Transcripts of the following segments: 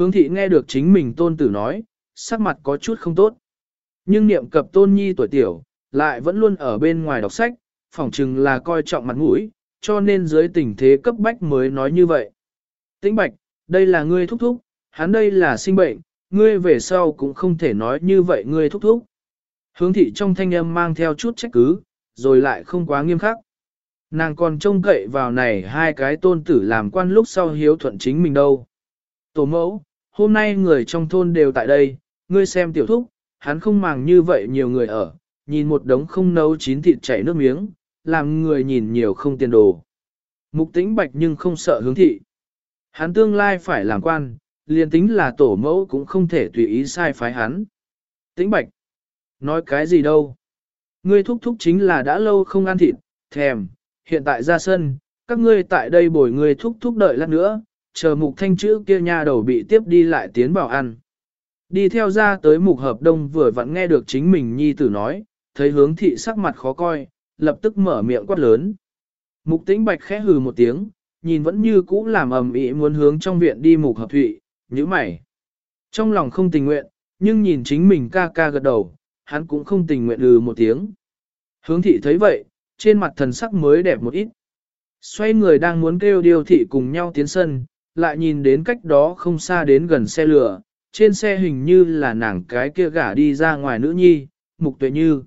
Hướng thị nghe được chính mình tôn tử nói, sắc mặt có chút không tốt. Nhưng niệm cập tôn nhi tuổi tiểu, lại vẫn luôn ở bên ngoài đọc sách, phỏng chừng là coi trọng mặt mũi, cho nên dưới tình thế cấp bách mới nói như vậy. Tĩnh bạch, đây là ngươi thúc thúc, hắn đây là sinh bệnh, ngươi về sau cũng không thể nói như vậy ngươi thúc thúc. Hướng thị trong thanh âm mang theo chút trách cứ, rồi lại không quá nghiêm khắc. Nàng còn trông cậy vào này hai cái tôn tử làm quan lúc sau hiếu thuận chính mình đâu. Tổ mẫu, hôm nay người trong thôn đều tại đây, ngươi xem tiểu thúc, hắn không màng như vậy nhiều người ở, nhìn một đống không nấu chín thịt chảy nước miếng, làm người nhìn nhiều không tiền đồ. Mục tĩnh bạch nhưng không sợ hướng thị. Hắn tương lai phải làm quan, liền tính là tổ mẫu cũng không thể tùy ý sai phái hắn. Tĩnh bạch, nói cái gì đâu. Ngươi thúc thúc chính là đã lâu không ăn thịt, thèm, hiện tại ra sân, các ngươi tại đây bồi ngươi thúc thúc đợi lát nữa, chờ mục thanh chữ kia nha đầu bị tiếp đi lại tiến vào ăn. Đi theo ra tới mục hợp đông vừa vặn nghe được chính mình nhi tử nói, thấy hướng thị sắc mặt khó coi, lập tức mở miệng quát lớn. Mục tĩnh bạch khẽ hừ một tiếng, nhìn vẫn như cũ làm ầm ĩ muốn hướng trong viện đi mục hợp thụy, như mày. Trong lòng không tình nguyện, nhưng nhìn chính mình ca ca gật đầu, hắn cũng không tình nguyện ừ một tiếng. Hướng thị thấy vậy, trên mặt thần sắc mới đẹp một ít. Xoay người đang muốn kêu điều thị cùng nhau tiến sân, lại nhìn đến cách đó không xa đến gần xe lửa, trên xe hình như là nàng cái kia gả đi ra ngoài nữ nhi, mục tuệ như.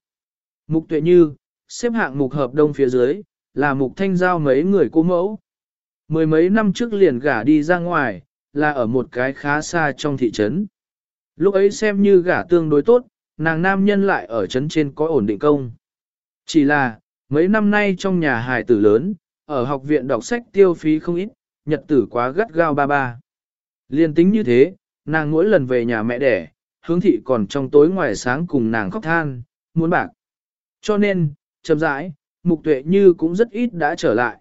Mục tuệ như, xếp hạng mục hợp đông phía dưới, là mục thanh giao mấy người cô mẫu. Mười mấy năm trước liền gả đi ra ngoài, là ở một cái khá xa trong thị trấn. Lúc ấy xem như gả tương đối tốt, nàng nam nhân lại ở trấn trên có ổn định công. Chỉ là, mấy năm nay trong nhà hài tử lớn, ở học viện đọc sách tiêu phí không ít, nhật tử quá gắt gao ba ba. Liên tính như thế, nàng mỗi lần về nhà mẹ đẻ, hướng thị còn trong tối ngoài sáng cùng nàng khóc than, muốn bạc. Cho nên, chậm rãi, mục tuệ như cũng rất ít đã trở lại.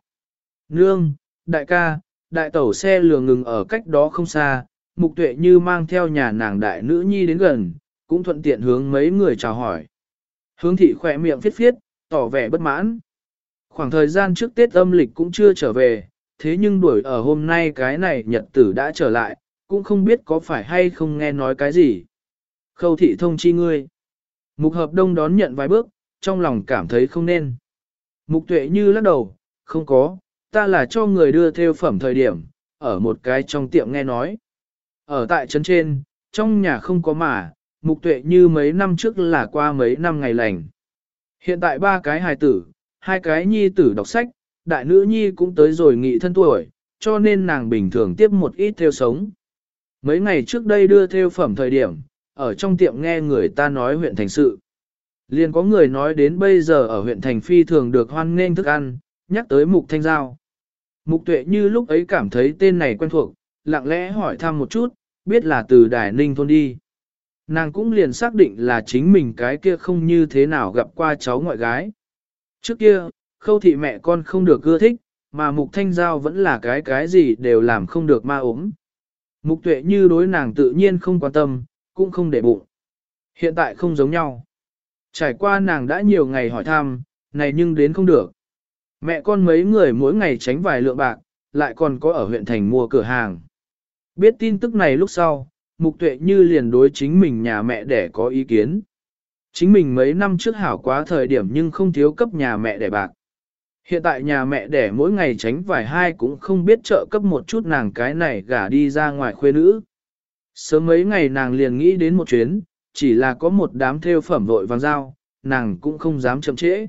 Nương, đại ca, đại tẩu xe lừa ngừng ở cách đó không xa, mục tuệ như mang theo nhà nàng đại nữ nhi đến gần, cũng thuận tiện hướng mấy người chào hỏi. Hướng thị khỏe miệng phiết phiết, tỏ vẻ bất mãn. Khoảng thời gian trước Tết âm lịch cũng chưa trở về, thế nhưng đuổi ở hôm nay cái này nhật tử đã trở lại, cũng không biết có phải hay không nghe nói cái gì. Khâu thị thông chi ngươi. Mục hợp đông đón nhận vài bước, trong lòng cảm thấy không nên. Mục tuệ như lắc đầu, không có, ta là cho người đưa theo phẩm thời điểm, ở một cái trong tiệm nghe nói. Ở tại trấn trên, trong nhà không có mà, mục tuệ như mấy năm trước là qua mấy năm ngày lành. Hiện tại ba cái hài tử, hai cái nhi tử đọc sách, đại nữ nhi cũng tới rồi nghị thân tuổi, cho nên nàng bình thường tiếp một ít theo sống. Mấy ngày trước đây đưa theo phẩm thời điểm, ở trong tiệm nghe người ta nói huyện thành sự. Liền có người nói đến bây giờ ở huyện thành phi thường được hoan nghênh thức ăn, nhắc tới mục thanh giao. Mục tuệ như lúc ấy cảm thấy tên này quen thuộc, lặng lẽ hỏi thăm một chút, biết là từ Đài Ninh thôn đi. Nàng cũng liền xác định là chính mình cái kia không như thế nào gặp qua cháu ngoại gái. Trước kia, khâu thị mẹ con không được ưa thích, mà mục thanh giao vẫn là cái cái gì đều làm không được ma ốm. Mục tuệ như đối nàng tự nhiên không quan tâm, cũng không để bụng. Hiện tại không giống nhau. Trải qua nàng đã nhiều ngày hỏi thăm, này nhưng đến không được. Mẹ con mấy người mỗi ngày tránh vài lượng bạc, lại còn có ở huyện thành mua cửa hàng. Biết tin tức này lúc sau, mục tuệ như liền đối chính mình nhà mẹ để có ý kiến. Chính mình mấy năm trước hảo quá thời điểm nhưng không thiếu cấp nhà mẹ để bạc. Hiện tại nhà mẹ đẻ mỗi ngày tránh vài hai cũng không biết trợ cấp một chút nàng cái này gả đi ra ngoài khuê nữ. Sớm mấy ngày nàng liền nghĩ đến một chuyến, chỉ là có một đám theo phẩm vội vàng dao, nàng cũng không dám chậm trễ.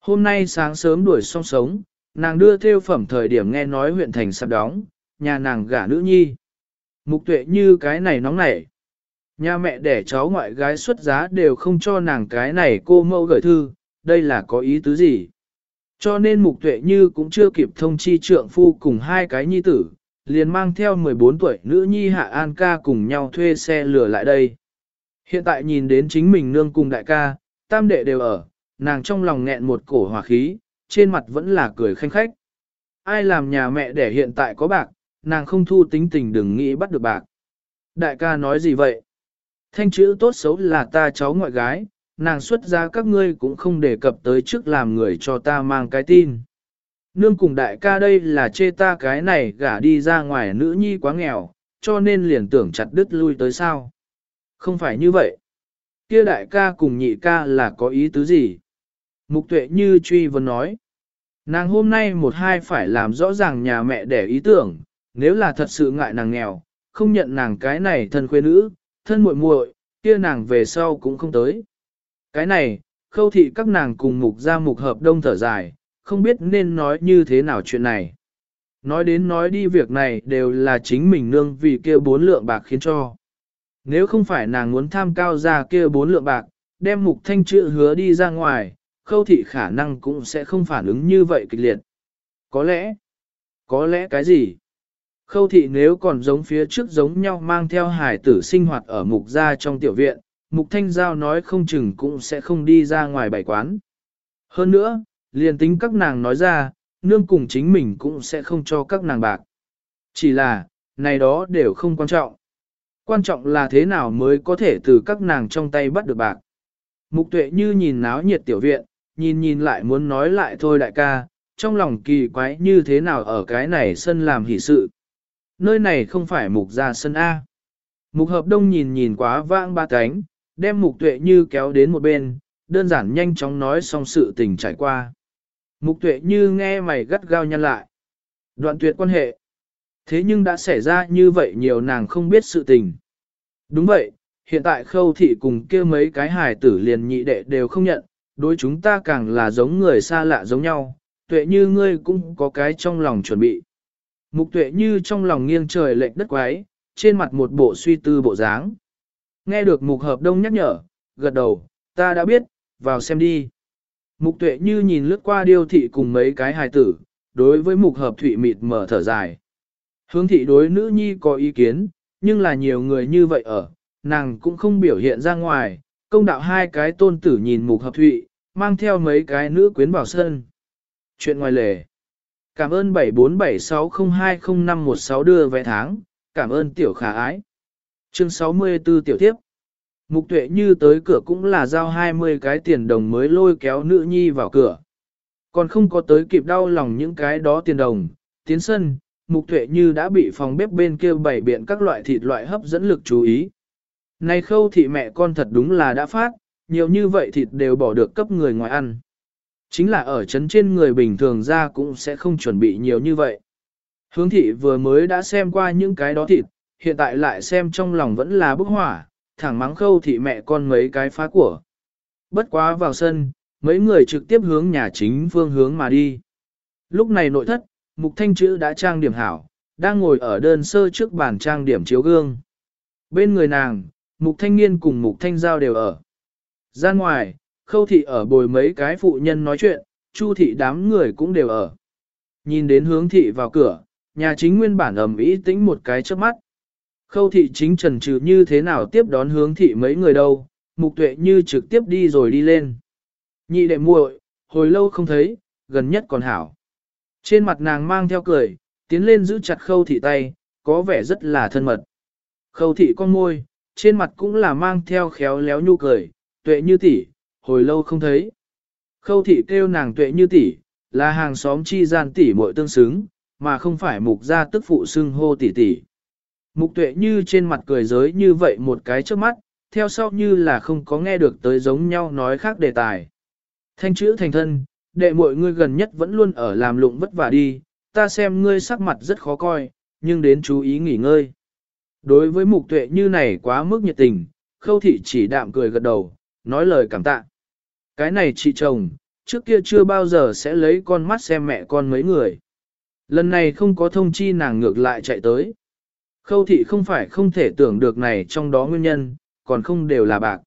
Hôm nay sáng sớm đuổi xong sống, nàng đưa theo phẩm thời điểm nghe nói huyện thành sắp đóng, nhà nàng gả nữ nhi. Mục tuệ như cái này nóng nảy. Nhà mẹ đẻ cháu ngoại gái xuất giá đều không cho nàng cái này cô mẫu gửi thư, đây là có ý tứ gì? Cho nên mục tuệ như cũng chưa kịp thông chi trượng phu cùng hai cái nhi tử, liền mang theo 14 tuổi nữ nhi Hạ An ca cùng nhau thuê xe lửa lại đây. Hiện tại nhìn đến chính mình nương cùng đại ca, tam đệ đều ở, nàng trong lòng nghẹn một cổ hòa khí, trên mặt vẫn là cười khanh khách. Ai làm nhà mẹ để hiện tại có bạc, nàng không thu tính tình đừng nghĩ bắt được bạc. Đại ca nói gì vậy? Thanh chữ tốt xấu là ta cháu ngoại gái, nàng xuất ra các ngươi cũng không đề cập tới trước làm người cho ta mang cái tin. Nương cùng đại ca đây là chê ta cái này gả đi ra ngoài nữ nhi quá nghèo, cho nên liền tưởng chặt đứt lui tới sao. Không phải như vậy. Kia đại ca cùng nhị ca là có ý tứ gì? Mục tuệ như truy vấn nói. Nàng hôm nay một hai phải làm rõ ràng nhà mẹ để ý tưởng, nếu là thật sự ngại nàng nghèo, không nhận nàng cái này thân khuê nữ, thân muội muội, kia nàng về sau cũng không tới. Cái này, khâu thị các nàng cùng mục ra mục hợp đông thở dài, không biết nên nói như thế nào chuyện này. Nói đến nói đi việc này đều là chính mình nương vì kia bốn lượng bạc khiến cho. Nếu không phải nàng muốn tham cao ra kia bốn lượng bạc, đem mục thanh chữ hứa đi ra ngoài, khâu thị khả năng cũng sẽ không phản ứng như vậy kịch liệt. Có lẽ, có lẽ cái gì? Khâu thị nếu còn giống phía trước giống nhau mang theo hải tử sinh hoạt ở mục gia trong tiểu viện, mục thanh giao nói không chừng cũng sẽ không đi ra ngoài bài quán. Hơn nữa, liền tính các nàng nói ra, nương cùng chính mình cũng sẽ không cho các nàng bạc. Chỉ là, này đó đều không quan trọng. Quan trọng là thế nào mới có thể từ các nàng trong tay bắt được bạc. Mục tuệ như nhìn náo nhiệt tiểu viện, nhìn nhìn lại muốn nói lại thôi đại ca, trong lòng kỳ quái như thế nào ở cái này sân làm hỷ sự. Nơi này không phải mục ra sân A. Mục hợp đông nhìn nhìn quá vãng ba cánh, đem mục tuệ như kéo đến một bên, đơn giản nhanh chóng nói xong sự tình trải qua. Mục tuệ như nghe mày gắt gao nhăn lại. Đoạn tuyệt quan hệ. Thế nhưng đã xảy ra như vậy nhiều nàng không biết sự tình. Đúng vậy, hiện tại khâu thị cùng kia mấy cái hài tử liền nhị đệ đều không nhận, đối chúng ta càng là giống người xa lạ giống nhau, tuệ như ngươi cũng có cái trong lòng chuẩn bị. Mục tuệ như trong lòng nghiêng trời lệch đất quái, trên mặt một bộ suy tư bộ dáng. Nghe được mục hợp đông nhắc nhở, gật đầu, ta đã biết, vào xem đi. Mục tuệ như nhìn lướt qua điêu thị cùng mấy cái hài tử, đối với mục hợp thụy mịt mở thở dài. Hướng thị đối nữ nhi có ý kiến, nhưng là nhiều người như vậy ở, nàng cũng không biểu hiện ra ngoài, công đạo hai cái tôn tử nhìn mục hợp thụy, mang theo mấy cái nữ quyến vào sân. Chuyện ngoài lề. Cảm ơn 7476020516 đưa vé tháng, cảm ơn tiểu khả ái. Chương 64 tiểu tiếp. Mục tuệ như tới cửa cũng là giao 20 cái tiền đồng mới lôi kéo nữ nhi vào cửa. Còn không có tới kịp đau lòng những cái đó tiền đồng, tiến sân, mục tuệ như đã bị phòng bếp bên kia bày biện các loại thịt loại hấp dẫn lực chú ý. Này khâu thị mẹ con thật đúng là đã phát, nhiều như vậy thịt đều bỏ được cấp người ngoài ăn. Chính là ở chấn trên người bình thường ra cũng sẽ không chuẩn bị nhiều như vậy. Hướng thị vừa mới đã xem qua những cái đó thịt, hiện tại lại xem trong lòng vẫn là bức hỏa, thẳng mắng khâu thị mẹ con mấy cái phá của. Bất quá vào sân, mấy người trực tiếp hướng nhà chính phương hướng mà đi. Lúc này nội thất, mục thanh chữ đã trang điểm hảo, đang ngồi ở đơn sơ trước bàn trang điểm chiếu gương. Bên người nàng, mục thanh niên cùng mục thanh giao đều ở. Ra ngoài, khâu thị ở bồi mấy cái phụ nhân nói chuyện, chu thị đám người cũng đều ở. Nhìn đến hướng thị vào cửa, nhà chính nguyên bản ầm ý tĩnh một cái trước mắt. Khâu thị chính trần trừ như thế nào tiếp đón hướng thị mấy người đâu, mục tuệ như trực tiếp đi rồi đi lên. Nhị đệ muội, hồi lâu không thấy, gần nhất còn hảo. Trên mặt nàng mang theo cười, tiến lên giữ chặt khâu thị tay, có vẻ rất là thân mật. Khâu thị con môi, trên mặt cũng là mang theo khéo léo nhu cười, tuệ như tỷ, hồi lâu không thấy. Khâu thị kêu nàng tuệ như tỷ, là hàng xóm chi gian tỷ muội tương xứng, mà không phải mục gia tức phụ xưng hô tỷ tỷ. Mục tuệ như trên mặt cười giới như vậy một cái trước mắt, theo sau như là không có nghe được tới giống nhau nói khác đề tài. Thanh chữ thành thân, đệ muội ngươi gần nhất vẫn luôn ở làm lụng vất vả đi, ta xem ngươi sắc mặt rất khó coi, nhưng đến chú ý nghỉ ngơi. Đối với mục tuệ như này quá mức nhiệt tình, khâu thị chỉ đạm cười gật đầu, nói lời cảm tạ. Cái này chị chồng, trước kia chưa bao giờ sẽ lấy con mắt xem mẹ con mấy người. Lần này không có thông chi nàng ngược lại chạy tới. Khâu thị không phải không thể tưởng được này trong đó nguyên nhân, còn không đều là bạc.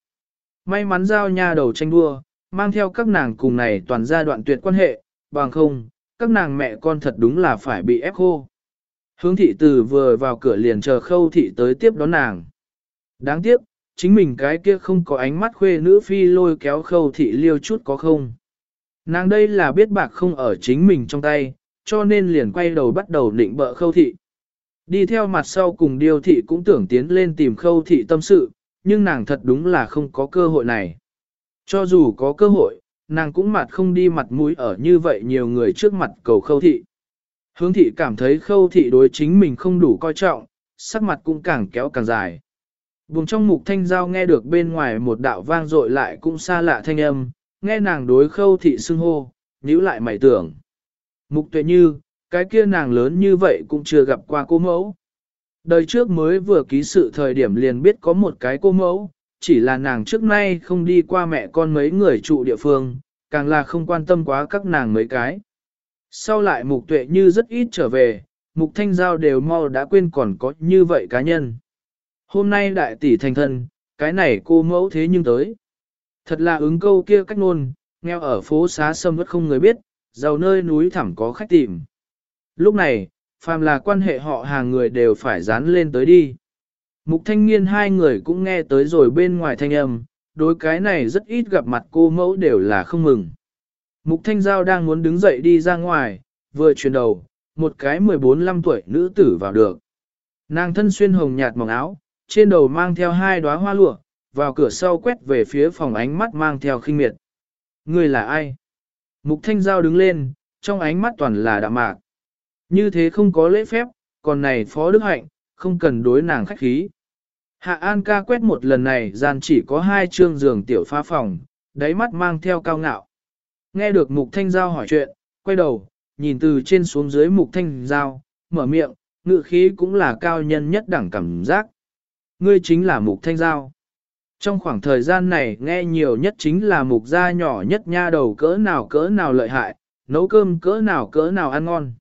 May mắn giao nha đầu tranh đua, mang theo các nàng cùng này toàn gia đoạn tuyệt quan hệ, bằng không, các nàng mẹ con thật đúng là phải bị ép khô. Hướng thị từ vừa vào cửa liền chờ khâu thị tới tiếp đón nàng. Đáng tiếc, chính mình cái kia không có ánh mắt khuê nữ phi lôi kéo khâu thị liêu chút có không. Nàng đây là biết bạc không ở chính mình trong tay, cho nên liền quay đầu bắt đầu định bợ khâu thị. Đi theo mặt sau cùng điêu thị cũng tưởng tiến lên tìm khâu thị tâm sự, nhưng nàng thật đúng là không có cơ hội này. Cho dù có cơ hội, nàng cũng mặt không đi mặt mũi ở như vậy nhiều người trước mặt cầu khâu thị. Hướng thị cảm thấy khâu thị đối chính mình không đủ coi trọng, sắc mặt cũng càng kéo càng dài. Vùng trong mục thanh giao nghe được bên ngoài một đạo vang dội lại cũng xa lạ thanh âm, nghe nàng đối khâu thị xưng hô, nhíu lại mày tưởng. Mục tuệ như, cái kia nàng lớn như vậy cũng chưa gặp qua cô mẫu. Đời trước mới vừa ký sự thời điểm liền biết có một cái cô mẫu, chỉ là nàng trước nay không đi qua mẹ con mấy người trụ địa phương, càng là không quan tâm quá các nàng mấy cái. Sau lại mục tuệ như rất ít trở về, mục thanh giao đều mau đã quên còn có như vậy cá nhân. Hôm nay đại tỷ thành thân, cái này cô mẫu thế nhưng tới. Thật là ứng câu kia cách nôn, nghèo ở phố xá sâm vẫn không người biết, giàu nơi núi thẳm có khách tìm. Lúc này, phàm là quan hệ họ hàng người đều phải dán lên tới đi. Mục thanh niên hai người cũng nghe tới rồi bên ngoài thanh âm, đối cái này rất ít gặp mặt cô mẫu đều là không mừng. Mục thanh giao đang muốn đứng dậy đi ra ngoài, vừa chuyển đầu, một cái 14-15 tuổi nữ tử vào được. Nàng thân xuyên hồng nhạt mỏng áo, trên đầu mang theo hai đóa hoa lụa, vào cửa sau quét về phía phòng ánh mắt mang theo khinh miệt. Người là ai? Mục thanh giao đứng lên, trong ánh mắt toàn là đạm mạc. Như thế không có lễ phép, còn này phó đức hạnh, không cần đối nàng khách khí. Hạ An ca quét một lần này gian chỉ có hai chương giường tiểu pha phòng, đáy mắt mang theo cao ngạo. Nghe được mục thanh giao hỏi chuyện, quay đầu, nhìn từ trên xuống dưới mục thanh giao, mở miệng, ngự khí cũng là cao nhân nhất đẳng cảm giác. Ngươi chính là mục thanh giao. Trong khoảng thời gian này nghe nhiều nhất chính là mục gia nhỏ nhất nha đầu cỡ nào cỡ nào lợi hại, nấu cơm cỡ nào cỡ nào ăn ngon.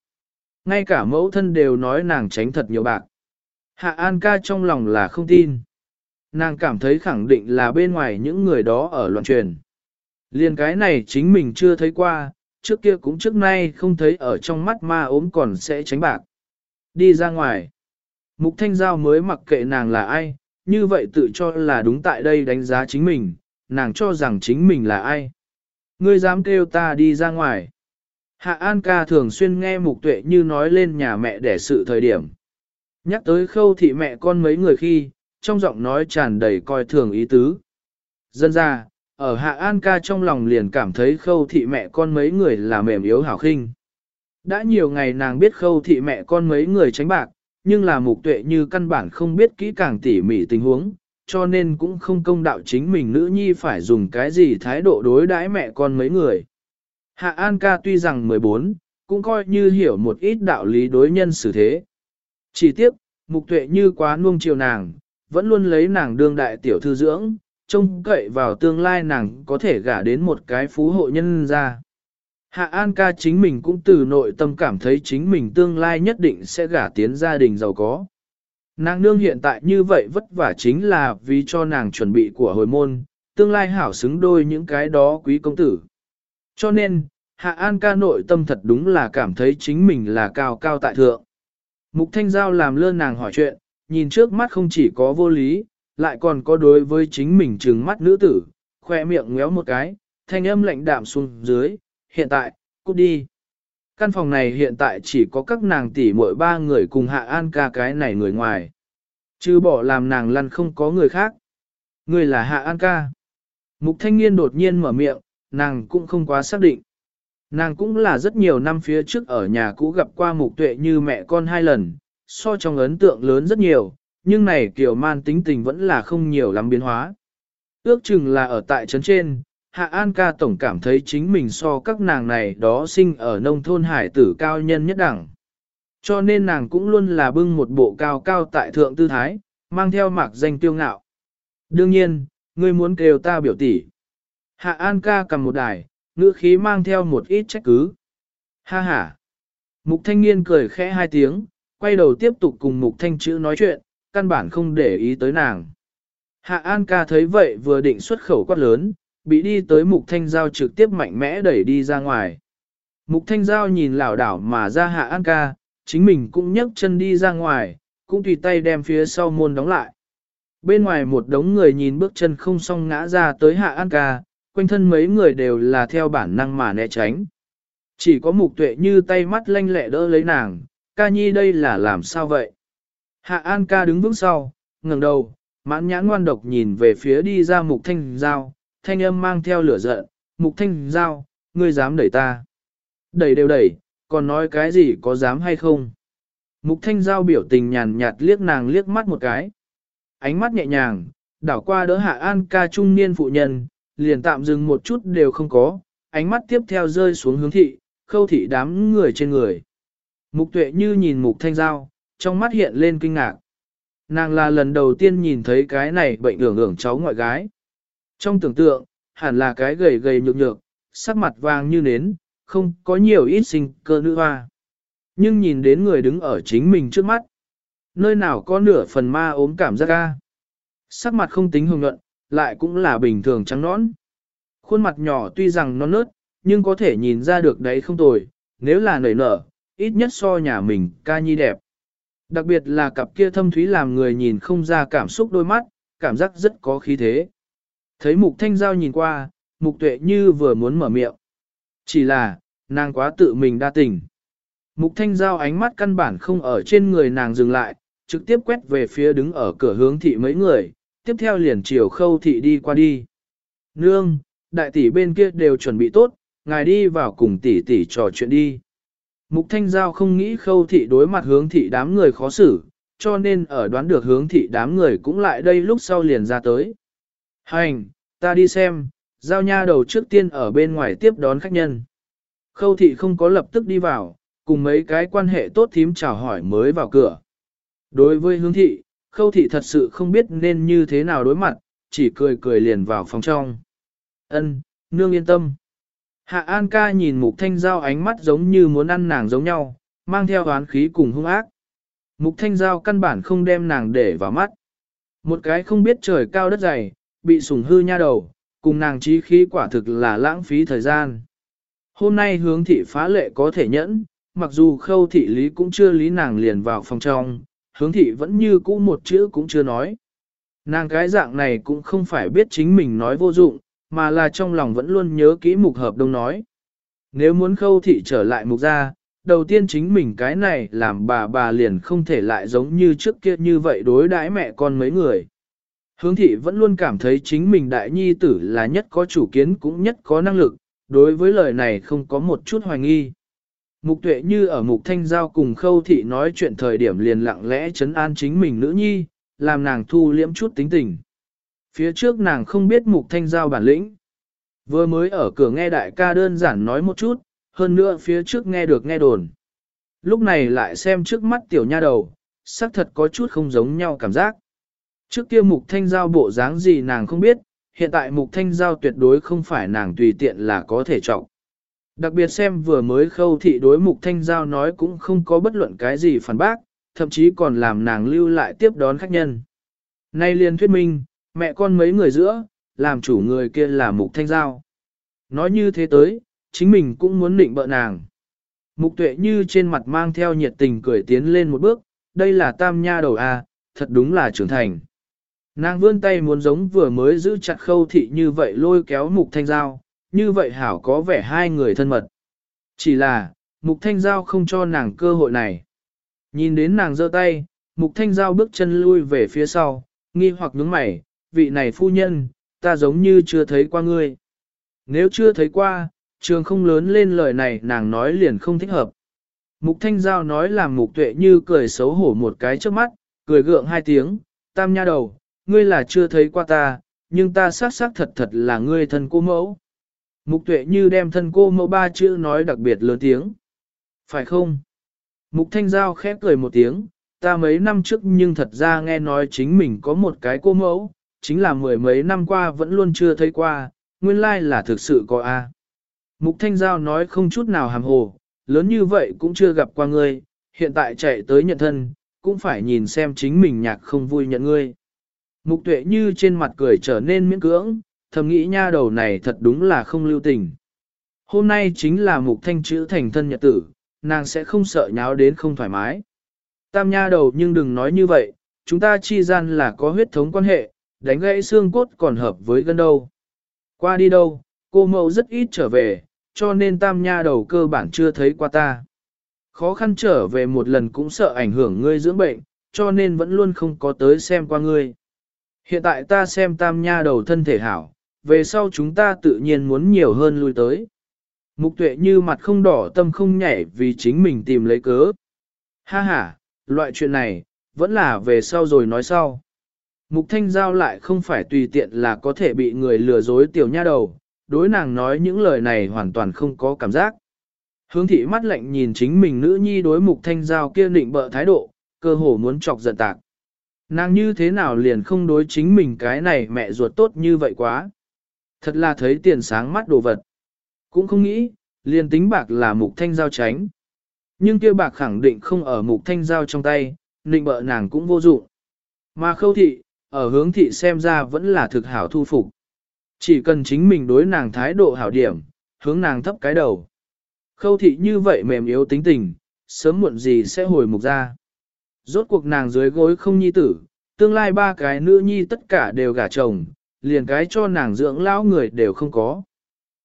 Ngay cả mẫu thân đều nói nàng tránh thật nhiều bạc. Hạ An ca trong lòng là không tin. Nàng cảm thấy khẳng định là bên ngoài những người đó ở loạn truyền. Liên cái này chính mình chưa thấy qua, trước kia cũng trước nay không thấy ở trong mắt ma ốm còn sẽ tránh bạc. Đi ra ngoài. Mục Thanh Giao mới mặc kệ nàng là ai, như vậy tự cho là đúng tại đây đánh giá chính mình, nàng cho rằng chính mình là ai. Ngươi dám kêu ta đi ra ngoài. Hạ An ca thường xuyên nghe mục tuệ như nói lên nhà mẹ để sự thời điểm. Nhắc tới khâu thị mẹ con mấy người khi, trong giọng nói tràn đầy coi thường ý tứ. Dân ra, ở Hạ An ca trong lòng liền cảm thấy khâu thị mẹ con mấy người là mềm yếu hảo khinh. Đã nhiều ngày nàng biết khâu thị mẹ con mấy người tránh bạc, nhưng là mục tuệ như căn bản không biết kỹ càng tỉ mỉ tình huống, cho nên cũng không công đạo chính mình nữ nhi phải dùng cái gì thái độ đối đãi mẹ con mấy người. Hạ An ca tuy rằng 14, cũng coi như hiểu một ít đạo lý đối nhân xử thế. Chỉ tiếc, mục tuệ như quá nuông chiều nàng, vẫn luôn lấy nàng đương đại tiểu thư dưỡng, trông cậy vào tương lai nàng có thể gả đến một cái phú hộ nhân ra. Hạ An ca chính mình cũng từ nội tâm cảm thấy chính mình tương lai nhất định sẽ gả tiến gia đình giàu có. Nàng nương hiện tại như vậy vất vả chính là vì cho nàng chuẩn bị của hồi môn, tương lai hảo xứng đôi những cái đó quý công tử. Cho nên, Hạ An ca nội tâm thật đúng là cảm thấy chính mình là cao cao tại thượng. Mục Thanh Giao làm lơ nàng hỏi chuyện, nhìn trước mắt không chỉ có vô lý, lại còn có đối với chính mình trừng mắt nữ tử, khoe miệng ngéo một cái, thanh âm lạnh đạm xuống dưới, hiện tại, cút đi. Căn phòng này hiện tại chỉ có các nàng tỷ muội ba người cùng Hạ An ca cái này người ngoài. Chứ bỏ làm nàng lăn không có người khác. Người là Hạ An ca. Mục thanh niên đột nhiên mở miệng, nàng cũng không quá xác định. Nàng cũng là rất nhiều năm phía trước ở nhà cũ gặp qua mục tuệ như mẹ con hai lần, so trong ấn tượng lớn rất nhiều, nhưng này kiểu man tính tình vẫn là không nhiều lắm biến hóa. Ước chừng là ở tại trấn trên, Hạ An ca tổng cảm thấy chính mình so các nàng này đó sinh ở nông thôn hải tử cao nhân nhất đẳng. Cho nên nàng cũng luôn là bưng một bộ cao cao tại thượng tư thái, mang theo mạc danh tiêu ngạo. Đương nhiên, ngươi muốn kêu ta biểu tỷ. Hạ An ca cầm một đài, ngữ khí mang theo một ít trách cứ. Ha ha. Mục thanh niên cười khẽ hai tiếng, quay đầu tiếp tục cùng mục thanh chữ nói chuyện, căn bản không để ý tới nàng. Hạ An ca thấy vậy vừa định xuất khẩu quát lớn, bị đi tới mục thanh giao trực tiếp mạnh mẽ đẩy đi ra ngoài. Mục thanh giao nhìn lảo đảo mà ra hạ an ca, chính mình cũng nhấc chân đi ra ngoài, cũng tùy tay đem phía sau môn đóng lại. Bên ngoài một đống người nhìn bước chân không song ngã ra tới hạ an ca, quanh thân mấy người đều là theo bản năng mà né tránh. Chỉ có mục tuệ như tay mắt lanh lẹ đỡ lấy nàng, ca nhi đây là làm sao vậy? Hạ an ca đứng vững sau, ngẩng đầu, mãn nhãn ngoan độc nhìn về phía đi ra mục thanh giao, thanh âm mang theo lửa giận, mục thanh giao, ngươi dám đẩy ta. Đẩy đều đẩy, còn nói cái gì có dám hay không? Mục thanh giao biểu tình nhàn nhạt liếc nàng liếc mắt một cái. Ánh mắt nhẹ nhàng, đảo qua đỡ hạ an ca trung niên phụ nhân, liền tạm dừng một chút đều không có, ánh mắt tiếp theo rơi xuống hướng thị, khâu thị đám người trên người. Mục tuệ như nhìn mục thanh giao, trong mắt hiện lên kinh ngạc. Nàng là lần đầu tiên nhìn thấy cái này bệnh ưởng ưởng cháu ngoại gái. Trong tưởng tượng, hẳn là cái gầy gầy nhược nhược, sắc mặt vàng như nến, không có nhiều ít sinh cơ nữ hoa. Nhưng nhìn đến người đứng ở chính mình trước mắt. Nơi nào có nửa phần ma ốm cảm giác ca. Sắc mặt không tính hồng nhuận, lại cũng là bình thường trắng nõn. Khuôn mặt nhỏ tuy rằng non nớt, nhưng có thể nhìn ra được đấy không tồi, nếu là nảy nở, ít nhất so nhà mình ca nhi đẹp. Đặc biệt là cặp kia thâm thúy làm người nhìn không ra cảm xúc đôi mắt, cảm giác rất có khí thế. Thấy mục thanh giao nhìn qua, mục tuệ như vừa muốn mở miệng. Chỉ là, nàng quá tự mình đa tình. Mục thanh giao ánh mắt căn bản không ở trên người nàng dừng lại, trực tiếp quét về phía đứng ở cửa hướng thị mấy người, tiếp theo liền chiều khâu thị đi qua đi. Nương, đại tỷ bên kia đều chuẩn bị tốt, ngài đi vào cùng tỷ tỷ trò chuyện đi. Mục Thanh Giao không nghĩ khâu thị đối mặt hướng thị đám người khó xử, cho nên ở đoán được hướng thị đám người cũng lại đây lúc sau liền ra tới. Hành, ta đi xem, Giao nha đầu trước tiên ở bên ngoài tiếp đón khách nhân. Khâu thị không có lập tức đi vào, cùng mấy cái quan hệ tốt thím chào hỏi mới vào cửa. Đối với hướng thị, khâu thị thật sự không biết nên như thế nào đối mặt, chỉ cười cười liền vào phòng trong. Ân, nương yên tâm. Hạ An ca nhìn Mục Thanh Giao ánh mắt giống như muốn ăn nàng giống nhau, mang theo oán khí cùng hung ác. Mục Thanh Giao căn bản không đem nàng để vào mắt. Một cái không biết trời cao đất dày, bị sủng hư nha đầu, cùng nàng trí khí quả thực là lãng phí thời gian. Hôm nay hướng thị phá lệ có thể nhẫn, mặc dù khâu thị lý cũng chưa lý nàng liền vào phòng trong, hướng thị vẫn như cũ một chữ cũng chưa nói. Nàng cái dạng này cũng không phải biết chính mình nói vô dụng, mà là trong lòng vẫn luôn nhớ kỹ mục hợp đông nói. Nếu muốn khâu thị trở lại mục ra, đầu tiên chính mình cái này làm bà bà liền không thể lại giống như trước kia như vậy đối đãi mẹ con mấy người. Hướng thị vẫn luôn cảm thấy chính mình đại nhi tử là nhất có chủ kiến cũng nhất có năng lực, đối với lời này không có một chút hoài nghi. Mục tuệ như ở mục thanh giao cùng khâu thị nói chuyện thời điểm liền lặng lẽ chấn an chính mình nữ nhi, làm nàng thu liễm chút tính tình. Phía trước nàng không biết mục thanh giao bản lĩnh. Vừa mới ở cửa nghe đại ca đơn giản nói một chút, hơn nữa phía trước nghe được nghe đồn. Lúc này lại xem trước mắt tiểu nha đầu, xác thật có chút không giống nhau cảm giác. Trước kia mục thanh giao bộ dáng gì nàng không biết, hiện tại mục thanh giao tuyệt đối không phải nàng tùy tiện là có thể trọng. Đặc biệt xem vừa mới khâu thị đối mục thanh giao nói cũng không có bất luận cái gì phản bác, thậm chí còn làm nàng lưu lại tiếp đón khách nhân. Nay liền thuyết minh, mẹ con mấy người giữa, làm chủ người kia là mục thanh giao. Nói như thế tới, chính mình cũng muốn định bợ nàng. Mục tuệ như trên mặt mang theo nhiệt tình cười tiến lên một bước, đây là tam nha đầu a, à, thật đúng là trưởng thành. Nàng vươn tay muốn giống vừa mới giữ chặt khâu thị như vậy lôi kéo mục thanh giao, như vậy hảo có vẻ hai người thân mật. Chỉ là, mục thanh giao không cho nàng cơ hội này. Nhìn đến nàng giơ tay, mục thanh giao bước chân lui về phía sau, nghi hoặc nhướng mày, vị này phu nhân, ta giống như chưa thấy qua ngươi. Nếu chưa thấy qua, trường không lớn lên lời này nàng nói liền không thích hợp. Mục thanh giao nói làm mục tuệ như cười xấu hổ một cái trước mắt, cười gượng hai tiếng, tam nha đầu, ngươi là chưa thấy qua ta, nhưng ta xác xác thật thật là ngươi thân cô mẫu. Mục tuệ như đem thân cô mẫu ba chữ nói đặc biệt lớn tiếng. Phải không? Mục thanh giao khép cười một tiếng, ta mấy năm trước nhưng thật ra nghe nói chính mình có một cái cô mẫu, chính là mười mấy năm qua vẫn luôn chưa thấy qua, nguyên lai là thực sự có A. Mục Thanh Giao nói không chút nào hàm hồ, lớn như vậy cũng chưa gặp qua ngươi, hiện tại chạy tới nhận thân, cũng phải nhìn xem chính mình nhạc không vui nhận ngươi. Mục tuệ như trên mặt cười trở nên miễn cưỡng, thầm nghĩ nha đầu này thật đúng là không lưu tình. Hôm nay chính là mục thanh chữ thành thân nhật tử, nàng sẽ không sợ nháo đến không thoải mái. Tam nha đầu nhưng đừng nói như vậy, chúng ta chi gian là có huyết thống quan hệ, đánh gãy xương cốt còn hợp với gân đâu. Qua đi đâu, cô mẫu rất ít trở về, cho nên tam nha đầu cơ bản chưa thấy qua ta. Khó khăn trở về một lần cũng sợ ảnh hưởng ngươi dưỡng bệnh, cho nên vẫn luôn không có tới xem qua ngươi. Hiện tại ta xem tam nha đầu thân thể hảo, về sau chúng ta tự nhiên muốn nhiều hơn lui tới. Mục tuệ như mặt không đỏ tâm không nhảy vì chính mình tìm lấy cớ. Ha ha, loại chuyện này, vẫn là về sau rồi nói sau. Mục Thanh Giao lại không phải tùy tiện là có thể bị người lừa dối tiểu nha đầu, đối nàng nói những lời này hoàn toàn không có cảm giác. Hướng thị mắt lạnh nhìn chính mình nữ nhi đối Mục Thanh Giao kia định bợ thái độ, cơ hồ muốn chọc giận tạc. Nàng như thế nào liền không đối chính mình cái này mẹ ruột tốt như vậy quá. Thật là thấy tiền sáng mắt đồ vật. Cũng không nghĩ, liền tính bạc là Mục Thanh Giao tránh. Nhưng kia bạc khẳng định không ở Mục Thanh Giao trong tay, định bợ nàng cũng vô dụng. Mà khâu thị, ở hướng thị xem ra vẫn là thực hảo thu phục. Chỉ cần chính mình đối nàng thái độ hảo điểm, hướng nàng thấp cái đầu. Khâu thị như vậy mềm yếu tính tình, sớm muộn gì sẽ hồi mục ra. Rốt cuộc nàng dưới gối không nhi tử, tương lai ba cái nữ nhi tất cả đều gả chồng, liền cái cho nàng dưỡng lão người đều không có.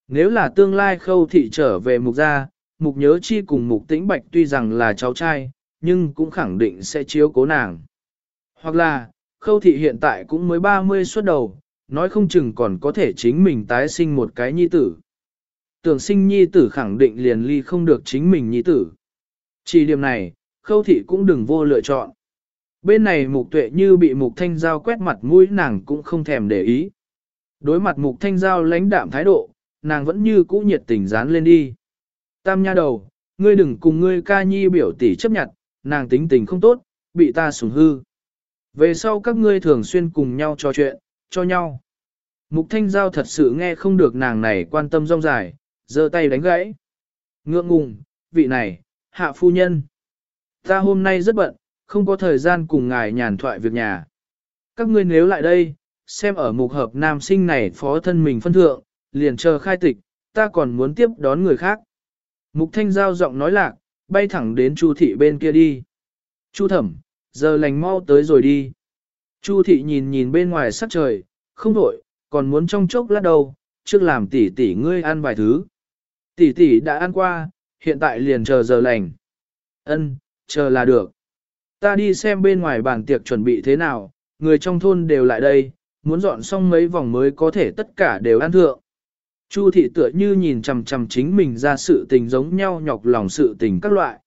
Nếu là tương lai khâu thị trở về mục gia, mục nhớ chi cùng mục tĩnh bạch tuy rằng là cháu trai, nhưng cũng khẳng định sẽ chiếu cố nàng. Hoặc là, khâu thị hiện tại cũng mới 30 xuất đầu, nói không chừng còn có thể chính mình tái sinh một cái nhi tử. Tưởng sinh nhi tử khẳng định liền ly không được chính mình nhi tử. Chỉ điểm này, khâu thị cũng đừng vô lựa chọn. Bên này mục tuệ như bị mục thanh giao quét mặt mũi nàng cũng không thèm để ý. Đối mặt mục thanh giao lãnh đạm thái độ, nàng vẫn như cũ nhiệt tình dán lên đi. Tam nha đầu, ngươi đừng cùng ngươi ca nhi biểu tỷ chấp nhận, nàng tính tình không tốt, bị ta sủng hư. Về sau các ngươi thường xuyên cùng nhau trò chuyện, cho nhau. Mục Thanh Giao thật sự nghe không được nàng này quan tâm rong dài, giơ tay đánh gãy. Ngượng ngùng, vị này, hạ phu nhân. Ta hôm nay rất bận, không có thời gian cùng ngài nhàn thoại việc nhà. Các ngươi nếu lại đây, xem ở mục hợp nam sinh này phó thân mình phân thượng, liền chờ khai tịch, ta còn muốn tiếp đón người khác. Mục Thanh Giao giọng nói lạc, bay thẳng đến Chu thị bên kia đi. Chu thẩm, giờ lành mau tới rồi đi. Chu thị nhìn nhìn bên ngoài sắc trời, không đổi, còn muốn trong chốc lát đâu, trước làm tỷ tỷ ngươi ăn vài thứ. Tỷ tỷ đã ăn qua, hiện tại liền chờ giờ lành. Ân, chờ là được. Ta đi xem bên ngoài bàn tiệc chuẩn bị thế nào, người trong thôn đều lại đây, muốn dọn xong mấy vòng mới có thể tất cả đều ăn thượng. Chu thị tựa như nhìn chằm chằm chính mình ra sự tình giống nhau nhọc lòng sự tình các loại.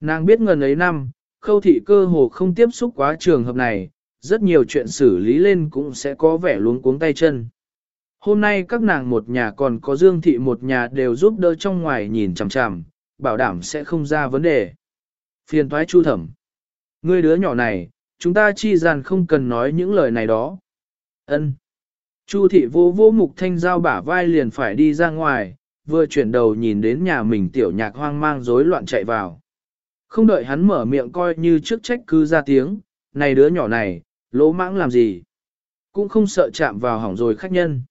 Nàng biết ngần ấy năm, khâu thị cơ hồ không tiếp xúc quá trường hợp này, rất nhiều chuyện xử lý lên cũng sẽ có vẻ luống cuống tay chân. Hôm nay các nàng một nhà còn có Dương thị một nhà đều giúp đỡ trong ngoài nhìn chằm chằm, bảo đảm sẽ không ra vấn đề. Phiền thoái chu thẩm. Ngươi đứa nhỏ này, chúng ta chi gian không cần nói những lời này đó. Ân. Chu thị vô vô mục thanh giao bả vai liền phải đi ra ngoài, vừa chuyển đầu nhìn đến nhà mình tiểu nhạc hoang mang rối loạn chạy vào. Không đợi hắn mở miệng coi như trước trách cứ ra tiếng, này đứa nhỏ này, lỗ mãng làm gì? Cũng không sợ chạm vào hỏng rồi khách nhân.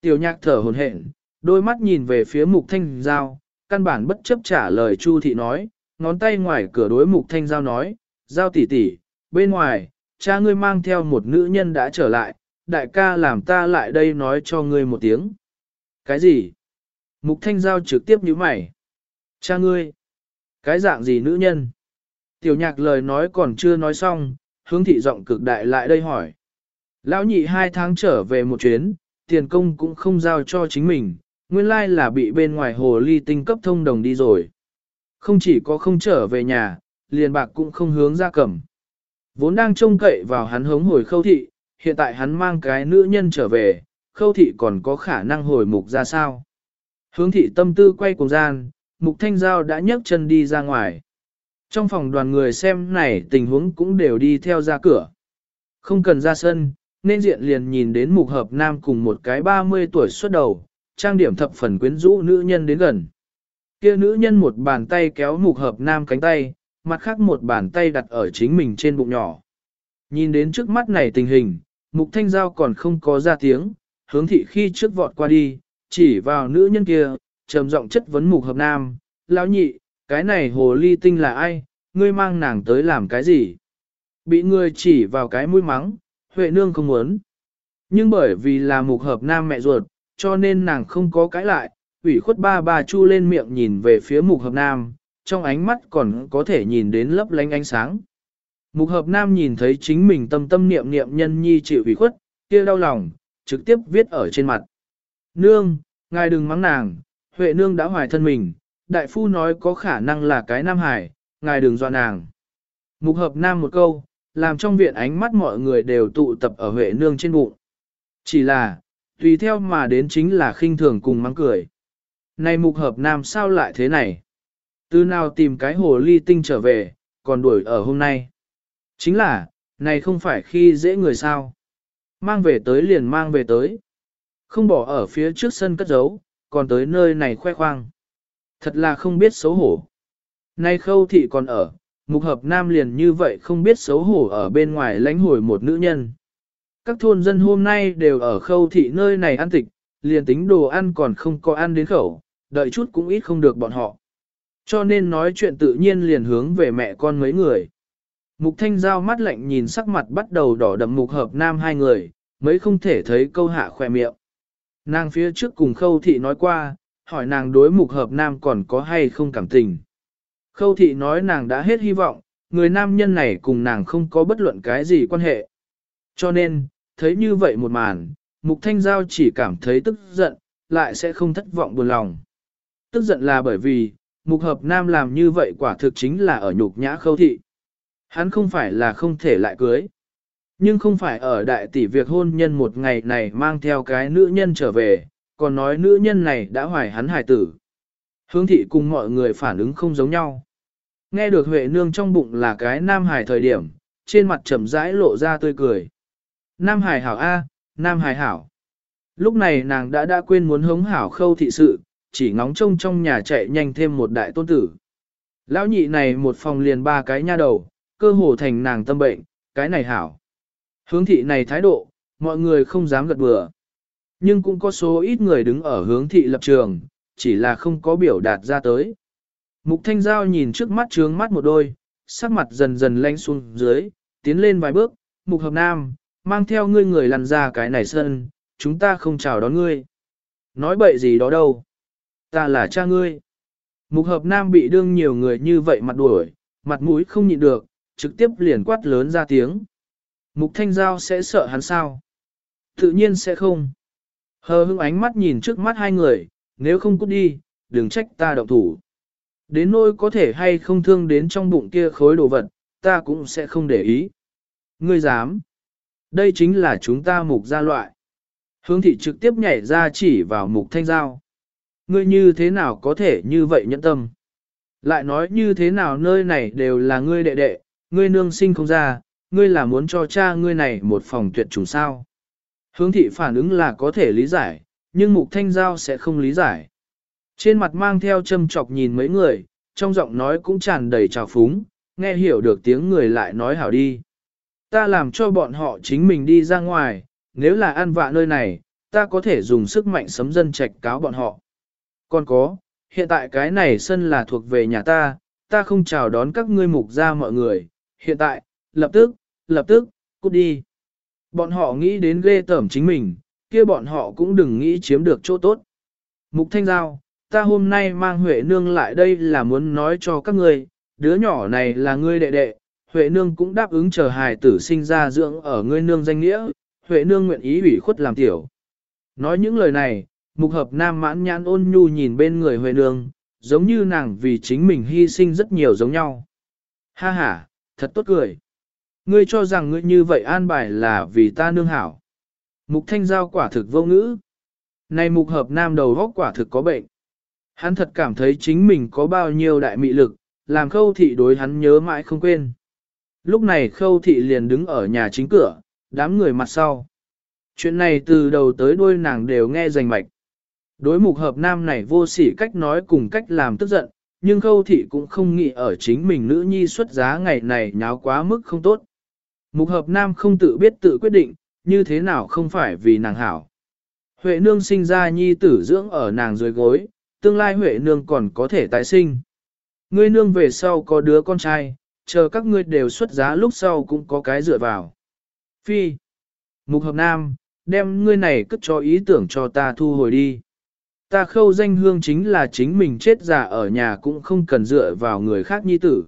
Tiểu nhạc thở hồn hển, đôi mắt nhìn về phía mục thanh giao, căn bản bất chấp trả lời Chu thị nói, ngón tay ngoài cửa đối mục thanh giao nói, giao tỷ tỷ, bên ngoài, cha ngươi mang theo một nữ nhân đã trở lại, đại ca làm ta lại đây nói cho ngươi một tiếng. Cái gì? Mục thanh giao trực tiếp nhíu mày. Cha ngươi? Cái dạng gì nữ nhân? Tiểu nhạc lời nói còn chưa nói xong, hướng thị giọng cực đại lại đây hỏi. Lão nhị hai tháng trở về một chuyến, tiền công cũng không giao cho chính mình, nguyên lai là bị bên ngoài hồ ly tinh cấp thông đồng đi rồi. Không chỉ có không trở về nhà, liền bạc cũng không hướng ra cầm. Vốn đang trông cậy vào hắn hống hồi khâu thị, hiện tại hắn mang cái nữ nhân trở về, khâu thị còn có khả năng hồi mục ra sao. Hướng thị tâm tư quay cùng gian, mục thanh giao đã nhấc chân đi ra ngoài. Trong phòng đoàn người xem này tình huống cũng đều đi theo ra cửa. Không cần ra sân, nên diện liền nhìn đến mục hợp nam cùng một cái 30 tuổi xuất đầu, trang điểm thập phần quyến rũ nữ nhân đến gần. Kia nữ nhân một bàn tay kéo mục hợp nam cánh tay, mặt khác một bàn tay đặt ở chính mình trên bụng nhỏ. Nhìn đến trước mắt này tình hình, mục thanh giao còn không có ra tiếng, hướng thị khi trước vọt qua đi, chỉ vào nữ nhân kia, trầm giọng chất vấn mục hợp nam, lão nhị, cái này hồ ly tinh là ai, ngươi mang nàng tới làm cái gì? Bị ngươi chỉ vào cái mũi mắng, Huệ nương không muốn. Nhưng bởi vì là mục hợp nam mẹ ruột, cho nên nàng không có cãi lại, ủy khuất ba ba chu lên miệng nhìn về phía mục hợp nam, trong ánh mắt còn có thể nhìn đến lấp lánh ánh sáng. Mục hợp nam nhìn thấy chính mình tâm tâm niệm niệm nhân nhi chịu ủy khuất, kia đau lòng, trực tiếp viết ở trên mặt. Nương, ngài đừng mắng nàng, Huệ nương đã hoài thân mình, đại phu nói có khả năng là cái nam hải, ngài đừng dọa nàng. Mục hợp nam một câu, làm trong viện ánh mắt mọi người đều tụ tập ở Huệ Nương trên bụng. Chỉ là, tùy theo mà đến chính là khinh thường cùng mắng cười. Này mục hợp nam sao lại thế này? Từ nào tìm cái hồ ly tinh trở về, còn đuổi ở hôm nay? Chính là, này không phải khi dễ người sao? Mang về tới liền mang về tới. Không bỏ ở phía trước sân cất giấu, còn tới nơi này khoe khoang. Thật là không biết xấu hổ. Nay khâu thị còn ở, mục hợp nam liền như vậy không biết xấu hổ ở bên ngoài lãnh hồi một nữ nhân. Các thôn dân hôm nay đều ở khâu thị nơi này ăn tịch, liền tính đồ ăn còn không có ăn đến khẩu, đợi chút cũng ít không được bọn họ. Cho nên nói chuyện tự nhiên liền hướng về mẹ con mấy người. Mục thanh giao mắt lạnh nhìn sắc mặt bắt đầu đỏ đậm mục hợp nam hai người, mấy không thể thấy câu hạ khỏe miệng. Nàng phía trước cùng khâu thị nói qua, hỏi nàng đối mục hợp nam còn có hay không cảm tình. Khâu thị nói nàng đã hết hy vọng, người nam nhân này cùng nàng không có bất luận cái gì quan hệ. Cho nên, thấy như vậy một màn, mục thanh giao chỉ cảm thấy tức giận, lại sẽ không thất vọng buồn lòng. Tức giận là bởi vì, mục hợp nam làm như vậy quả thực chính là ở nhục nhã khâu thị. Hắn không phải là không thể lại cưới. Nhưng không phải ở đại tỷ việc hôn nhân một ngày này mang theo cái nữ nhân trở về, còn nói nữ nhân này đã hoài hắn hài tử. Hướng thị cùng mọi người phản ứng không giống nhau. Nghe được Huệ Nương trong bụng là cái nam hài thời điểm, trên mặt trầm rãi lộ ra tươi cười. Nam hài hảo A, nam hài hảo. Lúc này nàng đã đã quên muốn hống hảo khâu thị sự, chỉ ngóng trông trong nhà chạy nhanh thêm một đại tôn tử. Lão nhị này một phòng liền ba cái nha đầu, cơ hồ thành nàng tâm bệnh, cái này hảo. Hướng thị này thái độ, mọi người không dám gật bừa. Nhưng cũng có số ít người đứng ở hướng thị lập trường, chỉ là không có biểu đạt ra tới. Mục Thanh Giao nhìn trước mắt trướng mắt một đôi, sắc mặt dần dần lanh xuống dưới, tiến lên vài bước, Mục Hợp Nam, mang theo ngươi người lăn ra cái này sân, chúng ta không chào đón ngươi. Nói bậy gì đó đâu. Ta là cha ngươi. Mục Hợp Nam bị đương nhiều người như vậy mặt đuổi, mặt mũi không nhịn được, trực tiếp liền quát lớn ra tiếng. Mục Thanh Giao sẽ sợ hắn sao? Tự nhiên sẽ không. Hờ hững ánh mắt nhìn trước mắt hai người, nếu không cút đi, đừng trách ta động thủ. Đến nỗi có thể hay không thương đến trong bụng kia khối đồ vật, ta cũng sẽ không để ý. Ngươi dám. Đây chính là chúng ta mục gia loại. Hướng thị trực tiếp nhảy ra chỉ vào mục thanh giao. Ngươi như thế nào có thể như vậy nhẫn tâm? Lại nói như thế nào nơi này đều là ngươi đệ đệ, ngươi nương sinh không ra, ngươi là muốn cho cha ngươi này một phòng tuyệt chủng sao. Hướng thị phản ứng là có thể lý giải, nhưng mục thanh giao sẽ không lý giải. Trên mặt mang theo châm chọc nhìn mấy người, trong giọng nói cũng tràn đầy trào phúng, nghe hiểu được tiếng người lại nói hảo đi. Ta làm cho bọn họ chính mình đi ra ngoài, nếu là an vạ nơi này, ta có thể dùng sức mạnh sấm dân trạch cáo bọn họ. Còn có, hiện tại cái này sân là thuộc về nhà ta, ta không chào đón các ngươi mục ra mọi người, hiện tại, lập tức, lập tức, cút đi. Bọn họ nghĩ đến ghê tởm chính mình, kia bọn họ cũng đừng nghĩ chiếm được chỗ tốt. Mục Thanh Giao, ta hôm nay mang Huệ Nương lại đây là muốn nói cho các ngươi, đứa nhỏ này là ngươi đệ đệ, Huệ Nương cũng đáp ứng chờ hài tử sinh ra dưỡng ở ngươi nương danh nghĩa, Huệ Nương nguyện ý ủy khuất làm tiểu. Nói những lời này, mục hợp nam mãn nhãn ôn nhu nhìn bên người Huệ Nương, giống như nàng vì chính mình hy sinh rất nhiều giống nhau. Ha ha, thật tốt cười. Ngươi cho rằng ngươi như vậy an bài là vì ta nương hảo. Mục thanh giao quả thực vô ngữ. Này mục hợp nam đầu góc quả thực có bệnh. Hắn thật cảm thấy chính mình có bao nhiêu đại mị lực, làm khâu thị đối hắn nhớ mãi không quên. Lúc này khâu thị liền đứng ở nhà chính cửa, đám người mặt sau. Chuyện này từ đầu tới đuôi nàng đều nghe rành mạch. Đối mục hợp nam này vô sỉ cách nói cùng cách làm tức giận, nhưng khâu thị cũng không nghĩ ở chính mình nữ nhi xuất giá ngày này nháo quá mức không tốt. Mục hợp nam không tự biết tự quyết định, như thế nào không phải vì nàng hảo. Huệ nương sinh ra nhi tử dưỡng ở nàng dưới gối, tương lai Huệ nương còn có thể tái sinh. Ngươi nương về sau có đứa con trai, chờ các ngươi đều xuất giá lúc sau cũng có cái dựa vào. Phi. Mục hợp nam, đem ngươi này cất cho ý tưởng cho ta thu hồi đi. Ta khâu danh hương chính là chính mình chết già ở nhà cũng không cần dựa vào người khác nhi tử.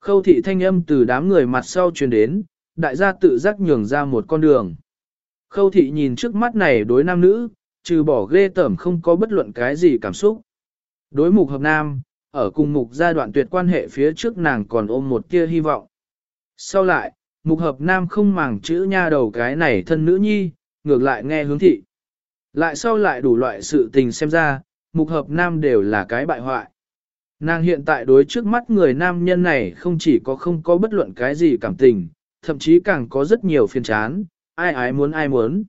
Khâu thị thanh âm từ đám người mặt sau truyền đến, đại gia tự giác nhường ra một con đường. Khâu thị nhìn trước mắt này đối nam nữ, trừ bỏ ghê tởm không có bất luận cái gì cảm xúc. Đối mục hợp nam, ở cùng mục giai đoạn tuyệt quan hệ phía trước nàng còn ôm một tia hy vọng. Sau lại, mục hợp nam không màng chữ nha đầu cái này thân nữ nhi, ngược lại nghe hướng thị. Lại sau lại đủ loại sự tình xem ra, mục hợp nam đều là cái bại hoại. Nàng hiện tại đối trước mắt người nam nhân này không chỉ có không có bất luận cái gì cảm tình, thậm chí càng có rất nhiều phiền chán, ai ái muốn ai muốn.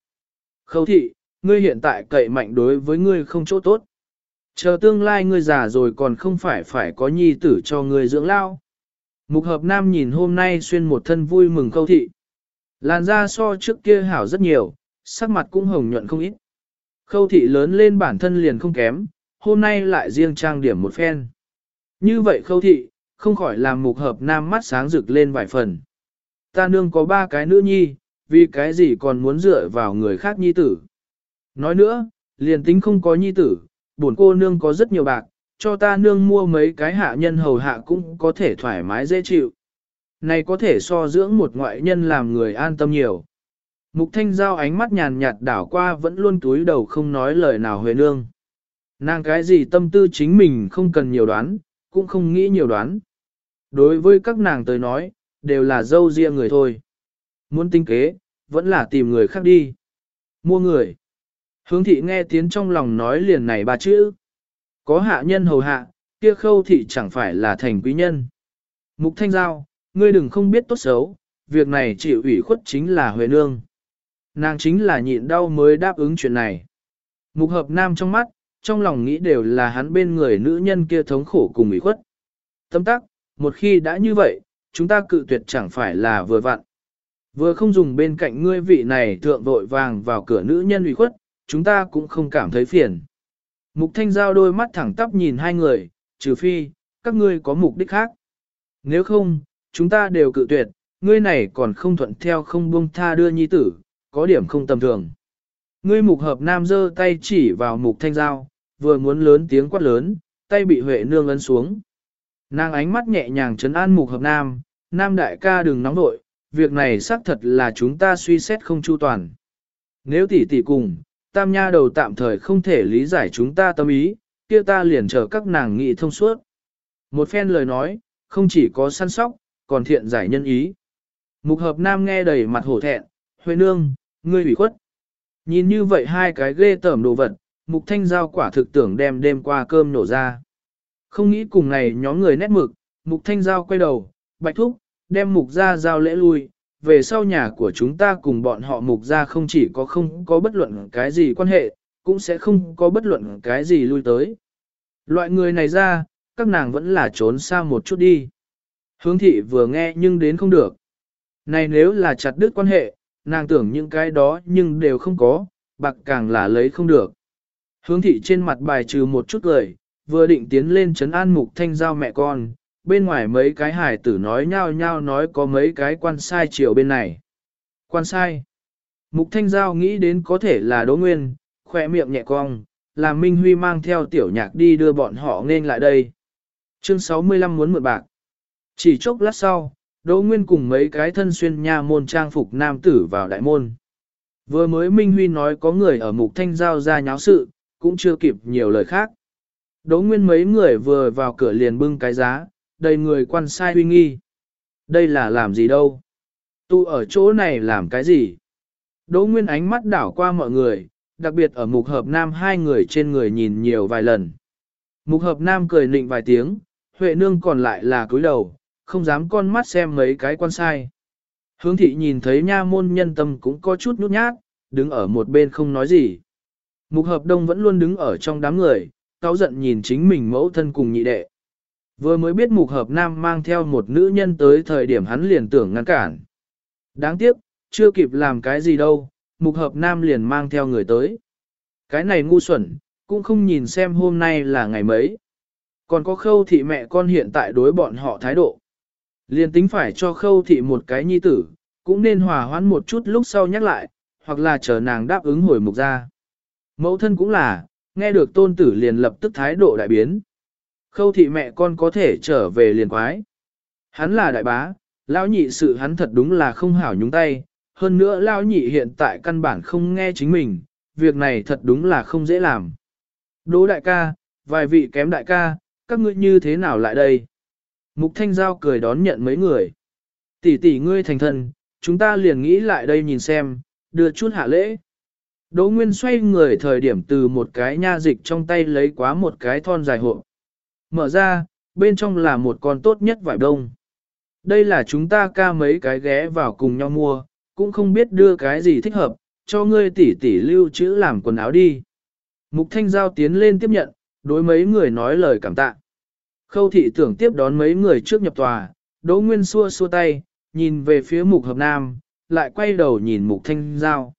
Khâu thị, ngươi hiện tại cậy mạnh đối với ngươi không chỗ tốt. Chờ tương lai ngươi già rồi còn không phải phải có nhi tử cho ngươi dưỡng lao. Mục hợp nam nhìn hôm nay xuyên một thân vui mừng khâu thị. Làn da so trước kia hảo rất nhiều, sắc mặt cũng hồng nhuận không ít. Khâu thị lớn lên bản thân liền không kém, hôm nay lại riêng trang điểm một phen. Như vậy khâu thị, không khỏi làm mục hợp nam mắt sáng rực lên vài phần. Ta nương có ba cái nữ nhi, vì cái gì còn muốn dựa vào người khác nhi tử. Nói nữa, liền tính không có nhi tử, bổn cô nương có rất nhiều bạc, cho ta nương mua mấy cái hạ nhân hầu hạ cũng có thể thoải mái dễ chịu. Này có thể so dưỡng một ngoại nhân làm người an tâm nhiều. Mục thanh giao ánh mắt nhàn nhạt đảo qua vẫn luôn túi đầu không nói lời nào huệ nương. Nàng cái gì tâm tư chính mình không cần nhiều đoán, cũng không nghĩ nhiều đoán. Đối với các nàng tới nói, đều là dâu riêng người thôi. Muốn tinh kế, vẫn là tìm người khác đi. Mua người. Hướng thị nghe tiếng trong lòng nói liền này ba chữ. Có hạ nhân hầu hạ, kia khâu thị chẳng phải là thành quý nhân. Mục thanh giao, ngươi đừng không biết tốt xấu, việc này chịu ủy khuất chính là Huệ Nương. Nàng chính là nhịn đau mới đáp ứng chuyện này. Mục hợp nam trong mắt, trong lòng nghĩ đều là hắn bên người nữ nhân kia thống khổ cùng ủy khuất. Tâm tắc, một khi đã như vậy, chúng ta cự tuyệt chẳng phải là vừa vặn. Vừa không dùng bên cạnh ngươi vị này thượng vội vàng vào cửa nữ nhân ủy khuất, chúng ta cũng không cảm thấy phiền. Mục thanh giao đôi mắt thẳng tắp nhìn hai người, trừ phi, các ngươi có mục đích khác. Nếu không, chúng ta đều cự tuyệt, ngươi này còn không thuận theo không buông tha đưa nhi tử, có điểm không tầm thường. Ngươi mục hợp nam giơ tay chỉ vào mục thanh giao, vừa muốn lớn tiếng quát lớn, tay bị Huệ nương ấn xuống. Nàng ánh mắt nhẹ nhàng trấn an mục hợp nam, nam đại ca đừng nóng nội, việc này xác thật là chúng ta suy xét không chu toàn. Nếu tỷ tỷ cùng, tam nha đầu tạm thời không thể lý giải chúng ta tâm ý, kia ta liền chờ các nàng nghị thông suốt. Một phen lời nói, không chỉ có săn sóc, còn thiện giải nhân ý. Mục hợp nam nghe đầy mặt hổ thẹn, Huệ nương, ngươi ủy khuất. Nhìn như vậy hai cái ghê tởm đồ vật, mục thanh giao quả thực tưởng đem đêm qua cơm nổ ra. Không nghĩ cùng này nhóm người nét mực, mục thanh giao quay đầu, bạch thúc, đem mục ra giao lễ lui, về sau nhà của chúng ta cùng bọn họ mục ra không chỉ có không có bất luận cái gì quan hệ, cũng sẽ không có bất luận cái gì lui tới. Loại người này ra, các nàng vẫn là trốn xa một chút đi. Hướng thị vừa nghe nhưng đến không được. Này nếu là chặt đứt quan hệ, nàng tưởng những cái đó nhưng đều không có, bạc càng là lấy không được. Hướng thị trên mặt bài trừ một chút cười, vừa định tiến lên chấn an mục thanh giao mẹ con, bên ngoài mấy cái hải tử nói nhau nhau nói có mấy cái quan sai chiều bên này. Quan sai. Mục thanh giao nghĩ đến có thể là đỗ nguyên, khỏe miệng nhẹ cong, làm Minh Huy mang theo tiểu nhạc đi đưa bọn họ nên lại đây. Chương 65 muốn mượn bạc. Chỉ chốc lát sau, Đỗ Nguyên cùng mấy cái thân xuyên nha môn trang phục nam tử vào đại môn. Vừa mới Minh Huy nói có người ở mục thanh giao ra nháo sự, cũng chưa kịp nhiều lời khác. Đỗ Nguyên mấy người vừa vào cửa liền bưng cái giá, đầy người quan sai huy nghi. Đây là làm gì đâu? Tu ở chỗ này làm cái gì? Đỗ Nguyên ánh mắt đảo qua mọi người, đặc biệt ở mục hợp nam hai người trên người nhìn nhiều vài lần. Mục hợp nam cười nịnh vài tiếng, Huệ nương còn lại là cúi đầu, không dám con mắt xem mấy cái quan sai. Hướng thị nhìn thấy nha môn nhân tâm cũng có chút nhút nhát, đứng ở một bên không nói gì. Mục hợp đông vẫn luôn đứng ở trong đám người, cáu giận nhìn chính mình mẫu thân cùng nhị đệ. Vừa mới biết mục hợp nam mang theo một nữ nhân tới thời điểm hắn liền tưởng ngăn cản. Đáng tiếc, chưa kịp làm cái gì đâu, mục hợp nam liền mang theo người tới. Cái này ngu xuẩn, cũng không nhìn xem hôm nay là ngày mấy. Còn có khâu thị mẹ con hiện tại đối bọn họ thái độ. Liền tính phải cho khâu thị một cái nhi tử, cũng nên hòa hoãn một chút lúc sau nhắc lại, hoặc là chờ nàng đáp ứng hồi mục ra. Mẫu thân cũng là, nghe được tôn tử liền lập tức thái độ đại biến. Khâu thị mẹ con có thể trở về liền quái. Hắn là đại bá, lão nhị sự hắn thật đúng là không hảo nhúng tay, hơn nữa lão nhị hiện tại căn bản không nghe chính mình, việc này thật đúng là không dễ làm. Đỗ đại ca, vài vị kém đại ca, các ngươi như thế nào lại đây? Mục Thanh Giao cười đón nhận mấy người. Tỷ tỷ ngươi thành thân, chúng ta liền nghĩ lại đây nhìn xem, đưa chút hạ lễ. Đỗ Nguyên xoay người thời điểm từ một cái nha dịch trong tay lấy quá một cái thon dài hộ. Mở ra, bên trong là một con tốt nhất vải đông. Đây là chúng ta ca mấy cái ghé vào cùng nhau mua, cũng không biết đưa cái gì thích hợp, cho ngươi tỷ tỷ lưu trữ làm quần áo đi. Mục Thanh Giao tiến lên tiếp nhận, đối mấy người nói lời cảm tạ. Khâu thị tưởng tiếp đón mấy người trước nhập tòa, Đỗ Nguyên xua xua tay, nhìn về phía Mục Hợp Nam, lại quay đầu nhìn Mục Thanh Giao.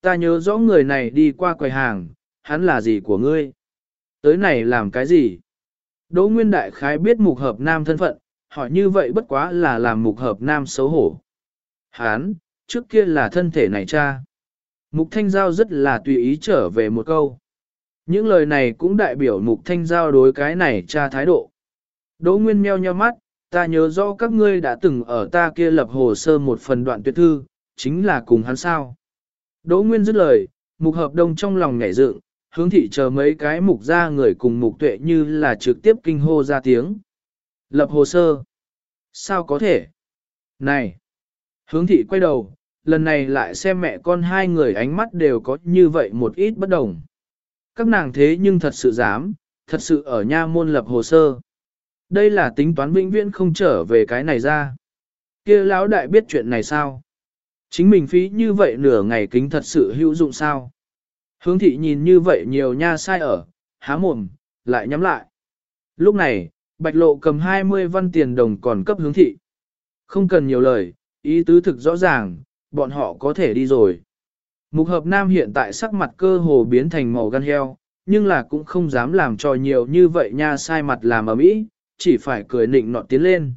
Ta nhớ rõ người này đi qua quầy hàng, hắn là gì của ngươi? Tới này làm cái gì? Đỗ Nguyên Đại Khái biết Mục Hợp Nam thân phận, hỏi như vậy bất quá là làm Mục Hợp Nam xấu hổ. Hán, trước kia là thân thể này cha. Mục Thanh Giao rất là tùy ý trở về một câu. Những lời này cũng đại biểu Mục Thanh Giao đối cái này cha thái độ. Đỗ Nguyên meo nheo mắt, ta nhớ rõ các ngươi đã từng ở ta kia lập hồ sơ một phần đoạn tuyệt thư, chính là cùng hắn sao. Đỗ Nguyên dứt lời, mục hợp đồng trong lòng nhảy dựng, hướng thị chờ mấy cái mục ra người cùng mục tuệ như là trực tiếp kinh hô ra tiếng. Lập hồ sơ. Sao có thể? Này! Hướng thị quay đầu, lần này lại xem mẹ con hai người ánh mắt đều có như vậy một ít bất đồng. Các nàng thế nhưng thật sự dám, thật sự ở nha môn lập hồ sơ. Đây là tính toán vĩnh viễn không trở về cái này ra. kia lão đại biết chuyện này sao? Chính mình phí như vậy nửa ngày kính thật sự hữu dụng sao? Hướng thị nhìn như vậy nhiều nha sai ở, há mồm, lại nhắm lại. Lúc này, bạch lộ cầm 20 văn tiền đồng còn cấp hướng thị. Không cần nhiều lời, ý tứ thực rõ ràng, bọn họ có thể đi rồi. Mục hợp nam hiện tại sắc mặt cơ hồ biến thành màu gan heo, nhưng là cũng không dám làm cho nhiều như vậy nha sai mặt làm ở mỹ, chỉ phải cười nịnh nọt tiến lên.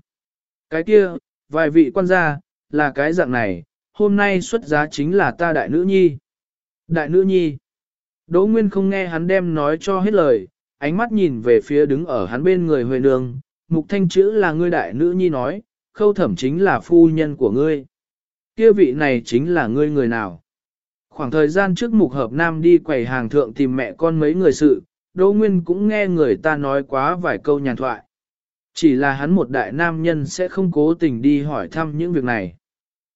Cái kia, vài vị quan gia, là cái dạng này, hôm nay xuất giá chính là ta đại nữ nhi. Đại nữ nhi. Đỗ Nguyên không nghe hắn đem nói cho hết lời, ánh mắt nhìn về phía đứng ở hắn bên người Huệ Nương, mục thanh chữ là ngươi đại nữ nhi nói, khâu thẩm chính là phu nhân của ngươi. Kia vị này chính là ngươi người nào? Khoảng thời gian trước mục hợp nam đi quầy hàng thượng tìm mẹ con mấy người sự, Đỗ Nguyên cũng nghe người ta nói quá vài câu nhàn thoại. Chỉ là hắn một đại nam nhân sẽ không cố tình đi hỏi thăm những việc này.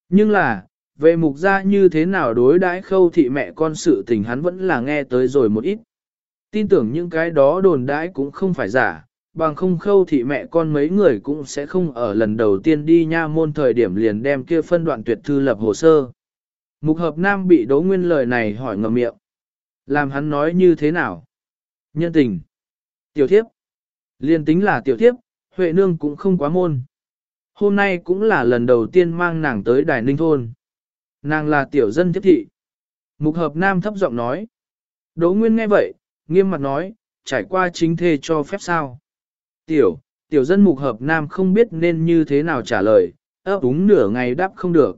Nhưng là, về mục gia như thế nào đối đãi khâu thị mẹ con sự tình hắn vẫn là nghe tới rồi một ít. Tin tưởng những cái đó đồn đãi cũng không phải giả, bằng không khâu thị mẹ con mấy người cũng sẽ không ở lần đầu tiên đi nha môn thời điểm liền đem kia phân đoạn tuyệt thư lập hồ sơ. Mục hợp nam bị đố nguyên lời này hỏi ngầm miệng. Làm hắn nói như thế nào? Nhân tình. Tiểu thiếp. Liên tính là tiểu thiếp, Huệ nương cũng không quá môn. Hôm nay cũng là lần đầu tiên mang nàng tới đài ninh thôn. Nàng là tiểu dân thiết thị. Mục hợp nam thấp giọng nói. Đỗ Nguyên nghe vậy, nghiêm mặt nói, trải qua chính thê cho phép sao. Tiểu, tiểu dân mục hợp nam không biết nên như thế nào trả lời, ấp úng nửa ngày đáp không được.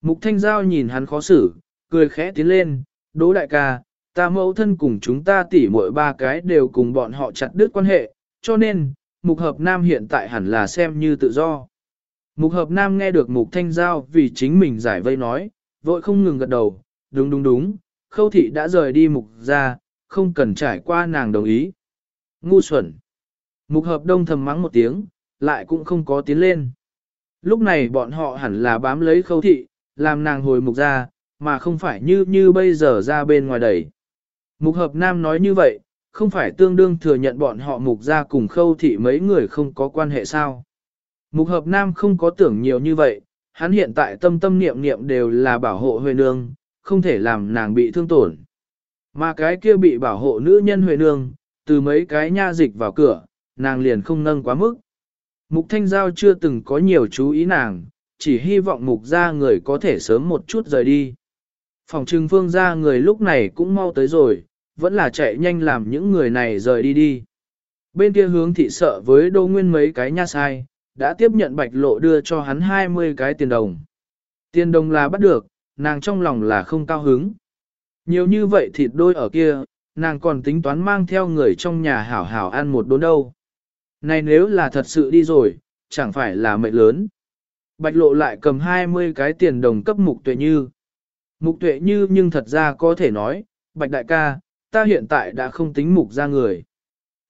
Mục thanh giao nhìn hắn khó xử, cười khẽ tiến lên, đỗ đại ca, ta mẫu thân cùng chúng ta tỉ mỗi ba cái đều cùng bọn họ chặt đứt quan hệ, cho nên, mục hợp nam hiện tại hẳn là xem như tự do. Mục hợp nam nghe được mục thanh giao vì chính mình giải vây nói, vội không ngừng gật đầu, đúng đúng đúng, khâu thị đã rời đi mục ra, không cần trải qua nàng đồng ý. Ngu xuẩn. Mục hợp đông thầm mắng một tiếng, lại cũng không có tiến lên. Lúc này bọn họ hẳn là bám lấy khâu thị, làm nàng hồi mục ra, mà không phải như như bây giờ ra bên ngoài đẩy. Mục hợp nam nói như vậy, không phải tương đương thừa nhận bọn họ mục ra cùng khâu thị mấy người không có quan hệ sao. Mục hợp nam không có tưởng nhiều như vậy, hắn hiện tại tâm tâm niệm niệm đều là bảo hộ Huệ Nương, không thể làm nàng bị thương tổn. Mà cái kia bị bảo hộ nữ nhân Huệ Nương, từ mấy cái nha dịch vào cửa, nàng liền không nâng quá mức. Mục Thanh Giao chưa từng có nhiều chú ý nàng, chỉ hy vọng mục ra người có thể sớm một chút rời đi. Phòng trừng phương ra người lúc này cũng mau tới rồi, vẫn là chạy nhanh làm những người này rời đi đi. Bên kia hướng thị sợ với đô nguyên mấy cái nha sai, đã tiếp nhận bạch lộ đưa cho hắn 20 cái tiền đồng. Tiền đồng là bắt được, nàng trong lòng là không cao hứng. Nhiều như vậy thịt đôi ở kia, nàng còn tính toán mang theo người trong nhà hảo hảo ăn một đốn đâu. Này nếu là thật sự đi rồi, chẳng phải là mệnh lớn. Bạch lộ lại cầm 20 cái tiền đồng cấp mục tuệ như. Mục tuệ như nhưng thật ra có thể nói, bạch đại ca, ta hiện tại đã không tính mục ra người.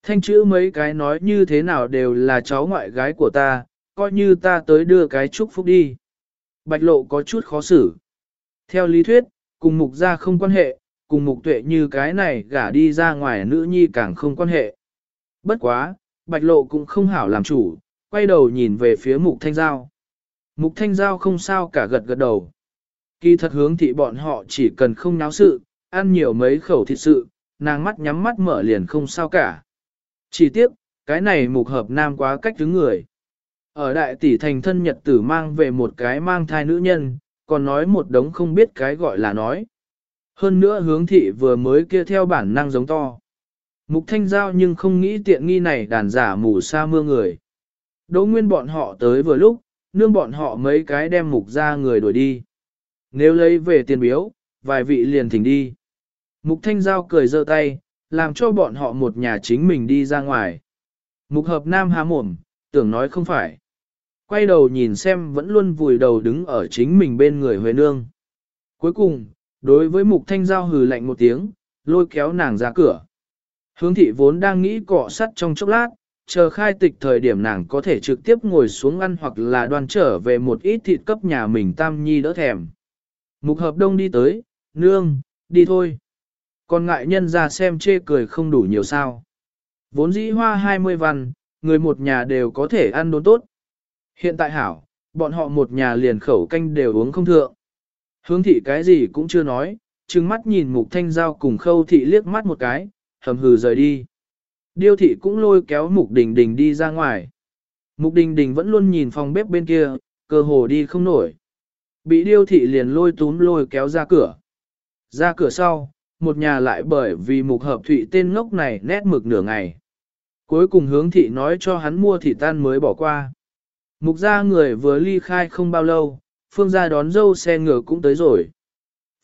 Thanh chữ mấy cái nói như thế nào đều là cháu ngoại gái của ta, coi như ta tới đưa cái chúc phúc đi. Bạch lộ có chút khó xử. Theo lý thuyết, cùng mục gia không quan hệ, cùng mục tuệ như cái này gả đi ra ngoài nữ nhi càng không quan hệ. Bất quá, bạch lộ cũng không hảo làm chủ, quay đầu nhìn về phía mục thanh giao. Mục thanh giao không sao cả gật gật đầu. Kỳ thật hướng thị bọn họ chỉ cần không náo sự, ăn nhiều mấy khẩu thịt sự, nàng mắt nhắm mắt mở liền không sao cả. Chỉ tiếc, cái này mục hợp nam quá cách thứ người. Ở đại tỷ thành thân nhật tử mang về một cái mang thai nữ nhân, còn nói một đống không biết cái gọi là nói. Hơn nữa hướng thị vừa mới kia theo bản năng giống to. Mục thanh giao nhưng không nghĩ tiện nghi này đàn giả mù sa mưa người. Đỗ nguyên bọn họ tới vừa lúc, nương bọn họ mấy cái đem mục ra người đuổi đi. Nếu lấy về tiền biếu, vài vị liền thỉnh đi. Mục thanh giao cười giơ tay, làm cho bọn họ một nhà chính mình đi ra ngoài. Mục hợp nam há mồm, tưởng nói không phải. Quay đầu nhìn xem vẫn luôn vùi đầu đứng ở chính mình bên người Huệ Nương. Cuối cùng, đối với mục thanh giao hừ lạnh một tiếng, lôi kéo nàng ra cửa. Hướng thị vốn đang nghĩ cọ sắt trong chốc lát, chờ khai tịch thời điểm nàng có thể trực tiếp ngồi xuống ăn hoặc là đoan trở về một ít thịt cấp nhà mình tam nhi đỡ thèm. Mục hợp đông đi tới, nương, đi thôi. Còn ngại nhân ra xem chê cười không đủ nhiều sao. Vốn dĩ hoa 20 văn, người một nhà đều có thể ăn đốn tốt. Hiện tại hảo, bọn họ một nhà liền khẩu canh đều uống không thượng. Hướng thị cái gì cũng chưa nói, trừng mắt nhìn mục thanh giao cùng khâu thị liếc mắt một cái, hầm hừ rời đi. Điêu thị cũng lôi kéo mục đình đình đi ra ngoài. Mục đình đình vẫn luôn nhìn phòng bếp bên kia, cơ hồ đi không nổi. Bị điêu thị liền lôi túm lôi kéo ra cửa. Ra cửa sau, một nhà lại bởi vì mục hợp thụy tên ngốc này nét mực nửa ngày. Cuối cùng hướng thị nói cho hắn mua thị tan mới bỏ qua. Mục gia người vừa ly khai không bao lâu, phương gia đón dâu xe ngựa cũng tới rồi.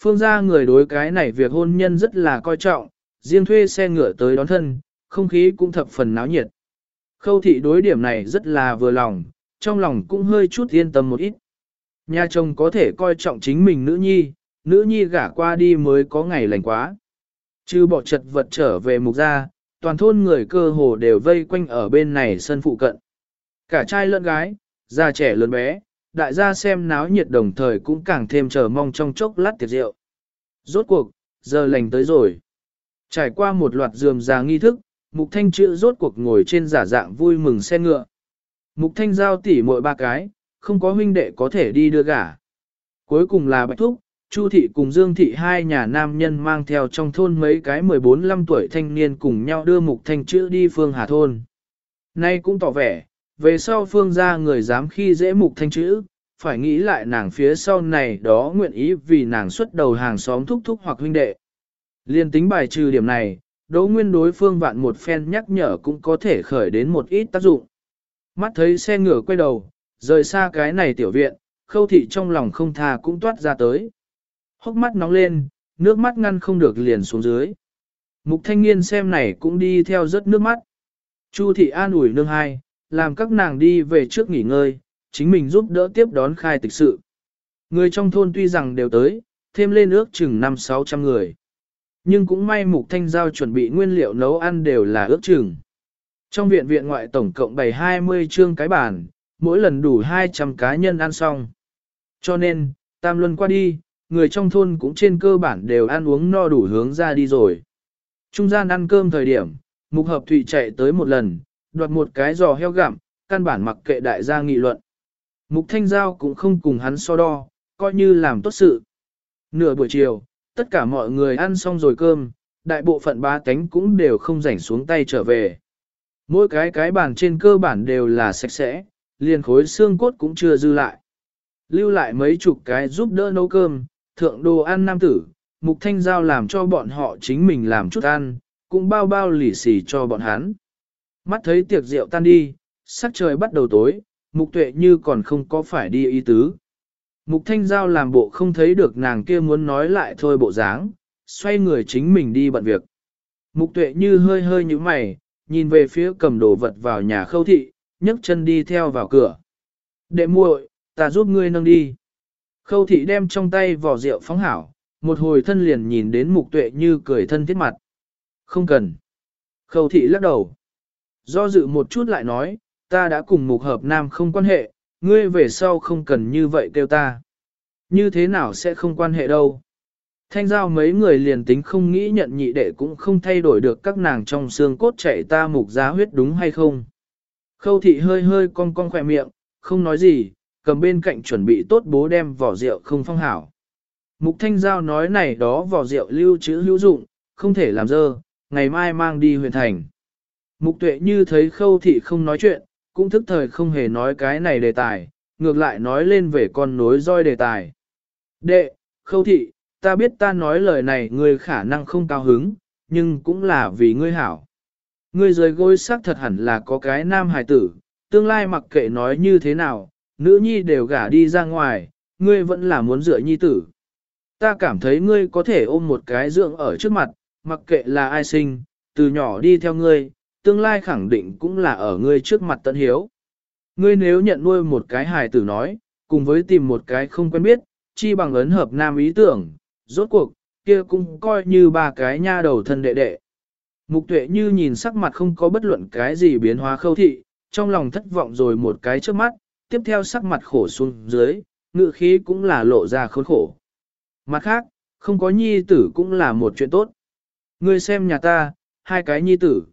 Phương gia người đối cái này việc hôn nhân rất là coi trọng, riêng thuê xe ngựa tới đón thân, không khí cũng thập phần náo nhiệt. Khâu thị đối điểm này rất là vừa lòng, trong lòng cũng hơi chút yên tâm một ít. Nhà chồng có thể coi trọng chính mình nữ nhi, nữ nhi gả qua đi mới có ngày lành quá. Chứ bỏ chật vật trở về mục gia, toàn thôn người cơ hồ đều vây quanh ở bên này sân phụ cận. Cả trai lẫn gái, già trẻ lớn bé, đại gia xem náo nhiệt đồng thời cũng càng thêm chờ mong trong chốc lát tiệc rượu. Rốt cuộc, giờ lành tới rồi. Trải qua một loạt dườm già nghi thức, Mục Thanh chữ rốt cuộc ngồi trên giả dạng vui mừng xe ngựa. Mục Thanh giao tỉ mỗi ba cái, không có huynh đệ có thể đi đưa gả. Cuối cùng là Bạch Thúc, Chu Thị cùng Dương Thị hai nhà nam nhân mang theo trong thôn mấy cái 14-15 tuổi thanh niên cùng nhau đưa Mục Thanh chữ đi phương Hà Thôn. Nay cũng tỏ vẻ, về sau phương ra người dám khi dễ Mục Thanh chữ, phải nghĩ lại nàng phía sau này đó nguyện ý vì nàng xuất đầu hàng xóm thúc thúc hoặc huynh đệ. Liên tính bài trừ điểm này, đỗ nguyên đối phương vạn một phen nhắc nhở cũng có thể khởi đến một ít tác dụng. Mắt thấy xe ngựa quay đầu, rời xa cái này tiểu viện, khâu thị trong lòng không tha cũng toát ra tới. Hốc mắt nóng lên, nước mắt ngăn không được liền xuống dưới. Mục thanh niên xem này cũng đi theo rất nước mắt. Chu thị an ủi nương hai, làm các nàng đi về trước nghỉ ngơi, chính mình giúp đỡ tiếp đón khai tịch sự. Người trong thôn tuy rằng đều tới, thêm lên ước chừng 5-600 người. Nhưng cũng may mục thanh giao chuẩn bị nguyên liệu nấu ăn đều là ước chừng. Trong viện viện ngoại tổng cộng bày 20 chương cái bàn, mỗi lần đủ 200 cá nhân ăn xong. Cho nên, tam luân qua đi, người trong thôn cũng trên cơ bản đều ăn uống no đủ hướng ra đi rồi. Trung gian ăn cơm thời điểm, mục hợp thụy chạy tới một lần, đoạt một cái giò heo gặm, căn bản mặc kệ đại gia nghị luận. Mục thanh giao cũng không cùng hắn so đo, coi như làm tốt sự. Nửa buổi chiều, tất cả mọi người ăn xong rồi cơm, đại bộ phận ba cánh cũng đều không rảnh xuống tay trở về. Mỗi cái cái bàn trên cơ bản đều là sạch sẽ, liền khối xương cốt cũng chưa dư lại. Lưu lại mấy chục cái giúp đỡ nấu cơm, thượng đồ ăn nam tử, mục thanh giao làm cho bọn họ chính mình làm chút ăn, cũng bao bao lì xì cho bọn hắn. Mắt thấy tiệc rượu tan đi, sắc trời bắt đầu tối, mục tuệ như còn không có phải đi ý tứ. Mục thanh giao làm bộ không thấy được nàng kia muốn nói lại thôi bộ dáng, xoay người chính mình đi bận việc. Mục tuệ như hơi hơi như mày, nhìn về phía cầm đồ vật vào nhà khâu thị, nhấc chân đi theo vào cửa. Đệ muội, ta giúp ngươi nâng đi. Khâu thị đem trong tay vỏ rượu phóng hảo, một hồi thân liền nhìn đến mục tuệ như cười thân thiết mặt. Không cần. Khâu thị lắc đầu. Do dự một chút lại nói, ta đã cùng mục hợp nam không quan hệ, ngươi về sau không cần như vậy kêu ta. Như thế nào sẽ không quan hệ đâu. Thanh giao mấy người liền tính không nghĩ nhận nhị đệ cũng không thay đổi được các nàng trong xương cốt chạy ta mục giá huyết đúng hay không. Khâu thị hơi hơi cong cong khỏe miệng, không nói gì, cầm bên cạnh chuẩn bị tốt bố đem vỏ rượu không phong hảo. Mục thanh giao nói này đó vỏ rượu lưu trữ hữu dụng, không thể làm dơ, ngày mai mang đi huyện thành. Mục tuệ như thấy khâu thị không nói chuyện, cũng thức thời không hề nói cái này đề tài, ngược lại nói lên về con nối roi đề tài. Đệ, khâu thị, ta biết ta nói lời này ngươi khả năng không cao hứng, nhưng cũng là vì ngươi hảo. Ngươi rời gối xác thật hẳn là có cái nam hài tử, tương lai mặc kệ nói như thế nào, nữ nhi đều gả đi ra ngoài, ngươi vẫn là muốn dựa nhi tử. Ta cảm thấy ngươi có thể ôm một cái dưỡng ở trước mặt, mặc kệ là ai sinh, từ nhỏ đi theo ngươi, tương lai khẳng định cũng là ở ngươi trước mặt tận hiếu. Ngươi nếu nhận nuôi một cái hài tử nói, cùng với tìm một cái không quen biết, chi bằng ấn hợp nam ý tưởng, rốt cuộc, kia cũng coi như ba cái nha đầu thân đệ đệ. Mục tuệ như nhìn sắc mặt không có bất luận cái gì biến hóa khâu thị, trong lòng thất vọng rồi một cái trước mắt, tiếp theo sắc mặt khổ xuống dưới, ngự khí cũng là lộ ra khốn khổ. Mặt khác, không có nhi tử cũng là một chuyện tốt. Ngươi xem nhà ta, hai cái nhi tử.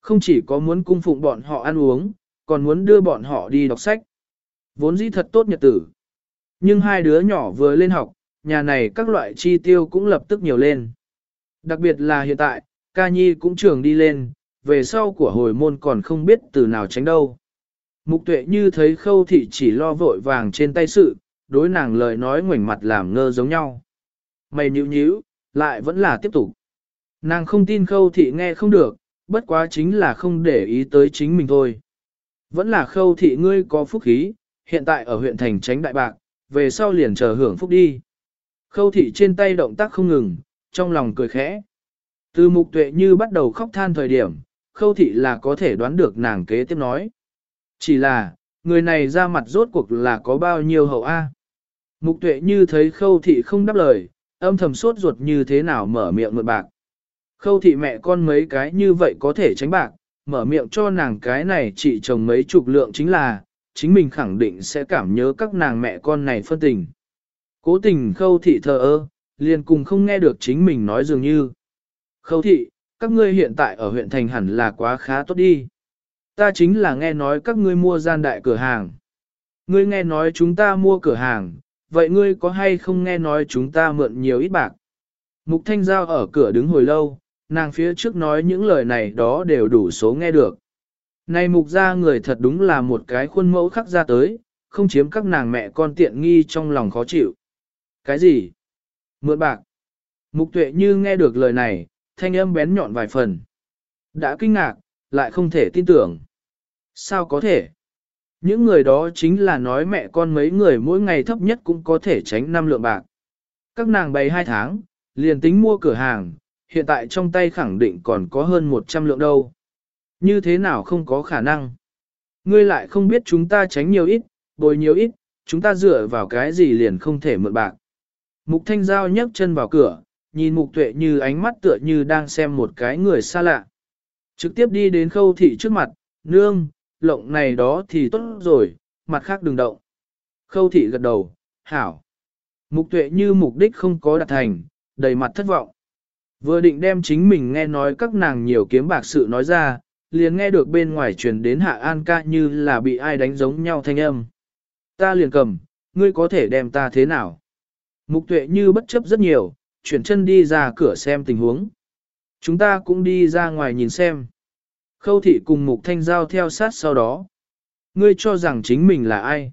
Không chỉ có muốn cung phụng bọn họ ăn uống, còn muốn đưa bọn họ đi đọc sách. Vốn dĩ thật tốt nhật tử. Nhưng hai đứa nhỏ vừa lên học, nhà này các loại chi tiêu cũng lập tức nhiều lên. Đặc biệt là hiện tại, ca nhi cũng trường đi lên, về sau của hồi môn còn không biết từ nào tránh đâu. Mục tuệ như thấy khâu thị chỉ lo vội vàng trên tay sự, đối nàng lời nói ngoảnh mặt làm ngơ giống nhau. Mày nhíu nhíu, lại vẫn là tiếp tục. Nàng không tin khâu thị nghe không được, bất quá chính là không để ý tới chính mình thôi. Vẫn là khâu thị ngươi có phúc khí, hiện tại ở huyện thành tránh đại bạc, về sau liền chờ hưởng phúc đi. Khâu thị trên tay động tác không ngừng, trong lòng cười khẽ. Từ mục tuệ như bắt đầu khóc than thời điểm, khâu thị là có thể đoán được nàng kế tiếp nói. Chỉ là, người này ra mặt rốt cuộc là có bao nhiêu hậu A. Mục tuệ như thấy khâu thị không đáp lời, âm thầm sốt ruột như thế nào mở miệng mượn bạc. Khâu thị mẹ con mấy cái như vậy có thể tránh bạc, mở miệng cho nàng cái này chỉ chồng mấy chục lượng chính là, chính mình khẳng định sẽ cảm nhớ các nàng mẹ con này phân tình. Cố tình khâu thị thờ ơ, liền cùng không nghe được chính mình nói dường như. Khâu thị, các ngươi hiện tại ở huyện thành hẳn là quá khá tốt đi. Ta chính là nghe nói các ngươi mua gian đại cửa hàng. Ngươi nghe nói chúng ta mua cửa hàng, vậy ngươi có hay không nghe nói chúng ta mượn nhiều ít bạc? Mục Thanh Giao ở cửa đứng hồi lâu, nàng phía trước nói những lời này đó đều đủ số nghe được. Này mục ra người thật đúng là một cái khuôn mẫu khắc ra tới, không chiếm các nàng mẹ con tiện nghi trong lòng khó chịu. Cái gì? Mượn bạc. Mục tuệ như nghe được lời này, thanh âm bén nhọn vài phần. Đã kinh ngạc, lại không thể tin tưởng. Sao có thể? Những người đó chính là nói mẹ con mấy người mỗi ngày thấp nhất cũng có thể tránh năm lượng bạc. Các nàng bày hai tháng, liền tính mua cửa hàng, hiện tại trong tay khẳng định còn có hơn 100 lượng đâu. Như thế nào không có khả năng? Ngươi lại không biết chúng ta tránh nhiều ít, bồi nhiều ít, chúng ta dựa vào cái gì liền không thể mượn bạc. Mục Thanh Giao nhấc chân vào cửa, nhìn Mục Tuệ như ánh mắt tựa như đang xem một cái người xa lạ. Trực tiếp đi đến khâu thị trước mặt, nương, lộng này đó thì tốt rồi, mặt khác đừng động. Khâu thị gật đầu, hảo. Mục Tuệ như mục đích không có đạt thành, đầy mặt thất vọng. Vừa định đem chính mình nghe nói các nàng nhiều kiếm bạc sự nói ra, liền nghe được bên ngoài truyền đến hạ an ca như là bị ai đánh giống nhau thanh âm. Ta liền cầm, ngươi có thể đem ta thế nào? Mục tuệ như bất chấp rất nhiều, chuyển chân đi ra cửa xem tình huống. Chúng ta cũng đi ra ngoài nhìn xem. Khâu thị cùng mục thanh giao theo sát sau đó. Ngươi cho rằng chính mình là ai?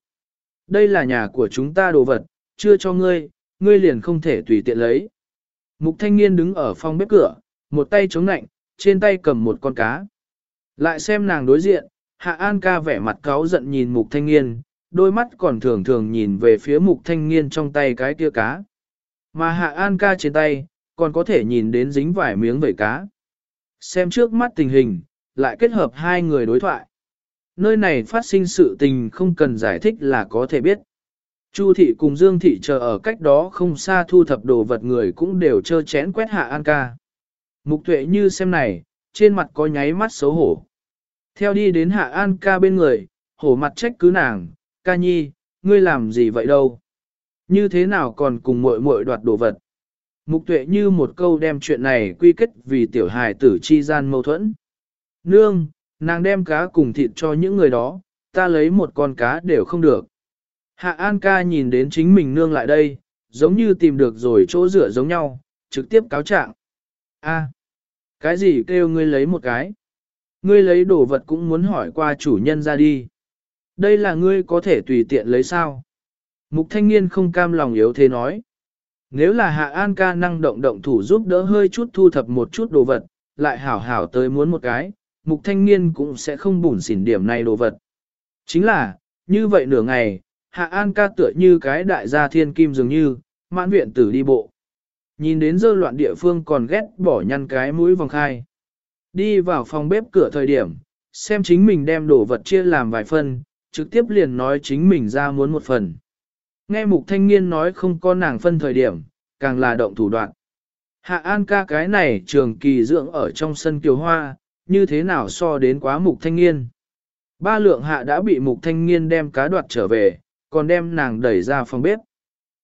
Đây là nhà của chúng ta đồ vật, chưa cho ngươi, ngươi liền không thể tùy tiện lấy. Mục thanh niên đứng ở phòng bếp cửa, một tay chống nạnh, trên tay cầm một con cá. Lại xem nàng đối diện, Hạ An ca vẻ mặt cáu giận nhìn mục thanh niên, đôi mắt còn thường thường nhìn về phía mục thanh niên trong tay cái kia cá. Mà Hạ An ca trên tay, còn có thể nhìn đến dính vài miếng vẩy cá. Xem trước mắt tình hình, lại kết hợp hai người đối thoại. Nơi này phát sinh sự tình không cần giải thích là có thể biết. Chu thị cùng Dương thị chờ ở cách đó không xa thu thập đồ vật người cũng đều chơ chén quét hạ An ca. Mục tuệ như xem này, trên mặt có nháy mắt xấu hổ. Theo đi đến Hạ An ca bên người, hổ mặt trách cứ nàng, ca nhi, ngươi làm gì vậy đâu? Như thế nào còn cùng muội muội đoạt đồ vật? Mục tuệ như một câu đem chuyện này quy kết vì tiểu hài tử chi gian mâu thuẫn. Nương, nàng đem cá cùng thịt cho những người đó, ta lấy một con cá đều không được. Hạ An ca nhìn đến chính mình nương lại đây, giống như tìm được rồi chỗ rửa giống nhau, trực tiếp cáo trạng. A, cái gì kêu ngươi lấy một cái? Ngươi lấy đồ vật cũng muốn hỏi qua chủ nhân ra đi. Đây là ngươi có thể tùy tiện lấy sao? Mục thanh niên không cam lòng yếu thế nói. Nếu là hạ an ca năng động động thủ giúp đỡ hơi chút thu thập một chút đồ vật, lại hảo hảo tới muốn một cái, mục thanh niên cũng sẽ không bùn xỉn điểm này đồ vật. Chính là, như vậy nửa ngày, hạ an ca tựa như cái đại gia thiên kim dường như, mãn viện tử đi bộ. Nhìn đến dơ loạn địa phương còn ghét bỏ nhăn cái mũi vòng khai. Đi vào phòng bếp cửa thời điểm, xem chính mình đem đồ vật chia làm vài phần, trực tiếp liền nói chính mình ra muốn một phần. Nghe mục thanh niên nói không có nàng phân thời điểm, càng là động thủ đoạn. Hạ An ca cái này trường kỳ dưỡng ở trong sân kiều hoa, như thế nào so đến quá mục thanh niên. Ba lượng hạ đã bị mục thanh niên đem cá đoạt trở về, còn đem nàng đẩy ra phòng bếp.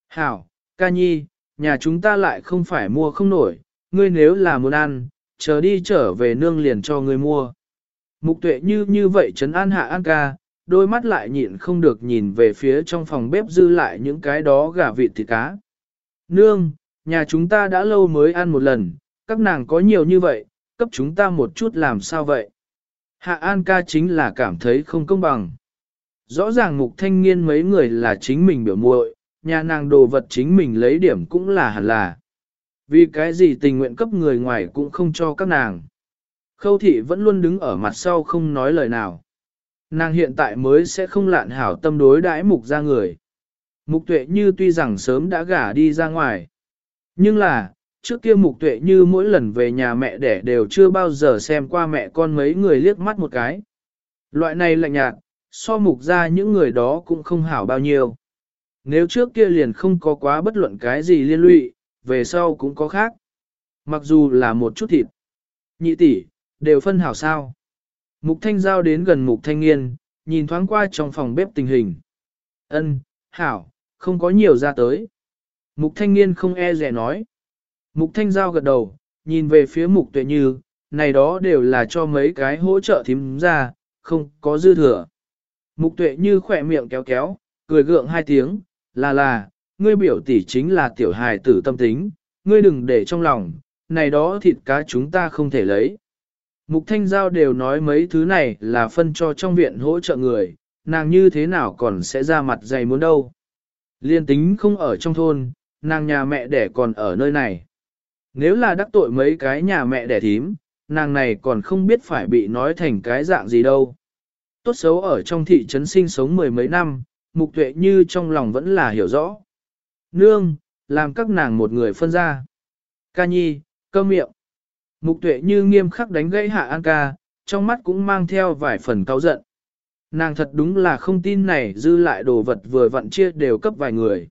Hảo, ca nhi, nhà chúng ta lại không phải mua không nổi, ngươi nếu là muốn ăn, chờ đi trở về nương liền cho ngươi mua. Mục tuệ như như vậy trấn an hạ an ca, đôi mắt lại nhịn không được nhìn về phía trong phòng bếp dư lại những cái đó gà vịt thịt cá. Nương, nhà chúng ta đã lâu mới ăn một lần, các nàng có nhiều như vậy, cấp chúng ta một chút làm sao vậy? Hạ An ca chính là cảm thấy không công bằng. Rõ ràng mục thanh niên mấy người là chính mình biểu muội, nhà nàng đồ vật chính mình lấy điểm cũng là hẳn là. Vì cái gì tình nguyện cấp người ngoài cũng không cho các nàng. Khâu thị vẫn luôn đứng ở mặt sau không nói lời nào. Nàng hiện tại mới sẽ không lạn hảo tâm đối đãi mục ra người. Mục tuệ như tuy rằng sớm đã gả đi ra ngoài. Nhưng là, trước kia mục tuệ như mỗi lần về nhà mẹ đẻ đều chưa bao giờ xem qua mẹ con mấy người liếc mắt một cái. Loại này lạnh nhạt, so mục ra những người đó cũng không hảo bao nhiêu. Nếu trước kia liền không có quá bất luận cái gì liên lụy, về sau cũng có khác. Mặc dù là một chút thịt. Nhị tỷ, đều phân hảo sao. Mục thanh giao đến gần mục thanh niên, nhìn thoáng qua trong phòng bếp tình hình. Ân, hảo, không có nhiều ra tới. Mục thanh niên không e rẻ nói. Mục thanh giao gật đầu, nhìn về phía mục tuệ như, này đó đều là cho mấy cái hỗ trợ thím ra, không có dư thừa. Mục tuệ như khỏe miệng kéo kéo, cười gượng hai tiếng, là là, ngươi biểu tỷ chính là tiểu hài tử tâm tính, ngươi đừng để trong lòng, này đó thịt cá chúng ta không thể lấy. Mục Thanh Giao đều nói mấy thứ này là phân cho trong viện hỗ trợ người, nàng như thế nào còn sẽ ra mặt dày muốn đâu. Liên tính không ở trong thôn, nàng nhà mẹ đẻ còn ở nơi này. Nếu là đắc tội mấy cái nhà mẹ đẻ thím, nàng này còn không biết phải bị nói thành cái dạng gì đâu. Tốt xấu ở trong thị trấn sinh sống mười mấy năm, mục tuệ như trong lòng vẫn là hiểu rõ. Nương, làm các nàng một người phân ra. Ca nhi, cơ miệng. Mục tuệ như nghiêm khắc đánh gãy hạ an ca, trong mắt cũng mang theo vài phần cao giận. Nàng thật đúng là không tin này dư lại đồ vật vừa vặn chia đều cấp vài người.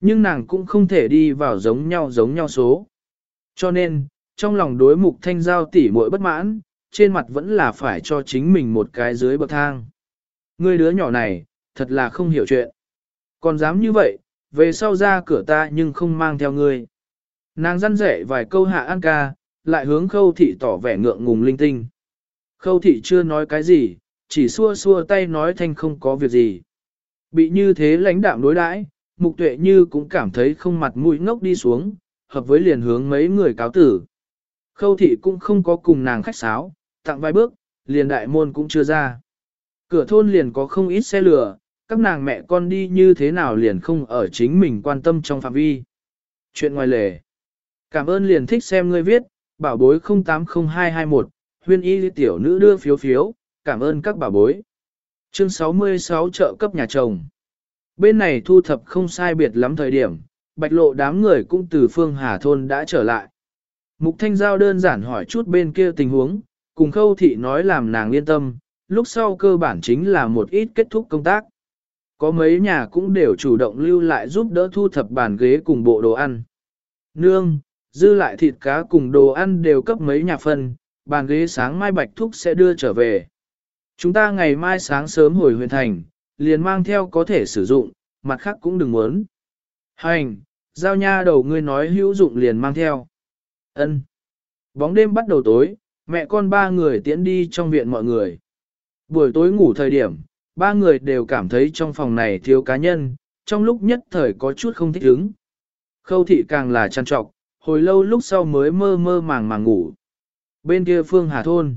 Nhưng nàng cũng không thể đi vào giống nhau giống nhau số. Cho nên, trong lòng đối mục thanh giao tỉ muội bất mãn, trên mặt vẫn là phải cho chính mình một cái dưới bậc thang. Người đứa nhỏ này, thật là không hiểu chuyện. Còn dám như vậy, về sau ra cửa ta nhưng không mang theo ngươi. Nàng răn rẻ vài câu hạ an ca, lại hướng khâu thị tỏ vẻ ngượng ngùng linh tinh. Khâu thị chưa nói cái gì, chỉ xua xua tay nói thanh không có việc gì. Bị như thế lãnh đạm đối đãi, mục tuệ như cũng cảm thấy không mặt mũi ngốc đi xuống, hợp với liền hướng mấy người cáo tử. Khâu thị cũng không có cùng nàng khách sáo, tặng vài bước, liền đại môn cũng chưa ra. Cửa thôn liền có không ít xe lửa, các nàng mẹ con đi như thế nào liền không ở chính mình quan tâm trong phạm vi. Chuyện ngoài lề. Cảm ơn liền thích xem ngươi viết, bảo bối 080221, huyên y tiểu nữ đưa phiếu phiếu, cảm ơn các bảo bối. Chương 66 trợ cấp nhà chồng. Bên này thu thập không sai biệt lắm thời điểm, bạch lộ đám người cũng từ phương Hà Thôn đã trở lại. Mục Thanh Giao đơn giản hỏi chút bên kia tình huống, cùng khâu thị nói làm nàng yên tâm, lúc sau cơ bản chính là một ít kết thúc công tác. Có mấy nhà cũng đều chủ động lưu lại giúp đỡ thu thập bàn ghế cùng bộ đồ ăn. Nương, dư lại thịt cá cùng đồ ăn đều cấp mấy nhà phân, bàn ghế sáng mai bạch thúc sẽ đưa trở về. Chúng ta ngày mai sáng sớm hồi huyện thành, liền mang theo có thể sử dụng, mặt khác cũng đừng muốn. Hành, giao nha đầu ngươi nói hữu dụng liền mang theo. Ân. Bóng đêm bắt đầu tối, mẹ con ba người tiễn đi trong viện mọi người. Buổi tối ngủ thời điểm, ba người đều cảm thấy trong phòng này thiếu cá nhân, trong lúc nhất thời có chút không thích ứng. Khâu thị càng là chăn trọc, hồi lâu lúc sau mới mơ mơ màng màng ngủ. Bên kia phương hà thôn.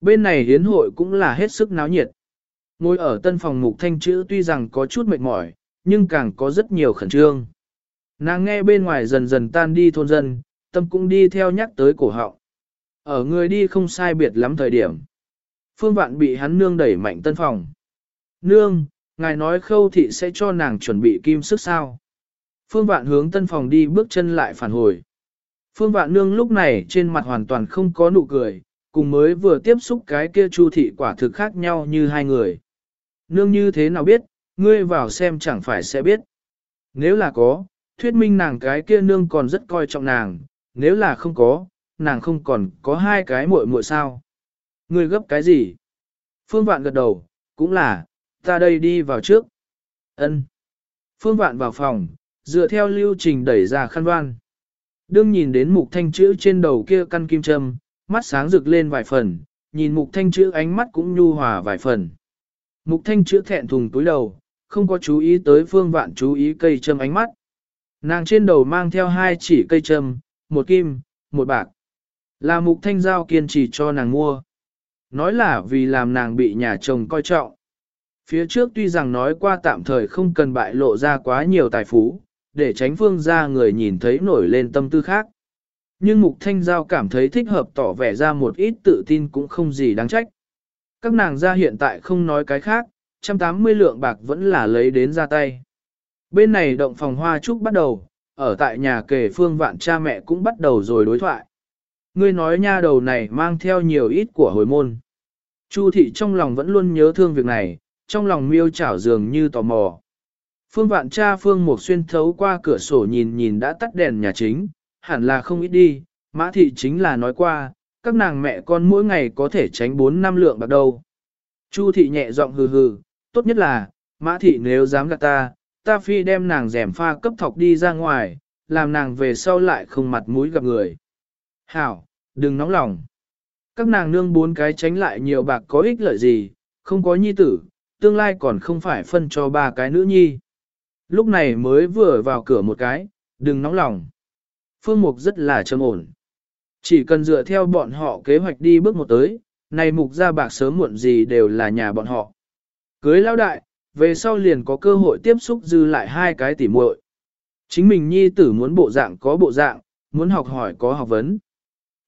Bên này hiến hội cũng là hết sức náo nhiệt. Ngồi ở tân phòng mục thanh chữ tuy rằng có chút mệt mỏi, nhưng càng có rất nhiều khẩn trương. Nàng nghe bên ngoài dần dần tan đi thôn dân, tâm cũng đi theo nhắc tới cổ họng. Ở người đi không sai biệt lắm thời điểm. Phương Vạn bị hắn nương đẩy mạnh tân phòng. Nương, ngài nói khâu thị sẽ cho nàng chuẩn bị kim sức sao. Phương Vạn hướng tân phòng đi bước chân lại phản hồi. Phương Vạn nương lúc này trên mặt hoàn toàn không có nụ cười, cùng mới vừa tiếp xúc cái kia chu thị quả thực khác nhau như hai người. Nương như thế nào biết, ngươi vào xem chẳng phải sẽ biết. Nếu là có, thuyết minh nàng cái kia nương còn rất coi trọng nàng, nếu là không có, nàng không còn có hai cái muội muội sao. Người gấp cái gì? Phương Vạn gật đầu, cũng là, ta đây đi vào trước. Ân. Phương Vạn vào phòng, dựa theo lưu trình đẩy ra khăn đoan. Đương nhìn đến mục thanh chữ trên đầu kia căn kim châm, mắt sáng rực lên vài phần, nhìn mục thanh chữ ánh mắt cũng nhu hòa vài phần. Mục thanh chữ thẹn thùng túi đầu, không có chú ý tới phương vạn chú ý cây châm ánh mắt. Nàng trên đầu mang theo hai chỉ cây châm, một kim, một bạc. Là mục thanh giao kiên trì cho nàng mua. Nói là vì làm nàng bị nhà chồng coi trọng. Phía trước tuy rằng nói qua tạm thời không cần bại lộ ra quá nhiều tài phú, để tránh phương ra người nhìn thấy nổi lên tâm tư khác. Nhưng Mục Thanh Giao cảm thấy thích hợp tỏ vẻ ra một ít tự tin cũng không gì đáng trách. Các nàng ra hiện tại không nói cái khác, 180 lượng bạc vẫn là lấy đến ra tay. Bên này động phòng hoa trúc bắt đầu, ở tại nhà kể phương vạn cha mẹ cũng bắt đầu rồi đối thoại. Ngươi nói nha đầu này mang theo nhiều ít của hồi môn. Chu thị trong lòng vẫn luôn nhớ thương việc này, trong lòng miêu chảo dường như tò mò. Phương vạn cha phương một xuyên thấu qua cửa sổ nhìn nhìn đã tắt đèn nhà chính, hẳn là không ít đi, mã thị chính là nói qua, các nàng mẹ con mỗi ngày có thể tránh 4 năm lượng bạc đâu. Chu thị nhẹ giọng hừ hừ, tốt nhất là, mã thị nếu dám gạt ta, ta phi đem nàng rèm pha cấp thọc đi ra ngoài, làm nàng về sau lại không mặt mũi gặp người. Hảo, đừng nóng lòng. Các nàng nương bốn cái tránh lại nhiều bạc có ích lợi gì, không có nhi tử, tương lai còn không phải phân cho ba cái nữ nhi. Lúc này mới vừa vào cửa một cái, đừng nóng lòng. Phương Mục rất là trầm ổn. Chỉ cần dựa theo bọn họ kế hoạch đi bước một tới, này mục ra bạc sớm muộn gì đều là nhà bọn họ. Cưới lao đại, về sau liền có cơ hội tiếp xúc dư lại hai cái tỉ muội. Chính mình nhi tử muốn bộ dạng có bộ dạng, muốn học hỏi có học vấn.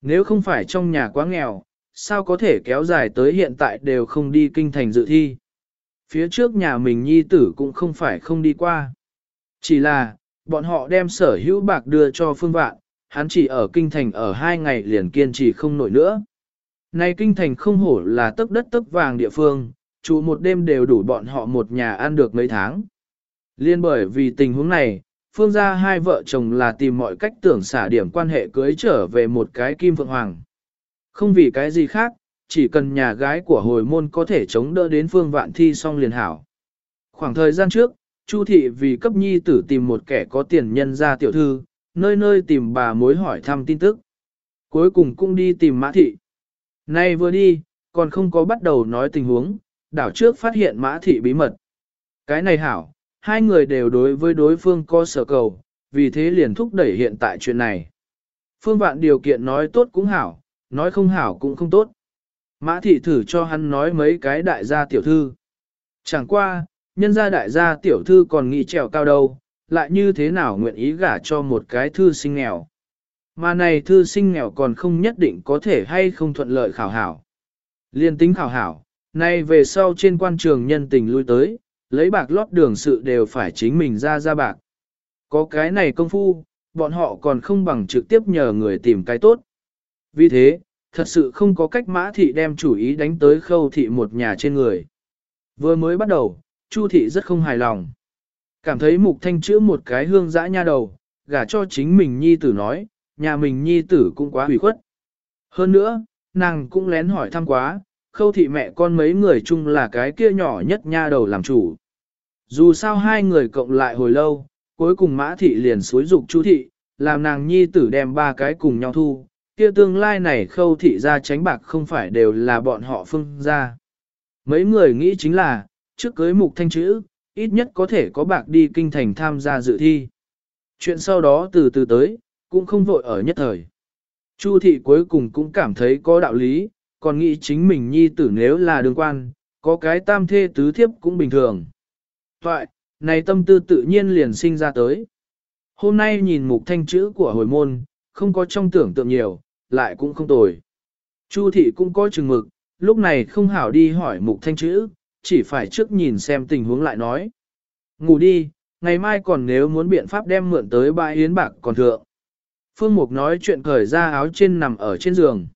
Nếu không phải trong nhà quá nghèo, sao có thể kéo dài tới hiện tại đều không đi kinh thành dự thi. Phía trước nhà mình nhi tử cũng không phải không đi qua. Chỉ là, bọn họ đem sở hữu bạc đưa cho phương vạn, hắn chỉ ở kinh thành ở hai ngày liền kiên trì không nổi nữa. Nay kinh thành không hổ là tấc đất tấc vàng địa phương, trụ một đêm đều đủ bọn họ một nhà ăn được mấy tháng. Liên bởi vì tình huống này, phương gia hai vợ chồng là tìm mọi cách tưởng xả điểm quan hệ cưới trở về một cái kim phượng hoàng. Không vì cái gì khác, chỉ cần nhà gái của hồi môn có thể chống đỡ đến phương vạn thi xong liền hảo. Khoảng thời gian trước, Chu thị vì cấp nhi tử tìm một kẻ có tiền nhân ra tiểu thư, nơi nơi tìm bà mối hỏi thăm tin tức. Cuối cùng cũng đi tìm mã thị. Nay vừa đi, còn không có bắt đầu nói tình huống, đảo trước phát hiện mã thị bí mật. Cái này hảo, hai người đều đối với đối phương có sở cầu, vì thế liền thúc đẩy hiện tại chuyện này. Phương vạn điều kiện nói tốt cũng hảo, nói không hảo cũng không tốt. Mã thị thử cho hắn nói mấy cái đại gia tiểu thư. Chẳng qua, nhân gia đại gia tiểu thư còn nghĩ trèo cao đâu, lại như thế nào nguyện ý gả cho một cái thư sinh nghèo. Mà này thư sinh nghèo còn không nhất định có thể hay không thuận lợi khảo hảo. Liên tính khảo hảo, nay về sau trên quan trường nhân tình lui tới, lấy bạc lót đường sự đều phải chính mình ra ra bạc. Có cái này công phu, bọn họ còn không bằng trực tiếp nhờ người tìm cái tốt. Vì thế, thật sự không có cách mã thị đem chủ ý đánh tới khâu thị một nhà trên người. Vừa mới bắt đầu, Chu thị rất không hài lòng. Cảm thấy mục thanh chữa một cái hương dã nha đầu, gả cho chính mình nhi tử nói, nhà mình nhi tử cũng quá hủy khuất. Hơn nữa, nàng cũng lén hỏi thăm quá, khâu thị mẹ con mấy người chung là cái kia nhỏ nhất nha đầu làm chủ. Dù sao hai người cộng lại hồi lâu, cuối cùng mã thị liền xối dục chú thị, làm nàng nhi tử đem ba cái cùng nhau thu, kia tương lai này khâu thị ra tránh bạc không phải đều là bọn họ phương ra. Mấy người nghĩ chính là, trước cưới mục thanh chữ, ít nhất có thể có bạc đi kinh thành tham gia dự thi. Chuyện sau đó từ từ tới, cũng không vội ở nhất thời. Chu thị cuối cùng cũng cảm thấy có đạo lý, còn nghĩ chính mình nhi tử nếu là đường quan, có cái tam thê tứ thiếp cũng bình thường. Toại, này tâm tư tự nhiên liền sinh ra tới. Hôm nay nhìn mục thanh chữ của hồi môn, không có trong tưởng tượng nhiều, lại cũng không tồi. Chu thị cũng có chừng mực, lúc này không hảo đi hỏi mục thanh chữ, chỉ phải trước nhìn xem tình huống lại nói. Ngủ đi, ngày mai còn nếu muốn biện pháp đem mượn tới bãi yến bạc còn thượng. Phương Mục nói chuyện cởi ra áo trên nằm ở trên giường.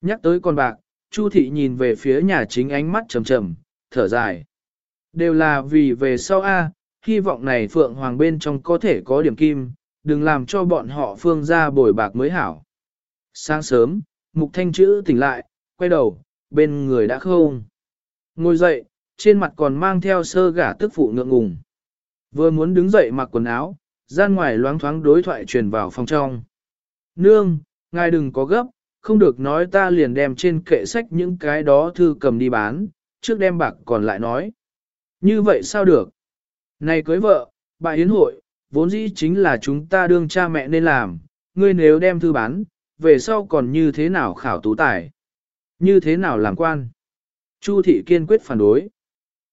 Nhắc tới con bạc, Chu thị nhìn về phía nhà chính ánh mắt trầm trầm, thở dài. Đều là vì về sau A, hy vọng này Phượng Hoàng bên trong có thể có điểm kim, đừng làm cho bọn họ phương ra bồi bạc mới hảo. Sáng sớm, Mục Thanh chữ tỉnh lại, quay đầu, bên người đã không. Ngồi dậy, trên mặt còn mang theo sơ gả tức phụ ngượng ngùng. Vừa muốn đứng dậy mặc quần áo, gian ngoài loáng thoáng đối thoại truyền vào phòng trong. Nương, ngài đừng có gấp, không được nói ta liền đem trên kệ sách những cái đó thư cầm đi bán, trước đem bạc còn lại nói. Như vậy sao được? Này cưới vợ, bà yến hội, vốn dĩ chính là chúng ta đương cha mẹ nên làm, ngươi nếu đem thư bán, về sau còn như thế nào khảo tú tài? Như thế nào làm quan? Chu thị kiên quyết phản đối.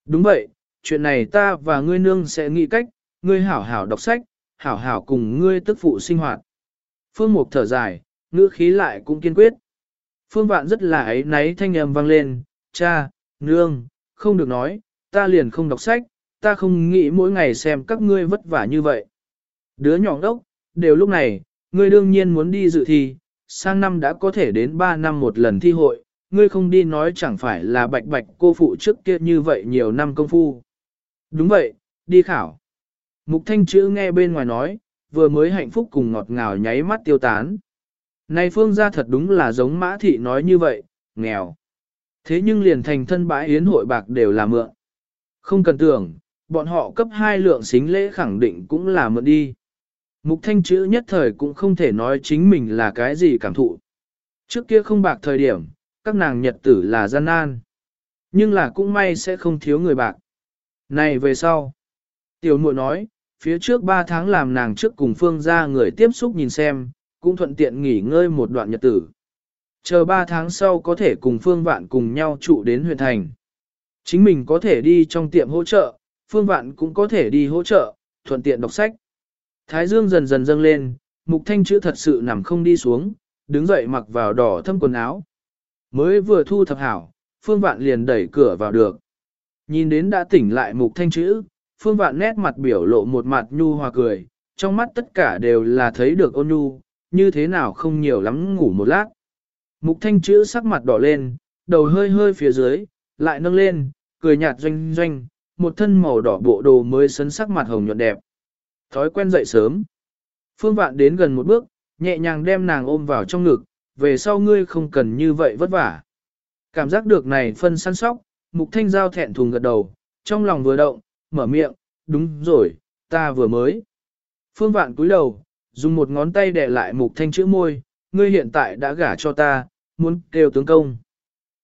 Đúng vậy, chuyện này ta và ngươi nương sẽ nghĩ cách, ngươi hảo hảo đọc sách, hảo hảo cùng ngươi tức phụ sinh hoạt. Phương Mục thở dài, ngữ khí lại cũng kiên quyết. Phương Vạn rất là ấy náy thanh âm vang lên, cha, nương, không được nói, ta liền không đọc sách, ta không nghĩ mỗi ngày xem các ngươi vất vả như vậy. Đứa nhỏ đốc, đều lúc này, ngươi đương nhiên muốn đi dự thi, sang năm đã có thể đến 3 năm một lần thi hội, ngươi không đi nói chẳng phải là bạch bạch cô phụ trước kia như vậy nhiều năm công phu. Đúng vậy, đi khảo. Mục thanh chữ nghe bên ngoài nói, vừa mới hạnh phúc cùng ngọt ngào nháy mắt tiêu tán. Này phương gia thật đúng là giống mã thị nói như vậy, nghèo. Thế nhưng liền thành thân bãi yến hội bạc đều là mượn. Không cần tưởng, bọn họ cấp hai lượng xính lễ khẳng định cũng là mượn đi. Mục thanh chữ nhất thời cũng không thể nói chính mình là cái gì cảm thụ. Trước kia không bạc thời điểm, các nàng nhật tử là gian nan. Nhưng là cũng may sẽ không thiếu người bạc. Này về sau, tiểu muội nói, phía trước 3 tháng làm nàng trước cùng phương ra người tiếp xúc nhìn xem, cũng thuận tiện nghỉ ngơi một đoạn nhật tử. Chờ 3 tháng sau có thể cùng phương vạn cùng nhau trụ đến huyện thành. Chính mình có thể đi trong tiệm hỗ trợ, phương vạn cũng có thể đi hỗ trợ, thuận tiện đọc sách. Thái dương dần dần dâng lên, mục thanh chữ thật sự nằm không đi xuống, đứng dậy mặc vào đỏ thâm quần áo. Mới vừa thu thập hảo, phương vạn liền đẩy cửa vào được. Nhìn đến đã tỉnh lại mục thanh chữ, phương vạn nét mặt biểu lộ một mặt nhu hòa cười, trong mắt tất cả đều là thấy được ôn nhu, như thế nào không nhiều lắm ngủ một lát. Mục thanh chữ sắc mặt đỏ lên, đầu hơi hơi phía dưới, lại nâng lên, cười nhạt doanh doanh, một thân màu đỏ bộ đồ mới sấn sắc mặt hồng nhuận đẹp. Thói quen dậy sớm. Phương vạn đến gần một bước, nhẹ nhàng đem nàng ôm vào trong ngực, về sau ngươi không cần như vậy vất vả. Cảm giác được này phân săn sóc, mục thanh giao thẹn thùng gật đầu, trong lòng vừa động, mở miệng, đúng rồi, ta vừa mới. Phương vạn cúi đầu, dùng một ngón tay để lại mục thanh chữ môi, ngươi hiện tại đã gả cho ta, muốn kêu tướng công.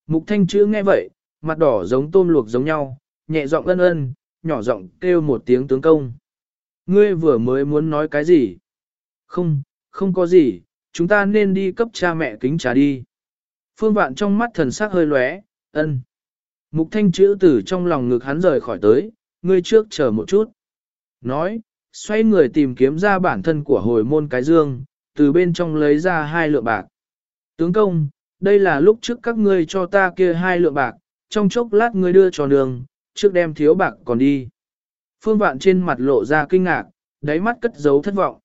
Mục thanh chữ nghe vậy, mặt đỏ giống tôm luộc giống nhau, nhẹ giọng ân ân, nhỏ giọng kêu một tiếng tướng công. Ngươi vừa mới muốn nói cái gì? Không, không có gì, chúng ta nên đi cấp cha mẹ kính trà đi. Phương vạn trong mắt thần sắc hơi lóe, ân. Mục thanh chữ từ trong lòng ngực hắn rời khỏi tới, ngươi trước chờ một chút. Nói, xoay người tìm kiếm ra bản thân của hồi môn cái dương, từ bên trong lấy ra hai lượng bạc. Tướng công, đây là lúc trước các ngươi cho ta kia hai lượng bạc, trong chốc lát ngươi đưa cho đường, trước đem thiếu bạc còn đi. Phương vạn trên mặt lộ ra kinh ngạc, đáy mắt cất giấu thất vọng.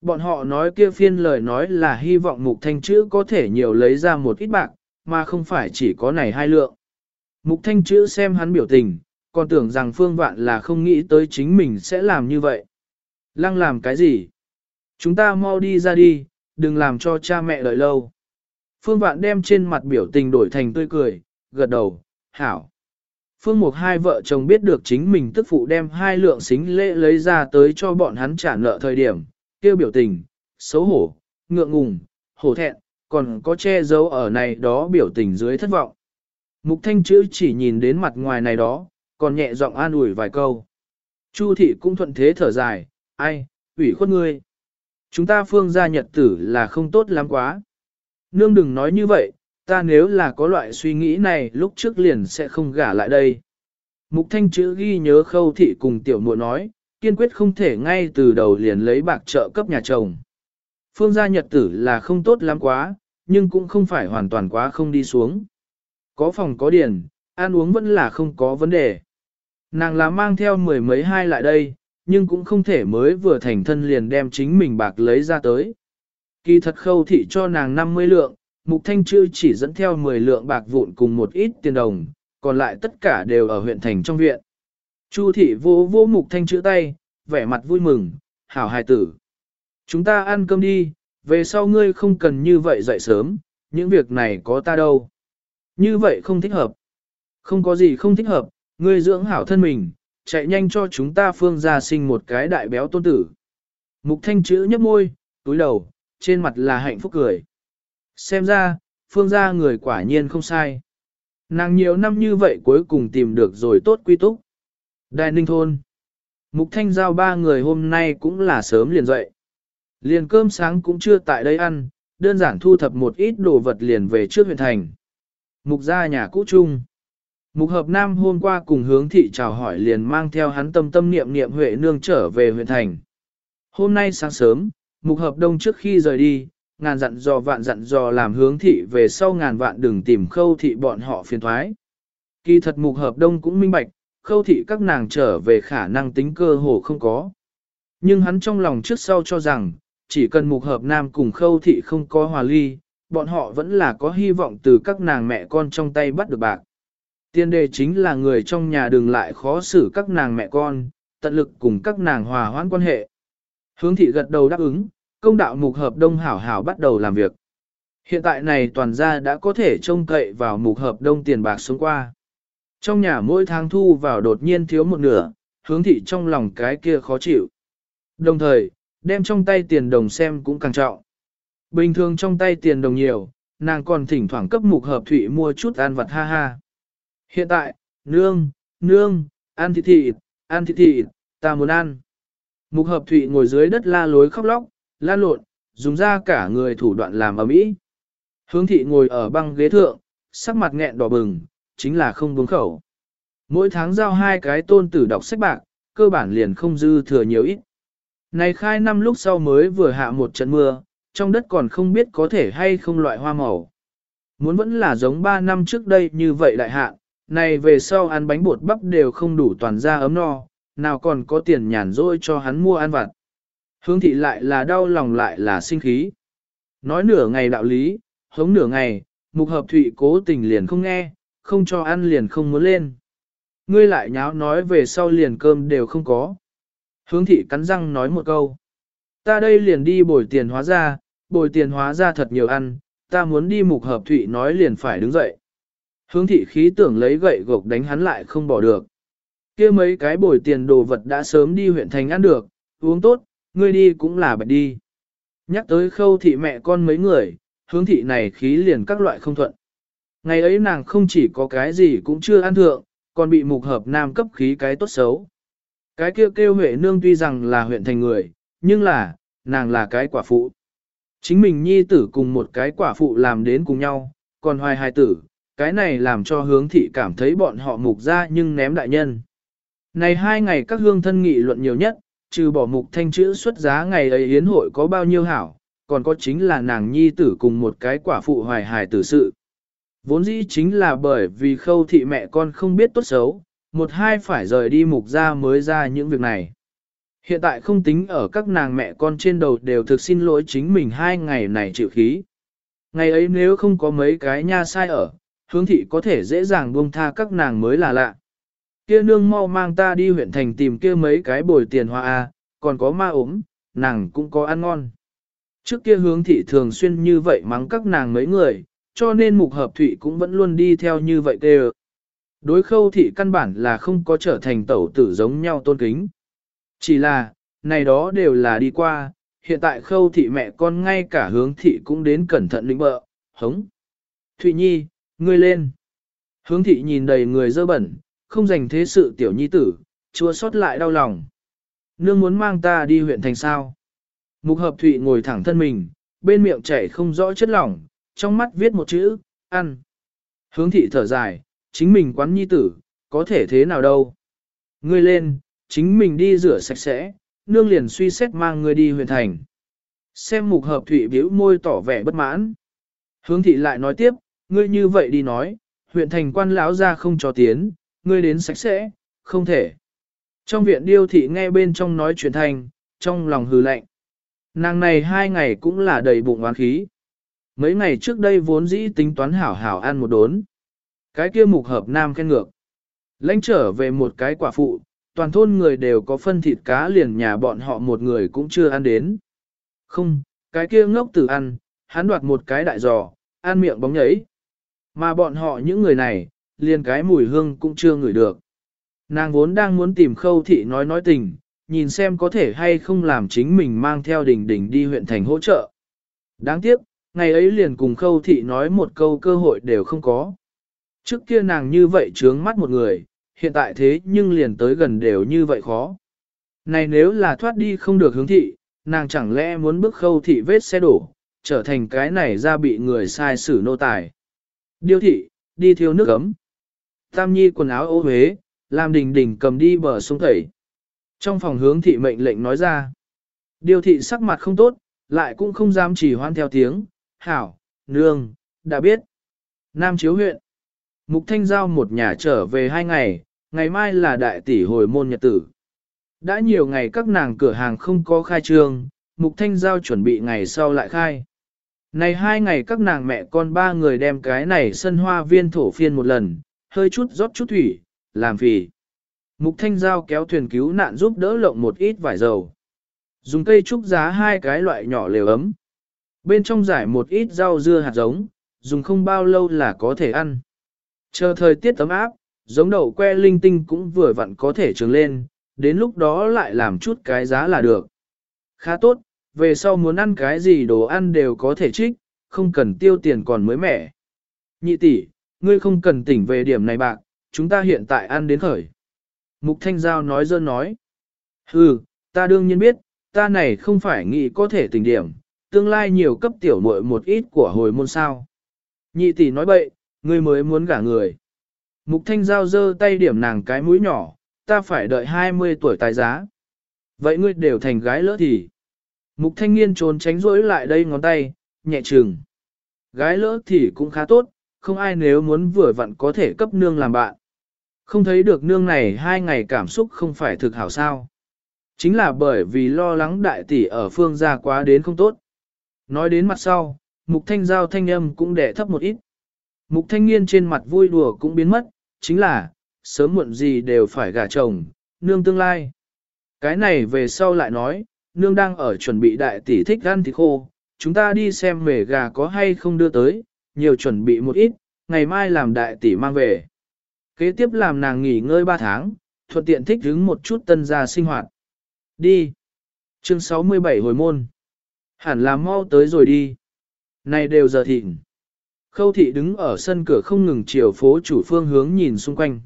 Bọn họ nói kia phiên lời nói là hy vọng mục thanh chữ có thể nhiều lấy ra một ít bạc, mà không phải chỉ có này hai lượng. Mục thanh chữ xem hắn biểu tình, còn tưởng rằng phương vạn là không nghĩ tới chính mình sẽ làm như vậy. Lăng làm cái gì? Chúng ta mau đi ra đi, đừng làm cho cha mẹ đợi lâu. Phương vạn đem trên mặt biểu tình đổi thành tươi cười, gật đầu, hảo. Phương Mục hai vợ chồng biết được chính mình tức phụ đem hai lượng xính lễ lấy ra tới cho bọn hắn trả nợ thời điểm, kêu biểu tình, xấu hổ, ngượng ngùng, hổ thẹn, còn có che giấu ở này đó biểu tình dưới thất vọng. Mục thanh chữ chỉ nhìn đến mặt ngoài này đó, còn nhẹ giọng an ủi vài câu. Chu thị cũng thuận thế thở dài, ai, ủy khuất ngươi. Chúng ta phương gia nhật tử là không tốt lắm quá. Nương đừng nói như vậy, ta nếu là có loại suy nghĩ này lúc trước liền sẽ không gả lại đây. Mục thanh chữ ghi nhớ khâu thị cùng tiểu muội nói, kiên quyết không thể ngay từ đầu liền lấy bạc trợ cấp nhà chồng. Phương gia nhật tử là không tốt lắm quá, nhưng cũng không phải hoàn toàn quá không đi xuống. Có phòng có điền, ăn uống vẫn là không có vấn đề. Nàng là mang theo mười mấy hai lại đây, nhưng cũng không thể mới vừa thành thân liền đem chính mình bạc lấy ra tới. Kỳ thật khâu thị cho nàng 50 lượng, mục thanh Trư chỉ dẫn theo 10 lượng bạc vụn cùng một ít tiền đồng, còn lại tất cả đều ở huyện thành trong viện. Chu thị vô vô mục thanh Trư tay, vẻ mặt vui mừng, hảo hài tử. Chúng ta ăn cơm đi, về sau ngươi không cần như vậy dậy sớm, những việc này có ta đâu. Như vậy không thích hợp. Không có gì không thích hợp, ngươi dưỡng hảo thân mình, chạy nhanh cho chúng ta phương gia sinh một cái đại béo tôn tử. Mục thanh chữ nhấp môi, túi đầu, trên mặt là hạnh phúc cười. Xem ra, phương gia người quả nhiên không sai. Nàng nhiều năm như vậy cuối cùng tìm được rồi tốt quy túc. Đại ninh thôn. Mục thanh giao ba người hôm nay cũng là sớm liền dậy. Liền cơm sáng cũng chưa tại đây ăn, đơn giản thu thập một ít đồ vật liền về trước huyện thành. Mục ra nhà cũ chung. Mục hợp nam hôm qua cùng hướng thị chào hỏi liền mang theo hắn tâm tâm niệm niệm Huệ nương trở về huyện thành. Hôm nay sáng sớm, mục hợp đông trước khi rời đi, ngàn dặn dò vạn dặn dò làm hướng thị về sau ngàn vạn đừng tìm khâu thị bọn họ phiền thoái. Kỳ thật mục hợp đông cũng minh bạch, khâu thị các nàng trở về khả năng tính cơ hồ không có. Nhưng hắn trong lòng trước sau cho rằng, chỉ cần mục hợp nam cùng khâu thị không có hòa ly, bọn họ vẫn là có hy vọng từ các nàng mẹ con trong tay bắt được bạc. Tiên đề chính là người trong nhà đừng lại khó xử các nàng mẹ con, tận lực cùng các nàng hòa hoãn quan hệ. Hướng thị gật đầu đáp ứng, công đạo mục hợp đông hảo hảo bắt đầu làm việc. Hiện tại này toàn gia đã có thể trông cậy vào mục hợp đông tiền bạc xuống qua. Trong nhà mỗi tháng thu vào đột nhiên thiếu một nửa, hướng thị trong lòng cái kia khó chịu. Đồng thời, đem trong tay tiền đồng xem cũng càng trọng. Bình thường trong tay tiền đồng nhiều, nàng còn thỉnh thoảng cấp mục hợp thủy mua chút ăn vật ha ha. Hiện tại, nương, nương, ăn thịt thịt, ăn thịt thịt, ta muốn ăn. Mục hợp thụy ngồi dưới đất la lối khóc lóc, la lộn, dùng ra cả người thủ đoạn làm ầm ĩ. Hướng thị ngồi ở băng ghế thượng, sắc mặt nghẹn đỏ bừng, chính là không buông khẩu. Mỗi tháng giao hai cái tôn tử đọc sách bạc, cơ bản liền không dư thừa nhiều ít. Này khai năm lúc sau mới vừa hạ một trận mưa, trong đất còn không biết có thể hay không loại hoa màu. Muốn vẫn là giống 3 năm trước đây như vậy đại hạ, này về sau ăn bánh bột bắp đều không đủ toàn ra ấm no, nào còn có tiền nhàn rỗi cho hắn mua ăn vặt. Hướng thị lại là đau lòng lại là sinh khí. Nói nửa ngày đạo lý, hống nửa ngày, mục hợp thụy cố tình liền không nghe, không cho ăn liền không muốn lên. Ngươi lại nháo nói về sau liền cơm đều không có. Hướng thị cắn răng nói một câu. Ta đây liền đi bồi tiền hóa ra, bồi tiền hóa ra thật nhiều ăn, ta muốn đi mục hợp thụy nói liền phải đứng dậy. Hướng thị khí tưởng lấy gậy gộc đánh hắn lại không bỏ được. kia mấy cái bồi tiền đồ vật đã sớm đi huyện thành ăn được, uống tốt, ngươi đi cũng là bạch đi. Nhắc tới khâu thị mẹ con mấy người, hướng thị này khí liền các loại không thuận. Ngày ấy nàng không chỉ có cái gì cũng chưa ăn thượng, còn bị mục hợp nam cấp khí cái tốt xấu. Cái kêu kêu Huệ Nương tuy rằng là huyện thành người, nhưng là, nàng là cái quả phụ. Chính mình nhi tử cùng một cái quả phụ làm đến cùng nhau, còn hoài hài tử, cái này làm cho hướng thị cảm thấy bọn họ mục ra nhưng ném đại nhân. Này hai ngày các hương thân nghị luận nhiều nhất, trừ bỏ mục thanh chữ xuất giá ngày ấy yến hội có bao nhiêu hảo, còn có chính là nàng nhi tử cùng một cái quả phụ hoài hài tử sự. Vốn dĩ chính là bởi vì khâu thị mẹ con không biết tốt xấu, một hai phải rời đi mục ra mới ra những việc này. Hiện tại không tính ở các nàng mẹ con trên đầu đều thực xin lỗi chính mình hai ngày này chịu khí. Ngày ấy nếu không có mấy cái nha sai ở, hướng thị có thể dễ dàng buông tha các nàng mới là lạ. Kia nương mau mang ta đi huyện thành tìm kia mấy cái bồi tiền hoa A, còn có ma ốm, nàng cũng có ăn ngon. Trước kia hướng thị thường xuyên như vậy mắng các nàng mấy người, cho nên mục hợp thụy cũng vẫn luôn đi theo như vậy tê Đối khâu thị căn bản là không có trở thành tẩu tử giống nhau tôn kính. Chỉ là, này đó đều là đi qua, hiện tại khâu thị mẹ con ngay cả hướng thị cũng đến cẩn thận lĩnh bợ, hống. Thụy Nhi, ngươi lên. Hướng thị nhìn đầy người dơ bẩn, không dành thế sự tiểu nhi tử, chua xót lại đau lòng. Nương muốn mang ta đi huyện thành sao. Mục hợp thụy ngồi thẳng thân mình, bên miệng chảy không rõ chất lỏng, trong mắt viết một chữ, ăn. Hướng thị thở dài, chính mình quán nhi tử, có thể thế nào đâu. Ngươi lên, chính mình đi rửa sạch sẽ, nương liền suy xét mang ngươi đi huyện thành. Xem mục hợp thụy biểu môi tỏ vẻ bất mãn. Hướng thị lại nói tiếp, ngươi như vậy đi nói, huyện thành quan lão ra không cho tiến, ngươi đến sạch sẽ, không thể. Trong viện điêu thị nghe bên trong nói chuyện thành, trong lòng hừ lạnh. Nàng này hai ngày cũng là đầy bụng oán khí. Mấy ngày trước đây vốn dĩ tính toán hảo hảo ăn một đốn. Cái kia mục hợp nam khen ngược. Lãnh trở về một cái quả phụ, toàn thôn người đều có phân thịt cá liền nhà bọn họ một người cũng chưa ăn đến. Không, cái kia ngốc tử ăn, hắn đoạt một cái đại giò, ăn miệng bóng nhảy. Mà bọn họ những người này, liền cái mùi hương cũng chưa ngửi được. Nàng vốn đang muốn tìm khâu thị nói nói tình, nhìn xem có thể hay không làm chính mình mang theo đình đình đi huyện thành hỗ trợ. Đáng tiếc, ngày ấy liền cùng khâu thị nói một câu cơ hội đều không có. Trước kia nàng như vậy trướng mắt một người, hiện tại thế nhưng liền tới gần đều như vậy khó. Này nếu là thoát đi không được hướng thị, nàng chẳng lẽ muốn bước khâu thị vết xe đổ, trở thành cái này ra bị người sai xử nô tài. Điêu thị, đi thiêu nước ấm. Tam nhi quần áo ô huế, làm đình đình cầm đi bờ sông thẩy. Trong phòng hướng thị mệnh lệnh nói ra. Điêu thị sắc mặt không tốt, lại cũng không dám chỉ hoan theo tiếng. Hảo, nương, đã biết. Nam chiếu huyện. Mục Thanh Giao một nhà trở về hai ngày, ngày mai là đại tỷ hồi môn nhật tử. Đã nhiều ngày các nàng cửa hàng không có khai trương, Mục Thanh Giao chuẩn bị ngày sau lại khai. Này hai ngày các nàng mẹ con ba người đem cái này sân hoa viên thổ phiên một lần, hơi chút rót chút thủy, làm phì. Mục Thanh Giao kéo thuyền cứu nạn giúp đỡ lộng một ít vải dầu. Dùng cây trúc giá hai cái loại nhỏ lều ấm. Bên trong giải một ít rau dưa hạt giống, dùng không bao lâu là có thể ăn. Chờ thời tiết ấm áp, giống đậu que linh tinh cũng vừa vặn có thể trường lên, đến lúc đó lại làm chút cái giá là được. Khá tốt, về sau muốn ăn cái gì đồ ăn đều có thể trích, không cần tiêu tiền còn mới mẻ. Nhị tỷ, ngươi không cần tỉnh về điểm này bạc, chúng ta hiện tại ăn đến khởi. Mục Thanh Giao nói dơ nói. Hừ, ta đương nhiên biết, ta này không phải nghĩ có thể tỉnh điểm, tương lai nhiều cấp tiểu muội một ít của hồi môn sao. Nhị tỷ nói bậy, ngươi mới muốn gả người. Mục Thanh Giao dơ tay điểm nàng cái mũi nhỏ, ta phải đợi 20 tuổi tài giá. Vậy ngươi đều thành gái lỡ thì. Mục Thanh Niên trốn tránh rỗi lại đây ngón tay, nhẹ trừng. Gái lỡ thì cũng khá tốt, không ai nếu muốn vừa vặn có thể cấp nương làm bạn. Không thấy được nương này hai ngày cảm xúc không phải thực hảo sao. Chính là bởi vì lo lắng đại tỷ ở phương gia quá đến không tốt. Nói đến mặt sau, mục thanh giao thanh âm cũng đẻ thấp một ít. Mục thanh niên trên mặt vui đùa cũng biến mất, chính là, sớm muộn gì đều phải gả chồng, nương tương lai. Cái này về sau lại nói, nương đang ở chuẩn bị đại tỷ thích ăn thịt khô, chúng ta đi xem mề gà có hay không đưa tới, nhiều chuẩn bị một ít, ngày mai làm đại tỷ mang về. Kế tiếp làm nàng nghỉ ngơi 3 tháng, thuận tiện thích hứng một chút tân gia sinh hoạt. Đi. Chương 67 hồi môn. Hẳn là mau tới rồi đi. Này đều giờ thịnh. Khâu thị đứng ở sân cửa không ngừng chiều phố chủ phương hướng nhìn xung quanh.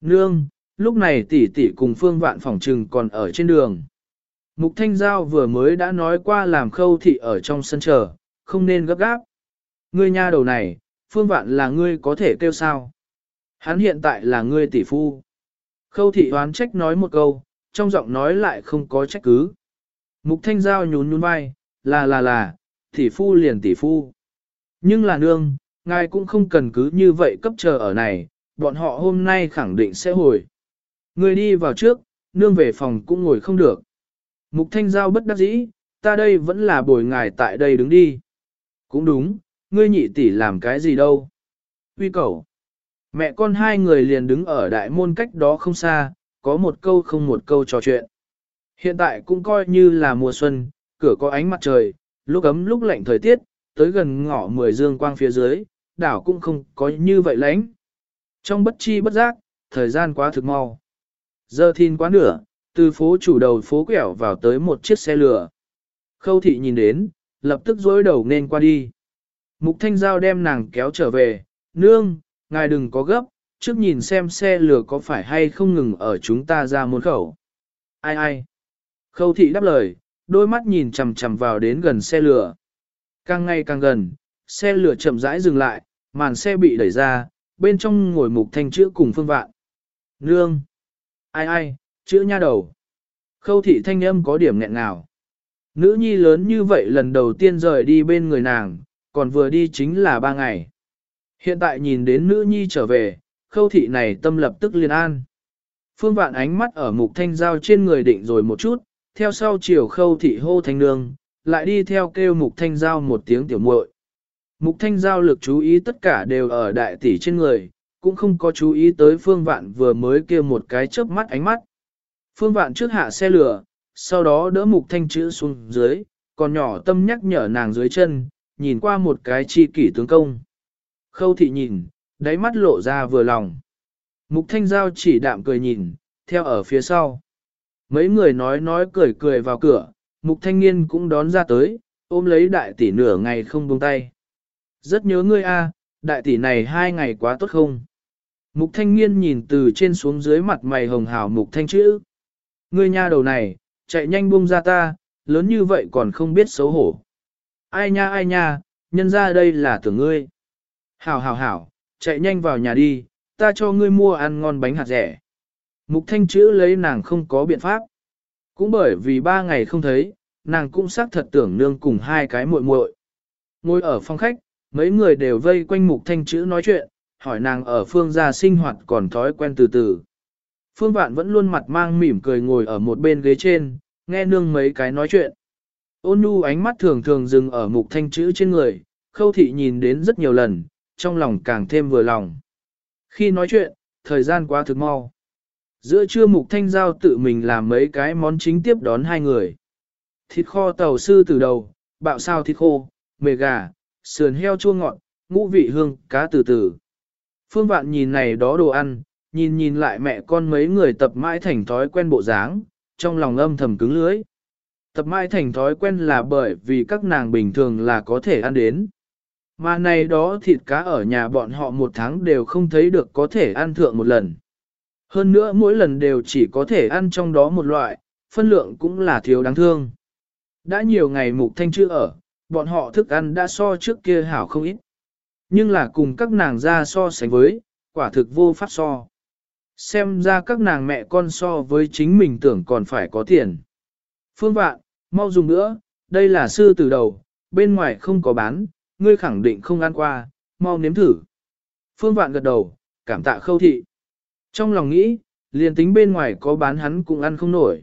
Nương, lúc này tỷ tỷ cùng phương vạn phòng trừng còn ở trên đường. Mục Thanh Giao vừa mới đã nói qua làm khâu thị ở trong sân chờ, không nên gấp gáp. Ngươi nha đầu này, phương vạn là ngươi có thể kêu sao. Hắn hiện tại là ngươi tỷ phu. Khâu thị oán trách nói một câu, trong giọng nói lại không có trách cứ. Mục Thanh Giao nhún nhún vai, là là là, tỷ phu liền tỷ phu. Nhưng là nương, ngài cũng không cần cứ như vậy cấp chờ ở này, bọn họ hôm nay khẳng định sẽ hồi. Người đi vào trước, nương về phòng cũng ngồi không được. Mục thanh giao bất đắc dĩ, ta đây vẫn là bồi ngài tại đây đứng đi. Cũng đúng, ngươi nhị tỷ làm cái gì đâu. Huy cầu. Mẹ con hai người liền đứng ở đại môn cách đó không xa, có một câu không một câu trò chuyện. Hiện tại cũng coi như là mùa xuân, cửa có ánh mặt trời, lúc ấm lúc lạnh thời tiết, tới gần ngõ mười dương quang phía dưới, đảo cũng không có như vậy lánh. Trong bất chi bất giác, thời gian quá thực mau. Giờ thìn quá nửa, từ phố chủ đầu phố quẹo vào tới một chiếc xe lửa. Khâu thị nhìn đến, lập tức dối đầu nên qua đi. Mục Thanh Giao đem nàng kéo trở về, nương, ngài đừng có gấp, trước nhìn xem xe lửa có phải hay không ngừng ở chúng ta ra môn khẩu. Ai ai? Khâu thị đáp lời, đôi mắt nhìn chằm chằm vào đến gần xe lửa. Càng ngày càng gần, xe lửa chậm rãi dừng lại, màn xe bị đẩy ra, bên trong ngồi mục thanh chữa cùng phương vạn. Nương! Ai ai, chữa nha đầu. Khâu thị thanh âm có điểm nghẹn nào. Nữ nhi lớn như vậy lần đầu tiên rời đi bên người nàng, còn vừa đi chính là ba ngày. Hiện tại nhìn đến nữ nhi trở về, khâu thị này tâm lập tức liền an. Phương vạn ánh mắt ở mục thanh giao trên người định rồi một chút, theo sau chiều khâu thị hô thanh nương, lại đi theo kêu mục thanh giao một tiếng tiểu muội. Mục thanh giao lực chú ý tất cả đều ở đại tỷ trên người, cũng không có chú ý tới phương vạn vừa mới kêu một cái chớp mắt ánh mắt. Phương vạn trước hạ xe lửa, sau đó đỡ mục thanh chữ xuống dưới, còn nhỏ tâm nhắc nhở nàng dưới chân, nhìn qua một cái chi kỷ tướng công. Khâu thị nhìn, đáy mắt lộ ra vừa lòng. Mục thanh giao chỉ đạm cười nhìn, theo ở phía sau. Mấy người nói nói cười cười vào cửa, mục thanh niên cũng đón ra tới, ôm lấy đại tỷ nửa ngày không buông tay. Rất nhớ ngươi a, đại tỷ này hai ngày quá tốt không? Mục thanh niên nhìn từ trên xuống dưới mặt mày hồng hào mục thanh chữ. Ngươi nha đầu này, chạy nhanh buông ra ta, lớn như vậy còn không biết xấu hổ. Ai nha ai nha, nhân ra đây là tưởng ngươi. Hảo hảo hảo, chạy nhanh vào nhà đi, ta cho ngươi mua ăn ngon bánh hạt rẻ. Mục thanh chữ lấy nàng không có biện pháp. Cũng bởi vì ba ngày không thấy, nàng cũng xác thật tưởng nương cùng hai cái muội muội. Ngồi ở phòng khách, mấy người đều vây quanh mục thanh chữ nói chuyện, hỏi nàng ở phương gia sinh hoạt còn thói quen từ từ. Phương vạn vẫn luôn mặt mang mỉm cười ngồi ở một bên ghế trên, nghe nương mấy cái nói chuyện. Ôn nhu ánh mắt thường thường dừng ở mục thanh chữ trên người, khâu thị nhìn đến rất nhiều lần, trong lòng càng thêm vừa lòng. Khi nói chuyện, thời gian quá thực mau. Giữa trưa mục thanh giao tự mình làm mấy cái món chính tiếp đón hai người. Thịt kho tàu sư từ đầu, bạo sao thịt khô, mề gà, sườn heo chua ngọt, ngũ vị hương, cá từ từ. Phương vạn nhìn này đó đồ ăn, nhìn nhìn lại mẹ con mấy người tập mãi thành thói quen bộ dáng, trong lòng âm thầm cứng lưới. Tập mãi thành thói quen là bởi vì các nàng bình thường là có thể ăn đến. Mà này đó thịt cá ở nhà bọn họ một tháng đều không thấy được có thể ăn thượng một lần. Hơn nữa mỗi lần đều chỉ có thể ăn trong đó một loại, phân lượng cũng là thiếu đáng thương. Đã nhiều ngày mục thanh chưa ở, bọn họ thức ăn đã so trước kia hảo không ít. Nhưng là cùng các nàng ra so sánh với, quả thực vô pháp so. Xem ra các nàng mẹ con so với chính mình tưởng còn phải có tiền. Phương vạn, mau dùng nữa, đây là sư từ đầu, bên ngoài không có bán, ngươi khẳng định không ăn qua, mau nếm thử. Phương vạn gật đầu, cảm tạ khâu thị. Trong lòng nghĩ, liền tính bên ngoài có bán hắn cũng ăn không nổi.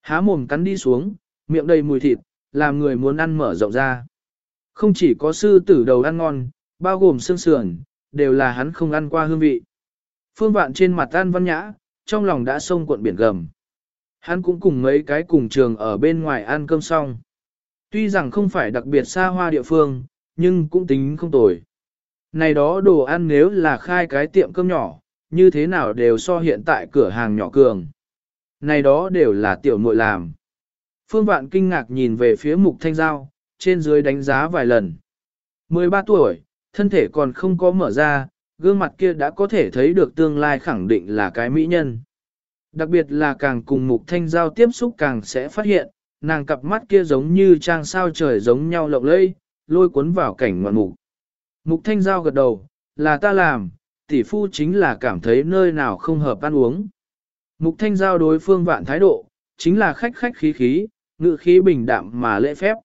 Há mồm cắn đi xuống, miệng đầy mùi thịt, làm người muốn ăn mở rộng ra. Không chỉ có sư tử đầu ăn ngon, bao gồm xương sườn, đều là hắn không ăn qua hương vị. Phương vạn trên mặt tan văn nhã, trong lòng đã sông cuộn biển gầm. Hắn cũng cùng mấy cái cùng trường ở bên ngoài ăn cơm xong. Tuy rằng không phải đặc biệt xa hoa địa phương, nhưng cũng tính không tồi. Này đó đồ ăn nếu là khai cái tiệm cơm nhỏ, như thế nào đều so hiện tại cửa hàng nhỏ cường. Này đó đều là tiểu muội làm. Phương Vạn kinh ngạc nhìn về phía mục thanh giao, trên dưới đánh giá vài lần. 13 tuổi, thân thể còn không có mở ra, gương mặt kia đã có thể thấy được tương lai khẳng định là cái mỹ nhân. Đặc biệt là càng cùng mục thanh giao tiếp xúc càng sẽ phát hiện, nàng cặp mắt kia giống như trang sao trời giống nhau lộng lẫy, lôi cuốn vào cảnh ngoạn mục. Mục thanh giao gật đầu, là ta làm, tỷ phu chính là cảm thấy nơi nào không hợp ăn uống. Mục thanh giao đối phương vạn thái độ, chính là khách khách khí khí, ngự khí bình đạm mà lễ phép.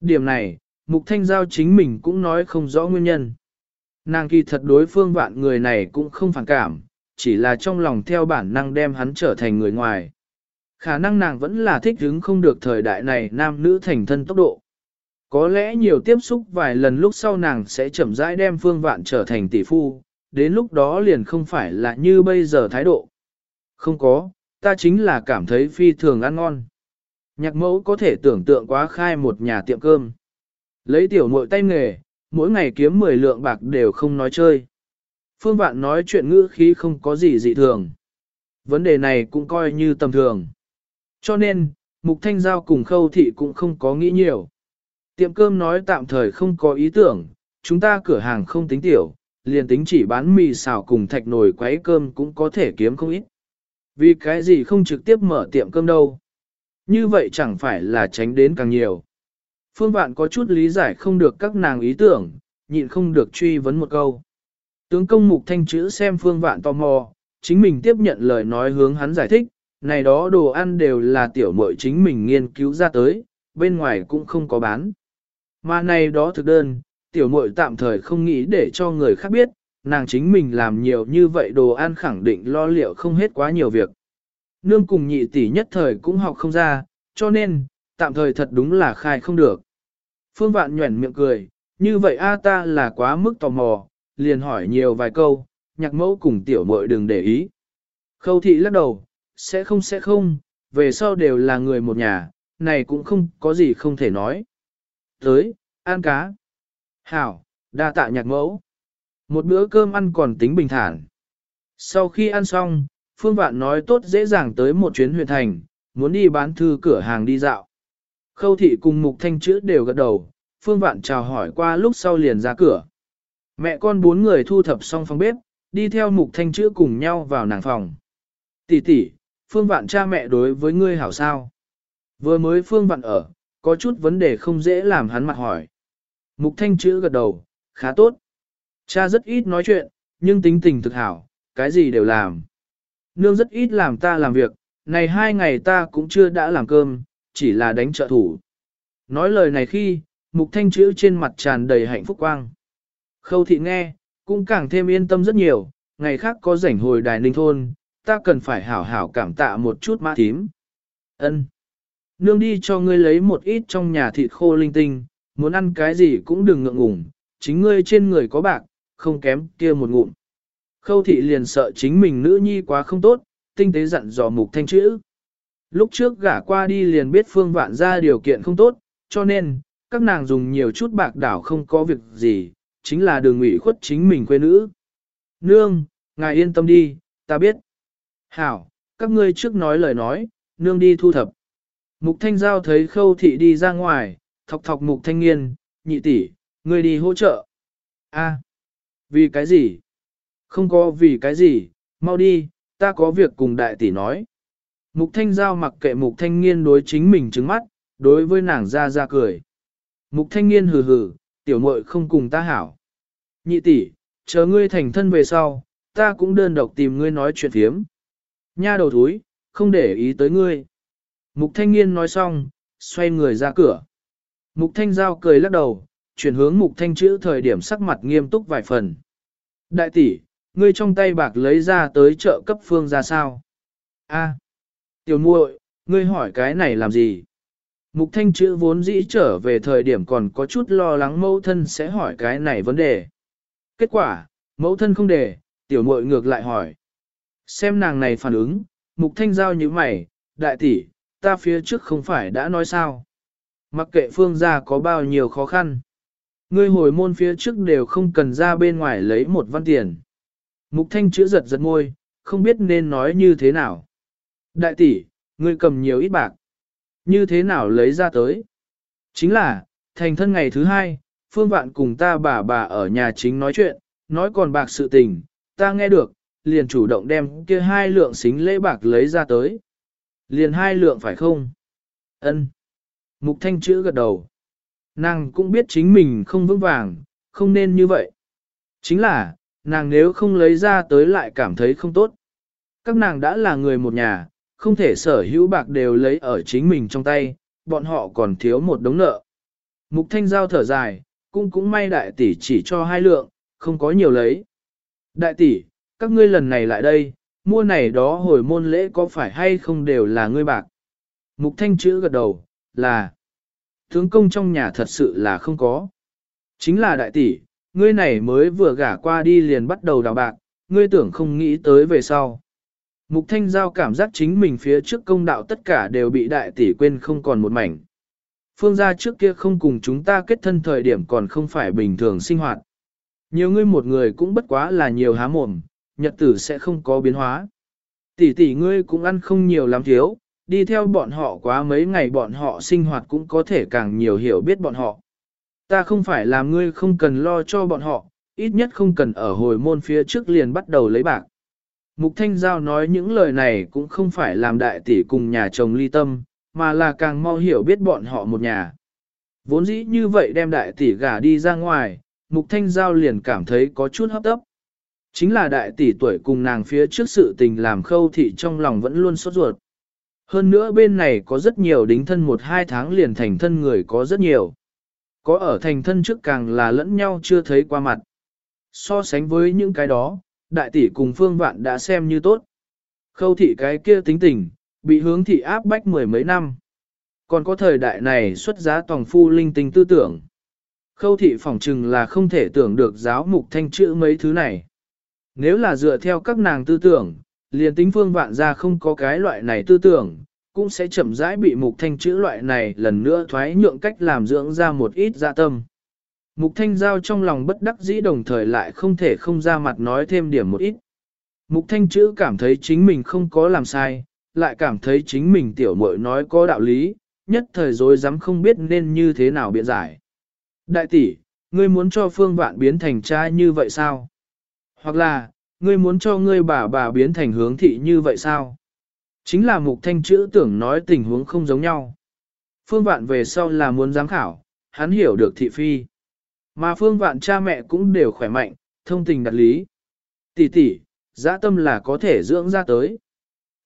Điểm này, mục thanh giao chính mình cũng nói không rõ nguyên nhân. Nàng kỳ thật đối phương vạn người này cũng không phản cảm, chỉ là trong lòng theo bản năng đem hắn trở thành người ngoài. Khả năng nàng vẫn là thích hứng không được thời đại này nam nữ thành thân tốc độ. Có lẽ nhiều tiếp xúc vài lần lúc sau nàng sẽ chậm rãi đem phương vạn trở thành tỷ phu, đến lúc đó liền không phải là như bây giờ thái độ. Không có, ta chính là cảm thấy phi thường ăn ngon. Nhạc mẫu có thể tưởng tượng quá khai một nhà tiệm cơm. Lấy tiểu muội tay nghề, mỗi ngày kiếm 10 lượng bạc đều không nói chơi. Phương Vạn nói chuyện ngữ khí không có gì dị thường. Vấn đề này cũng coi như tầm thường. Cho nên, Mục Thanh Giao cùng Khâu Thị cũng không có nghĩ nhiều. Tiệm cơm nói tạm thời không có ý tưởng, chúng ta cửa hàng không tính tiểu, liền tính chỉ bán mì xào cùng thạch nồi quấy cơm cũng có thể kiếm không ít. Vì cái gì không trực tiếp mở tiệm cơm đâu. Như vậy chẳng phải là tránh đến càng nhiều. Phương Vạn có chút lý giải không được các nàng ý tưởng, nhịn không được truy vấn một câu. Tướng công mục thanh chữ xem Phương Vạn tò mò, chính mình tiếp nhận lời nói hướng hắn giải thích, này đó đồ ăn đều là tiểu muội chính mình nghiên cứu ra tới, bên ngoài cũng không có bán. Mà này đó thực đơn, tiểu muội tạm thời không nghĩ để cho người khác biết, nàng chính mình làm nhiều như vậy đồ ăn khẳng định lo liệu không hết quá nhiều việc. Nương cùng nhị tỷ nhất thời cũng học không ra, cho nên, tạm thời thật đúng là khai không được. Phương Vạn nhuẩn miệng cười, như vậy a ta là quá mức tò mò, liền hỏi nhiều vài câu, nhạc mẫu cùng tiểu muội đừng để ý. Khâu thị lắc đầu, sẽ không sẽ không, về sau đều là người một nhà, này cũng không có gì không thể nói. Tới, ăn cá. Hảo, đa tạ nhạc mẫu. Một bữa cơm ăn còn tính bình thản. Sau khi ăn xong, Phương Vạn nói tốt dễ dàng tới một chuyến huyện thành, muốn đi bán thư cửa hàng đi dạo. Khâu thị cùng Mục Thanh chữ đều gật đầu, Phương Vạn chào hỏi qua lúc sau liền ra cửa. Mẹ con bốn người thu thập xong phòng bếp, đi theo Mục Thanh chữ cùng nhau vào nàng phòng. Tỷ tỷ, Phương Vạn cha mẹ đối với ngươi hảo sao? Vừa mới Phương Vạn ở, có chút vấn đề không dễ làm hắn mặt hỏi. Mục Thanh chữ gật đầu, khá tốt. Cha rất ít nói chuyện, nhưng tính tình thực hảo, cái gì đều làm. Nương rất ít làm ta làm việc, này hai ngày ta cũng chưa đã làm cơm, chỉ là đánh trợ thủ. Nói lời này khi, mục thanh chữ trên mặt tràn đầy hạnh phúc quang. Khâu thị nghe, cũng càng thêm yên tâm rất nhiều, ngày khác có rảnh hồi đài ninh thôn, ta cần phải hảo hảo cảm tạ một chút mã thím. Ân, Nương đi cho ngươi lấy một ít trong nhà thịt khô linh tinh, muốn ăn cái gì cũng đừng ngượng ngùng, chính ngươi trên người có bạc, không kém kia một ngụm. Khâu thị liền sợ chính mình nữ nhi quá không tốt, tinh tế dặn dò mục thanh chữ. Lúc trước gả qua đi liền biết phương vạn ra điều kiện không tốt, cho nên, các nàng dùng nhiều chút bạc đảo không có việc gì, chính là đường ủy khuất chính mình quê nữ. Nương, ngài yên tâm đi, ta biết. Hảo, các ngươi trước nói lời nói, nương đi thu thập. Mục thanh giao thấy khâu thị đi ra ngoài, thọc thọc mục thanh Nghiên, nhị tỷ, ngươi đi hỗ trợ. A, vì cái gì? Không có vì cái gì, mau đi, ta có việc cùng đại tỷ nói. Mục thanh giao mặc kệ mục thanh Nghiên đối chính mình trứng mắt, đối với nàng ra ra cười. Mục thanh Nghiên hừ hừ, tiểu muội không cùng ta hảo. Nhị tỷ, chờ ngươi thành thân về sau, ta cũng đơn độc tìm ngươi nói chuyện phiếm. Nha đầu thúi, không để ý tới ngươi. Mục thanh Nghiên nói xong, xoay người ra cửa. Mục thanh giao cười lắc đầu, chuyển hướng mục thanh chữ thời điểm sắc mặt nghiêm túc vài phần. Đại tỷ, ngươi trong tay bạc lấy ra tới chợ cấp phương ra sao? A, tiểu muội, ngươi hỏi cái này làm gì? Mục thanh chữ vốn dĩ trở về thời điểm còn có chút lo lắng mẫu thân sẽ hỏi cái này vấn đề. Kết quả, mẫu thân không để, tiểu muội ngược lại hỏi. Xem nàng này phản ứng, mục thanh giao như mày, đại tỷ, ta phía trước không phải đã nói sao. Mặc kệ phương gia có bao nhiêu khó khăn. Ngươi hồi môn phía trước đều không cần ra bên ngoài lấy một văn tiền. Mục thanh chữ giật giật môi, không biết nên nói như thế nào. Đại tỷ, ngươi cầm nhiều ít bạc. Như thế nào lấy ra tới? Chính là, thành thân ngày thứ hai, phương vạn cùng ta bà bà ở nhà chính nói chuyện, nói còn bạc sự tình, ta nghe được, liền chủ động đem kia hai lượng xính lễ bạc lấy ra tới. Liền hai lượng phải không? Ân. Mục thanh chữ gật đầu. Nàng cũng biết chính mình không vững vàng, không nên như vậy. Chính là, nàng nếu không lấy ra tới lại cảm thấy không tốt. Các nàng đã là người một nhà, không thể sở hữu bạc đều lấy ở chính mình trong tay, bọn họ còn thiếu một đống nợ. Mục thanh giao thở dài, cũng cũng may đại tỷ chỉ cho hai lượng, không có nhiều lấy. Đại tỷ, các ngươi lần này lại đây, mua này đó hồi môn lễ có phải hay không đều là ngươi bạc. Mục thanh chữ gật đầu, là tướng công trong nhà thật sự là không có. Chính là đại tỷ, ngươi này mới vừa gả qua đi liền bắt đầu đào bạc, ngươi tưởng không nghĩ tới về sau. Mục Thanh Giao cảm giác chính mình phía trước công đạo tất cả đều bị đại tỷ quên không còn một mảnh. phương gia trước kia không cùng chúng ta kết thân thời điểm còn không phải bình thường sinh hoạt. Nhiều ngươi một người cũng bất quá là nhiều há mồm, nhật tử sẽ không có biến hóa. Tỷ tỷ ngươi cũng ăn không nhiều lắm thiếu, đi theo bọn họ quá mấy ngày bọn họ sinh hoạt cũng có thể càng nhiều hiểu biết bọn họ. Ta không phải làm ngươi không cần lo cho bọn họ, ít nhất không cần ở hồi môn phía trước liền bắt đầu lấy bạc. Mục Thanh Giao nói những lời này cũng không phải làm đại tỷ cùng nhà chồng ly tâm, mà là càng mau hiểu biết bọn họ một nhà. Vốn dĩ như vậy đem đại tỷ gả đi ra ngoài, Mục Thanh Giao liền cảm thấy có chút hấp tấp. Chính là đại tỷ tuổi cùng nàng phía trước sự tình làm khâu thị trong lòng vẫn luôn sốt ruột. Hơn nữa bên này có rất nhiều đính thân một hai tháng liền thành thân người có rất nhiều. Có ở thành thân trước càng là lẫn nhau chưa thấy qua mặt. So sánh với những cái đó, đại tỷ cùng phương vạn đã xem như tốt. Khâu thị cái kia tính tình, bị hướng thị áp bách mười mấy năm. Còn có thời đại này xuất giá tòng phu linh tinh tư tưởng. Khâu thị phỏng chừng là không thể tưởng được giáo mục thanh chữ mấy thứ này. Nếu là dựa theo các nàng tư tưởng, liền tính phương vạn ra không có cái loại này tư tưởng, cũng sẽ chậm rãi bị mục thanh chữ loại này lần nữa thoái nhượng cách làm dưỡng ra một ít dạ tâm. Mục thanh giao trong lòng bất đắc dĩ đồng thời lại không thể không ra mặt nói thêm điểm một ít. Mục thanh chữ cảm thấy chính mình không có làm sai, lại cảm thấy chính mình tiểu muội nói có đạo lý, nhất thời dối dám không biết nên như thế nào biện giải. Đại tỷ, ngươi muốn cho phương vạn biến thành trai như vậy sao? Hoặc là, ngươi muốn cho ngươi bà bà biến thành hướng thị như vậy sao? Chính là mục thanh chữ tưởng nói tình huống không giống nhau. Phương vạn về sau là muốn giám khảo, hắn hiểu được thị phi. Mà phương vạn cha mẹ cũng đều khỏe mạnh, thông tình đặt lý. Tỷ tỷ, dã tâm là có thể dưỡng ra tới.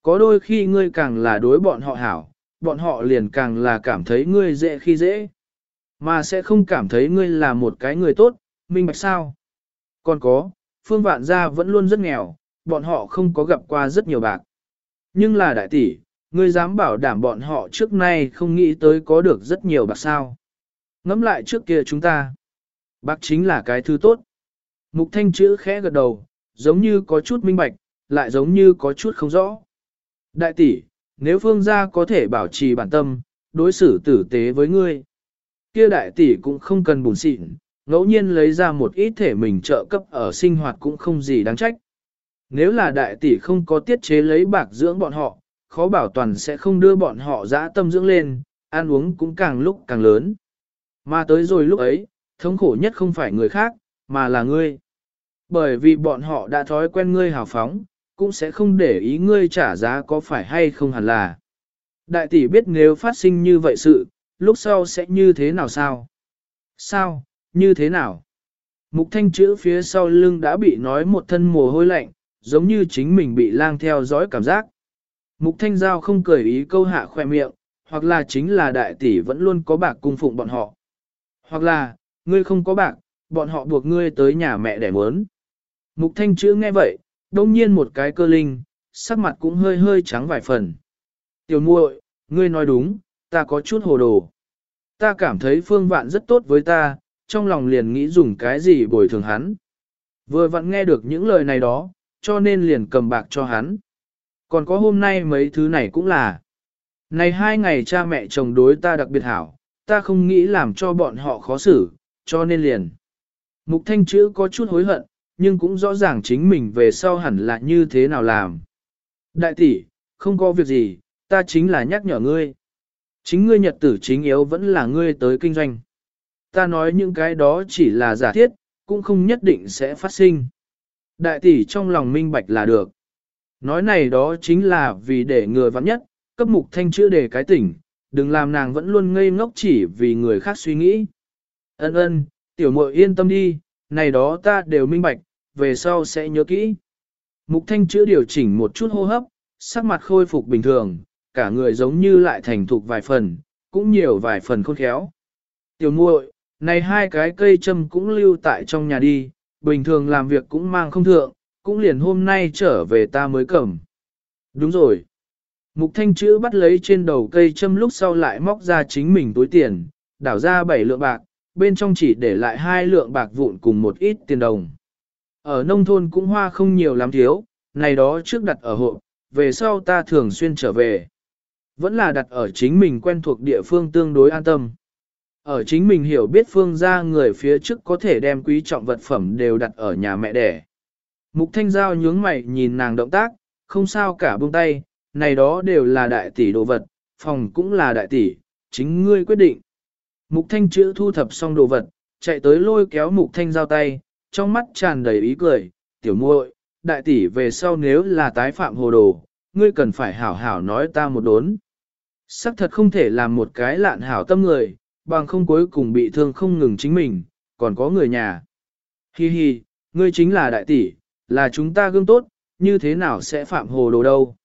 Có đôi khi ngươi càng là đối bọn họ hảo, bọn họ liền càng là cảm thấy ngươi dễ khi dễ. Mà sẽ không cảm thấy ngươi là một cái người tốt, minh bạch sao. Còn có, phương vạn gia vẫn luôn rất nghèo, bọn họ không có gặp qua rất nhiều bạc. Nhưng là đại tỷ, ngươi dám bảo đảm bọn họ trước nay không nghĩ tới có được rất nhiều bạc sao. Ngắm lại trước kia chúng ta. Bạc chính là cái thứ tốt. Mục thanh chữ khẽ gật đầu, giống như có chút minh bạch, lại giống như có chút không rõ. Đại tỷ, nếu phương gia có thể bảo trì bản tâm, đối xử tử tế với ngươi, kia đại tỷ cũng không cần buồn xịn, ngẫu nhiên lấy ra một ít thể mình trợ cấp ở sinh hoạt cũng không gì đáng trách. Nếu là đại tỷ không có tiết chế lấy bạc dưỡng bọn họ, khó bảo toàn sẽ không đưa bọn họ dã tâm dưỡng lên, ăn uống cũng càng lúc càng lớn. Mà tới rồi lúc ấy, thống khổ nhất không phải người khác, mà là ngươi. Bởi vì bọn họ đã thói quen ngươi hào phóng, cũng sẽ không để ý ngươi trả giá có phải hay không hẳn là. Đại tỷ biết nếu phát sinh như vậy sự, lúc sau sẽ như thế nào sao? Sao, như thế nào? Mục thanh chữ phía sau lưng đã bị nói một thân mồ hôi lạnh, giống như chính mình bị lang theo dõi cảm giác. Mục thanh giao không cười ý câu hạ khoe miệng, hoặc là chính là đại tỷ vẫn luôn có bạc cung phụng bọn họ. Hoặc là, ngươi không có bạc, bọn họ buộc ngươi tới nhà mẹ để muốn. Mục thanh chữ nghe vậy, đông nhiên một cái cơ linh, sắc mặt cũng hơi hơi trắng vài phần. Tiểu muội, ngươi nói đúng, ta có chút hồ đồ. Ta cảm thấy phương vạn rất tốt với ta, trong lòng liền nghĩ dùng cái gì bồi thường hắn. Vừa vặn nghe được những lời này đó, cho nên liền cầm bạc cho hắn. Còn có hôm nay mấy thứ này cũng là. Này hai ngày cha mẹ chồng đối ta đặc biệt hảo, ta không nghĩ làm cho bọn họ khó xử, cho nên liền. Mục thanh chữ có chút hối hận, nhưng cũng rõ ràng chính mình về sau hẳn là như thế nào làm. Đại tỷ, không có việc gì, ta chính là nhắc nhở ngươi. Chính ngươi nhật tử chính yếu vẫn là ngươi tới kinh doanh. Ta nói những cái đó chỉ là giả thiết, cũng không nhất định sẽ phát sinh. Đại tỷ trong lòng minh bạch là được. Nói này đó chính là vì để người vắng nhất, cấp mục thanh chữa đề cái tỉnh, đừng làm nàng vẫn luôn ngây ngốc chỉ vì người khác suy nghĩ. Ân ân, tiểu muội yên tâm đi, này đó ta đều minh bạch, về sau sẽ nhớ kỹ. Mục thanh chữa điều chỉnh một chút hô hấp, sắc mặt khôi phục bình thường, cả người giống như lại thành thục vài phần, cũng nhiều vài phần khôn khéo. Tiểu muội, này hai cái cây châm cũng lưu tại trong nhà đi, bình thường làm việc cũng mang không thượng, cũng liền hôm nay trở về ta mới cầm. Đúng rồi. Mục thanh chữ bắt lấy trên đầu cây châm lúc sau lại móc ra chính mình túi tiền, đảo ra bảy lượng bạc, bên trong chỉ để lại hai lượng bạc vụn cùng một ít tiền đồng. Ở nông thôn cũng hoa không nhiều lắm thiếu, này đó trước đặt ở hộ, về sau ta thường xuyên trở về. Vẫn là đặt ở chính mình quen thuộc địa phương tương đối an tâm. Ở chính mình hiểu biết phương gia người phía trước có thể đem quý trọng vật phẩm đều đặt ở nhà mẹ đẻ. Mục thanh giao nhướng mày nhìn nàng động tác, không sao cả buông tay, này đó đều là đại tỷ đồ vật, phòng cũng là đại tỷ, chính ngươi quyết định. Mục thanh chữ thu thập xong đồ vật, chạy tới lôi kéo mục thanh giao tay, trong mắt tràn đầy ý cười, tiểu muội, đại tỷ về sau nếu là tái phạm hồ đồ, ngươi cần phải hảo hảo nói ta một đốn. Sắc thật không thể làm một cái lạn hảo tâm người, bằng không cuối cùng bị thương không ngừng chính mình, còn có người nhà. Hi hi, ngươi chính là đại tỷ, là chúng ta gương tốt, như thế nào sẽ phạm hồ đồ đâu.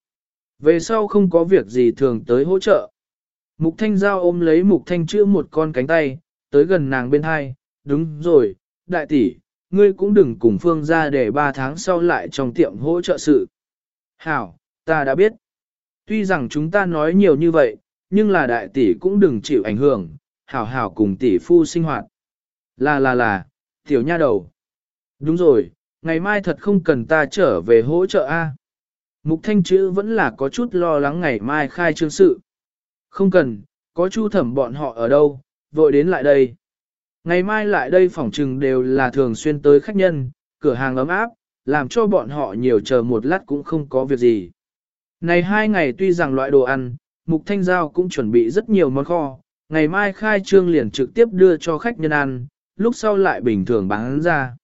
Về sau không có việc gì thường tới hỗ trợ. Mục thanh giao ôm lấy mục thanh chữa một con cánh tay, tới gần nàng bên hai, đúng rồi, đại tỷ, ngươi cũng đừng cùng phương ra để ba tháng sau lại trong tiệm hỗ trợ sự. Hảo, ta đã biết. Tuy rằng chúng ta nói nhiều như vậy, nhưng là đại tỷ cũng đừng chịu ảnh hưởng, hảo hảo cùng tỷ phu sinh hoạt. Là là là, tiểu nha đầu. Đúng rồi, ngày mai thật không cần ta trở về hỗ trợ A. Mục thanh chữ vẫn là có chút lo lắng ngày mai khai trương sự. Không cần, có chu thẩm bọn họ ở đâu, vội đến lại đây. Ngày mai lại đây phỏng trừng đều là thường xuyên tới khách nhân, cửa hàng ấm áp, làm cho bọn họ nhiều chờ một lát cũng không có việc gì. Này hai ngày tuy rằng loại đồ ăn, Mục Thanh Giao cũng chuẩn bị rất nhiều món kho, ngày mai khai trương liền trực tiếp đưa cho khách nhân ăn, lúc sau lại bình thường bán ra.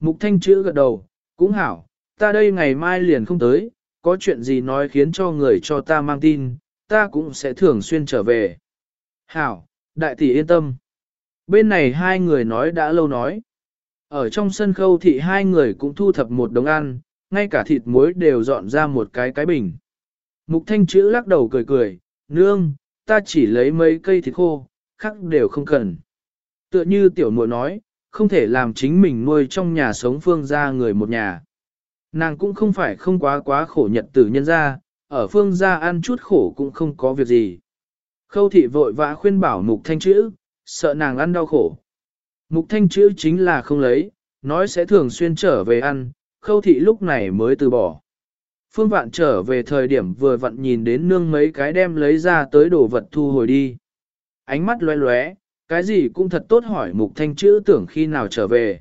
Mục Thanh chữ gật đầu, cũng hảo, ta đây ngày mai liền không tới, có chuyện gì nói khiến cho người cho ta mang tin, ta cũng sẽ thường xuyên trở về. Hảo, đại tỷ yên tâm. Bên này hai người nói đã lâu nói. Ở trong sân khâu thị hai người cũng thu thập một đống ăn, ngay cả thịt muối đều dọn ra một cái cái bình. Mục thanh chữ lắc đầu cười cười, nương, ta chỉ lấy mấy cây thịt khô, khác đều không cần. Tựa như tiểu muội nói, không thể làm chính mình nuôi trong nhà sống phương gia người một nhà. Nàng cũng không phải không quá quá khổ nhật tử nhân ra, ở phương gia ăn chút khổ cũng không có việc gì. Khâu thị vội vã khuyên bảo mục thanh chữ, sợ nàng ăn đau khổ. Mục thanh chữ chính là không lấy, nói sẽ thường xuyên trở về ăn, khâu thị lúc này mới từ bỏ. Phương vạn trở về thời điểm vừa vặn nhìn đến nương mấy cái đem lấy ra tới đồ vật thu hồi đi. Ánh mắt lóe lóe, cái gì cũng thật tốt hỏi mục thanh chữ tưởng khi nào trở về.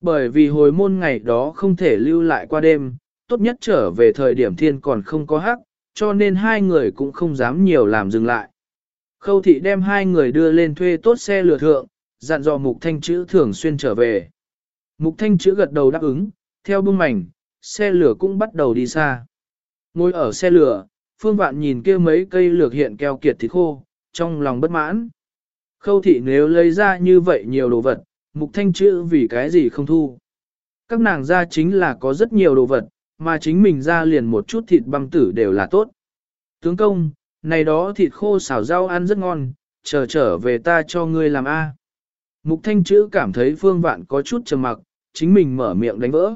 Bởi vì hồi môn ngày đó không thể lưu lại qua đêm, tốt nhất trở về thời điểm thiên còn không có hắc, cho nên hai người cũng không dám nhiều làm dừng lại. Khâu thị đem hai người đưa lên thuê tốt xe lừa thượng, dặn dò mục thanh chữ thường xuyên trở về. Mục thanh chữ gật đầu đáp ứng, theo bưng mảnh, xe lửa cũng bắt đầu đi xa. Ngồi ở xe lửa, phương vạn nhìn kia mấy cây lược hiện keo kiệt thịt khô, trong lòng bất mãn. Khâu thị nếu lấy ra như vậy nhiều đồ vật, mục thanh chữ vì cái gì không thu. Các nàng ra chính là có rất nhiều đồ vật, mà chính mình ra liền một chút thịt băm tử đều là tốt. Tướng công, này đó thịt khô xào rau ăn rất ngon, chờ trở về ta cho ngươi làm A. Mục thanh chữ cảm thấy phương vạn có chút trầm mặc, chính mình mở miệng đánh vỡ.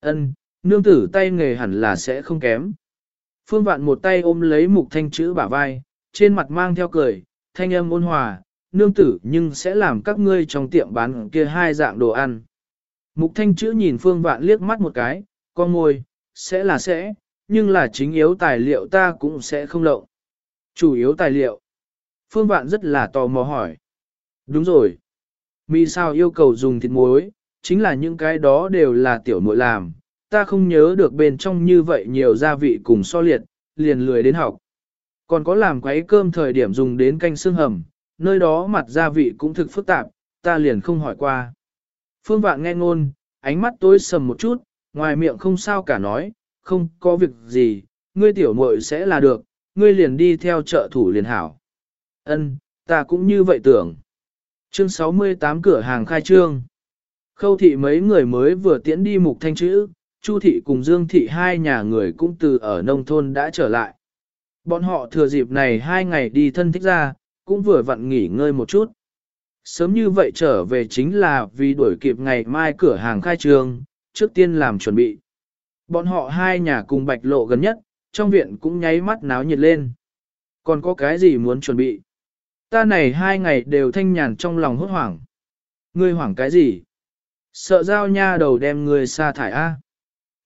Ân, nương tử tay nghề hẳn là sẽ không kém. Phương vạn một tay ôm lấy mục thanh chữ bả vai, trên mặt mang theo cười, thanh âm ôn hòa, nương tử nhưng sẽ làm các ngươi trong tiệm bán kia hai dạng đồ ăn. Mục thanh chữ nhìn phương vạn liếc mắt một cái, con môi, sẽ là sẽ, nhưng là chính yếu tài liệu ta cũng sẽ không lộng. Chủ yếu tài liệu. Phương vạn rất là tò mò hỏi. Đúng rồi. Mì sao yêu cầu dùng thịt muối, chính là những cái đó đều là tiểu muội làm, ta không nhớ được bên trong như vậy nhiều gia vị cùng so liệt, liền lười đến học. Còn có làm quấy cơm thời điểm dùng đến canh xương hầm, nơi đó mặt gia vị cũng thực phức tạp, ta liền không hỏi qua. Phương Vạn nghe ngôn, ánh mắt tối sầm một chút, ngoài miệng không sao cả nói, không có việc gì, ngươi tiểu muội sẽ là được, ngươi liền đi theo trợ thủ liền hảo. Ân, ta cũng như vậy tưởng. Chương 68 cửa hàng khai trương. Khâu thị mấy người mới vừa tiễn đi mục thanh chữ, Chu thị cùng Dương thị hai nhà người cũng từ ở nông thôn đã trở lại. Bọn họ thừa dịp này hai ngày đi thân thích ra, cũng vừa vặn nghỉ ngơi một chút. Sớm như vậy trở về chính là vì đuổi kịp ngày mai cửa hàng khai trương, trước tiên làm chuẩn bị. Bọn họ hai nhà cùng bạch lộ gần nhất, trong viện cũng nháy mắt náo nhiệt lên. Còn có cái gì muốn chuẩn bị? Ta này hai ngày đều thanh nhàn trong lòng hốt hoảng. Ngươi hoảng cái gì? Sợ giao nha đầu đem ngươi sa thải A.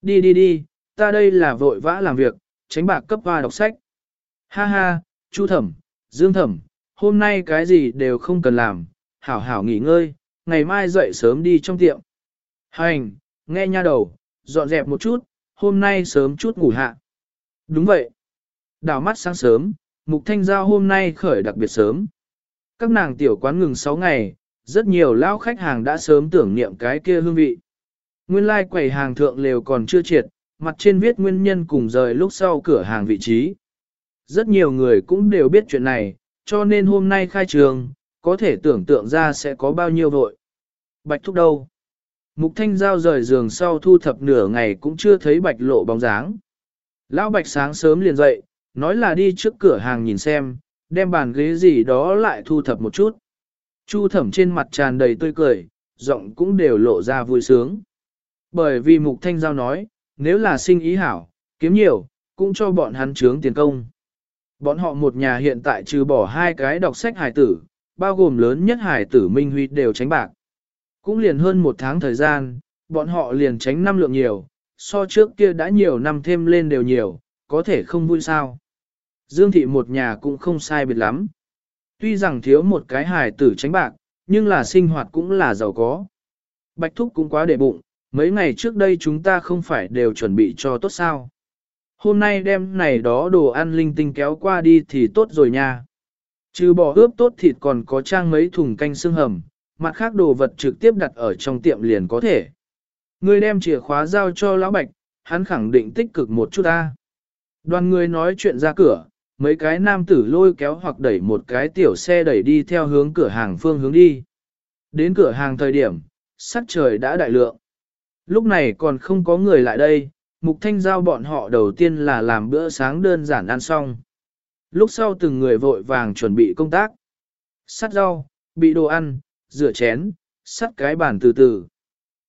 Đi đi đi, ta đây là vội vã làm việc, tránh bạc cấp hoa đọc sách. Ha ha, Chu thẩm, Dương thẩm, hôm nay cái gì đều không cần làm, hảo hảo nghỉ ngơi, ngày mai dậy sớm đi trong tiệm. Hành, nghe nha đầu, dọn dẹp một chút, hôm nay sớm chút ngủ hạ. Đúng vậy. Đào mắt sáng sớm, Mục Thanh Giao hôm nay khởi đặc biệt sớm. Các nàng tiểu quán ngừng 6 ngày, rất nhiều lao khách hàng đã sớm tưởng niệm cái kia hương vị. Nguyên lai like quầy hàng thượng lều còn chưa triệt, mặt trên viết nguyên nhân cùng rời lúc sau cửa hàng vị trí. Rất nhiều người cũng đều biết chuyện này, cho nên hôm nay khai trường, có thể tưởng tượng ra sẽ có bao nhiêu vội. Bạch thúc đâu? Mục thanh giao rời giường sau thu thập nửa ngày cũng chưa thấy bạch lộ bóng dáng. Lão bạch sáng sớm liền dậy, nói là đi trước cửa hàng nhìn xem, đem bàn ghế gì đó lại thu thập một chút. Chu thẩm trên mặt tràn đầy tươi cười, giọng cũng đều lộ ra vui sướng. Bởi vì mục thanh giao nói, nếu là sinh ý hảo, kiếm nhiều, cũng cho bọn hắn trướng tiền công. Bọn họ một nhà hiện tại trừ bỏ hai cái đọc sách hải tử, bao gồm lớn nhất hải tử Minh Huy đều tránh bạc. Cũng liền hơn một tháng thời gian, bọn họ liền tránh năm lượng nhiều, so trước kia đã nhiều năm thêm lên đều nhiều, có thể không vui sao. Dương thị một nhà cũng không sai biệt lắm. Tuy rằng thiếu một cái hài tử tránh bạc, nhưng là sinh hoạt cũng là giàu có. Bạch thúc cũng quá để bụng, mấy ngày trước đây chúng ta không phải đều chuẩn bị cho tốt sao. Hôm nay đem này đó đồ ăn linh tinh kéo qua đi thì tốt rồi nha. Trừ bỏ ướp tốt thịt còn có trang mấy thùng canh xương hầm, mặt khác đồ vật trực tiếp đặt ở trong tiệm liền có thể. Người đem chìa khóa giao cho lão bạch, hắn khẳng định tích cực một chút ta. Đoàn người nói chuyện ra cửa, mấy cái nam tử lôi kéo hoặc đẩy một cái tiểu xe đẩy đi theo hướng cửa hàng phương hướng đi. Đến cửa hàng thời điểm, sắc trời đã đại lượng. Lúc này còn không có người lại đây, mục thanh giao bọn họ đầu tiên là làm bữa sáng đơn giản ăn xong. Lúc sau từng người vội vàng chuẩn bị công tác. Sắt rau, bị đồ ăn, rửa chén, sắt cái bàn từ từ.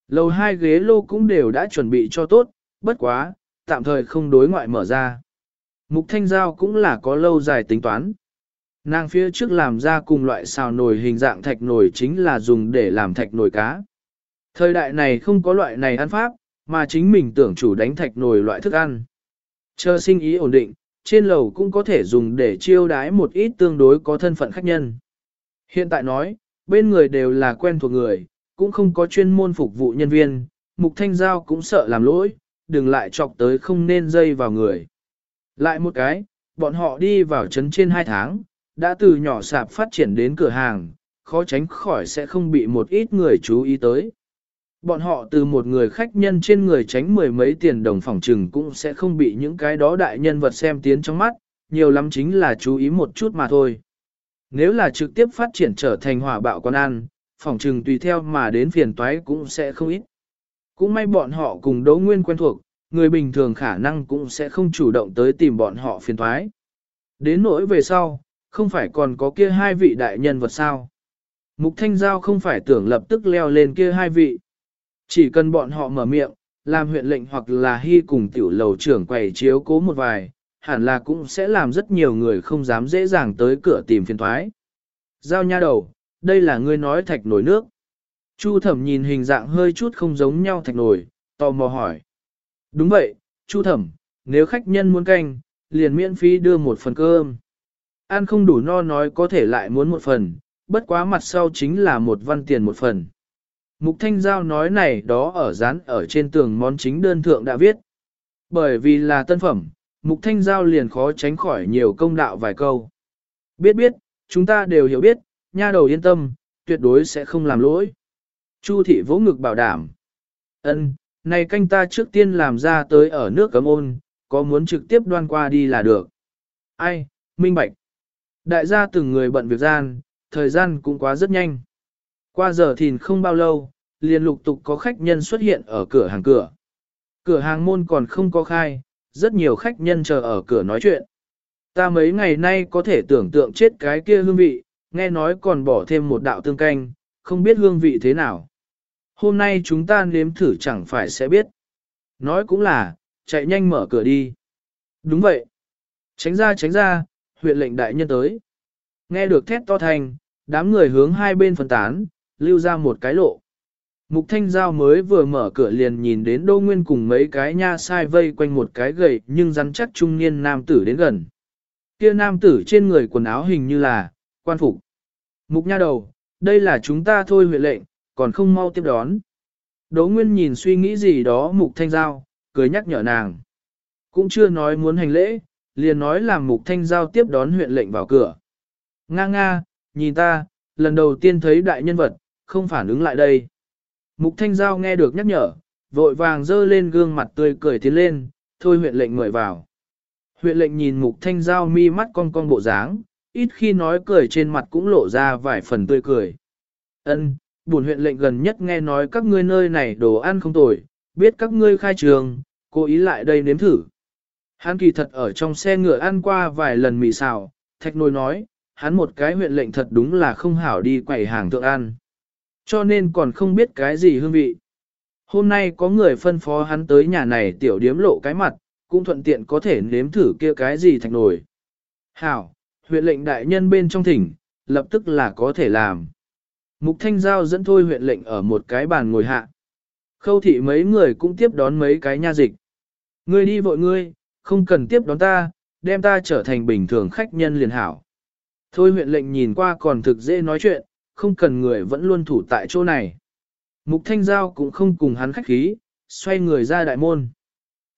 Lầu hai ghế lô cũng đều đã chuẩn bị cho tốt, bất quá, tạm thời không đối ngoại mở ra. Mục thanh giao cũng là có lâu dài tính toán. Nàng phía trước làm ra cùng loại xào nồi hình dạng thạch nồi chính là dùng để làm thạch nồi cá. Thời đại này không có loại này ăn pháp, mà chính mình tưởng chủ đánh thạch nồi loại thức ăn. Chờ sinh ý ổn định, trên lầu cũng có thể dùng để chiêu đái một ít tương đối có thân phận khách nhân. Hiện tại nói, bên người đều là quen thuộc người, cũng không có chuyên môn phục vụ nhân viên, mục thanh giao cũng sợ làm lỗi, đừng lại chọc tới không nên dây vào người. Lại một cái, bọn họ đi vào trấn trên hai tháng, đã từ nhỏ sạp phát triển đến cửa hàng, khó tránh khỏi sẽ không bị một ít người chú ý tới. Bọn họ từ một người khách nhân trên người tránh mười mấy tiền đồng phòng trừng cũng sẽ không bị những cái đó đại nhân vật xem tiến trong mắt, nhiều lắm chính là chú ý một chút mà thôi. Nếu là trực tiếp phát triển trở thành hỏa bạo con ăn, phòng trừng tùy theo mà đến phiền toái cũng sẽ không ít. Cũng may bọn họ cùng đấu nguyên quen thuộc, người bình thường khả năng cũng sẽ không chủ động tới tìm bọn họ phiền toái. Đến nỗi về sau, không phải còn có kia hai vị đại nhân vật sao. Mục Thanh Giao không phải tưởng lập tức leo lên kia hai vị. Chỉ cần bọn họ mở miệng, làm huyện lệnh hoặc là hy cùng tiểu lầu trưởng quầy chiếu cố một vài, hẳn là cũng sẽ làm rất nhiều người không dám dễ dàng tới cửa tìm phiền thoái. Giao nha đầu, đây là ngươi nói thạch nổi nước. Chu thẩm nhìn hình dạng hơi chút không giống nhau thạch nổi, tò mò hỏi. Đúng vậy, Chu thẩm, nếu khách nhân muốn canh, liền miễn phí đưa một phần cơm. Ăn không đủ no nói có thể lại muốn một phần, bất quá mặt sau chính là một văn tiền một phần. Mục Thanh Giao nói này đó ở dán ở trên tường món chính đơn thượng đã viết. Bởi vì là tân phẩm, Mục Thanh Giao liền khó tránh khỏi nhiều công đạo vài câu. Biết biết, chúng ta đều hiểu biết, nha đầu yên tâm, tuyệt đối sẽ không làm lỗi. Chu thị vỗ ngực bảo đảm. Ân, này canh ta trước tiên làm ra tới ở nước cấm ôn, có muốn trực tiếp đoan qua đi là được. Ai, minh bạch. Đại gia từng người bận việc gian, thời gian cũng quá rất nhanh. Qua giờ thìn không bao lâu, liền lục tục có khách nhân xuất hiện ở cửa hàng cửa. Cửa hàng môn còn không có khai, rất nhiều khách nhân chờ ở cửa nói chuyện. Ta mấy ngày nay có thể tưởng tượng chết cái kia hương vị, nghe nói còn bỏ thêm một đạo tương canh, không biết hương vị thế nào. Hôm nay chúng ta nếm thử chẳng phải sẽ biết. Nói cũng là, chạy nhanh mở cửa đi. Đúng vậy. Tránh ra tránh ra, huyện lệnh đại nhân tới. Nghe được thét to thành, đám người hướng hai bên phân tán, lưu ra một cái lộ. Mục Thanh Giao mới vừa mở cửa liền nhìn đến Đô Nguyên cùng mấy cái nha sai vây quanh một cái gầy nhưng rắn chắc trung niên nam tử đến gần. Kia nam tử trên người quần áo hình như là, quan phục. Mục nha đầu, đây là chúng ta thôi huyện lệnh, còn không mau tiếp đón. Đỗ Nguyên nhìn suy nghĩ gì đó Mục Thanh Giao, cười nhắc nhở nàng. Cũng chưa nói muốn hành lễ, liền nói làm Mục Thanh Giao tiếp đón huyện lệnh vào cửa. Nga nga, nhìn ta, lần đầu tiên thấy đại nhân vật, không phản ứng lại đây. Mục Thanh Giao nghe được nhắc nhở, vội vàng dơ lên gương mặt tươi cười tiến lên, thôi huyện lệnh mời vào. Huyện lệnh nhìn Mục Thanh Giao mi mắt cong cong bộ dáng, ít khi nói cười trên mặt cũng lộ ra vài phần tươi cười. Ân, buồn huyện lệnh gần nhất nghe nói các ngươi nơi này đồ ăn không tồi, biết các ngươi khai trường, cố ý lại đây nếm thử. Hắn kỳ thật ở trong xe ngựa ăn qua vài lần mì xào, thạch nồi nói, hắn một cái huyện lệnh thật đúng là không hảo đi quẩy hàng thượng ăn. Cho nên còn không biết cái gì hương vị. Hôm nay có người phân phó hắn tới nhà này tiểu điếm lộ cái mặt, cũng thuận tiện có thể nếm thử kia cái gì thạch nổi. Hảo, huyện lệnh đại nhân bên trong thỉnh, lập tức là có thể làm. Mục Thanh Giao dẫn thôi huyện lệnh ở một cái bàn ngồi hạ. Khâu thị mấy người cũng tiếp đón mấy cái nha dịch. Ngươi đi vội ngươi, không cần tiếp đón ta, đem ta trở thành bình thường khách nhân liền hảo. Thôi huyện lệnh nhìn qua còn thực dễ nói chuyện, không cần người vẫn luôn thủ tại chỗ này. Mục Thanh Giao cũng không cùng hắn khách khí, xoay người ra đại môn.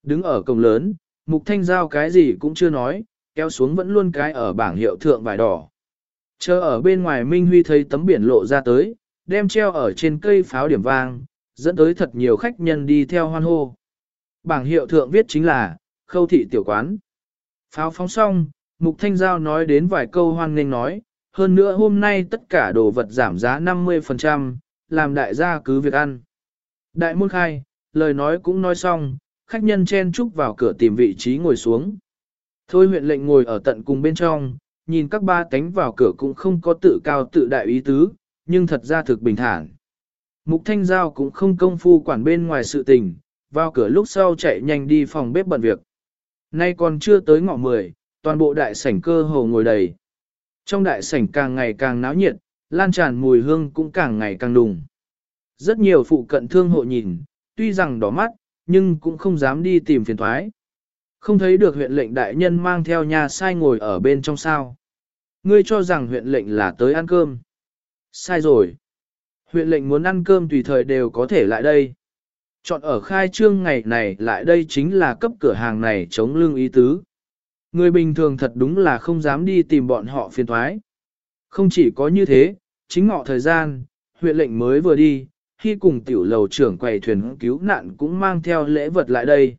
Đứng ở cổng lớn, Mục Thanh Giao cái gì cũng chưa nói, kéo xuống vẫn luôn cái ở bảng hiệu thượng vải đỏ. Chờ ở bên ngoài Minh Huy thấy tấm biển lộ ra tới, đem treo ở trên cây pháo điểm vang, dẫn tới thật nhiều khách nhân đi theo hoan hô. Bảng hiệu thượng viết chính là, khâu thị tiểu quán. Pháo phóng xong, Mục Thanh Giao nói đến vài câu hoan nghênh nói, hơn nữa hôm nay tất cả đồ vật giảm giá 50%, làm đại gia cứ việc ăn. Đại môn khai, lời nói cũng nói xong, khách nhân chen chúc vào cửa tìm vị trí ngồi xuống. Thôi huyện lệnh ngồi ở tận cùng bên trong, nhìn các ba cánh vào cửa cũng không có tự cao tự đại ý tứ, nhưng thật ra thực bình thản. Mục Thanh Giao cũng không công phu quản bên ngoài sự tình, vào cửa lúc sau chạy nhanh đi phòng bếp bận việc. Nay còn chưa tới ngọ mười, toàn bộ đại sảnh cơ hồ ngồi đầy. Trong đại sảnh càng ngày càng náo nhiệt, lan tràn mùi hương cũng càng ngày càng đùng. Rất nhiều phụ cận thương hộ nhìn, tuy rằng đỏ mắt, nhưng cũng không dám đi tìm phiền thoái. Không thấy được huyện lệnh đại nhân mang theo nhà sai ngồi ở bên trong sao. Ngươi cho rằng huyện lệnh là tới ăn cơm. Sai rồi. Huyện lệnh muốn ăn cơm tùy thời đều có thể lại đây. Chọn ở khai trương ngày này lại đây chính là cấp cửa hàng này chống lương ý tứ. Người bình thường thật đúng là không dám đi tìm bọn họ phiền thoái. Không chỉ có như thế, chính ngọ thời gian, huyện lệnh mới vừa đi, khi cùng tiểu lầu trưởng quầy thuyền cứu nạn cũng mang theo lễ vật lại đây.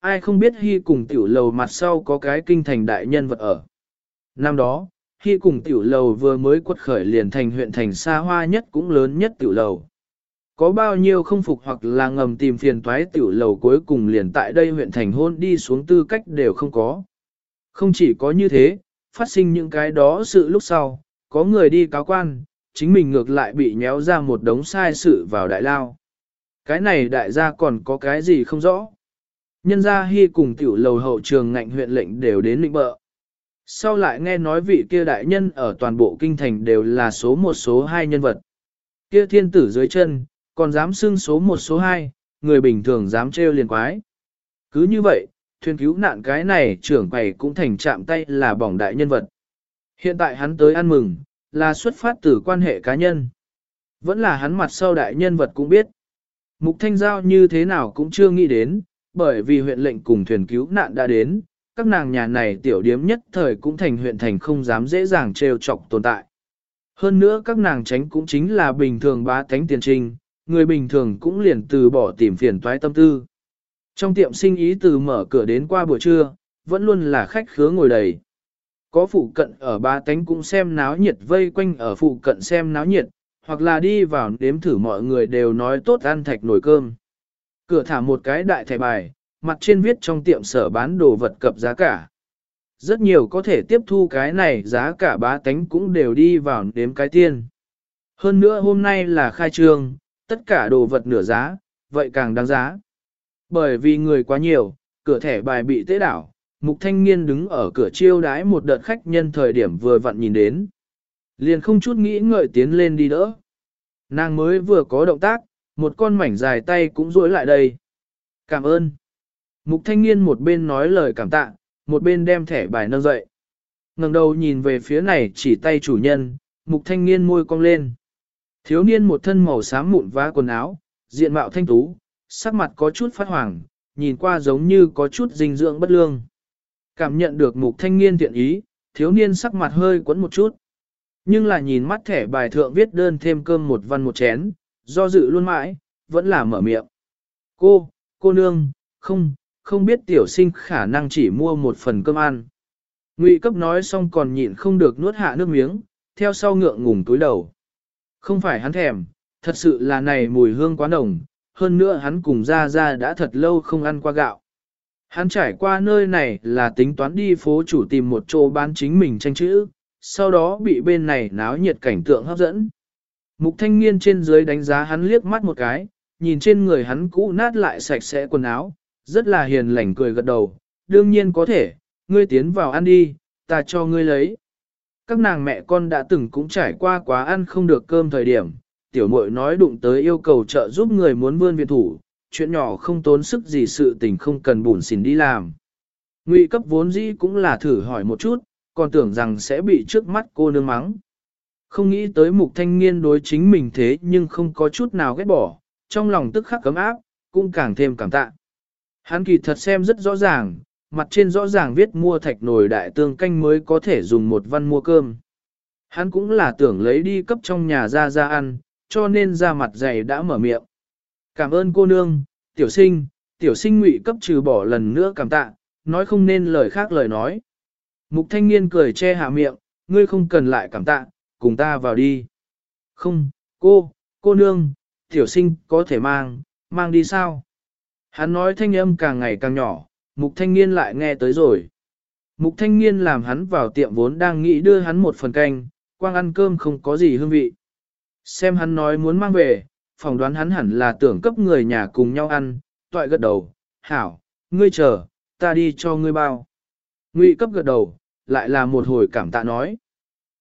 Ai không biết khi cùng tiểu lầu mặt sau có cái kinh thành đại nhân vật ở. Năm đó, khi cùng tiểu lầu vừa mới quất khởi liền thành huyện thành xa hoa nhất cũng lớn nhất tiểu lầu. Có bao nhiêu không phục hoặc là ngầm tìm phiền toái tiểu lầu cuối cùng liền tại đây huyện thành hôn đi xuống tư cách đều không có. Không chỉ có như thế, phát sinh những cái đó sự lúc sau, có người đi cáo quan, chính mình ngược lại bị nhéo ra một đống sai sự vào đại lao. Cái này đại gia còn có cái gì không rõ. Nhân gia hy cùng tiểu lầu hậu trường ngạnh huyện lệnh đều đến lĩnh bợ. Sau lại nghe nói vị kia đại nhân ở toàn bộ kinh thành đều là số một số hai nhân vật. Kia thiên tử dưới chân, còn dám xưng số một số hai, người bình thường dám trêu liền quái. Cứ như vậy, thuyền cứu nạn cái này trưởng quầy cũng thành chạm tay là bỏng đại nhân vật. Hiện tại hắn tới ăn mừng, là xuất phát từ quan hệ cá nhân. Vẫn là hắn mặt sau đại nhân vật cũng biết. Mục Thanh Giao như thế nào cũng chưa nghĩ đến, bởi vì huyện lệnh cùng thuyền cứu nạn đã đến, các nàng nhà này tiểu điếm nhất thời cũng thành huyện thành không dám dễ dàng trêu chọc tồn tại. Hơn nữa các nàng tránh cũng chính là bình thường bá thánh tiền trình, người bình thường cũng liền từ bỏ tìm phiền toái tâm tư. Trong tiệm sinh ý từ mở cửa đến qua buổi trưa, vẫn luôn là khách khứa ngồi đầy. Có phụ cận ở ba tánh cũng xem náo nhiệt vây quanh ở phụ cận xem náo nhiệt, hoặc là đi vào đếm thử mọi người đều nói tốt ăn thạch nồi cơm. Cửa thả một cái đại thẻ bài, mặt trên viết trong tiệm sở bán đồ vật cập giá cả. Rất nhiều có thể tiếp thu cái này giá cả bá tánh cũng đều đi vào đếm cái tiên. Hơn nữa hôm nay là khai trương, tất cả đồ vật nửa giá, vậy càng đáng giá. Bởi vì người quá nhiều, cửa thẻ bài bị tế đảo, mục thanh niên đứng ở cửa chiêu đái một đợt khách nhân thời điểm vừa vặn nhìn đến. Liền không chút nghĩ ngợi tiến lên đi đỡ. Nàng mới vừa có động tác, một con mảnh dài tay cũng duỗi lại đây. Cảm ơn. Mục thanh niên một bên nói lời cảm tạ, một bên đem thẻ bài nâng dậy. ngẩng đầu nhìn về phía này chỉ tay chủ nhân, mục thanh niên môi cong lên. Thiếu niên một thân màu xám mụn vá quần áo, diện mạo thanh tú, sắc mặt có chút phát hoàng, nhìn qua giống như có chút dinh dưỡng bất lương. Cảm nhận được mục thanh niên thiện ý, thiếu niên sắc mặt hơi quấn một chút. Nhưng là nhìn mắt thẻ bài thượng viết đơn thêm cơm một văn một chén, do dự luôn mãi, vẫn là mở miệng. Cô, cô nương, không, không biết tiểu sinh khả năng chỉ mua một phần cơm ăn. Ngụy cấp nói xong còn nhịn không được nuốt hạ nước miếng, theo sau ngượng ngùng túi đầu. Không phải hắn thèm, thật sự là này mùi hương quá nồng, hơn nữa hắn cùng ra ra đã thật lâu không ăn qua gạo. Hắn trải qua nơi này là tính toán đi phố chủ tìm một chỗ bán chính mình tranh chữ, sau đó bị bên này náo nhiệt cảnh tượng hấp dẫn. Mục thanh niên trên dưới đánh giá hắn liếc mắt một cái, nhìn trên người hắn cũ nát lại sạch sẽ quần áo, rất là hiền lành cười gật đầu, đương nhiên có thể, ngươi tiến vào ăn đi, ta cho ngươi lấy. Các nàng mẹ con đã từng cũng trải qua quá ăn không được cơm thời điểm, tiểu muội nói đụng tới yêu cầu trợ giúp người muốn vươn viện thủ, chuyện nhỏ không tốn sức gì sự tình không cần bùn xỉn đi làm. Ngụy cấp vốn dĩ cũng là thử hỏi một chút, còn tưởng rằng sẽ bị trước mắt cô nương mắng. Không nghĩ tới mục thanh niên đối chính mình thế nhưng không có chút nào ghét bỏ, trong lòng tức khắc cấm áp, cũng càng thêm cảm tạ. Hắn kỳ thật xem rất rõ ràng, mặt trên rõ ràng viết mua thạch nồi đại tương canh mới có thể dùng một văn mua cơm. Hắn cũng là tưởng lấy đi cấp trong nhà ra ra ăn, cho nên ra mặt dày đã mở miệng. Cảm ơn cô nương, tiểu sinh, tiểu sinh ngụy cấp trừ bỏ lần nữa cảm tạ, nói không nên lời khác lời nói. Mục thanh niên cười che hạ miệng, ngươi không cần lại cảm tạ, cùng ta vào đi. Không, cô, cô nương, tiểu sinh có thể mang, mang đi sao? Hắn nói thanh âm càng ngày càng nhỏ, mục thanh niên lại nghe tới rồi. Mục thanh niên làm hắn vào tiệm vốn đang nghĩ đưa hắn một phần canh, quang ăn cơm không có gì hương vị. Xem hắn nói muốn mang về, phỏng đoán hắn hẳn là tưởng cấp người nhà cùng nhau ăn, toại gật đầu, hảo, ngươi chờ, ta đi cho ngươi bao. Ngụy cấp gật đầu, lại là một hồi cảm tạ nói.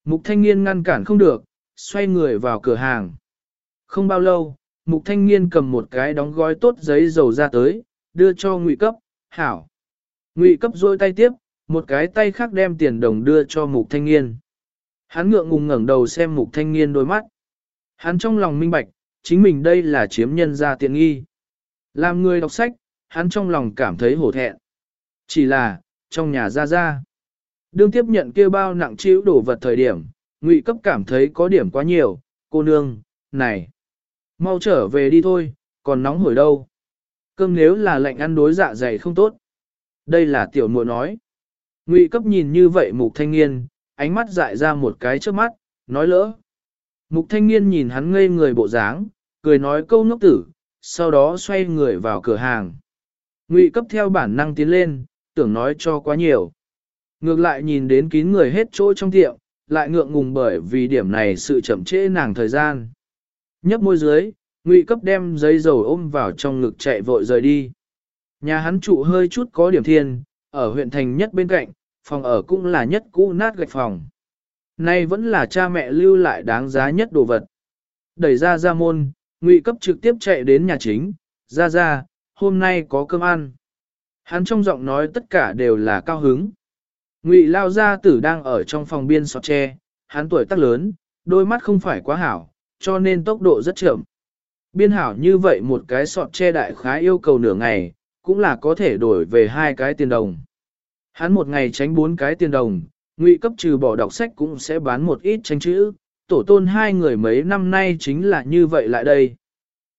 Mục thanh niên ngăn cản không được, xoay người vào cửa hàng. Không bao lâu, mục thanh niên cầm một cái đóng gói tốt giấy dầu ra tới, đưa cho ngụy cấp, hảo. Ngụy cấp rôi tay tiếp, một cái tay khác đem tiền đồng đưa cho mục thanh niên. Hắn ngượng ngùng ngẩng đầu xem mục thanh niên đôi mắt. Hắn trong lòng minh bạch, chính mình đây là chiếm nhân ra tiện nghi. Làm người đọc sách, hắn trong lòng cảm thấy hổ thẹn. Chỉ là, trong nhà ra ra. Đương tiếp nhận kêu bao nặng chiếu đổ vật thời điểm, ngụy cấp cảm thấy có điểm quá nhiều, cô nương, này. Mau trở về đi thôi, còn nóng hổi đâu. Cơm nếu là lạnh ăn đối dạ dày không tốt. Đây là tiểu muội nói. Ngụy cấp nhìn như vậy mục thanh niên, ánh mắt dại ra một cái trước mắt, nói lỡ. Mục thanh niên nhìn hắn ngây người bộ dáng, cười nói câu ngốc tử, sau đó xoay người vào cửa hàng. Ngụy cấp theo bản năng tiến lên, tưởng nói cho quá nhiều. Ngược lại nhìn đến kín người hết chỗ trong tiệm, lại ngượng ngùng bởi vì điểm này sự chậm trễ nàng thời gian. Nhấp môi dưới, Ngụy cấp đem giấy dầu ôm vào trong ngực chạy vội rời đi. Nhà hắn trụ hơi chút có điểm thiên, ở huyện thành nhất bên cạnh, phòng ở cũng là nhất cũ nát gạch phòng. Nay vẫn là cha mẹ lưu lại đáng giá nhất đồ vật. Đẩy ra ra môn, Ngụy cấp trực tiếp chạy đến nhà chính, ra ra, hôm nay có cơm ăn. Hắn trong giọng nói tất cả đều là cao hứng. Ngụy lao gia tử đang ở trong phòng biên sọt tre, hắn tuổi tác lớn, đôi mắt không phải quá hảo, cho nên tốc độ rất chậm. Biên hảo như vậy một cái sọt tre đại khái yêu cầu nửa ngày, cũng là có thể đổi về hai cái tiền đồng. Hắn một ngày tránh bốn cái tiền đồng, ngụy cấp trừ bỏ đọc sách cũng sẽ bán một ít tranh chữ, tổ tôn hai người mấy năm nay chính là như vậy lại đây.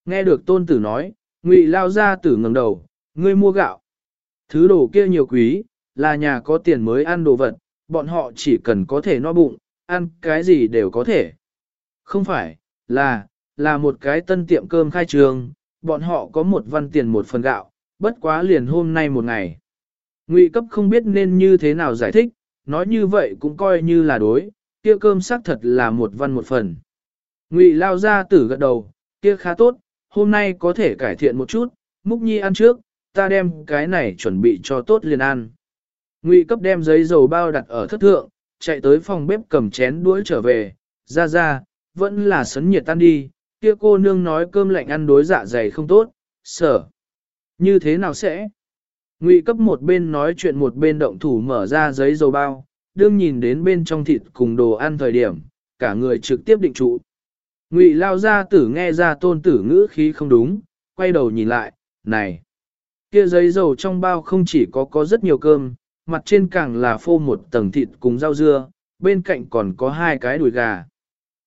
Nghe được tôn tử nói, ngụy lao ra tử ngẩng đầu, ngươi mua gạo. Thứ đồ kia nhiều quý, là nhà có tiền mới ăn đồ vật, bọn họ chỉ cần có thể no bụng, ăn cái gì đều có thể. Không phải, là, là một cái tân tiệm cơm khai trường, bọn họ có một văn tiền một phần gạo, bất quá liền hôm nay một ngày. Ngụy cấp không biết nên như thế nào giải thích, nói như vậy cũng coi như là đối, kia cơm xác thật là một văn một phần. Ngụy lao ra tử gật đầu, kia khá tốt, hôm nay có thể cải thiện một chút, múc nhi ăn trước, ta đem cái này chuẩn bị cho tốt liền ăn. Ngụy cấp đem giấy dầu bao đặt ở thất thượng, chạy tới phòng bếp cầm chén đuổi trở về, ra ra, vẫn là sấn nhiệt tan đi, kia cô nương nói cơm lạnh ăn đối dạ dày không tốt, sở. Như thế nào sẽ? Ngụy cấp một bên nói chuyện một bên động thủ mở ra giấy dầu bao, đương nhìn đến bên trong thịt cùng đồ ăn thời điểm, cả người trực tiếp định trụ. Ngụy lao ra tử nghe ra tôn tử ngữ khí không đúng, quay đầu nhìn lại, này. Kia giấy dầu trong bao không chỉ có có rất nhiều cơm, mặt trên càng là phô một tầng thịt cùng rau dưa, bên cạnh còn có hai cái đùi gà.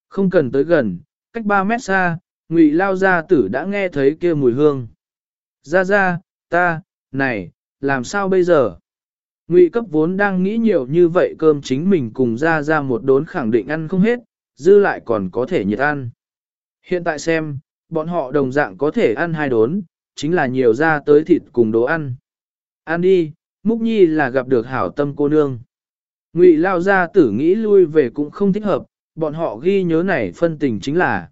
Không cần tới gần, cách 3 mét xa, ngụy lao gia tử đã nghe thấy kia mùi hương. Ra ra, ta, này, làm sao bây giờ? Ngụy cấp vốn đang nghĩ nhiều như vậy cơm chính mình cùng ra ra một đốn khẳng định ăn không hết, dư lại còn có thể nhiệt ăn. Hiện tại xem, bọn họ đồng dạng có thể ăn hai đốn, chính là nhiều ra tới thịt cùng đồ ăn. Ăn đi, Múc Nhi là gặp được hảo tâm cô nương. Ngụy lao ra tử nghĩ lui về cũng không thích hợp, bọn họ ghi nhớ này phân tình chính là.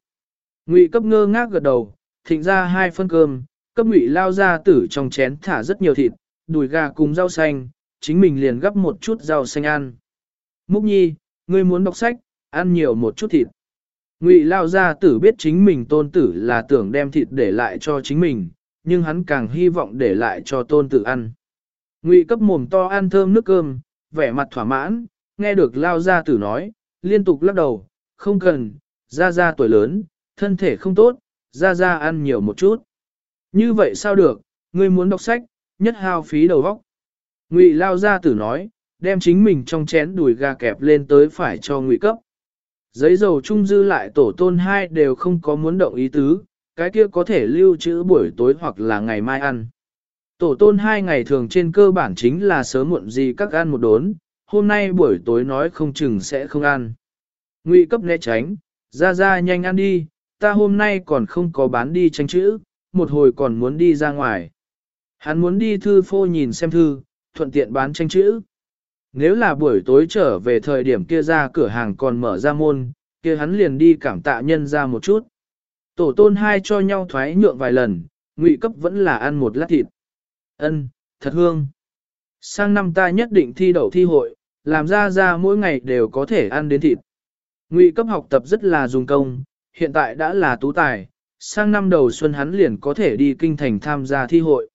Ngụy cấp ngơ ngác gật đầu, thịnh ra hai phân cơm, cấp ngụy lao ra tử trong chén thả rất nhiều thịt, đùi gà cùng rau xanh, chính mình liền gấp một chút rau xanh ăn. Múc Nhi, ngươi muốn đọc sách, ăn nhiều một chút thịt. Ngụy lao gia tử biết chính mình tôn tử là tưởng đem thịt để lại cho chính mình, nhưng hắn càng hy vọng để lại cho tôn tử ăn. Ngụy cấp mồm to ăn thơm nước cơm, vẻ mặt thỏa mãn, nghe được lao gia tử nói, liên tục lắc đầu, không cần, ra ra tuổi lớn, thân thể không tốt, ra ra ăn nhiều một chút. Như vậy sao được, ngươi muốn đọc sách, nhất hao phí đầu óc. Ngụy lao ra tử nói, đem chính mình trong chén đùi gà kẹp lên tới phải cho ngụy cấp. Giấy dầu trung dư lại tổ tôn hai đều không có muốn động ý tứ, cái kia có thể lưu trữ buổi tối hoặc là ngày mai ăn. Tổ tôn hai ngày thường trên cơ bản chính là sớm muộn gì các ăn một đốn, hôm nay buổi tối nói không chừng sẽ không ăn. Ngụy cấp né tránh, ra ra nhanh ăn đi, ta hôm nay còn không có bán đi tranh chữ, một hồi còn muốn đi ra ngoài. Hắn muốn đi thư phô nhìn xem thư, thuận tiện bán tranh chữ. Nếu là buổi tối trở về thời điểm kia ra cửa hàng còn mở ra môn, kia hắn liền đi cảm tạ nhân ra một chút. Tổ tôn hai cho nhau thoái nhượng vài lần, ngụy cấp vẫn là ăn một lát thịt. Ân, thật hương. Sang năm ta nhất định thi đậu thi hội, làm ra ra mỗi ngày đều có thể ăn đến thịt. Ngụy cấp học tập rất là dùng công, hiện tại đã là tú tài, sang năm đầu xuân hắn liền có thể đi kinh thành tham gia thi hội.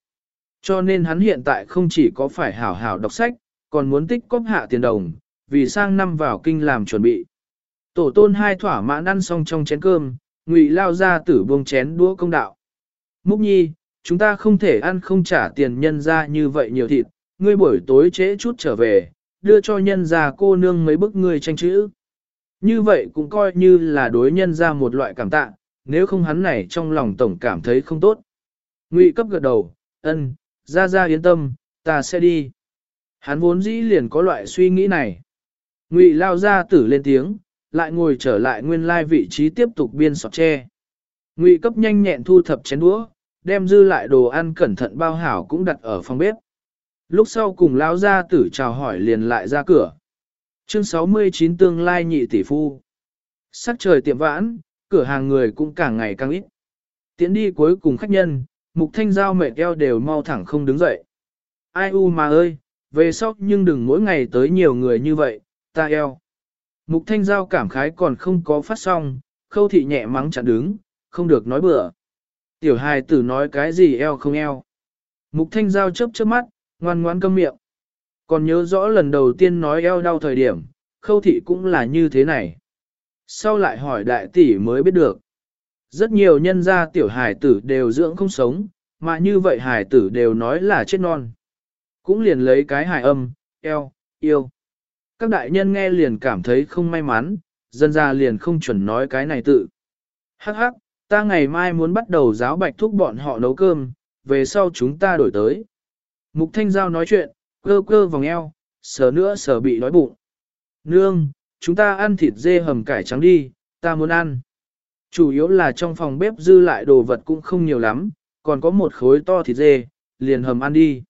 Cho nên hắn hiện tại không chỉ có phải hảo hảo đọc sách, còn muốn tích cóp hạ tiền đồng, vì sang năm vào kinh làm chuẩn bị. Tổ tôn hai thỏa mãn ăn xong trong chén cơm, ngụy lao ra tử buông chén đũa công đạo. Múc nhi, chúng ta không thể ăn không trả tiền nhân ra như vậy nhiều thịt, ngươi buổi tối trễ chút trở về, đưa cho nhân ra cô nương mấy bức ngươi tranh chữ. Như vậy cũng coi như là đối nhân ra một loại cảm tạ, nếu không hắn này trong lòng tổng cảm thấy không tốt. Ngụy cấp gật đầu, ân, ra ra yên tâm, ta sẽ đi. Hắn vốn dĩ liền có loại suy nghĩ này. Ngụy lao ra tử lên tiếng, lại ngồi trở lại nguyên lai vị trí tiếp tục biên sọt tre. Ngụy cấp nhanh nhẹn thu thập chén đũa, đem dư lại đồ ăn cẩn thận bao hảo cũng đặt ở phòng bếp. Lúc sau cùng lao ra tử chào hỏi liền lại ra cửa. Chương 69 tương lai nhị tỷ phu. Sắc trời tiệm vãn, cửa hàng người cũng càng ngày càng ít. Tiến đi cuối cùng khách nhân, mục thanh giao mệt eo đều mau thẳng không đứng dậy. Ai u mà ơi, về sau nhưng đừng mỗi ngày tới nhiều người như vậy, ta eo. Mục thanh giao cảm khái còn không có phát xong, khâu thị nhẹ mắng chặn đứng, không được nói bừa. Tiểu hài tử nói cái gì eo không eo. Mục thanh giao chớp chớp mắt, ngoan ngoan câm miệng. Còn nhớ rõ lần đầu tiên nói eo đau thời điểm, khâu thị cũng là như thế này. Sau lại hỏi đại tỷ mới biết được. Rất nhiều nhân gia tiểu hài tử đều dưỡng không sống, mà như vậy hài tử đều nói là chết non. Cũng liền lấy cái hài âm, eo, yêu. Các đại nhân nghe liền cảm thấy không may mắn, dân ra liền không chuẩn nói cái này tự. Hắc hắc, ta ngày mai muốn bắt đầu giáo bạch thúc bọn họ nấu cơm, về sau chúng ta đổi tới. Mục Thanh Giao nói chuyện, cơ cơ vòng eo, sờ nữa sờ bị đói bụng. Nương, chúng ta ăn thịt dê hầm cải trắng đi, ta muốn ăn. Chủ yếu là trong phòng bếp dư lại đồ vật cũng không nhiều lắm, còn có một khối to thịt dê, liền hầm ăn đi.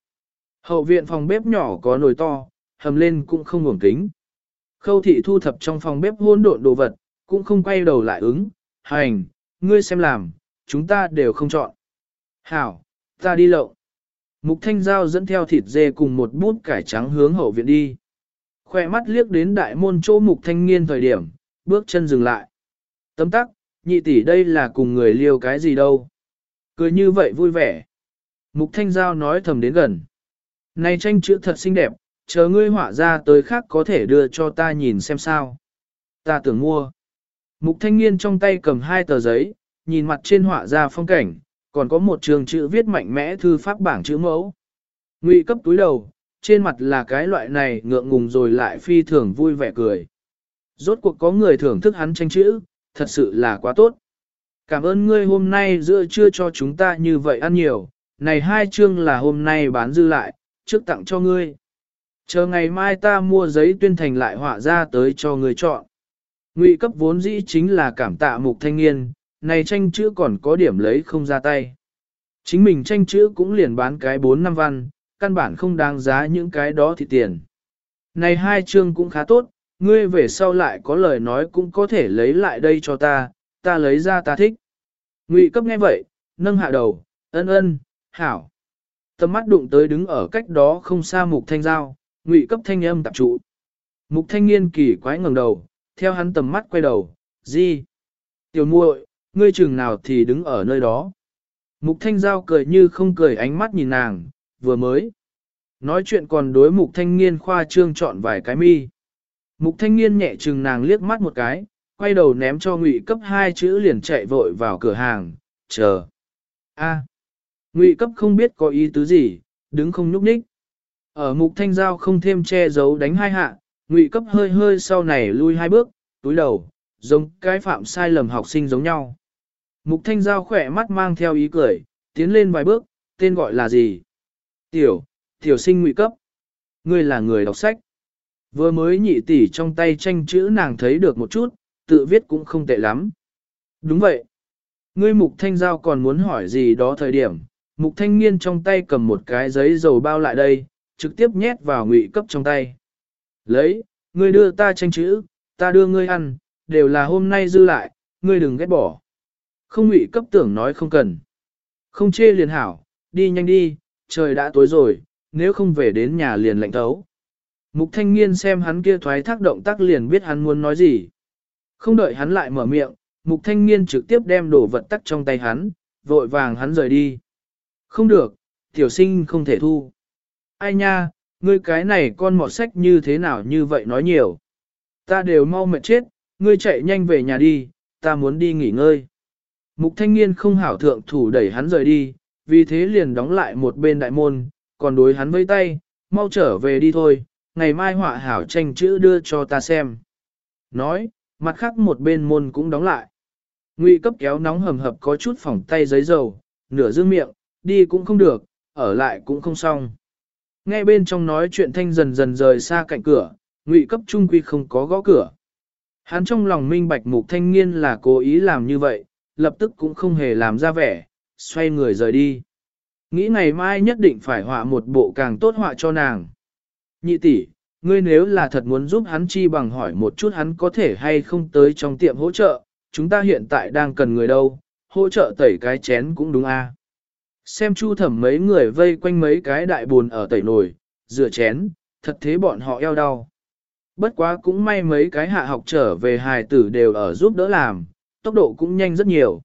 Hậu viện phòng bếp nhỏ có nồi to, hầm lên cũng không ngủng kính. Khâu thị thu thập trong phòng bếp hôn độn đồ vật, cũng không quay đầu lại ứng, hành, ngươi xem làm, chúng ta đều không chọn. Hảo, ta đi lậu. Mục Thanh Giao dẫn theo thịt dê cùng một bút cải trắng hướng hậu viện đi. Khoe mắt liếc đến đại môn chỗ Mục Thanh Nghiên thời điểm, bước chân dừng lại. Tấm tắc, nhị tỷ đây là cùng người liêu cái gì đâu. Cười như vậy vui vẻ. Mục Thanh Giao nói thầm đến gần. Này tranh chữ thật xinh đẹp, chờ ngươi họa ra tới khác có thể đưa cho ta nhìn xem sao. Ta tưởng mua. Mục thanh niên trong tay cầm hai tờ giấy, nhìn mặt trên họa ra phong cảnh, còn có một trường chữ viết mạnh mẽ thư pháp bảng chữ mẫu. Ngụy cấp túi đầu, trên mặt là cái loại này ngượng ngùng rồi lại phi thường vui vẻ cười. Rốt cuộc có người thưởng thức hắn tranh chữ, thật sự là quá tốt. Cảm ơn ngươi hôm nay giữa trưa cho chúng ta như vậy ăn nhiều, này hai chương là hôm nay bán dư lại, trước tặng cho ngươi. Chờ ngày mai ta mua giấy tuyên thành lại họa ra tới cho ngươi chọn. Ngụy cấp vốn dĩ chính là cảm tạ mục thanh niên, này tranh chữ còn có điểm lấy không ra tay. Chính mình tranh chữ cũng liền bán cái 4 năm văn, căn bản không đáng giá những cái đó thì tiền. Này hai chương cũng khá tốt, ngươi về sau lại có lời nói cũng có thể lấy lại đây cho ta, ta lấy ra ta thích. Ngụy cấp nghe vậy, nâng hạ đầu, ân ân, hảo. Tầm mắt đụng tới đứng ở cách đó không xa mục thanh giao, ngụy cấp thanh âm tạp trụ. Mục thanh niên kỳ quái ngẩng đầu, theo hắn tầm mắt quay đầu, gì? Tiểu muội, ngươi chừng nào thì đứng ở nơi đó. Mục thanh giao cười như không cười ánh mắt nhìn nàng, vừa mới. Nói chuyện còn đối mục thanh niên khoa trương chọn vài cái mi. Mục thanh niên nhẹ chừng nàng liếc mắt một cái, quay đầu ném cho ngụy cấp hai chữ liền chạy vội vào cửa hàng, chờ. A. Ngụy cấp không biết có ý tứ gì, đứng không nhúc nhích. Ở mục thanh giao không thêm che giấu đánh hai hạ, ngụy cấp hơi hơi sau này lui hai bước, túi đầu, giống cái phạm sai lầm học sinh giống nhau. Mục thanh giao khỏe mắt mang theo ý cười, tiến lên vài bước, tên gọi là gì? Tiểu, tiểu sinh ngụy cấp. Ngươi là người đọc sách. Vừa mới nhị tỷ trong tay tranh chữ nàng thấy được một chút, tự viết cũng không tệ lắm. Đúng vậy. Ngươi mục thanh giao còn muốn hỏi gì đó thời điểm, mục thanh niên trong tay cầm một cái giấy dầu bao lại đây, trực tiếp nhét vào ngụy cấp trong tay. Lấy, ngươi đưa ta tranh chữ, ta đưa ngươi ăn, đều là hôm nay dư lại, ngươi đừng ghét bỏ. Không ngụy cấp tưởng nói không cần. Không chê liền hảo, đi nhanh đi, trời đã tối rồi, nếu không về đến nhà liền lạnh thấu. Mục thanh niên xem hắn kia thoái thác động tác liền biết hắn muốn nói gì. Không đợi hắn lại mở miệng, mục thanh niên trực tiếp đem đồ vật tắt trong tay hắn, vội vàng hắn rời đi. Không được, tiểu sinh không thể thu. Ai nha, ngươi cái này con mọt sách như thế nào như vậy nói nhiều. Ta đều mau mệt chết, ngươi chạy nhanh về nhà đi, ta muốn đi nghỉ ngơi. Mục thanh niên không hảo thượng thủ đẩy hắn rời đi, vì thế liền đóng lại một bên đại môn, còn đối hắn với tay, mau trở về đi thôi, ngày mai họa hảo tranh chữ đưa cho ta xem. Nói, mặt khác một bên môn cũng đóng lại. Ngụy cấp kéo nóng hầm hập có chút phỏng tay giấy dầu, nửa dương miệng, đi cũng không được, ở lại cũng không xong. Nghe bên trong nói chuyện thanh dần dần rời xa cạnh cửa, ngụy cấp trung quy không có gõ cửa. Hắn trong lòng minh bạch mục thanh niên là cố ý làm như vậy, lập tức cũng không hề làm ra vẻ, xoay người rời đi. Nghĩ ngày mai nhất định phải họa một bộ càng tốt họa cho nàng. Nhị tỷ, ngươi nếu là thật muốn giúp hắn chi bằng hỏi một chút hắn có thể hay không tới trong tiệm hỗ trợ, chúng ta hiện tại đang cần người đâu, hỗ trợ tẩy cái chén cũng đúng a. Xem chu thẩm mấy người vây quanh mấy cái đại buồn ở tẩy nồi, rửa chén, thật thế bọn họ eo đau. Bất quá cũng may mấy cái hạ học trở về hài tử đều ở giúp đỡ làm, tốc độ cũng nhanh rất nhiều.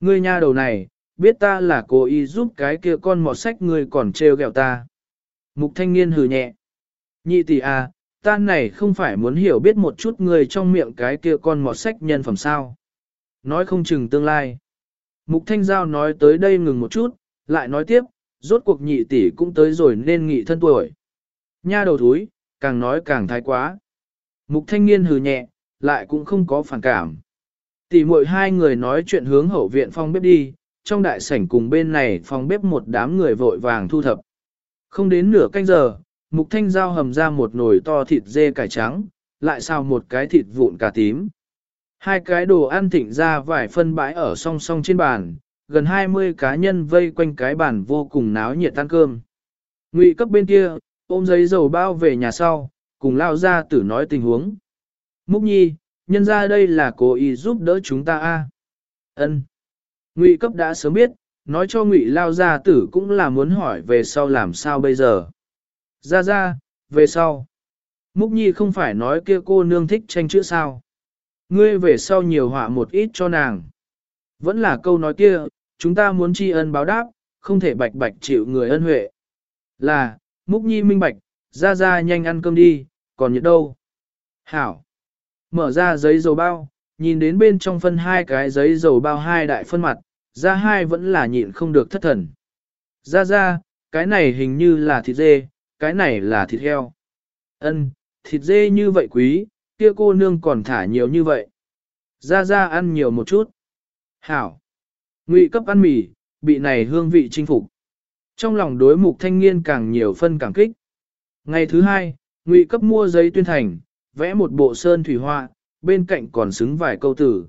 Ngươi nha đầu này, biết ta là cố ý giúp cái kia con mọt sách ngươi còn trêu ghẹo ta. Mục thanh niên hừ nhẹ. Nhị tỷ à, ta này không phải muốn hiểu biết một chút người trong miệng cái kia con mọt sách nhân phẩm sao. Nói không chừng tương lai. Mục thanh giao nói tới đây ngừng một chút, lại nói tiếp, rốt cuộc nhị tỷ cũng tới rồi nên nghị thân tuổi. Nha đầu thúi, càng nói càng thái quá. Mục thanh niên hừ nhẹ, lại cũng không có phản cảm. Tỷ muội hai người nói chuyện hướng hậu viện phong bếp đi, trong đại sảnh cùng bên này phòng bếp một đám người vội vàng thu thập. Không đến nửa canh giờ, mục thanh giao hầm ra một nồi to thịt dê cải trắng, lại xào một cái thịt vụn cà tím. Hai cái đồ ăn thịnh ra vài phân bãi ở song song trên bàn, gần 20 cá nhân vây quanh cái bàn vô cùng náo nhiệt ăn cơm. Ngụy cấp bên kia, ôm giấy dầu bao về nhà sau, cùng lao ra tử nói tình huống. Múc nhi, nhân ra đây là cố ý giúp đỡ chúng ta a. Ân. Ngụy cấp đã sớm biết, nói cho Ngụy lao ra tử cũng là muốn hỏi về sau làm sao bây giờ. Ra ra, về sau. Múc Nhi không phải nói kia cô nương thích tranh chữ sao. Ngươi về sau nhiều họa một ít cho nàng. Vẫn là câu nói kia, chúng ta muốn tri ân báo đáp, không thể bạch bạch chịu người ân huệ. Là, Múc Nhi minh bạch, ra ra nhanh ăn cơm đi, còn nhiệt đâu. Hảo. Mở ra giấy dầu bao, nhìn đến bên trong phân hai cái giấy dầu bao hai đại phân mặt, ra hai vẫn là nhịn không được thất thần. Ra ra, cái này hình như là thịt dê, cái này là thịt heo. Ân, thịt dê như vậy quý, kia cô nương còn thả nhiều như vậy. Ra ra ăn nhiều một chút. Hảo. Ngụy cấp ăn mì, bị này hương vị chinh phục. Trong lòng đối mục thanh niên càng nhiều phân càng kích. Ngày thứ hai, Ngụy cấp mua giấy tuyên thành, vẽ một bộ sơn thủy hoa, bên cạnh còn xứng vài câu tử.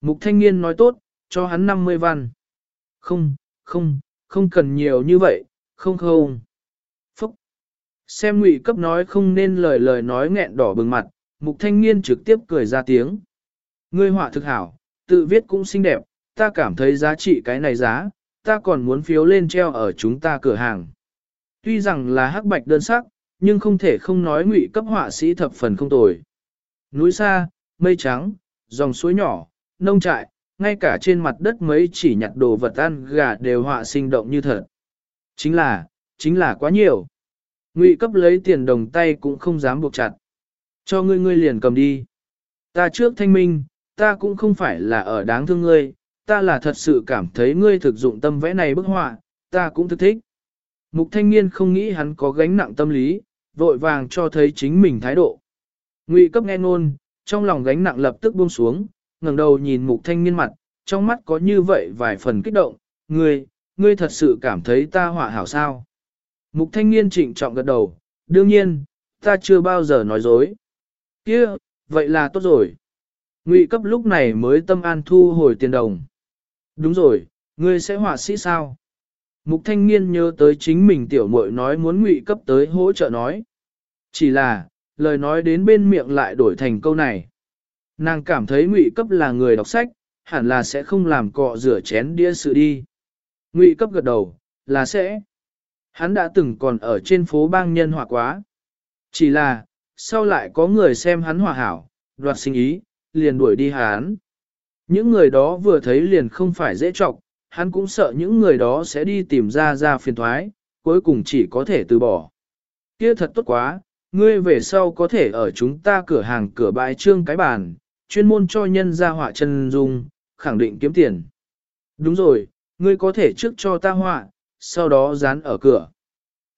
Mục thanh niên nói tốt, cho hắn 50 văn. Không, không, không cần nhiều như vậy, không không. Xem ngụy cấp nói không nên lời lời nói nghẹn đỏ bừng mặt, mục thanh niên trực tiếp cười ra tiếng. Ngươi họa thực hảo, tự viết cũng xinh đẹp, ta cảm thấy giá trị cái này giá, ta còn muốn phiếu lên treo ở chúng ta cửa hàng. Tuy rằng là hắc bạch đơn sắc, nhưng không thể không nói ngụy cấp họa sĩ thập phần không tồi. Núi xa, mây trắng, dòng suối nhỏ, nông trại, ngay cả trên mặt đất mấy chỉ nhặt đồ vật ăn gà đều họa sinh động như thật. Chính là, chính là quá nhiều. Ngụy cấp lấy tiền đồng tay cũng không dám buộc chặt. Cho ngươi ngươi liền cầm đi. Ta trước thanh minh, ta cũng không phải là ở đáng thương ngươi, ta là thật sự cảm thấy ngươi thực dụng tâm vẽ này bức họa, ta cũng thực thích. Mục thanh niên không nghĩ hắn có gánh nặng tâm lý, vội vàng cho thấy chính mình thái độ. Ngụy cấp nghe ngôn, trong lòng gánh nặng lập tức buông xuống, ngẩng đầu nhìn mục thanh niên mặt, trong mắt có như vậy vài phần kích động, ngươi, ngươi thật sự cảm thấy ta họa hảo sao. Mục thanh niên trịnh trọng gật đầu, đương nhiên, ta chưa bao giờ nói dối. kia vậy là tốt rồi. Ngụy cấp lúc này mới tâm an thu hồi tiền đồng. Đúng rồi, ngươi sẽ họa sĩ sao? Mục thanh niên nhớ tới chính mình tiểu muội nói muốn ngụy cấp tới hỗ trợ nói. Chỉ là, lời nói đến bên miệng lại đổi thành câu này. Nàng cảm thấy ngụy cấp là người đọc sách, hẳn là sẽ không làm cọ rửa chén đĩa sự đi. Ngụy cấp gật đầu, là sẽ. Hắn đã từng còn ở trên phố bang nhân họa quá. Chỉ là, sau lại có người xem hắn hòa hảo, đoạt sinh ý, liền đuổi đi hắn. Những người đó vừa thấy liền không phải dễ trọng, hắn cũng sợ những người đó sẽ đi tìm ra ra phiền thoái, cuối cùng chỉ có thể từ bỏ. Kia thật tốt quá, ngươi về sau có thể ở chúng ta cửa hàng cửa bãi trương cái bàn, chuyên môn cho nhân ra họa chân dung, khẳng định kiếm tiền. Đúng rồi, ngươi có thể trước cho ta họa, sau đó dán ở cửa.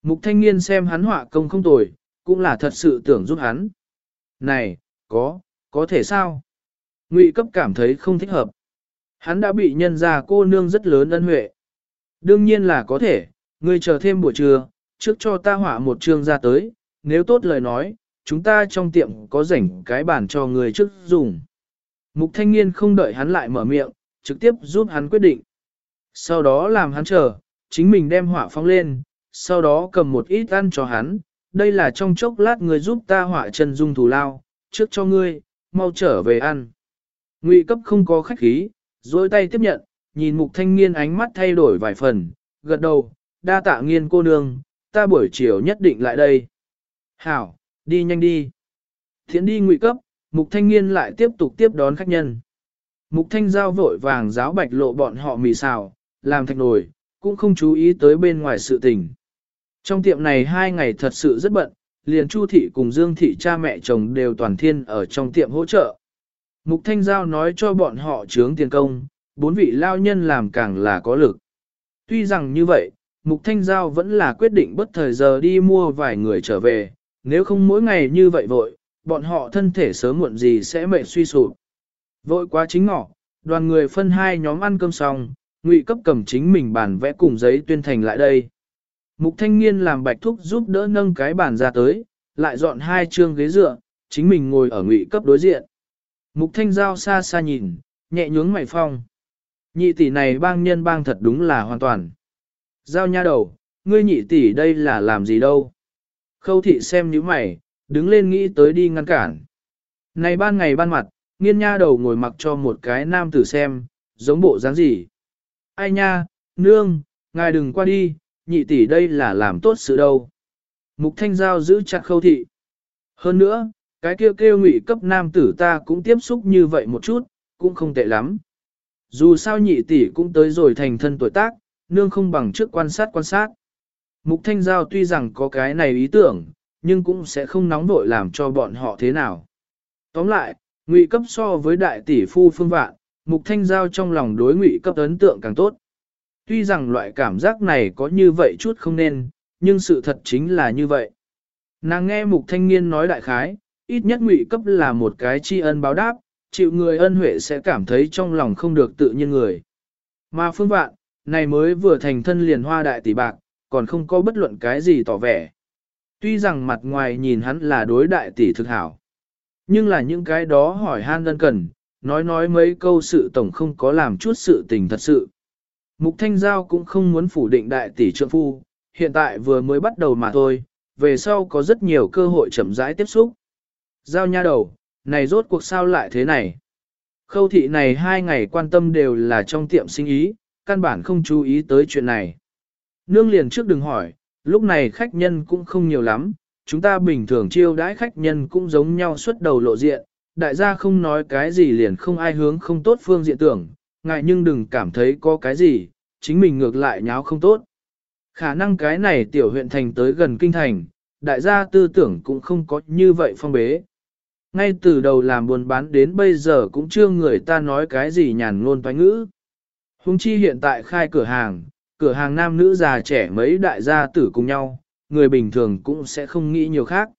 Mục thanh niên xem hắn họa công không tồi, cũng là thật sự tưởng giúp hắn. Này, có, có thể sao? Ngụy cấp cảm thấy không thích hợp. Hắn đã bị nhân ra cô nương rất lớn ân huệ. Đương nhiên là có thể, ngươi chờ thêm buổi trưa, trước cho ta họa một chương ra tới, nếu tốt lời nói, chúng ta trong tiệm có rảnh cái bàn cho người trước dùng. Mục thanh niên không đợi hắn lại mở miệng, trực tiếp giúp hắn quyết định. Sau đó làm hắn chờ, chính mình đem họa phóng lên, sau đó cầm một ít ăn cho hắn. Đây là trong chốc lát người giúp ta họa chân dung thù lao, trước cho ngươi, mau trở về ăn. Ngụy cấp không có khách khí, dối tay tiếp nhận, nhìn mục thanh niên ánh mắt thay đổi vài phần, gật đầu, đa tạ nghiên cô nương, ta buổi chiều nhất định lại đây. Hảo, đi nhanh đi. Thiện đi ngụy cấp, mục thanh niên lại tiếp tục tiếp đón khách nhân. Mục thanh giao vội vàng giáo bạch lộ bọn họ mì xào, làm thạch nồi, cũng không chú ý tới bên ngoài sự tình. Trong tiệm này hai ngày thật sự rất bận, liền Chu thị cùng Dương thị cha mẹ chồng đều toàn thiên ở trong tiệm hỗ trợ. Mục Thanh Giao nói cho bọn họ trướng tiền công, bốn vị lao nhân làm càng là có lực. Tuy rằng như vậy, Mục Thanh Giao vẫn là quyết định bất thời giờ đi mua vài người trở về, nếu không mỗi ngày như vậy vội, bọn họ thân thể sớm muộn gì sẽ mệt suy sụp. Vội quá chính ngọ, đoàn người phân hai nhóm ăn cơm xong, Ngụy cấp cầm chính mình bàn vẽ cùng giấy tuyên thành lại đây. Mục thanh niên làm bạch thúc giúp đỡ nâng cái bàn ra tới, lại dọn hai chương ghế dựa, chính mình ngồi ở ngụy cấp đối diện. Mục thanh giao xa xa nhìn, nhẹ nhướng mày phong. Nhị tỷ này bang nhân bang thật đúng là hoàn toàn. Giao nha đầu, ngươi nhị tỷ đây là làm gì đâu. Khâu thị xem như mày, đứng lên nghĩ tới đi ngăn cản. Này ban ngày ban mặt, nghiên nha đầu ngồi mặc cho một cái nam tử xem, giống bộ dáng gì. Ai nha, nương, ngài đừng qua đi, nhị tỷ đây là làm tốt sự đâu. Mục thanh giao giữ chặt khâu thị. Hơn nữa, cái kêu kêu ngụy cấp nam tử ta cũng tiếp xúc như vậy một chút, cũng không tệ lắm. Dù sao nhị tỷ cũng tới rồi thành thân tuổi tác, nương không bằng trước quan sát quan sát. Mục thanh giao tuy rằng có cái này ý tưởng, nhưng cũng sẽ không nóng vội làm cho bọn họ thế nào. Tóm lại, ngụy cấp so với đại tỷ phu phương vạn, mục thanh giao trong lòng đối ngụy cấp ấn tượng càng tốt. Tuy rằng loại cảm giác này có như vậy chút không nên, nhưng sự thật chính là như vậy. Nàng nghe mục thanh niên nói đại khái, ít nhất ngụy cấp là một cái tri ân báo đáp, chịu người ân huệ sẽ cảm thấy trong lòng không được tự nhiên người. Mà phương vạn, này mới vừa thành thân liền hoa đại tỷ bạc, còn không có bất luận cái gì tỏ vẻ. Tuy rằng mặt ngoài nhìn hắn là đối đại tỷ thực hảo, nhưng là những cái đó hỏi han đơn cần, nói nói mấy câu sự tổng không có làm chút sự tình thật sự. Mục Thanh Giao cũng không muốn phủ định đại tỷ trượng phu, hiện tại vừa mới bắt đầu mà thôi, về sau có rất nhiều cơ hội chậm rãi tiếp xúc. Giao nha đầu, này rốt cuộc sao lại thế này? Khâu thị này hai ngày quan tâm đều là trong tiệm sinh ý, căn bản không chú ý tới chuyện này. Nương liền trước đừng hỏi, lúc này khách nhân cũng không nhiều lắm, chúng ta bình thường chiêu đãi khách nhân cũng giống nhau suốt đầu lộ diện, đại gia không nói cái gì liền không ai hướng không tốt phương diện tưởng, ngại nhưng đừng cảm thấy có cái gì, chính mình ngược lại nháo không tốt. Khả năng cái này tiểu huyện thành tới gần kinh thành, đại gia tư tưởng cũng không có như vậy phong bế. Ngay từ đầu làm buôn bán đến bây giờ cũng chưa người ta nói cái gì nhàn ngôn toán ngữ. Hùng chi hiện tại khai cửa hàng, cửa hàng nam nữ già trẻ mấy đại gia tử cùng nhau, người bình thường cũng sẽ không nghĩ nhiều khác.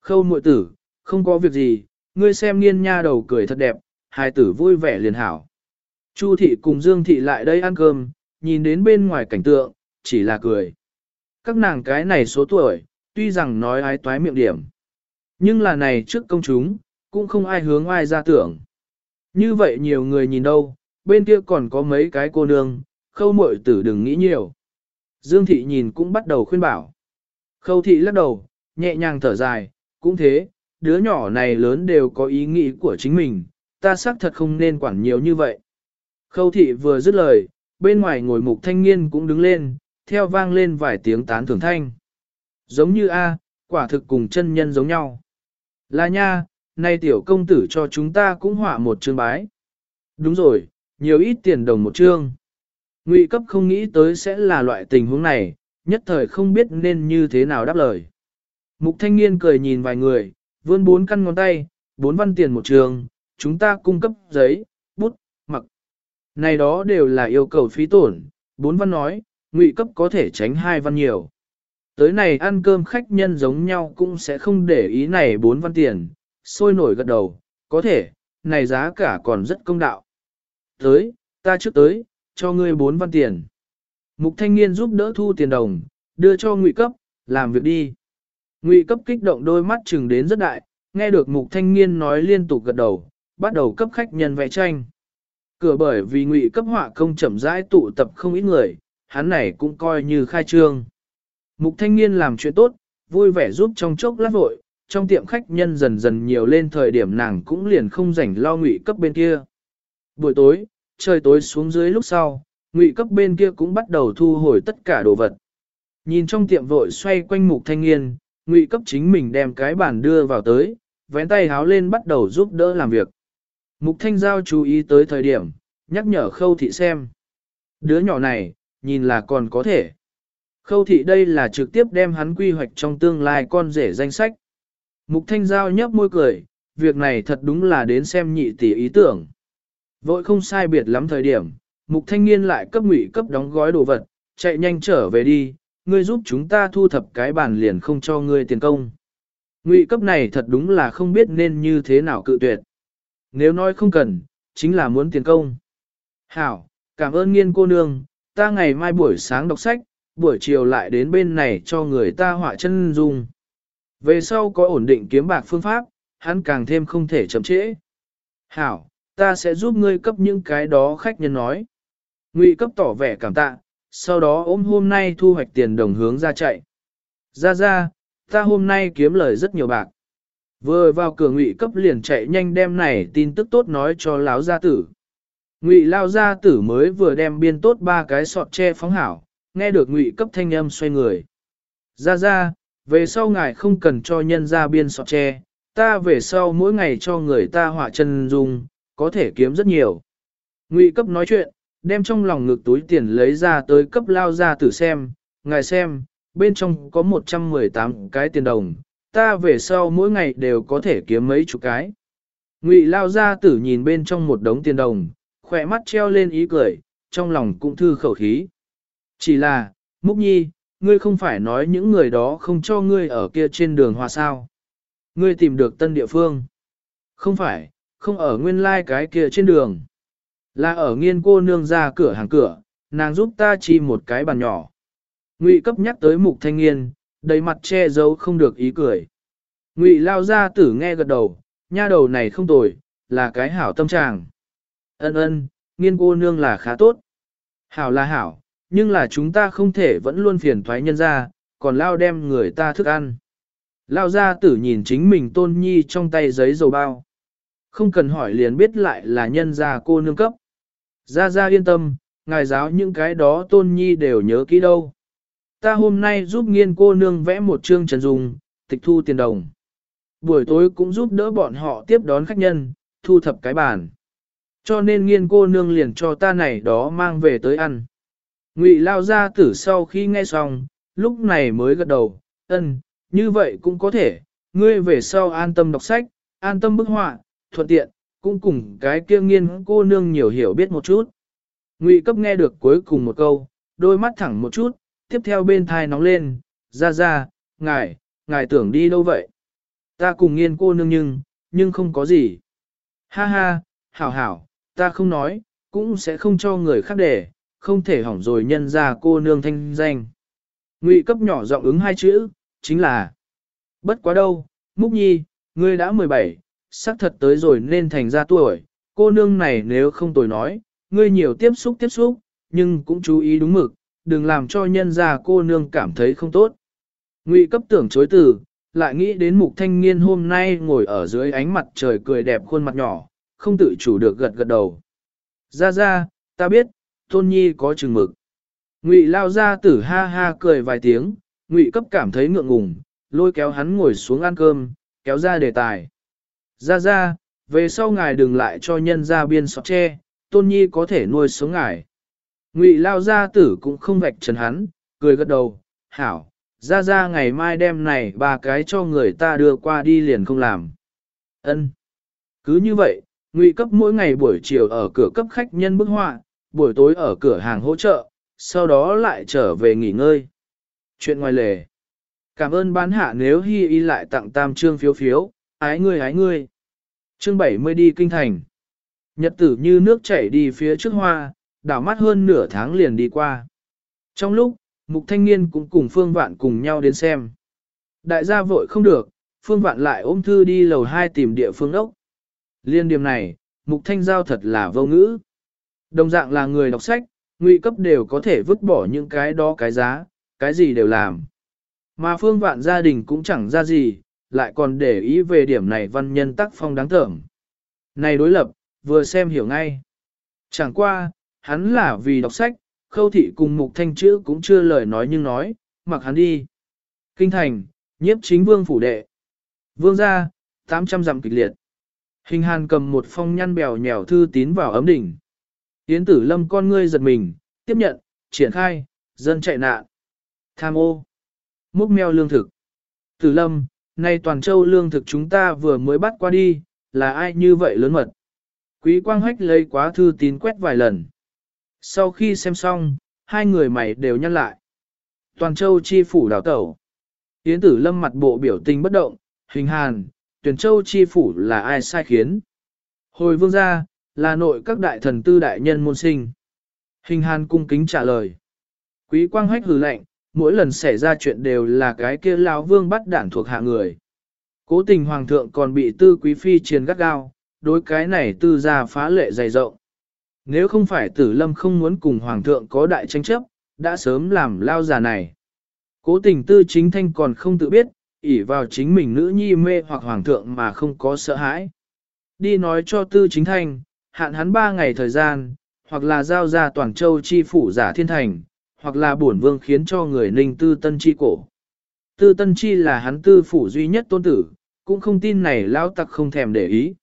Khâu muội tử, không có việc gì, ngươi xem nghiên nha đầu cười thật đẹp, hai tử vui vẻ liền hảo. Chu thị cùng Dương thị lại đây ăn cơm, nhìn đến bên ngoài cảnh tượng, chỉ là cười. Các nàng cái này số tuổi, tuy rằng nói ái toái miệng điểm. Nhưng là này trước công chúng, cũng không ai hướng ai ra tưởng. Như vậy nhiều người nhìn đâu, bên kia còn có mấy cái cô nương, khâu muội tử đừng nghĩ nhiều. Dương thị nhìn cũng bắt đầu khuyên bảo. Khâu thị lắc đầu, nhẹ nhàng thở dài, cũng thế, đứa nhỏ này lớn đều có ý nghĩ của chính mình, ta xác thật không nên quản nhiều như vậy. Khâu thị vừa dứt lời, bên ngoài ngồi mục thanh niên cũng đứng lên, theo vang lên vài tiếng tán thưởng thanh. Giống như A, quả thực cùng chân nhân giống nhau. Là nha, nay tiểu công tử cho chúng ta cũng họa một chương bái. Đúng rồi, nhiều ít tiền đồng một chương. Ngụy cấp không nghĩ tới sẽ là loại tình huống này, nhất thời không biết nên như thế nào đáp lời. Mục thanh niên cười nhìn vài người, vươn bốn căn ngón tay, bốn văn tiền một trường, chúng ta cung cấp giấy, bút, mặc. Này đó đều là yêu cầu phí tổn, bốn văn nói, ngụy cấp có thể tránh hai văn nhiều. Tới này ăn cơm khách nhân giống nhau cũng sẽ không để ý này bốn văn tiền, sôi nổi gật đầu, có thể, này giá cả còn rất công đạo. Tới, ta trước tới, cho ngươi bốn văn tiền. Mục thanh niên giúp đỡ thu tiền đồng, đưa cho ngụy cấp, làm việc đi. Ngụy cấp kích động đôi mắt chừng đến rất đại, nghe được mục thanh niên nói liên tục gật đầu, bắt đầu cấp khách nhân vẽ tranh. Cửa bởi vì ngụy cấp họa công chậm rãi tụ tập không ít người, hắn này cũng coi như khai trương. Mục thanh niên làm chuyện tốt, vui vẻ giúp trong chốc lát vội, trong tiệm khách nhân dần dần nhiều lên thời điểm nàng cũng liền không rảnh lo ngụy cấp bên kia. Buổi tối, trời tối xuống dưới lúc sau, ngụy cấp bên kia cũng bắt đầu thu hồi tất cả đồ vật. Nhìn trong tiệm vội xoay quanh mục thanh niên, ngụy cấp chính mình đem cái bàn đưa vào tới, vén tay háo lên bắt đầu giúp đỡ làm việc. Mục thanh giao chú ý tới thời điểm, nhắc nhở khâu thị xem. Đứa nhỏ này, nhìn là còn có thể. Khâu thị đây là trực tiếp đem hắn quy hoạch trong tương lai con rể danh sách. Mục thanh giao nhấp môi cười, việc này thật đúng là đến xem nhị tỷ ý tưởng. Vội không sai biệt lắm thời điểm, mục thanh niên lại cấp ngụy cấp đóng gói đồ vật, chạy nhanh trở về đi, ngươi giúp chúng ta thu thập cái bàn liền không cho ngươi tiền công. Ngụy cấp này thật đúng là không biết nên như thế nào cự tuyệt. Nếu nói không cần, chính là muốn tiền công. Hảo, cảm ơn nghiên cô nương, ta ngày mai buổi sáng đọc sách, buổi chiều lại đến bên này cho người ta họa chân dung. Về sau có ổn định kiếm bạc phương pháp, hắn càng thêm không thể chậm trễ. Hảo, ta sẽ giúp ngươi cấp những cái đó khách nhân nói. Ngụy cấp tỏ vẻ cảm tạ, sau đó ôm hôm nay thu hoạch tiền đồng hướng ra chạy. Ra ra, ta hôm nay kiếm lời rất nhiều bạc. Vừa vào cửa ngụy cấp liền chạy nhanh đem này tin tức tốt nói cho lão gia tử. Ngụy lao gia tử mới vừa đem biên tốt ba cái sọt tre phóng hảo, nghe được ngụy cấp thanh âm xoay người. Ra ra, về sau ngài không cần cho nhân ra biên sọt tre, ta về sau mỗi ngày cho người ta họa chân dung, có thể kiếm rất nhiều. Ngụy cấp nói chuyện, đem trong lòng ngực túi tiền lấy ra tới cấp lao ra tử xem, ngài xem, bên trong có 118 cái tiền đồng, ta về sau mỗi ngày đều có thể kiếm mấy chục cái. Ngụy lao ra tử nhìn bên trong một đống tiền đồng, khỏe mắt treo lên ý cười, trong lòng cũng thư khẩu khí. Chỉ là, Múc Nhi, ngươi không phải nói những người đó không cho ngươi ở kia trên đường hòa sao. Ngươi tìm được tân địa phương. Không phải, không ở nguyên lai like cái kia trên đường. Là ở nghiên cô nương ra cửa hàng cửa, nàng giúp ta chi một cái bàn nhỏ. Ngụy cấp nhắc tới mục thanh niên, đầy mặt che giấu không được ý cười. Ngụy lao ra tử nghe gật đầu, nha đầu này không tồi, là cái hảo tâm trạng. Ân ân, nghiên cô nương là khá tốt. Hảo là hảo, nhưng là chúng ta không thể vẫn luôn phiền thoái nhân ra, còn lao đem người ta thức ăn. Lao ra tử nhìn chính mình tôn nhi trong tay giấy dầu bao. Không cần hỏi liền biết lại là nhân gia cô nương cấp. Gia gia yên tâm, ngài giáo những cái đó tôn nhi đều nhớ kỹ đâu. Ta hôm nay giúp nghiên cô nương vẽ một chương trần dùng, tịch thu tiền đồng. Buổi tối cũng giúp đỡ bọn họ tiếp đón khách nhân, thu thập cái bàn. Cho nên nghiên cô nương liền cho ta này đó mang về tới ăn. Ngụy lao ra tử sau khi nghe xong, lúc này mới gật đầu, ân, như vậy cũng có thể, ngươi về sau an tâm đọc sách, an tâm bức họa, thuận tiện, cũng cùng cái kia nghiên cô nương nhiều hiểu biết một chút. Ngụy cấp nghe được cuối cùng một câu, đôi mắt thẳng một chút, tiếp theo bên thai nóng lên, ra ra, ngài, ngài tưởng đi đâu vậy? Ta cùng nghiên cô nương nhưng, nhưng không có gì. Ha ha, hảo hảo, ta không nói, cũng sẽ không cho người khác để, không thể hỏng rồi nhân ra cô nương thanh danh. Ngụy cấp nhỏ giọng ứng hai chữ, chính là Bất quá đâu, Múc Nhi, ngươi đã 17, xác thật tới rồi nên thành ra tuổi, cô nương này nếu không tồi nói, ngươi nhiều tiếp xúc tiếp xúc, nhưng cũng chú ý đúng mực, đừng làm cho nhân gia cô nương cảm thấy không tốt. Ngụy cấp tưởng chối từ, lại nghĩ đến mục thanh niên hôm nay ngồi ở dưới ánh mặt trời cười đẹp khuôn mặt nhỏ, không tự chủ được gật gật đầu. Ra ra, ta biết, tôn nhi có chừng mực. Ngụy lao ra tử ha ha cười vài tiếng, ngụy cấp cảm thấy ngượng ngùng, lôi kéo hắn ngồi xuống ăn cơm, kéo ra đề tài. Ra ra, về sau ngài đừng lại cho nhân ra biên sọt tre, tôn nhi có thể nuôi sống ngài. Ngụy lao gia tử cũng không vạch trần hắn, cười gật đầu, hảo, ra ra ngày mai đem này ba cái cho người ta đưa qua đi liền không làm. Ân. Cứ như vậy, ngụy cấp mỗi ngày buổi chiều ở cửa cấp khách nhân bức họa, buổi tối ở cửa hàng hỗ trợ, sau đó lại trở về nghỉ ngơi. Chuyện ngoài lề. Cảm ơn bán hạ nếu hy y lại tặng tam trương phiếu phiếu, ái ngươi ái ngươi. Chương 70 đi kinh thành. Nhật tử như nước chảy đi phía trước hoa, đảo mắt hơn nửa tháng liền đi qua. Trong lúc, mục thanh niên cũng cùng phương vạn cùng nhau đến xem. Đại gia vội không được, phương vạn lại ôm thư đi lầu 2 tìm địa phương ốc. Liên điểm này, mục thanh giao thật là vô ngữ. Đồng dạng là người đọc sách, ngụy cấp đều có thể vứt bỏ những cái đó cái giá, cái gì đều làm. Mà phương vạn gia đình cũng chẳng ra gì, lại còn để ý về điểm này văn nhân tác phong đáng thởm. Này đối lập, vừa xem hiểu ngay. Chẳng qua, hắn là vì đọc sách, khâu thị cùng mục thanh chữ cũng chưa lời nói nhưng nói, mặc hắn đi. Kinh thành, nhiếp chính vương phủ đệ. Vương gia, 800 dặm kịch liệt. Hình hàn cầm một phong nhăn bèo nhèo thư tín vào ấm đỉnh. Yến tử lâm con ngươi giật mình, tiếp nhận, triển khai, dân chạy nạn. Tham ô. Múc meo lương thực. Tử lâm, nay toàn châu lương thực chúng ta vừa mới bắt qua đi, là ai như vậy lớn mật. Quý quang hách lấy quá thư tín quét vài lần. Sau khi xem xong, hai người mày đều nhăn lại. Toàn châu chi phủ đảo tẩu. Yến tử lâm mặt bộ biểu tình bất động, hình hàn, tuyển châu chi phủ là ai sai khiến. Hồi vương gia, là nội các đại thần tư đại nhân môn sinh. Hình hàn cung kính trả lời. Quý quang hách hừ lạnh, mỗi lần xảy ra chuyện đều là cái kia lão vương bắt đảng thuộc hạ người. Cố tình hoàng thượng còn bị tư quý phi triền gắt gao, đối cái này tư ra phá lệ dày rộng. Nếu không phải tử lâm không muốn cùng hoàng thượng có đại tranh chấp, đã sớm làm lao già này. Cố tình tư chính thanh còn không tự biết, ỷ vào chính mình nữ nhi mê hoặc hoàng thượng mà không có sợ hãi. Đi nói cho tư chính thanh, hạn hắn ba ngày thời gian, hoặc là giao ra toàn châu chi phủ giả thiên thành, hoặc là bổn vương khiến cho người ninh tư tân chi cổ. Tư tân chi là hắn tư phủ duy nhất tôn tử, cũng không tin này lao tặc không thèm để ý.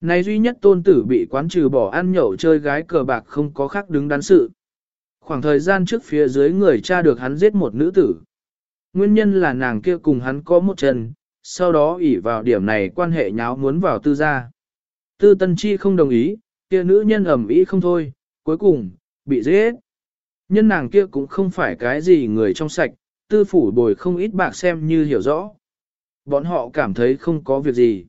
Này duy nhất tôn tử bị quán trừ bỏ ăn nhậu chơi gái cờ bạc không có khác đứng đắn sự. Khoảng thời gian trước phía dưới người cha được hắn giết một nữ tử. Nguyên nhân là nàng kia cùng hắn có một chân, sau đó ỉ vào điểm này quan hệ nháo muốn vào tư gia. Tư Tân Chi không đồng ý, kia nữ nhân ẩm ý không thôi, cuối cùng, bị giết. Nhân nàng kia cũng không phải cái gì người trong sạch, tư phủ bồi không ít bạc xem như hiểu rõ. Bọn họ cảm thấy không có việc gì.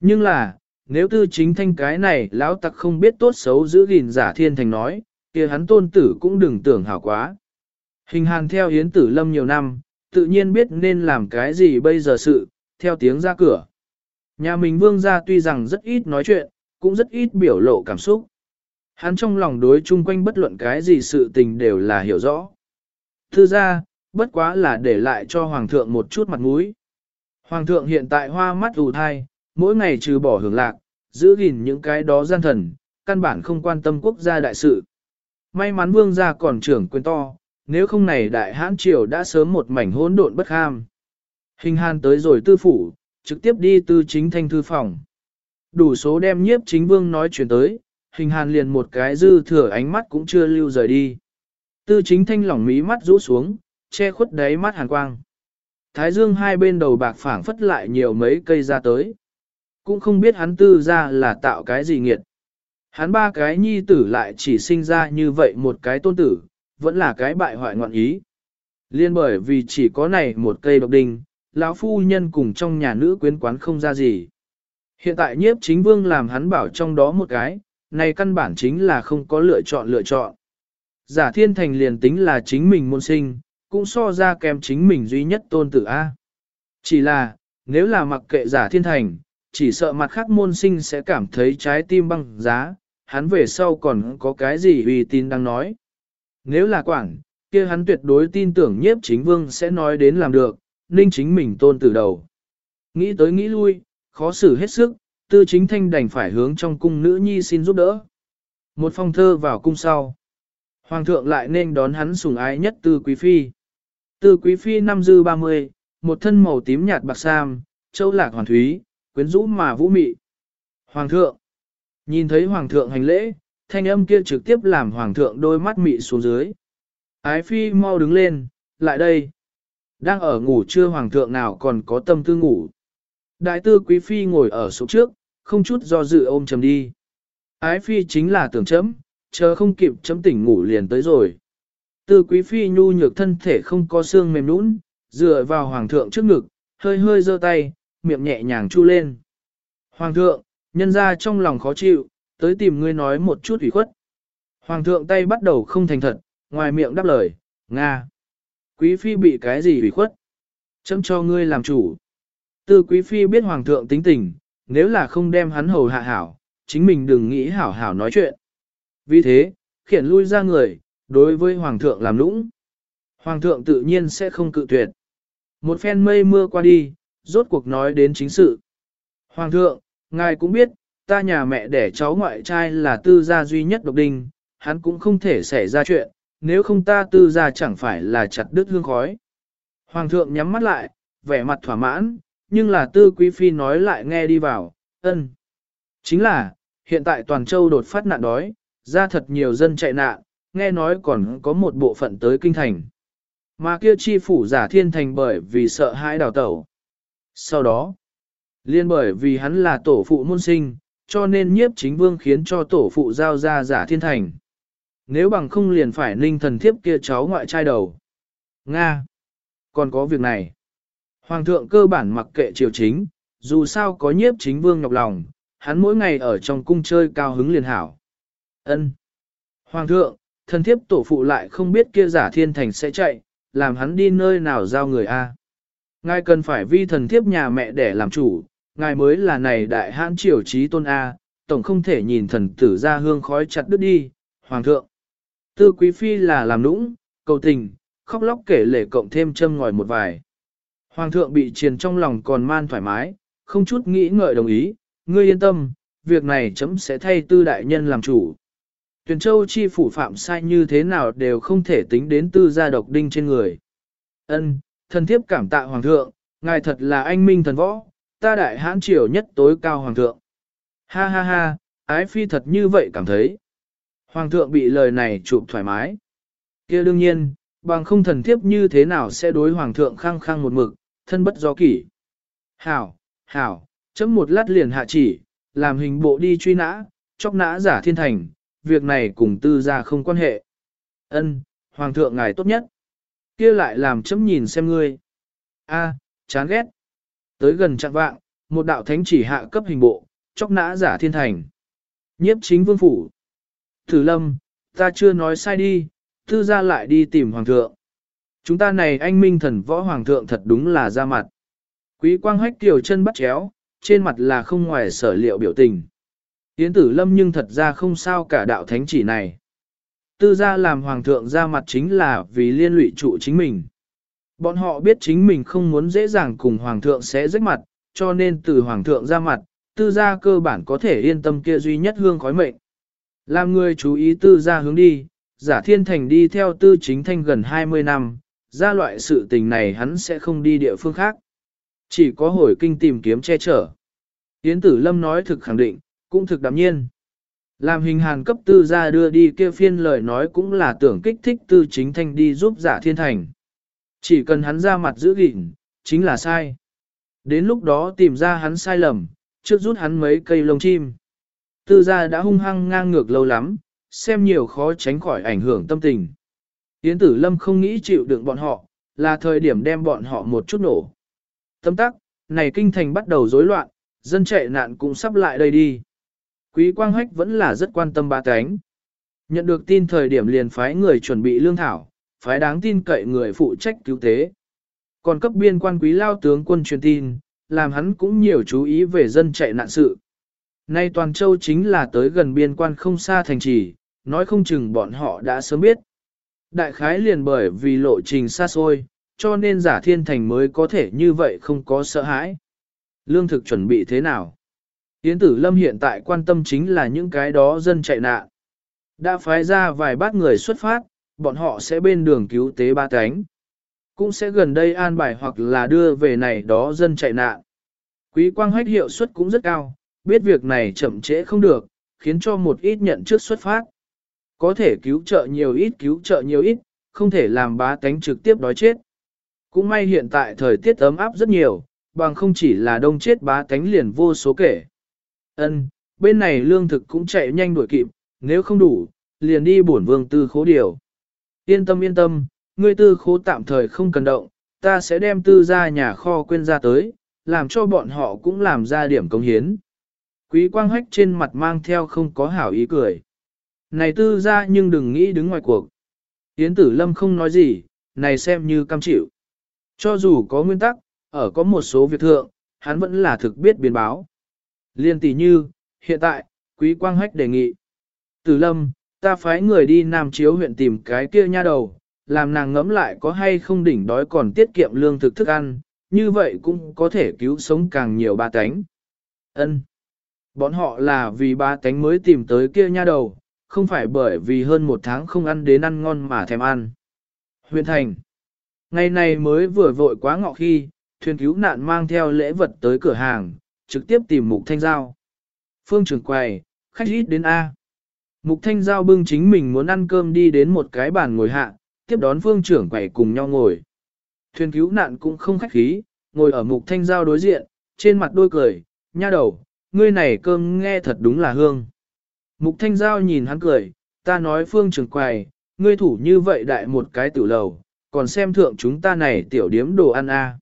Nhưng là, nếu tư chính thanh cái này lão tặc không biết tốt xấu giữ gìn giả thiên thành nói, kia hắn tôn tử cũng đừng tưởng hảo quá. Hình hàn theo hiến tử lâm nhiều năm, tự nhiên biết nên làm cái gì bây giờ sự, theo tiếng ra cửa. Nhà mình vương gia tuy rằng rất ít nói chuyện, cũng rất ít biểu lộ cảm xúc. Hắn trong lòng đối chung quanh bất luận cái gì sự tình đều là hiểu rõ. Thư ra, bất quá là để lại cho Hoàng thượng một chút mặt mũi. Hoàng thượng hiện tại hoa mắt ù thai, mỗi ngày trừ bỏ hưởng lạc, giữ gìn những cái đó gian thần, căn bản không quan tâm quốc gia đại sự. May mắn vương gia còn trưởng quyền to, nếu không này đại hãn triều đã sớm một mảnh hỗn độn bất ham. Hình hàn tới rồi tư phủ, trực tiếp đi tư chính thanh thư phòng. Đủ số đem nhiếp chính vương nói chuyện tới, hình hàn liền một cái dư thừa ánh mắt cũng chưa lưu rời đi. Tư chính thanh lỏng mí mắt rũ xuống, che khuất đáy mắt hàn quang. Thái dương hai bên đầu bạc phảng phất lại nhiều mấy cây ra tới. Cũng không biết hắn tư ra là tạo cái gì nghiệt. Hắn ba cái nhi tử lại chỉ sinh ra như vậy một cái tôn tử, vẫn là cái bại hoại ngoạn ý. Liên bởi vì chỉ có này một cây độc đinh, lão phu nhân cùng trong nhà nữ quyến quán không ra gì. Hiện tại nhiếp chính vương làm hắn bảo trong đó một cái, này căn bản chính là không có lựa chọn lựa chọn. Giả thiên thành liền tính là chính mình môn sinh, cũng so ra kèm chính mình duy nhất tôn tử A. Chỉ là, nếu là mặc kệ giả thiên thành, chỉ sợ mặt khác môn sinh sẽ cảm thấy trái tim băng giá, hắn về sau còn có cái gì uy tín đang nói. Nếu là quản, kia hắn tuyệt đối tin tưởng nhiếp chính vương sẽ nói đến làm được, ninh chính mình tôn tử đầu. Nghĩ tới nghĩ lui, khó xử hết sức, tư chính thanh đành phải hướng trong cung nữ nhi xin giúp đỡ. Một phong thơ vào cung sau. Hoàng thượng lại nên đón hắn sủng ái nhất tư quý phi. Tư quý phi năm dư 30, một thân màu tím nhạt bạc sam, châu lạc hoàn thúy, quyến rũ mà vũ mị. Hoàng thượng, nhìn thấy hoàng thượng hành lễ, thanh âm kia trực tiếp làm hoàng thượng đôi mắt mị xuống dưới. Ái phi mau đứng lên, lại đây. Đang ở ngủ chưa hoàng thượng nào còn có tâm tư ngủ. Đại tư quý phi ngồi ở số trước, không chút do dự ôm chầm đi. Ái phi chính là tưởng chấm, chờ không kịp chấm tỉnh ngủ liền tới rồi. Tư quý phi nhu nhược thân thể không có xương mềm nũng, dựa vào hoàng thượng trước ngực, hơi hơi giơ tay, miệng nhẹ nhàng chu lên. Hoàng thượng, nhân ra trong lòng khó chịu, tới tìm ngươi nói một chút ủy khuất. Hoàng thượng tay bắt đầu không thành thật, ngoài miệng đáp lời, Nga. Quý phi bị cái gì ủy khuất? Chấm cho ngươi làm chủ. Tư quý phi biết hoàng thượng tính tình, nếu là không đem hắn hầu hạ hảo, chính mình đừng nghĩ hảo hảo nói chuyện. Vì thế, khiển lui ra người, đối với hoàng thượng làm lũng. Hoàng thượng tự nhiên sẽ không cự tuyệt. Một phen mây mưa qua đi, rốt cuộc nói đến chính sự. Hoàng thượng, ngài cũng biết, ta nhà mẹ đẻ cháu ngoại trai là tư gia duy nhất độc đinh, hắn cũng không thể xảy ra chuyện, nếu không ta tư gia chẳng phải là chặt đứt hương khói. Hoàng thượng nhắm mắt lại, vẻ mặt thỏa mãn, nhưng là tư quý phi nói lại nghe đi vào, ân. Chính là, hiện tại toàn châu đột phát nạn đói, ra thật nhiều dân chạy nạn, nghe nói còn có một bộ phận tới kinh thành. Mà kia chi phủ giả thiên thành bởi vì sợ hãi đào tẩu. Sau đó, liên bởi vì hắn là tổ phụ môn sinh, cho nên nhiếp chính vương khiến cho tổ phụ giao ra giả thiên thành. Nếu bằng không liền phải ninh thần thiếp kia cháu ngoại trai đầu. Nga! Còn có việc này. Hoàng thượng cơ bản mặc kệ triều chính, dù sao có nhiếp chính vương nhọc lòng, hắn mỗi ngày ở trong cung chơi cao hứng liền hảo. Ân. Hoàng thượng, thần thiếp tổ phụ lại không biết kia giả thiên thành sẽ chạy, làm hắn đi nơi nào giao người a. Ngài cần phải vi thần thiếp nhà mẹ để làm chủ, ngài mới là này đại hãn triều trí tôn A, tổng không thể nhìn thần tử ra hương khói chặt đứt đi, hoàng thượng. Tư quý phi là làm nũng, cầu tình, khóc lóc kể lể cộng thêm châm ngòi một vài. Hoàng thượng bị triền trong lòng còn man thoải mái, không chút nghĩ ngợi đồng ý, ngươi yên tâm, việc này chấm sẽ thay tư đại nhân làm chủ. Tuyền châu chi phủ phạm sai như thế nào đều không thể tính đến tư gia độc đinh trên người. Ân, thần thiếp cảm tạ hoàng thượng, ngài thật là anh minh thần võ, ta đại hãn triều nhất tối cao hoàng thượng. Ha ha ha, ái phi thật như vậy cảm thấy. Hoàng thượng bị lời này chụp thoải mái. kia đương nhiên, bằng không thần thiếp như thế nào sẽ đối hoàng thượng khăng khăng một mực, thân bất do kỷ. Hảo, hảo, chấm một lát liền hạ chỉ, làm hình bộ đi truy nã, chóc nã giả thiên thành, việc này cùng tư gia không quan hệ. Ân, hoàng thượng ngài tốt nhất. Kia lại làm chấm nhìn xem ngươi. A, chán ghét. Tới gần trạng vạng, một đạo thánh chỉ hạ cấp hình bộ, chóc nã giả thiên thành. Nhiếp chính vương phủ. Thử lâm, ta chưa nói sai đi, tư gia lại đi tìm hoàng thượng. Chúng ta này anh minh thần võ hoàng thượng thật đúng là ra mặt. Quý quang hách tiểu chân bắt chéo, trên mặt là không ngoài sở liệu biểu tình. Yến tử lâm nhưng thật ra không sao cả đạo thánh chỉ này. Tư gia làm hoàng thượng ra mặt chính là vì liên lụy trụ chính mình. Bọn họ biết chính mình không muốn dễ dàng cùng hoàng thượng sẽ rách mặt, cho nên từ hoàng thượng ra mặt, tư gia cơ bản có thể yên tâm kia duy nhất hương khói mệnh. Làm người chú ý tư gia hướng đi, giả thiên thành đi theo tư chính thanh gần 20 năm, ra loại sự tình này hắn sẽ không đi địa phương khác. Chỉ có hồi kinh tìm kiếm che chở. Yến tử lâm nói thực khẳng định, cũng thực đạm nhiên. Làm hình hàn cấp tư ra đưa đi kia phiên lời nói cũng là tưởng kích thích tư chính thanh đi giúp giả thiên thành. Chỉ cần hắn ra mặt giữ gìn, chính là sai. Đến lúc đó tìm ra hắn sai lầm, trước rút hắn mấy cây lông chim. Tư gia đã hung hăng ngang ngược lâu lắm, xem nhiều khó tránh khỏi ảnh hưởng tâm tình. Yến tử lâm không nghĩ chịu đựng bọn họ, là thời điểm đem bọn họ một chút nổ. Tâm tắc, này kinh thành bắt đầu rối loạn, dân chạy nạn cũng sắp lại đây đi. Quý Quang Hách vẫn là rất quan tâm ba cánh. Nhận được tin thời điểm liền phái người chuẩn bị lương thảo, phái đáng tin cậy người phụ trách cứu tế. Còn cấp biên quan quý lao tướng quân truyền tin, làm hắn cũng nhiều chú ý về dân chạy nạn sự. Nay toàn châu chính là tới gần biên quan không xa thành trì, nói không chừng bọn họ đã sớm biết. Đại khái liền bởi vì lộ trình xa xôi, cho nên giả thiên thành mới có thể như vậy không có sợ hãi. Lương thực chuẩn bị thế nào? Yến tử lâm hiện tại quan tâm chính là những cái đó dân chạy nạn. Đã phái ra vài bát người xuất phát, bọn họ sẽ bên đường cứu tế ba cánh. Cũng sẽ gần đây an bài hoặc là đưa về này đó dân chạy nạn. Quý quang hách hiệu suất cũng rất cao, biết việc này chậm trễ không được, khiến cho một ít nhận trước xuất phát. Có thể cứu trợ nhiều ít cứu trợ nhiều ít, không thể làm bá tánh trực tiếp đói chết. Cũng may hiện tại thời tiết ấm áp rất nhiều, bằng không chỉ là đông chết bá tánh liền vô số kể. Ân, bên này lương thực cũng chạy nhanh đuổi kịp, nếu không đủ, liền đi bổn vương tư khố điều. Yên tâm yên tâm, ngươi tư khố tạm thời không cần động, ta sẽ đem tư ra nhà kho quên ra tới, làm cho bọn họ cũng làm ra điểm công hiến. Quý quang hách trên mặt mang theo không có hảo ý cười. Này tư ra nhưng đừng nghĩ đứng ngoài cuộc. Yến tử lâm không nói gì, này xem như cam chịu. Cho dù có nguyên tắc, ở có một số việc thượng, hắn vẫn là thực biết biến báo. Liên tỷ như, hiện tại, quý quang hách đề nghị. Tử lâm, ta phái người đi Nam Chiếu huyện tìm cái kia nha đầu, làm nàng ngẫm lại có hay không đỉnh đói còn tiết kiệm lương thực thức ăn, như vậy cũng có thể cứu sống càng nhiều ba tánh. Ân, Bọn họ là vì ba tánh mới tìm tới kia nha đầu, không phải bởi vì hơn một tháng không ăn đến ăn ngon mà thèm ăn. Huyện thành. Ngày này mới vừa vội quá ngọ khi, thuyền cứu nạn mang theo lễ vật tới cửa hàng, trực tiếp tìm Mục Thanh Giao. Phương trưởng quầy, khách ít đến A. Mục Thanh Giao bưng chính mình muốn ăn cơm đi đến một cái bàn ngồi hạ, tiếp đón phương trưởng quầy cùng nhau ngồi. Thuyền cứu nạn cũng không khách khí, ngồi ở Mục Thanh Giao đối diện, trên mặt đôi cười, nha đầu, ngươi này cơm nghe thật đúng là hương. Mục Thanh Giao nhìn hắn cười, ta nói phương trưởng quầy, ngươi thủ như vậy đại một cái tử lầu, còn xem thượng chúng ta này tiểu điếm đồ ăn a.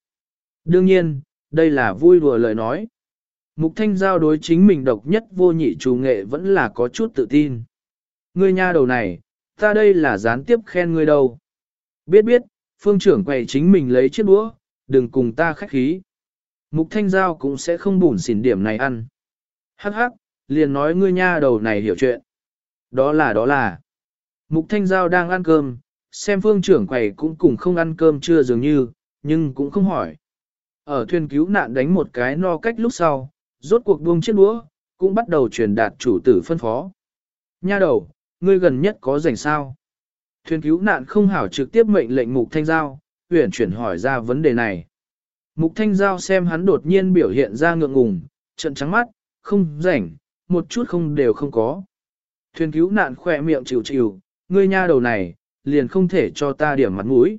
Đương nhiên, đây là vui đùa lời nói. Mục Thanh Giao đối chính mình độc nhất vô nhị chủ nghệ vẫn là có chút tự tin. Ngươi nha đầu này, ta đây là gián tiếp khen ngươi đâu. Biết biết, phương trưởng quầy chính mình lấy chiếc đũa, đừng cùng ta khách khí. Mục Thanh Giao cũng sẽ không bùn xỉn điểm này ăn. Hắc hắc, liền nói ngươi nha đầu này hiểu chuyện. Đó là đó là. Mục Thanh Giao đang ăn cơm, xem phương trưởng quầy cũng cùng không ăn cơm chưa dường như, nhưng cũng không hỏi. Ở thuyền cứu nạn đánh một cái no cách lúc sau, rốt cuộc buông chiếc đũa, cũng bắt đầu truyền đạt chủ tử phân phó. Nha đầu, ngươi gần nhất có rảnh sao? Thuyền cứu nạn không hảo trực tiếp mệnh lệnh Mục Thanh Giao, huyển chuyển hỏi ra vấn đề này. Mục Thanh Giao xem hắn đột nhiên biểu hiện ra ngượng ngùng, trận trắng mắt, không rảnh, một chút không đều không có. Thuyền cứu nạn khỏe miệng chịu chịu, ngươi nha đầu này, liền không thể cho ta điểm mặt mũi.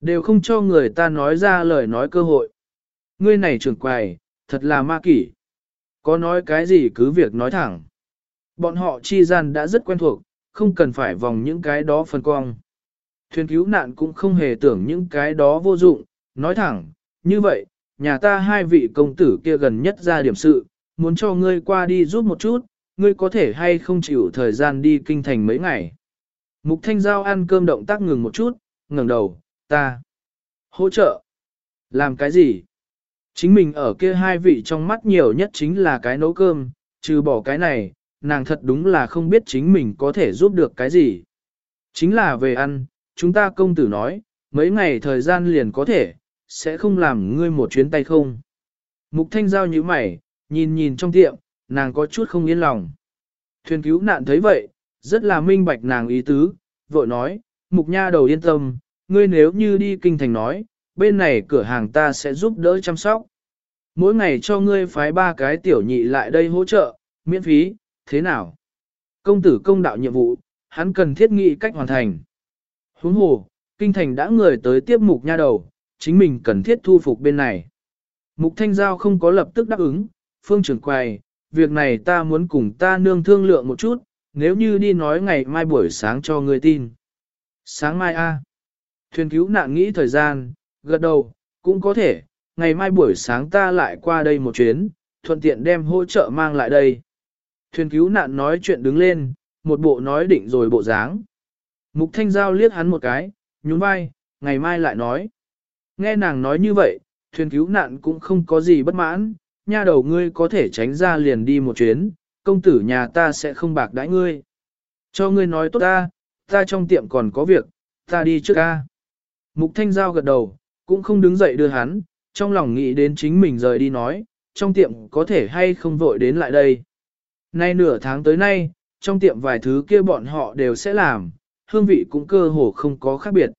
Đều không cho người ta nói ra lời nói cơ hội. Ngươi này trưởng quầy, thật là ma kỷ. Có nói cái gì cứ việc nói thẳng. Bọn họ chi gian đã rất quen thuộc, không cần phải vòng những cái đó phân cong. Thuyền cứu nạn cũng không hề tưởng những cái đó vô dụng, nói thẳng, như vậy, nhà ta hai vị công tử kia gần nhất ra điểm sự, muốn cho ngươi qua đi giúp một chút, ngươi có thể hay không chịu thời gian đi kinh thành mấy ngày. Mục Thanh Giao ăn cơm động tác ngừng một chút, ngẩng đầu, ta. Hỗ trợ. Làm cái gì? Chính mình ở kia hai vị trong mắt nhiều nhất chính là cái nấu cơm, trừ bỏ cái này, nàng thật đúng là không biết chính mình có thể giúp được cái gì. Chính là về ăn, chúng ta công tử nói, mấy ngày thời gian liền có thể, sẽ không làm ngươi một chuyến tay không. Mục thanh giao như mày, nhìn nhìn trong tiệm, nàng có chút không yên lòng. Thuyền cứu nạn thấy vậy, rất là minh bạch nàng ý tứ, vội nói, mục nha đầu yên tâm, ngươi nếu như đi kinh thành nói, bên này cửa hàng ta sẽ giúp đỡ chăm sóc. Mỗi ngày cho ngươi phái ba cái tiểu nhị lại đây hỗ trợ, miễn phí, thế nào? Công tử công đạo nhiệm vụ, hắn cần thiết nghị cách hoàn thành. Huống hồ, kinh thành đã người tới tiếp mục nha đầu, chính mình cần thiết thu phục bên này. Mục thanh giao không có lập tức đáp ứng, phương trưởng quầy, việc này ta muốn cùng ta nương thương lượng một chút, nếu như đi nói ngày mai buổi sáng cho người tin. Sáng mai a Thuyền cứu nạn nghĩ thời gian, gật đầu, cũng có thể, ngày mai buổi sáng ta lại qua đây một chuyến, thuận tiện đem hỗ trợ mang lại đây. Thuyền cứu nạn nói chuyện đứng lên, một bộ nói định rồi bộ dáng. Mục Thanh Giao liếc hắn một cái, nhún vai, ngày mai lại nói. Nghe nàng nói như vậy, thuyền cứu nạn cũng không có gì bất mãn, nha đầu ngươi có thể tránh ra liền đi một chuyến, công tử nhà ta sẽ không bạc đãi ngươi. Cho ngươi nói tốt ta, ta trong tiệm còn có việc, ta đi trước ca. Mục Thanh Giao gật đầu, cũng không đứng dậy đưa hắn, trong lòng nghĩ đến chính mình rời đi nói, trong tiệm có thể hay không vội đến lại đây. Nay nửa tháng tới nay, trong tiệm vài thứ kia bọn họ đều sẽ làm, hương vị cũng cơ hồ không có khác biệt.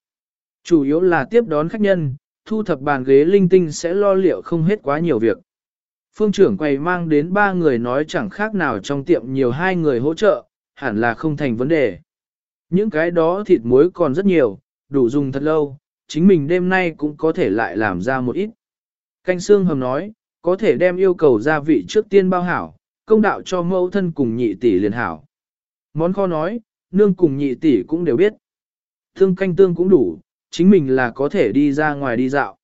Chủ yếu là tiếp đón khách nhân, thu thập bàn ghế linh tinh sẽ lo liệu không hết quá nhiều việc. Phương trưởng quầy mang đến ba người nói chẳng khác nào trong tiệm nhiều hai người hỗ trợ, hẳn là không thành vấn đề. Những cái đó thịt muối còn rất nhiều, đủ dùng thật lâu, chính mình đêm nay cũng có thể lại làm ra một ít. Canh xương hầm nói, có thể đem yêu cầu gia vị trước tiên bao hảo, công đạo cho mẫu thân cùng nhị tỷ liền hảo. Món kho nói, nương cùng nhị tỷ cũng đều biết. Thương canh tương cũng đủ, chính mình là có thể đi ra ngoài đi dạo.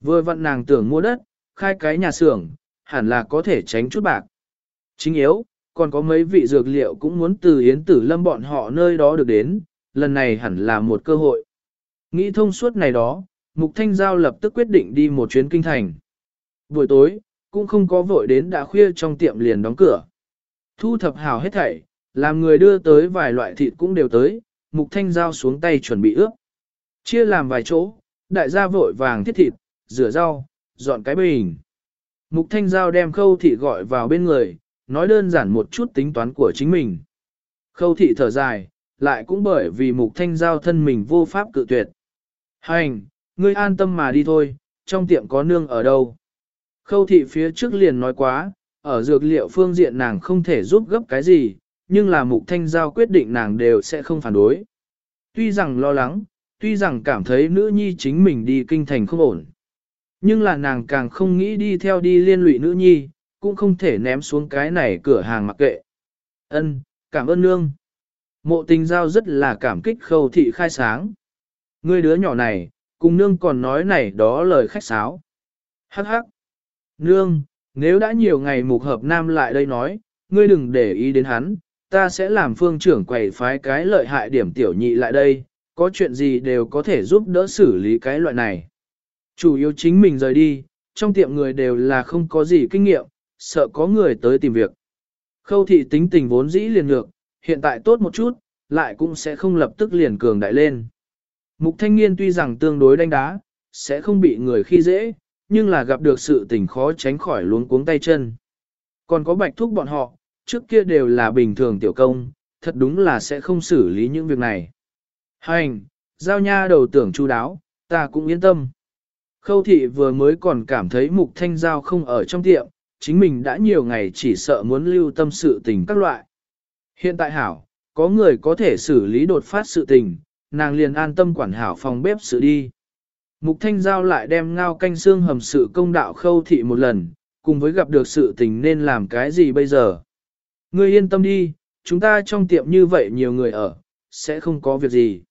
Vừa vận nàng tưởng mua đất, khai cái nhà xưởng, hẳn là có thể tránh chút bạc. Chính yếu, còn có mấy vị dược liệu cũng muốn từ Yến Tử Lâm bọn họ nơi đó được đến, lần này hẳn là một cơ hội. Nghĩ thông suốt này đó, Mục Thanh Giao lập tức quyết định đi một chuyến kinh thành. Buổi tối, cũng không có vội đến đã khuya trong tiệm liền đóng cửa. Thu thập hào hết thảy, làm người đưa tới vài loại thịt cũng đều tới, Mục Thanh Giao xuống tay chuẩn bị ướp. Chia làm vài chỗ, đại gia vội vàng thiết thịt, rửa rau, dọn cái bình. Mục Thanh Giao đem khâu thị gọi vào bên người, nói đơn giản một chút tính toán của chính mình. Khâu thị thở dài, lại cũng bởi vì Mục Thanh Giao thân mình vô pháp cự tuyệt. Hành, ngươi an tâm mà đi thôi, trong tiệm có nương ở đâu. Khâu thị phía trước liền nói quá, ở dược liệu phương diện nàng không thể giúp gấp cái gì, nhưng là mục thanh giao quyết định nàng đều sẽ không phản đối. Tuy rằng lo lắng, tuy rằng cảm thấy nữ nhi chính mình đi kinh thành không ổn. Nhưng là nàng càng không nghĩ đi theo đi liên lụy nữ nhi, cũng không thể ném xuống cái này cửa hàng mặc kệ. Ân, cảm ơn nương. Mộ tình giao rất là cảm kích khâu thị khai sáng. Ngươi đứa nhỏ này, cùng nương còn nói này đó lời khách sáo. Hắc hắc. Nương, nếu đã nhiều ngày mục hợp nam lại đây nói, ngươi đừng để ý đến hắn, ta sẽ làm phương trưởng quầy phái cái lợi hại điểm tiểu nhị lại đây, có chuyện gì đều có thể giúp đỡ xử lý cái loại này. Chủ yếu chính mình rời đi, trong tiệm người đều là không có gì kinh nghiệm, sợ có người tới tìm việc. Khâu thị tính tình vốn dĩ liền ngược, hiện tại tốt một chút, lại cũng sẽ không lập tức liền cường đại lên. Mục thanh niên tuy rằng tương đối đánh đá, sẽ không bị người khi dễ, nhưng là gặp được sự tình khó tránh khỏi luống cuống tay chân. Còn có bạch thúc bọn họ, trước kia đều là bình thường tiểu công, thật đúng là sẽ không xử lý những việc này. Hành, giao nha đầu tưởng chu đáo, ta cũng yên tâm. Khâu thị vừa mới còn cảm thấy mục thanh giao không ở trong tiệm, chính mình đã nhiều ngày chỉ sợ muốn lưu tâm sự tình các loại. Hiện tại hảo, có người có thể xử lý đột phát sự tình, nàng liền an tâm quản hảo phòng bếp sự đi. Mục Thanh Giao lại đem ngao canh xương hầm sự công đạo khâu thị một lần, cùng với gặp được sự tình nên làm cái gì bây giờ. Ngươi yên tâm đi, chúng ta trong tiệm như vậy nhiều người ở, sẽ không có việc gì.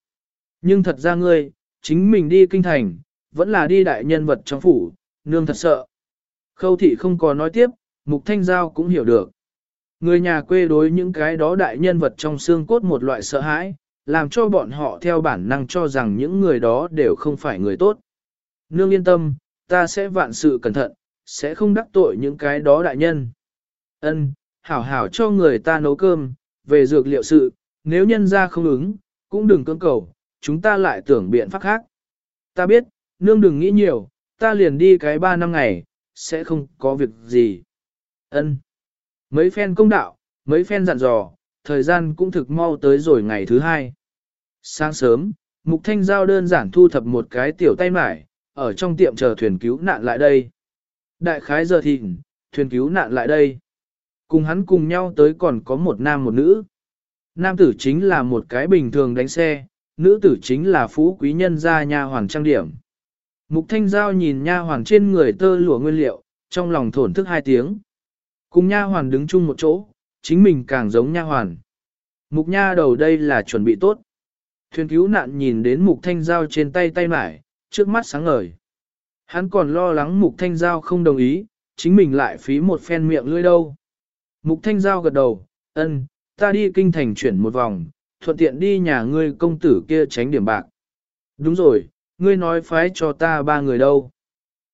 Nhưng thật ra ngươi, chính mình đi kinh thành, vẫn là đi đại nhân vật trong phủ, nương thật sợ. Khâu thị không có nói tiếp, Mục Thanh Giao cũng hiểu được. Người nhà quê đối những cái đó đại nhân vật trong xương cốt một loại sợ hãi, làm cho bọn họ theo bản năng cho rằng những người đó đều không phải người tốt. Nương yên tâm, ta sẽ vạn sự cẩn thận, sẽ không đắc tội những cái đó đại nhân. Ân, hảo hảo cho người ta nấu cơm, về dược liệu sự, nếu nhân ra không ứng, cũng đừng cưỡng cầu, chúng ta lại tưởng biện pháp khác. Ta biết, nương đừng nghĩ nhiều, ta liền đi cái ba năm ngày, sẽ không có việc gì. Ân. Mấy phen công đạo, mấy phen dặn dò, thời gian cũng thực mau tới rồi ngày thứ hai. Sáng sớm, Mục Thanh Giao đơn giản thu thập một cái tiểu tay mải, ở trong tiệm chờ thuyền cứu nạn lại đây. Đại khái giờ thịnh, thuyền cứu nạn lại đây. Cùng hắn cùng nhau tới còn có một nam một nữ. Nam tử chính là một cái bình thường đánh xe, nữ tử chính là phú quý nhân gia nha hoàng trang điểm. Mục Thanh Giao nhìn nha hoàng trên người tơ lụa nguyên liệu, trong lòng thổn thức hai tiếng. Cùng nha hoàn đứng chung một chỗ, chính mình càng giống nha hoàn. Mục nha đầu đây là chuẩn bị tốt. Thuyền cứu nạn nhìn đến mục thanh giao trên tay tay mải, trước mắt sáng ngời. Hắn còn lo lắng mục thanh giao không đồng ý, chính mình lại phí một phen miệng lưỡi đâu. Mục thanh giao gật đầu, ân, ta đi kinh thành chuyển một vòng, thuận tiện đi nhà ngươi công tử kia tránh điểm bạc. Đúng rồi, ngươi nói phái cho ta ba người đâu.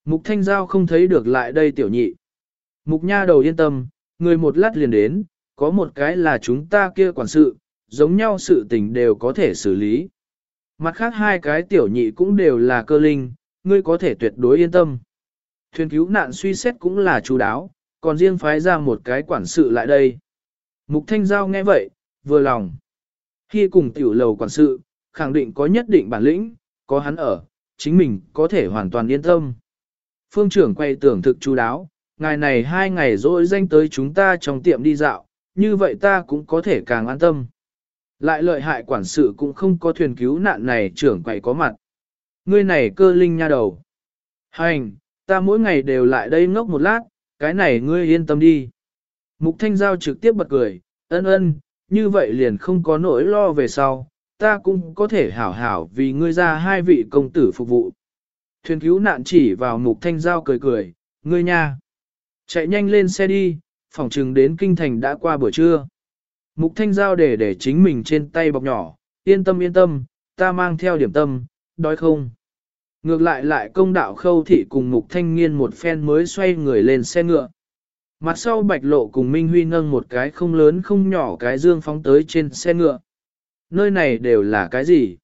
Mục thanh giao không thấy được lại đây tiểu nhị. Mục nha đầu yên tâm, người một lát liền đến, có một cái là chúng ta kia quản sự, giống nhau sự tình đều có thể xử lý. Mặt khác hai cái tiểu nhị cũng đều là cơ linh, ngươi có thể tuyệt đối yên tâm. Thuyền cứu nạn suy xét cũng là chú đáo, còn riêng phái ra một cái quản sự lại đây. Mục Thanh Giao nghe vậy, vừa lòng. Khi cùng tiểu lầu quản sự, khẳng định có nhất định bản lĩnh, có hắn ở, chính mình có thể hoàn toàn yên tâm. Phương trưởng quay tưởng thực chú đáo, ngày này hai ngày rồi danh tới chúng ta trong tiệm đi dạo, như vậy ta cũng có thể càng an tâm. Lại lợi hại quản sự cũng không có thuyền cứu nạn này trưởng quậy có mặt. Ngươi này cơ linh nha đầu. Hành, ta mỗi ngày đều lại đây ngốc một lát, cái này ngươi yên tâm đi. Mục Thanh Giao trực tiếp bật cười, ân ân, như vậy liền không có nỗi lo về sau, ta cũng có thể hảo hảo vì ngươi ra hai vị công tử phục vụ. Thuyền cứu nạn chỉ vào Mục Thanh Giao cười cười, ngươi nha. Chạy nhanh lên xe đi, phòng trừng đến kinh thành đã qua buổi trưa. Mục thanh giao để để chính mình trên tay bọc nhỏ, yên tâm yên tâm, ta mang theo điểm tâm, đói không. Ngược lại lại công đạo khâu thị cùng mục thanh niên một phen mới xoay người lên xe ngựa. Mặt sau bạch lộ cùng Minh Huy nâng một cái không lớn không nhỏ cái dương phóng tới trên xe ngựa. Nơi này đều là cái gì?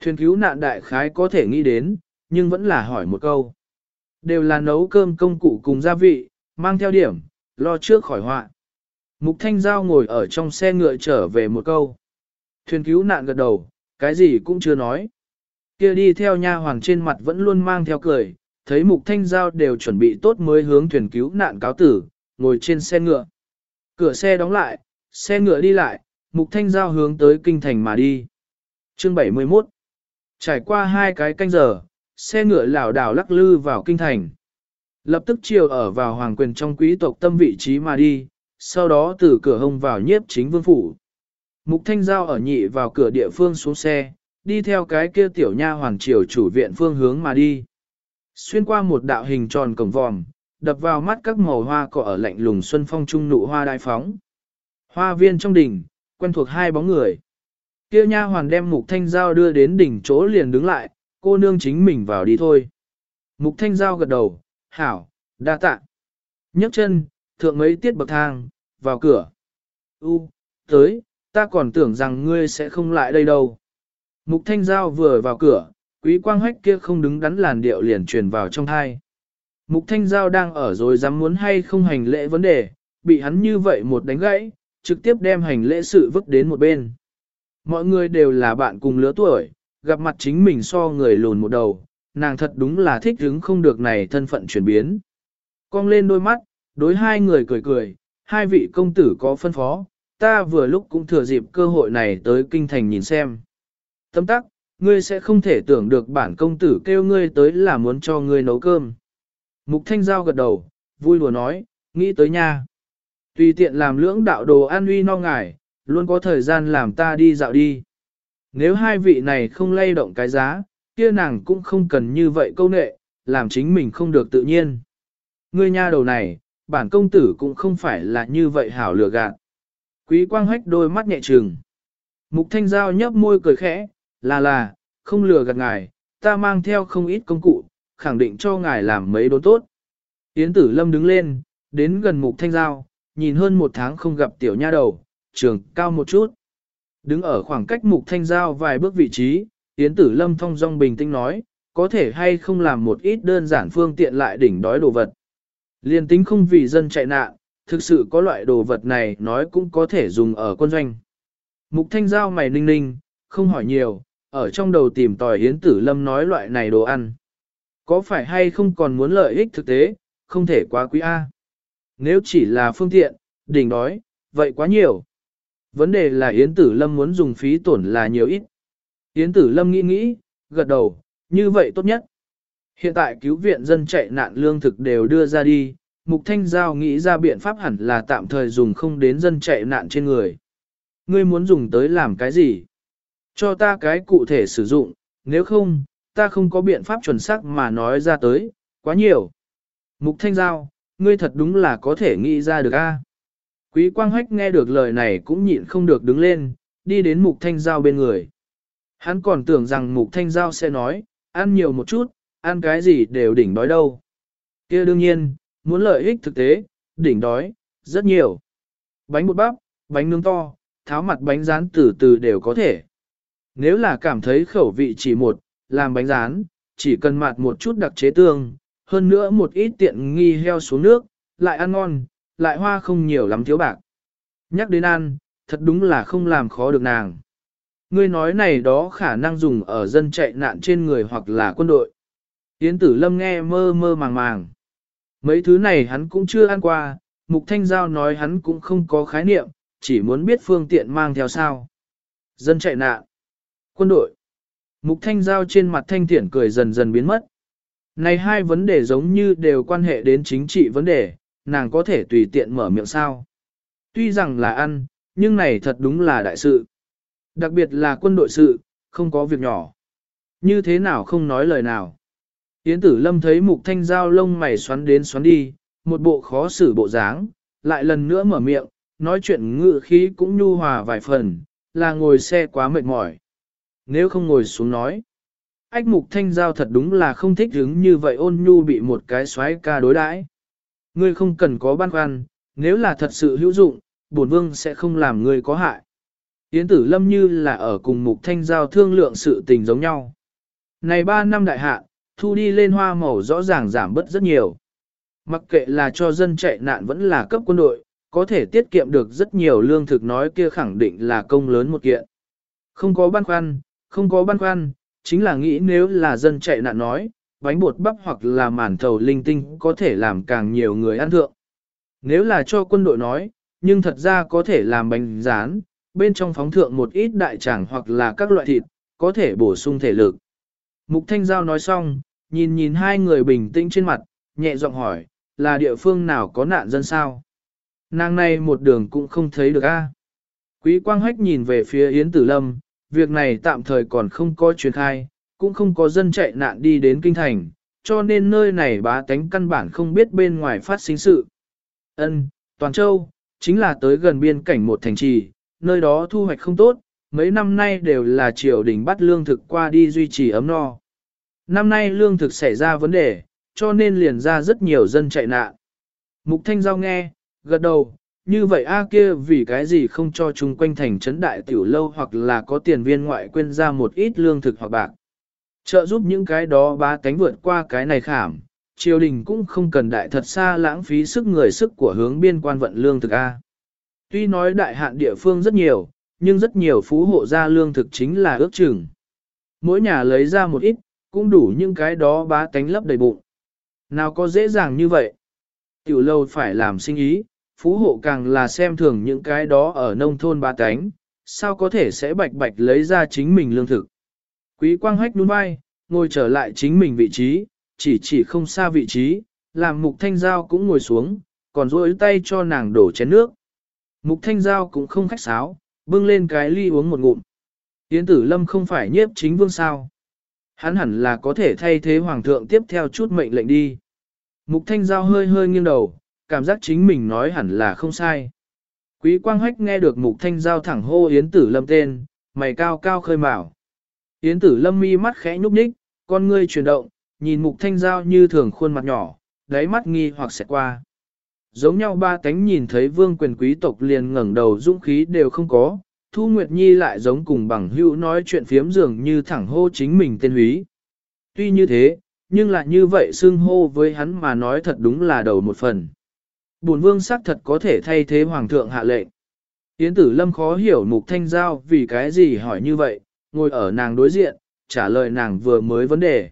Thuyền cứu nạn đại khái có thể nghĩ đến, nhưng vẫn là hỏi một câu. Đều là nấu cơm công cụ cùng gia vị, mang theo điểm, lo trước khỏi họa. Mục Thanh Giao ngồi ở trong xe ngựa trở về một câu. Thuyền cứu nạn gật đầu, cái gì cũng chưa nói. Kia đi theo nha hoàng trên mặt vẫn luôn mang theo cười, thấy Mục Thanh Giao đều chuẩn bị tốt mới hướng thuyền cứu nạn cáo tử, ngồi trên xe ngựa. Cửa xe đóng lại, xe ngựa đi lại, Mục Thanh Giao hướng tới kinh thành mà đi. Chương 71 Trải qua hai cái canh giờ, xe ngựa lảo đảo lắc lư vào kinh thành. Lập tức chiều ở vào hoàng quyền trong quý tộc tâm vị trí mà đi, sau đó từ cửa hông vào nhiếp chính vương phủ. Mục Thanh Giao ở nhị vào cửa địa phương xuống xe, đi theo cái kia tiểu nha hoàng triều chủ viện phương hướng mà đi. Xuyên qua một đạo hình tròn cổng vòm, đập vào mắt các màu hoa cỏ ở lạnh lùng xuân phong trung nụ hoa đai phóng. Hoa viên trong đỉnh, quen thuộc hai bóng người. Kia nha hoàng đem Mục Thanh Giao đưa đến đỉnh chỗ liền đứng lại, cô nương chính mình vào đi thôi. Mục Thanh Giao gật đầu, hảo, đa tạ. nhấc chân, thượng mấy tiết bậc thang, vào cửa. U, tới, ta còn tưởng rằng ngươi sẽ không lại đây đâu. Mục Thanh Giao vừa vào cửa, quý quang hách kia không đứng đắn làn điệu liền truyền vào trong thai. Mục Thanh Giao đang ở rồi dám muốn hay không hành lễ vấn đề, bị hắn như vậy một đánh gãy, trực tiếp đem hành lễ sự vứt đến một bên. Mọi người đều là bạn cùng lứa tuổi, gặp mặt chính mình so người lùn một đầu, nàng thật đúng là thích hứng không được này thân phận chuyển biến. Cong lên đôi mắt, đối hai người cười cười, hai vị công tử có phân phó, ta vừa lúc cũng thừa dịp cơ hội này tới kinh thành nhìn xem. Tâm tắc, ngươi sẽ không thể tưởng được bản công tử kêu ngươi tới là muốn cho ngươi nấu cơm. Mục Thanh Giao gật đầu, vui lùa nói, nghĩ tới nha. Tùy tiện làm lưỡng đạo đồ an uy no ngải, luôn có thời gian làm ta đi dạo đi. Nếu hai vị này không lay động cái giá, kia nàng cũng không cần như vậy câu nệ, làm chính mình không được tự nhiên. Ngươi nha đầu này, bản công tử cũng không phải là như vậy hảo lừa gạt. Quý quang hách đôi mắt nhẹ trừng. Mục thanh giao nhấp môi cười khẽ, là là, không lừa gạt ngài, ta mang theo không ít công cụ, khẳng định cho ngài làm mấy đốn tốt. Yến tử lâm đứng lên, đến gần mục thanh giao, nhìn hơn một tháng không gặp tiểu nha đầu, trường cao một chút. Đứng ở khoảng cách mục thanh giao vài bước vị trí, Yến tử lâm thong dong bình tĩnh nói, có thể hay không làm một ít đơn giản phương tiện lại đỉnh đói đồ vật. Liên tính không vì dân chạy nạn, thực sự có loại đồ vật này nói cũng có thể dùng ở quân doanh. Mục thanh giao mày ninh ninh, không hỏi nhiều, ở trong đầu tìm tòi Yến Tử Lâm nói loại này đồ ăn. Có phải hay không còn muốn lợi ích thực tế, không thể quá quý A. Nếu chỉ là phương tiện, đỉnh đói, vậy quá nhiều. Vấn đề là Yến Tử Lâm muốn dùng phí tổn là nhiều ít. Yến Tử Lâm nghĩ nghĩ, gật đầu, như vậy tốt nhất. Hiện tại cứu viện dân chạy nạn lương thực đều đưa ra đi, Mục Thanh Giao nghĩ ra biện pháp hẳn là tạm thời dùng không đến dân chạy nạn trên người. Ngươi muốn dùng tới làm cái gì? Cho ta cái cụ thể sử dụng, nếu không, ta không có biện pháp chuẩn xác mà nói ra tới, quá nhiều. Mục Thanh Giao, ngươi thật đúng là có thể nghĩ ra được a. Quý Quang Hách nghe được lời này cũng nhịn không được đứng lên, đi đến Mục Thanh Giao bên người. Hắn còn tưởng rằng Mục Thanh Giao sẽ nói, ăn nhiều một chút, ăn cái gì đều đỉnh đói đâu. kia đương nhiên, muốn lợi ích thực tế, đỉnh đói, rất nhiều. Bánh bột bắp, bánh nướng to, tháo mặt bánh rán từ từ đều có thể. Nếu là cảm thấy khẩu vị chỉ một, làm bánh rán, chỉ cần mặt một chút đặc chế tương, hơn nữa một ít tiện nghi heo xuống nước, lại ăn ngon, lại hoa không nhiều lắm thiếu bạc. Nhắc đến ăn, thật đúng là không làm khó được nàng. Ngươi nói này đó khả năng dùng ở dân chạy nạn trên người hoặc là quân đội. Yến tử lâm nghe mơ mơ màng màng. Mấy thứ này hắn cũng chưa ăn qua, Mục Thanh Giao nói hắn cũng không có khái niệm, chỉ muốn biết phương tiện mang theo sao. Dân chạy nạn. Quân đội. Mục Thanh Giao trên mặt thanh thiển cười dần dần biến mất. Này hai vấn đề giống như đều quan hệ đến chính trị vấn đề, nàng có thể tùy tiện mở miệng sao. Tuy rằng là ăn, nhưng này thật đúng là đại sự. Đặc biệt là quân đội sự, không có việc nhỏ. Như thế nào không nói lời nào. Yến tử lâm thấy mục thanh giao lông mày xoắn đến xoắn đi, một bộ khó xử bộ dáng, lại lần nữa mở miệng, nói chuyện ngự khí cũng nhu hòa vài phần, là ngồi xe quá mệt mỏi. Nếu không ngồi xuống nói, ách mục thanh giao thật đúng là không thích hứng như vậy ôn nhu bị một cái xoáy ca đối đãi. Ngươi không cần có băn khoăn, nếu là thật sự hữu dụng, bổn vương sẽ không làm ngươi có hại. Yến tử lâm như là ở cùng mục thanh giao thương lượng sự tình giống nhau. Này ba năm đại hạ, thu đi lên hoa màu rõ ràng giảm bớt rất nhiều. Mặc kệ là cho dân chạy nạn vẫn là cấp quân đội, có thể tiết kiệm được rất nhiều lương thực nói kia khẳng định là công lớn một kiện. Không có băn khoăn, không có băn khoăn, chính là nghĩ nếu là dân chạy nạn nói, bánh bột bắp hoặc là màn thầu linh tinh có thể làm càng nhiều người ăn thượng. Nếu là cho quân đội nói, nhưng thật ra có thể làm bánh rán, bên trong phóng thượng một ít đại tràng hoặc là các loại thịt, có thể bổ sung thể lực. Mục Thanh Giao nói xong, nhìn nhìn hai người bình tĩnh trên mặt, nhẹ giọng hỏi, là địa phương nào có nạn dân sao? Nàng này một đường cũng không thấy được a. Quý Quang Hách nhìn về phía Yến Tử Lâm, việc này tạm thời còn không có truyền khai, cũng không có dân chạy nạn đi đến kinh thành, cho nên nơi này bá tánh căn bản không biết bên ngoài phát sinh sự. Ân, Toàn Châu, chính là tới gần biên cảnh một thành trì, nơi đó thu hoạch không tốt, mấy năm nay đều là triều đình bắt lương thực qua đi duy trì ấm no. Năm nay lương thực xảy ra vấn đề, cho nên liền ra rất nhiều dân chạy nạn. Mục Thanh Giao nghe, gật đầu, như vậy A kia vì cái gì không cho chung quanh thành trấn đại tiểu lâu hoặc là có tiền viên ngoại quên ra một ít lương thực hoặc bạc. Trợ giúp những cái đó ba cánh vượt qua cái này khảm, triều đình cũng không cần đại thật xa lãng phí sức người sức của hướng biên quan vận lương thực A. Tuy nói đại hạn địa phương rất nhiều, nhưng rất nhiều phú hộ gia lương thực chính là ước chừng. Mỗi nhà lấy ra một ít, cũng đủ những cái đó bá tánh lấp đầy bụng. Nào có dễ dàng như vậy? Tiểu lâu phải làm sinh ý, phú hộ càng là xem thường những cái đó ở nông thôn bá cánh, sao có thể sẽ bạch bạch lấy ra chính mình lương thực. Quý quang hách đúng vai, ngồi trở lại chính mình vị trí, chỉ chỉ không xa vị trí, làm mục thanh giao cũng ngồi xuống, còn duỗi tay cho nàng đổ chén nước. Mục thanh giao cũng không khách sáo, bưng lên cái ly uống một ngụm. Yến tử lâm không phải nhiếp chính vương sao. Hắn hẳn là có thể thay thế hoàng thượng tiếp theo chút mệnh lệnh đi. Mục thanh giao hơi hơi nghiêng đầu, cảm giác chính mình nói hẳn là không sai. Quý quang hách nghe được mục thanh giao thẳng hô Yến tử lâm tên, mày cao cao khơi mào. Yến tử lâm mi mắt khẽ nhúc nhích, con ngươi chuyển động, nhìn mục thanh giao như thường khuôn mặt nhỏ, đáy mắt nghi hoặc sẽ qua. Giống nhau ba cánh nhìn thấy vương quyền quý tộc liền ngẩng đầu dũng khí đều không có, Thu Nguyệt Nhi lại giống cùng bằng hữu nói chuyện phiếm dường như thẳng hô chính mình tên húy. Tuy như thế, nhưng lại như vậy xưng hô với hắn mà nói thật đúng là đầu một phần. Bổn vương xác thật có thể thay thế hoàng thượng hạ lệnh. Yến tử lâm khó hiểu mục thanh giao vì cái gì hỏi như vậy, ngồi ở nàng đối diện, trả lời nàng vừa mới vấn đề.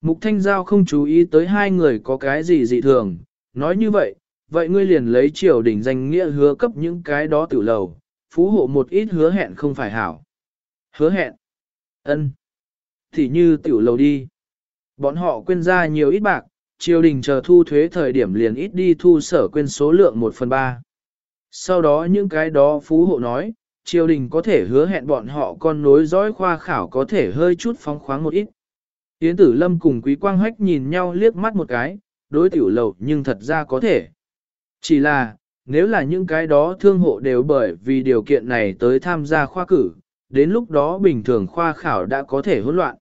Mục thanh giao không chú ý tới hai người có cái gì dị thường, nói như vậy, vậy ngươi liền lấy triều đình danh nghĩa hứa cấp những cái đó tử lầu, phú hộ một ít hứa hẹn không phải hảo. Hứa hẹn. ân, Thì như tiểu lầu đi. Bọn họ quên ra nhiều ít bạc, triều đình chờ thu thuế thời điểm liền ít đi thu sở quên số lượng 1 phần 3. Sau đó những cái đó phú hộ nói, triều đình có thể hứa hẹn bọn họ con nối dõi khoa khảo có thể hơi chút phóng khoáng một ít. Yến tử lâm cùng quý quang hách nhìn nhau liếc mắt một cái, đối tiểu lầu nhưng thật ra có thể. Chỉ là, nếu là những cái đó thương hộ đều bởi vì điều kiện này tới tham gia khoa cử, đến lúc đó bình thường khoa khảo đã có thể hỗn loạn.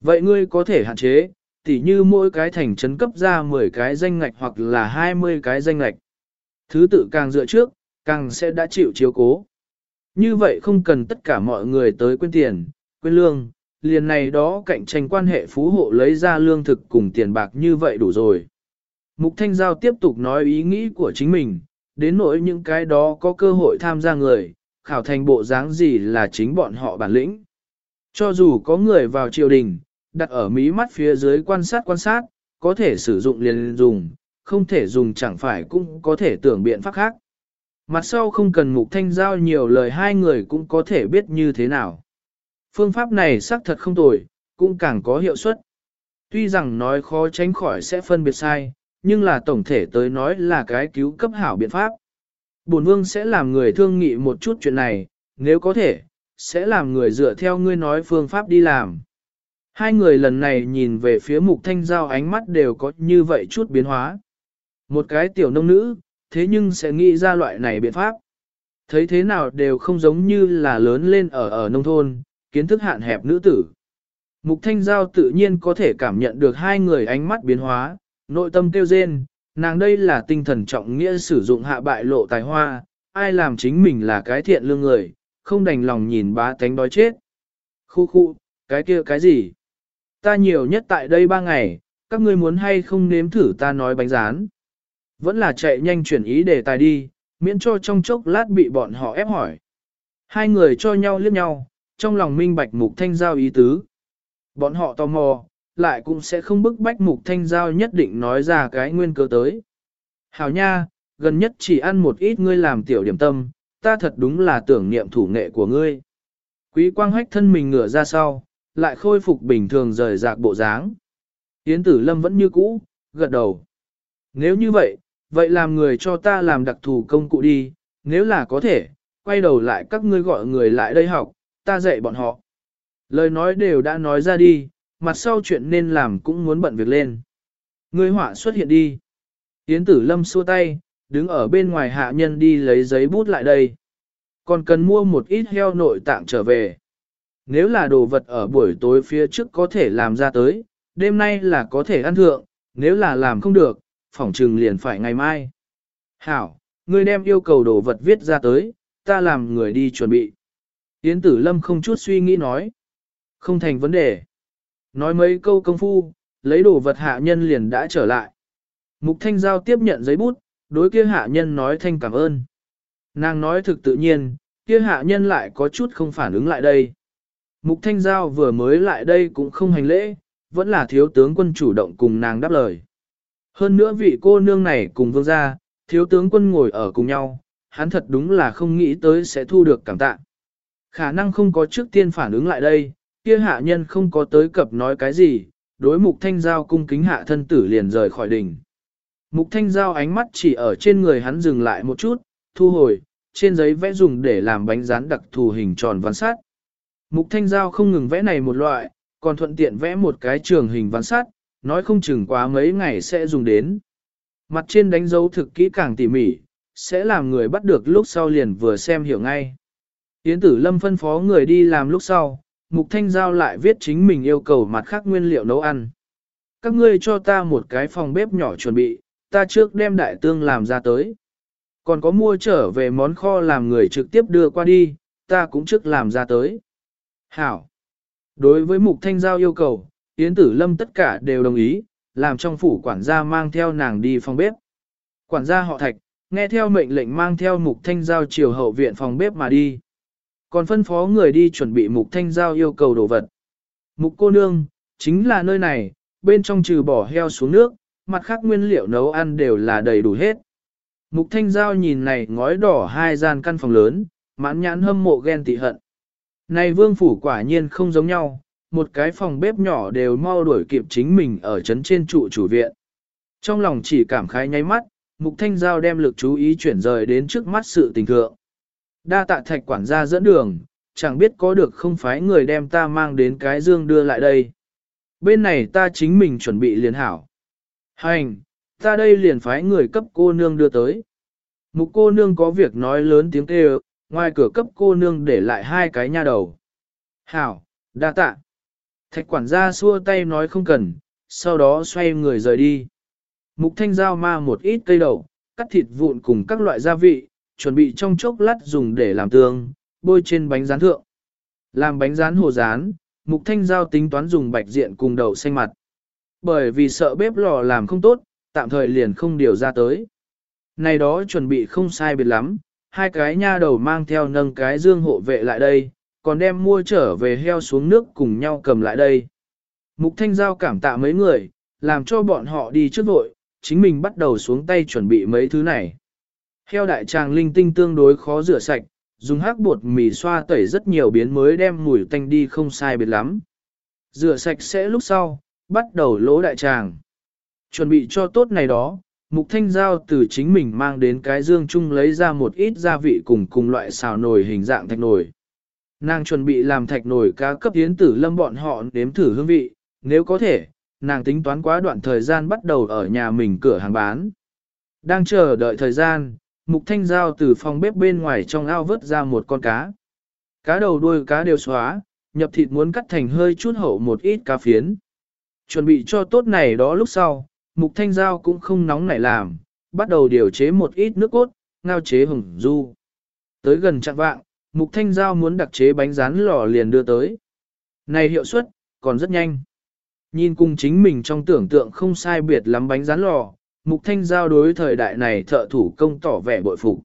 Vậy ngươi có thể hạn chế, tỉ như mỗi cái thành trấn cấp ra 10 cái danh ngạch hoặc là 20 cái danh ngạch. Thứ tự càng dựa trước, càng sẽ đã chịu chiếu cố. Như vậy không cần tất cả mọi người tới quên tiền, quên lương, liền này đó cạnh tranh quan hệ phú hộ lấy ra lương thực cùng tiền bạc như vậy đủ rồi. Mục Thanh Giao tiếp tục nói ý nghĩ của chính mình, đến nỗi những cái đó có cơ hội tham gia người, khảo thành bộ dáng gì là chính bọn họ bản lĩnh. Cho dù có người vào triều đình, đặt ở mí mắt phía dưới quan sát quan sát, có thể sử dụng liền dùng, không thể dùng chẳng phải cũng có thể tưởng biện pháp khác. Mặt sau không cần mục thanh giao nhiều lời hai người cũng có thể biết như thế nào. Phương pháp này xác thật không tồi, cũng càng có hiệu suất. Tuy rằng nói khó tránh khỏi sẽ phân biệt sai, nhưng là tổng thể tới nói là cái cứu cấp hảo biện pháp. Bổn vương sẽ làm người thương nghị một chút chuyện này, nếu có thể, sẽ làm người dựa theo ngươi nói phương pháp đi làm. Hai người lần này nhìn về phía mục thanh giao ánh mắt đều có như vậy chút biến hóa. Một cái tiểu nông nữ, thế nhưng sẽ nghĩ ra loại này biện pháp. Thấy thế nào đều không giống như là lớn lên ở ở nông thôn, kiến thức hạn hẹp nữ tử. Mục thanh giao tự nhiên có thể cảm nhận được hai người ánh mắt biến hóa, nội tâm kêu rên, nàng đây là tinh thần trọng nghĩa sử dụng hạ bại lộ tài hoa, ai làm chính mình là cái thiện lương người, không đành lòng nhìn bá tánh đói chết. Khu khu, cái kia cái gì? Ta nhiều nhất tại đây ba ngày, các ngươi muốn hay không nếm thử ta nói bánh rán. Vẫn là chạy nhanh chuyển ý đề tài đi, miễn cho trong chốc lát bị bọn họ ép hỏi. Hai người cho nhau liếc nhau, trong lòng minh bạch mục thanh giao ý tứ. Bọn họ tò mò, lại cũng sẽ không bức bách mục thanh giao nhất định nói ra cái nguyên cơ tới. Hảo nha, gần nhất chỉ ăn một ít ngươi làm tiểu điểm tâm, ta thật đúng là tưởng niệm thủ nghệ của ngươi. Quý quang hách thân mình ngửa ra sau, lại khôi phục bình thường rời rạc bộ dáng. Yến tử lâm vẫn như cũ, gật đầu. Nếu như vậy, vậy làm người cho ta làm đặc thù công cụ đi, nếu là có thể, quay đầu lại các ngươi gọi người lại đây học, ta dạy bọn họ. Lời nói đều đã nói ra đi, mặt sau chuyện nên làm cũng muốn bận việc lên. Ngươi họa xuất hiện đi. Yến tử lâm xua tay, đứng ở bên ngoài hạ nhân đi lấy giấy bút lại đây. Còn cần mua một ít heo nội tạng trở về. Nếu là đồ vật ở buổi tối phía trước có thể làm ra tới, đêm nay là có thể ăn thượng, nếu là làm không được, phỏng trừng liền phải ngày mai. Hảo, ngươi đem yêu cầu đồ vật viết ra tới, ta làm người đi chuẩn bị. Yến tử lâm không chút suy nghĩ nói. Không thành vấn đề. Nói mấy câu công phu, lấy đồ vật hạ nhân liền đã trở lại. Mục thanh giao tiếp nhận giấy bút, đối kia hạ nhân nói thanh cảm ơn. Nàng nói thực tự nhiên, kia hạ nhân lại có chút không phản ứng lại đây. Mục thanh giao vừa mới lại đây cũng không hành lễ, vẫn là thiếu tướng quân chủ động cùng nàng đáp lời. Hơn nữa vị cô nương này cùng vương gia, thiếu tướng quân ngồi ở cùng nhau, hắn thật đúng là không nghĩ tới sẽ thu được cảm tạ. Khả năng không có trước tiên phản ứng lại đây, Kia hạ nhân không có tới cập nói cái gì, đối mục thanh giao cung kính hạ thân tử liền rời khỏi đỉnh. Mục thanh giao ánh mắt chỉ ở trên người hắn dừng lại một chút, thu hồi, trên giấy vẽ dùng để làm bánh rán đặc thù hình tròn văn sát. Mục thanh giao không ngừng vẽ này một loại, còn thuận tiện vẽ một cái trường hình văn sát, nói không chừng quá mấy ngày sẽ dùng đến. Mặt trên đánh dấu thực kỹ càng tỉ mỉ, sẽ làm người bắt được lúc sau liền vừa xem hiểu ngay. Yến tử lâm phân phó người đi làm lúc sau, Mục Thanh Giao lại viết chính mình yêu cầu mặt khác nguyên liệu nấu ăn. Các ngươi cho ta một cái phòng bếp nhỏ chuẩn bị, ta trước đem đại tương làm ra tới. Còn có mua trở về món kho làm người trực tiếp đưa qua đi, ta cũng trước làm ra tới. Hảo. Đối với Mục Thanh Giao yêu cầu, Yến Tử Lâm tất cả đều đồng ý, làm trong phủ quản gia mang theo nàng đi phòng bếp. Quản gia họ Thạch, nghe theo mệnh lệnh mang theo Mục Thanh Giao chiều hậu viện phòng bếp mà đi. Còn phân phó người đi chuẩn bị Mục Thanh Giao yêu cầu đồ vật. Mục cô nương, chính là nơi này, bên trong trừ bỏ heo xuống nước, mặt khác nguyên liệu nấu ăn đều là đầy đủ hết. Mục Thanh Giao nhìn này ngói đỏ hai gian căn phòng lớn, mãn nhãn hâm mộ ghen tị hận. Này vương phủ quả nhiên không giống nhau, một cái phòng bếp nhỏ đều mau đuổi kịp chính mình ở trấn trên trụ chủ viện. Trong lòng chỉ cảm khái nháy mắt, Mục Thanh Giao đem lực chú ý chuyển rời đến trước mắt sự tình thượng. Đa tạ thạch quản gia dẫn đường, chẳng biết có được không phải người đem ta mang đến cái dương đưa lại đây. Bên này ta chính mình chuẩn bị liền hảo. Hành, ta đây liền phái người cấp cô nương đưa tới. Mục cô nương có việc nói lớn tiếng kêu, ngoài cửa cấp cô nương để lại hai cái nha đầu. Hảo, đa tạ. Thạch quản gia xua tay nói không cần, sau đó xoay người rời đi. Mục thanh giao ma một ít cây đậu, cắt thịt vụn cùng các loại gia vị, chuẩn bị trong chốc lát dùng để làm tương, bôi trên bánh rán thượng. Làm bánh rán hồ rán, mục thanh giao tính toán dùng bạch diện cùng đậu xanh mặt. Bởi vì sợ bếp lò làm không tốt, tạm thời liền không điều ra tới. Này đó chuẩn bị không sai biệt lắm, hai cái nha đầu mang theo nâng cái dương hộ vệ lại đây, còn đem mua trở về heo xuống nước cùng nhau cầm lại đây. Mục Thanh Giao cảm tạ mấy người, làm cho bọn họ đi trước vội, chính mình bắt đầu xuống tay chuẩn bị mấy thứ này. Heo đại tràng linh tinh tương đối khó rửa sạch, dùng hắc bột mì xoa tẩy rất nhiều biến mới đem mùi tanh đi không sai biệt lắm. Rửa sạch sẽ lúc sau, bắt đầu lỗ đại tràng. Chuẩn bị cho tốt này đó, Mục Thanh Giao từ chính mình mang đến cái dương chung lấy ra một ít gia vị cùng cùng loại xào nồi hình dạng thạch nồi. Nàng chuẩn bị làm thạch nồi cá cấp tiến tử lâm bọn họ nếm thử hương vị, nếu có thể, nàng tính toán quá đoạn thời gian bắt đầu ở nhà mình cửa hàng bán. Đang chờ đợi thời gian, Mục Thanh Giao từ phòng bếp bên ngoài trong ao vớt ra một con cá. Cá đầu đuôi cá đều xóa, nhập thịt muốn cắt thành hơi chút hậu một ít cá phiến. Chuẩn bị cho tốt này đó lúc sau, Mục Thanh Giao cũng không nóng nảy làm, bắt đầu điều chế một ít nước cốt, ngao chế hồng du. Tới gần chặng vạng, Mục Thanh Giao muốn đặc chế bánh rán lò liền đưa tới. Này hiệu suất, còn rất nhanh. Nhìn cùng chính mình trong tưởng tượng không sai biệt lắm bánh rán lò, Mục Thanh Giao đối thời đại này thợ thủ công tỏ vẻ bội phục.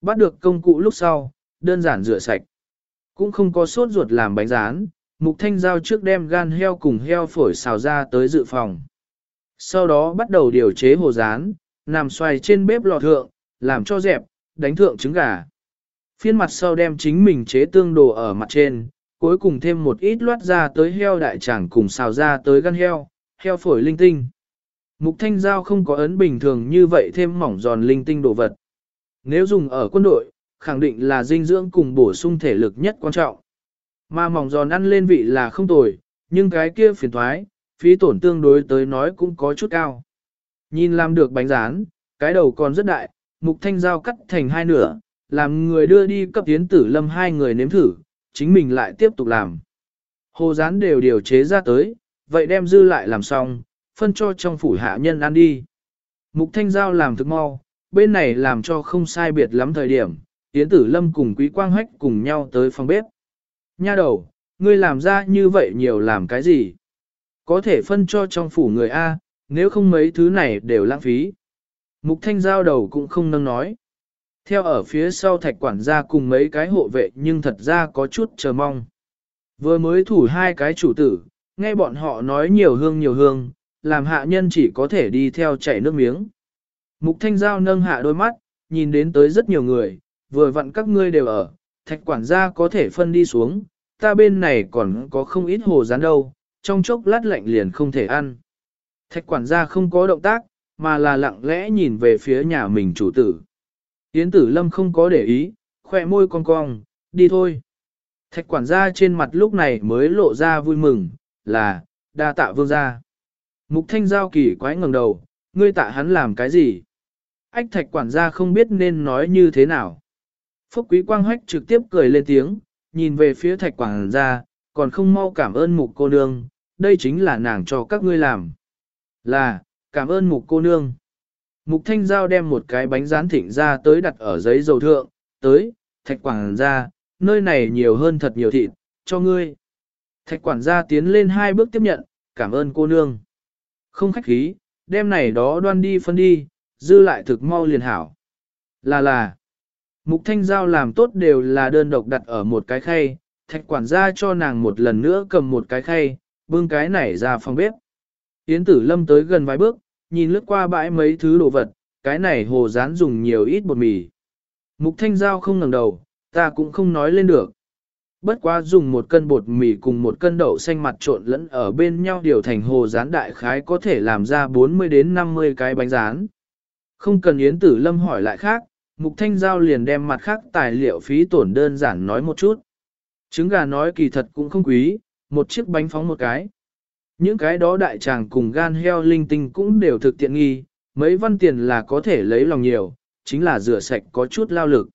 Bắt được công cụ lúc sau, đơn giản rửa sạch. Cũng không có sốt ruột làm bánh rán, Mục Thanh Giao trước đem gan heo cùng heo phổi xào ra tới dự phòng. Sau đó bắt đầu điều chế hồ rán, nằm xoay trên bếp lò thượng, làm cho dẹp, đánh thượng trứng gà. Phiên mặt sau đem chính mình chế tương đồ ở mặt trên, cuối cùng thêm một ít loát ra tới heo đại tràng cùng xào ra tới gan heo, heo phổi linh tinh. Mục thanh giao không có ấn bình thường như vậy thêm mỏng giòn linh tinh đồ vật. Nếu dùng ở quân đội, khẳng định là dinh dưỡng cùng bổ sung thể lực nhất quan trọng. Mà mỏng giòn ăn lên vị là không tồi, nhưng cái kia phiền thoái, phí tổn tương đối tới nói cũng có chút cao. Nhìn làm được bánh rán, cái đầu còn rất đại, mục thanh giao cắt thành hai nửa, làm người đưa đi cấp tiến tử lâm hai người nếm thử, chính mình lại tiếp tục làm. Hồ rán đều điều chế ra tới, vậy đem dư lại làm xong, phân cho trong phủ hạ nhân ăn đi. Mục thanh giao làm thực mau, bên này làm cho không sai biệt lắm thời điểm, tiến tử lâm cùng quý quang hách cùng nhau tới phòng bếp. Nha đầu, ngươi làm ra như vậy nhiều làm cái gì? Có thể phân cho trong phủ người A, nếu không mấy thứ này đều lãng phí. Mục thanh giao đầu cũng không nâng nói. Theo ở phía sau thạch quản gia cùng mấy cái hộ vệ nhưng thật ra có chút chờ mong. Vừa mới thủ hai cái chủ tử, nghe bọn họ nói nhiều hương nhiều hương, làm hạ nhân chỉ có thể đi theo chảy nước miếng. Mục thanh giao nâng hạ đôi mắt, nhìn đến tới rất nhiều người, vừa vặn các ngươi đều ở, thạch quản gia có thể phân đi xuống, ta bên này còn có không ít hồ rán đâu, trong chốc lát lạnh liền không thể ăn. Thạch quản gia không có động tác, mà là lặng lẽ nhìn về phía nhà mình chủ tử. Yến tử lâm không có để ý, khỏe môi cong cong, đi thôi. Thạch quản gia trên mặt lúc này mới lộ ra vui mừng, là, đa tạ vương gia. Mục thanh giao kỳ quái ngẩng đầu, ngươi tạ hắn làm cái gì? Ách thạch quản gia không biết nên nói như thế nào. Phúc quý quang hách trực tiếp cười lên tiếng, nhìn về phía thạch quản gia, còn không mau cảm ơn mục cô nương, đây chính là nàng cho các ngươi làm. Là, cảm ơn mục cô nương. Mục thanh giao đem một cái bánh rán thịnh ra tới đặt ở giấy dầu thượng, tới, thạch quảng ra, nơi này nhiều hơn thật nhiều thịt, cho ngươi. Thạch quản gia tiến lên hai bước tiếp nhận, cảm ơn cô nương. Không khách khí, đem này đó đoan đi phân đi, dư lại thực mau liền hảo. Là là, mục thanh giao làm tốt đều là đơn độc đặt ở một cái khay, thạch quản gia cho nàng một lần nữa cầm một cái khay, bưng cái này ra phòng bếp. Yến tử lâm tới gần vài bước, nhìn lướt qua bãi mấy thứ đồ vật, cái này hồ rán dùng nhiều ít bột mì. Mục thanh giao không ngẩng đầu, ta cũng không nói lên được. Bất quá dùng một cân bột mì cùng một cân đậu xanh mặt trộn lẫn ở bên nhau điều thành hồ rán đại khái có thể làm ra 40 đến 50 cái bánh rán. Không cần Yến Tử Lâm hỏi lại khác, Mục Thanh Giao liền đem mặt khác tài liệu phí tổn đơn giản nói một chút. Trứng gà nói kỳ thật cũng không quý, một chiếc bánh phóng một cái. Những cái đó đại tràng cùng gan heo linh tinh cũng đều thực tiện nghi, mấy văn tiền là có thể lấy lòng nhiều, chính là rửa sạch có chút lao lực.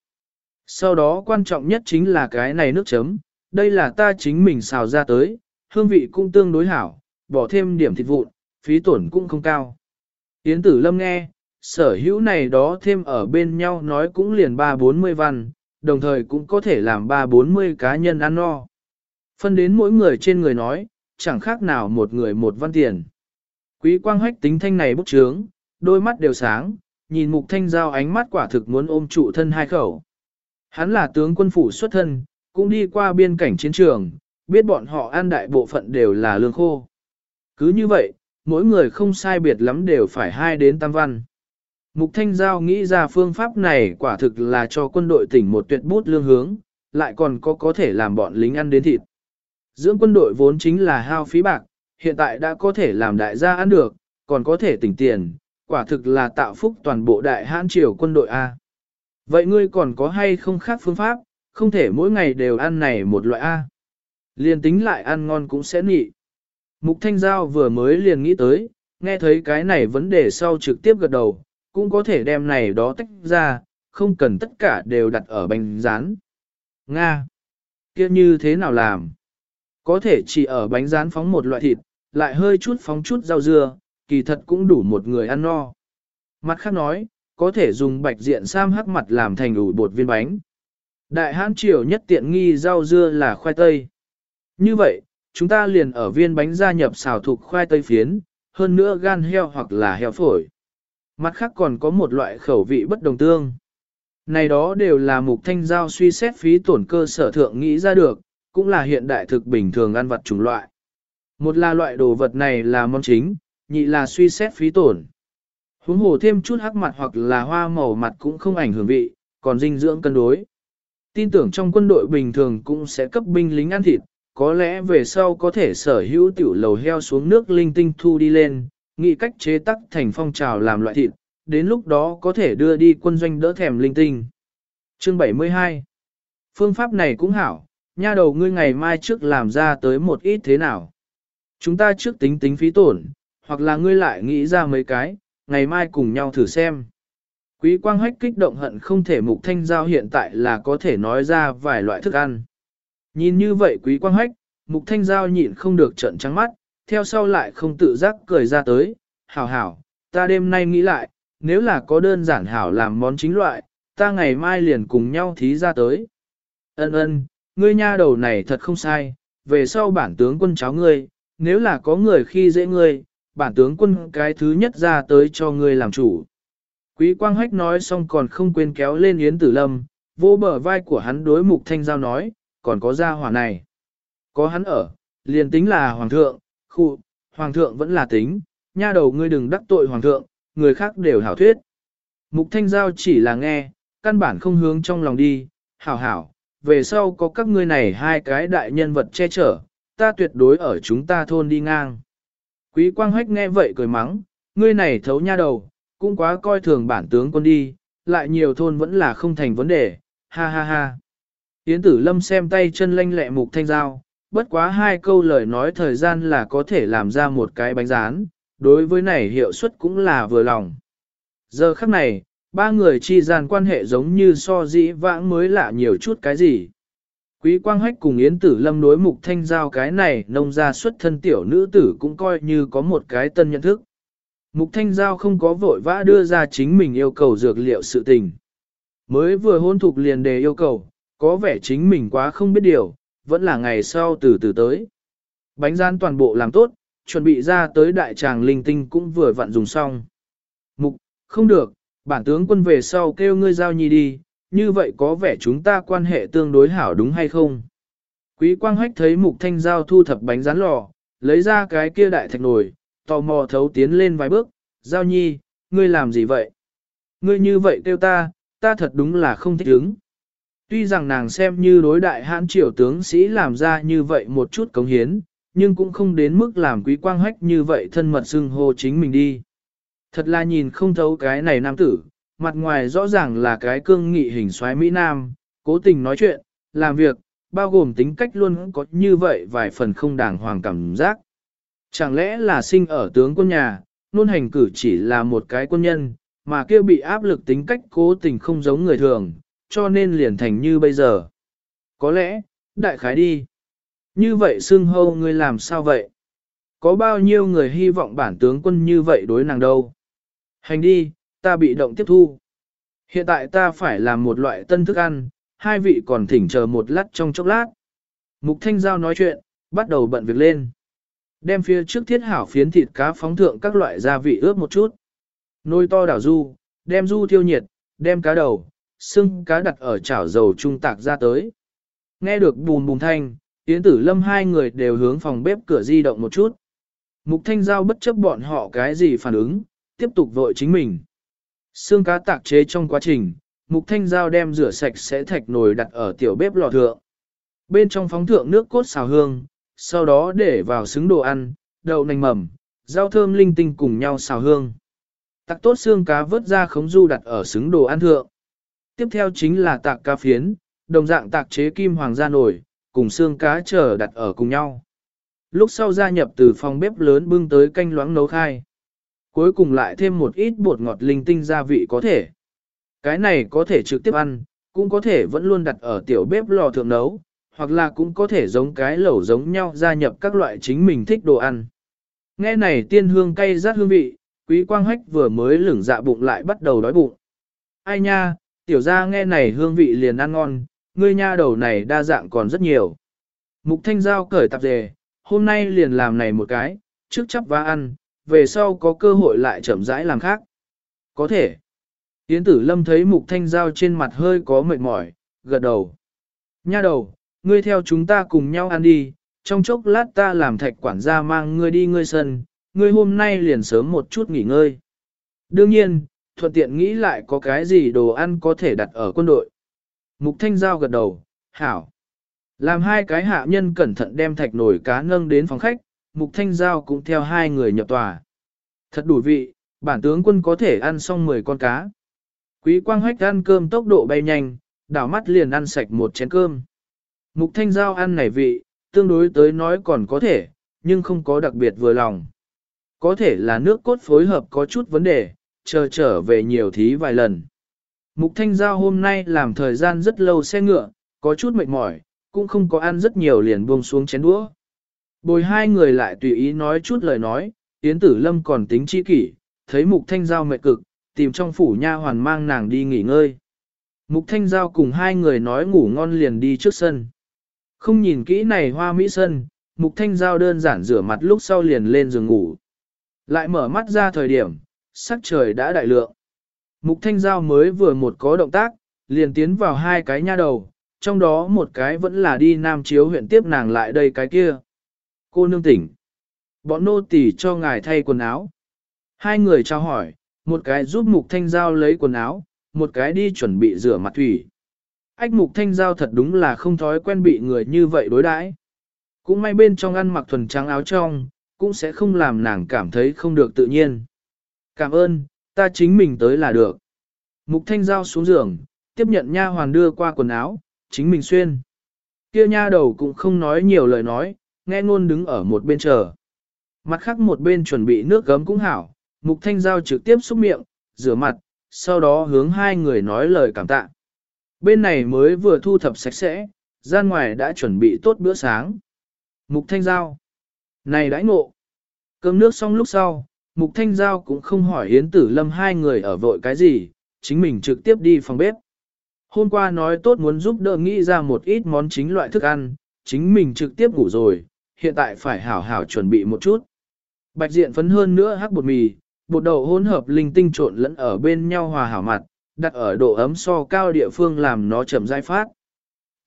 Sau đó quan trọng nhất chính là cái này nước chấm, đây là ta chính mình xào ra tới, hương vị cũng tương đối hảo, bỏ thêm điểm thịt vụn, phí tổn cũng không cao. Yến tử lâm nghe, sở hữu này đó thêm ở bên nhau nói cũng liền ba bốn mươi văn, đồng thời cũng có thể làm ba bốn mươi cá nhân ăn no. Phân đến mỗi người trên người nói, chẳng khác nào một người một văn tiền. Quý quang hách tính thanh này bốc trướng, đôi mắt đều sáng, nhìn mục thanh giao ánh mắt quả thực muốn ôm trụ thân hai khẩu. Hắn là tướng quân phủ xuất thân, cũng đi qua biên cảnh chiến trường, biết bọn họ ăn đại bộ phận đều là lương khô. Cứ như vậy, mỗi người không sai biệt lắm đều phải hai đến tam văn. Mục Thanh Giao nghĩ ra phương pháp này quả thực là cho quân đội tỉnh một tuyệt bút lương hướng, lại còn có có thể làm bọn lính ăn đến thịt. Dưỡng quân đội vốn chính là hao phí bạc, hiện tại đã có thể làm đại gia ăn được, còn có thể tỉnh tiền, quả thực là tạo phúc toàn bộ đại hãn triều quân đội A. Vậy ngươi còn có hay không khác phương pháp, không thể mỗi ngày đều ăn này một loại A. Liền tính lại ăn ngon cũng sẽ nhị. Mục Thanh Giao vừa mới liền nghĩ tới, nghe thấy cái này vấn đề sau trực tiếp gật đầu, cũng có thể đem này đó tách ra, không cần tất cả đều đặt ở bánh rán. Nga! kia như thế nào làm? Có thể chỉ ở bánh rán phóng một loại thịt, lại hơi chút phóng chút rau dưa, kỳ thật cũng đủ một người ăn no. Mặt khác nói, có thể dùng bạch diện sam hắc mặt làm thành ủ bột viên bánh. Đại hãn triều nhất tiện nghi rau dưa là khoai tây. Như vậy, chúng ta liền ở viên bánh gia nhập xào thục khoai tây phiến, hơn nữa gan heo hoặc là heo phổi. Mặt khác còn có một loại khẩu vị bất đồng tương. Này đó đều là mục thanh giao suy xét phí tổn cơ sở thượng nghĩ ra được, cũng là hiện đại thực bình thường ăn vật chủng loại. Một là loại đồ vật này là món chính, nhị là suy xét phí tổn. Huống hồ thêm chút hắc mặt hoặc là hoa màu mặt cũng không ảnh hưởng vị, còn dinh dưỡng cân đối. Tin tưởng trong quân đội bình thường cũng sẽ cấp binh lính ăn thịt, có lẽ về sau có thể sở hữu tiểu lầu heo xuống nước linh tinh thu đi lên, nghĩ cách chế tắc thành phong trào làm loại thịt, đến lúc đó có thể đưa đi quân doanh đỡ thèm linh tinh. Chương 72 Phương pháp này cũng hảo, nha đầu ngươi ngày mai trước làm ra tới một ít thế nào. Chúng ta trước tính tính phí tổn, hoặc là ngươi lại nghĩ ra mấy cái, ngày mai cùng nhau thử xem. Quý quang hách kích động hận không thể mục thanh giao hiện tại là có thể nói ra vài loại thức ăn. Nhìn như vậy quý quang hách, mục thanh giao nhịn không được trận trắng mắt, theo sau lại không tự giác cười ra tới, hảo hảo, ta đêm nay nghĩ lại, nếu là có đơn giản hảo làm món chính loại, ta ngày mai liền cùng nhau thí ra tới. Ân ân, ngươi nha đầu này thật không sai, về sau bản tướng quân cháu ngươi, nếu là có người khi dễ ngươi, bản tướng quân cái thứ nhất ra tới cho ngươi làm chủ. Quý Quang Hách nói xong còn không quên kéo lên Yến Tử Lâm, vô bờ vai của hắn đối mục thanh giao nói, còn có gia hỏa này. Có hắn ở, liền tính là hoàng thượng, khu, hoàng thượng vẫn là tính, nha đầu ngươi đừng đắc tội hoàng thượng, người khác đều hảo thuyết. Mục thanh giao chỉ là nghe, căn bản không hướng trong lòng đi, hảo hảo, về sau có các ngươi này hai cái đại nhân vật che chở, ta tuyệt đối ở chúng ta thôn đi ngang. Quý quang hách nghe vậy cười mắng, ngươi này thấu nha đầu, cũng quá coi thường bản tướng quân đi, lại nhiều thôn vẫn là không thành vấn đề, ha ha ha. Yến tử lâm xem tay chân lanh lẹ mục thanh giao, bất quá hai câu lời nói thời gian là có thể làm ra một cái bánh rán, đối với này hiệu suất cũng là vừa lòng. Giờ khắc này, ba người chi gian quan hệ giống như so dĩ vãng mới lạ nhiều chút cái gì. Quý Quang Hách cùng Yến Tử Lâm đối mục thanh giao cái này nông ra xuất thân tiểu nữ tử cũng coi như có một cái tân nhận thức. Mục thanh giao không có vội vã đưa ra chính mình yêu cầu dược liệu sự tình. Mới vừa hôn thục liền đề yêu cầu, có vẻ chính mình quá không biết điều, vẫn là ngày sau từ từ tới. Bánh gian toàn bộ làm tốt, chuẩn bị ra tới đại tràng linh tinh cũng vừa vặn dùng xong. Mục, không được, bản tướng quân về sau kêu ngươi giao nhi đi, như vậy có vẻ chúng ta quan hệ tương đối hảo đúng hay không? Quý quang hách thấy mục thanh giao thu thập bánh rán lò, lấy ra cái kia đại thạch nồi, tò mò thấu tiến lên vài bước, giao nhi, ngươi làm gì vậy? Ngươi như vậy kêu ta, ta thật đúng là không thích ứng. Tuy rằng nàng xem như đối đại hãn triều tướng sĩ làm ra như vậy một chút cống hiến, nhưng cũng không đến mức làm quý quang hách như vậy thân mật xưng hô chính mình đi. Thật là nhìn không thấu cái này nam tử, mặt ngoài rõ ràng là cái cương nghị hình xoáy Mỹ Nam, cố tình nói chuyện, làm việc, bao gồm tính cách luôn có như vậy vài phần không đàng hoàng cảm giác. Chẳng lẽ là sinh ở tướng quân nhà, luôn hành cử chỉ là một cái quân nhân, mà kia bị áp lực tính cách cố tình không giống người thường, cho nên liền thành như bây giờ. Có lẽ, đại khái đi. Như vậy xưng hâu ngươi làm sao vậy? Có bao nhiêu người hy vọng bản tướng quân như vậy đối nàng đâu? Hành đi, ta bị động tiếp thu. Hiện tại ta phải làm một loại tân thức ăn, hai vị còn thỉnh chờ một lát trong chốc lát. Mục Thanh Giao nói chuyện, bắt đầu bận việc lên. Đem phía trước thiết hảo phiến thịt cá phóng thượng các loại gia vị ướp một chút. Nồi to đảo du, đem du thiêu nhiệt, đem cá đầu, xương cá đặt ở chảo dầu trung tạc ra tới. Nghe được bùn bùn thanh, Yến Tử Lâm hai người đều hướng phòng bếp cửa di động một chút. Mục Thanh Giao bất chấp bọn họ cái gì phản ứng, tiếp tục vội chính mình. Xương cá tạc chế trong quá trình, Mục Thanh Giao đem rửa sạch sẽ thạch nồi đặt ở tiểu bếp lò thượng. Bên trong phóng thượng nước cốt xào hương, sau đó để vào xứng đồ ăn, đậu nành mầm, rau thơm linh tinh cùng nhau xào hương. Tạc tốt xương cá vớt ra khống du đặt ở xứng đồ ăn thượng. Tiếp theo chính là tạc cá phiến, đồng dạng tạc chế kim hoàng gia nổi, cùng xương cá chờ đặt ở cùng nhau. Lúc sau gia nhập từ phòng bếp lớn bưng tới canh loãng nấu khai. Cuối cùng lại thêm một ít bột ngọt linh tinh gia vị có thể. Cái này có thể trực tiếp ăn, cũng có thể vẫn luôn đặt ở tiểu bếp lò thượng nấu, hoặc là cũng có thể giống cái lẩu giống nhau gia nhập các loại chính mình thích đồ ăn. Nghe này tiên hương cay rát hương vị, quý quang hách vừa mới lửng dạ bụng lại bắt đầu đói bụng. Ai nha, tiểu gia nghe này hương vị liền ăn ngon, ngươi nha đầu này đa dạng còn rất nhiều. Mục thanh giao cởi tạp dề, hôm nay liền làm này một cái, trước chấp và ăn, về sau có cơ hội lại chậm rãi làm khác. Có thể. Yến tử lâm thấy mục thanh giao trên mặt hơi có mệt mỏi, gật đầu. Nha đầu, ngươi theo chúng ta cùng nhau ăn đi, trong chốc lát ta làm thạch quản gia mang ngươi đi ngươi sân, ngươi hôm nay liền sớm một chút nghỉ ngơi. Đương nhiên, thuận tiện nghĩ lại có cái gì đồ ăn có thể đặt ở quân đội. Mục Thanh Giao gật đầu, hảo. Làm hai cái hạ nhân cẩn thận đem thạch nổi cá nâng đến phòng khách, Mục Thanh Giao cũng theo hai người nhập tòa. Thật đủ vị, bản tướng quân có thể ăn xong 10 con cá. Quý quang hách ăn cơm tốc độ bay nhanh, đảo mắt liền ăn sạch một chén cơm. Mục Thanh Giao ăn này vị, tương đối tới nói còn có thể, nhưng không có đặc biệt vừa lòng. Có thể là nước cốt phối hợp có chút vấn đề, chờ trở về nhiều thí vài lần. Mục Thanh Giao hôm nay làm thời gian rất lâu xe ngựa, có chút mệt mỏi, cũng không có ăn rất nhiều liền buông xuống chén đũa. Bồi hai người lại tùy ý nói chút lời nói, Yến Tử Lâm còn tính chi kỷ, thấy Mục Thanh Giao mệt cực, tìm trong phủ nha hoàn mang nàng đi nghỉ ngơi. Mục Thanh Giao cùng hai người nói ngủ ngon liền đi trước sân. Không nhìn kỹ này hoa mỹ sân, Mục Thanh Giao đơn giản rửa mặt lúc sau liền lên giường ngủ. Lại mở mắt ra thời điểm, sắc trời đã đại lượng. Mục Thanh Giao mới vừa một có động tác, liền tiến vào hai cái nha đầu, trong đó một cái vẫn là đi Nam Chiếu huyện tiếp nàng lại đây cái kia. Cô nương tỉnh. Bọn nô tỳ cho ngài thay quần áo. Hai người trao hỏi, một cái giúp Mục Thanh Giao lấy quần áo, một cái đi chuẩn bị rửa mặt thủy. Ách mục thanh giao thật đúng là không thói quen bị người như vậy đối đãi. Cũng may bên trong ăn mặc thuần trắng áo trong, cũng sẽ không làm nàng cảm thấy không được tự nhiên. Cảm ơn, ta chính mình tới là được. Mục thanh giao xuống giường, tiếp nhận nha hoàn đưa qua quần áo, chính mình xuyên. Kia nha đầu cũng không nói nhiều lời nói, nghe ngôn đứng ở một bên chờ. Mặt khác một bên chuẩn bị nước gấm cũng hảo, mục thanh giao trực tiếp xúc miệng, rửa mặt, sau đó hướng hai người nói lời cảm tạ. Bên này mới vừa thu thập sạch sẽ, gian ngoài đã chuẩn bị tốt bữa sáng. Mục thanh giao. Này đãi ngộ. Cơm nước xong lúc sau, mục thanh giao cũng không hỏi Yến Tử Lâm hai người ở vội cái gì, chính mình trực tiếp đi phòng bếp. Hôm qua nói tốt muốn giúp đỡ nghĩ ra một ít món chính loại thức ăn, chính mình trực tiếp ngủ rồi, hiện tại phải hảo hảo chuẩn bị một chút. Bạch diện phấn hơn nữa hắc bột mì, bột đậu hỗn hợp linh tinh trộn lẫn ở bên nhau hòa hảo mặt, đặt ở độ ấm so cao địa phương làm nó chậm rãi phát.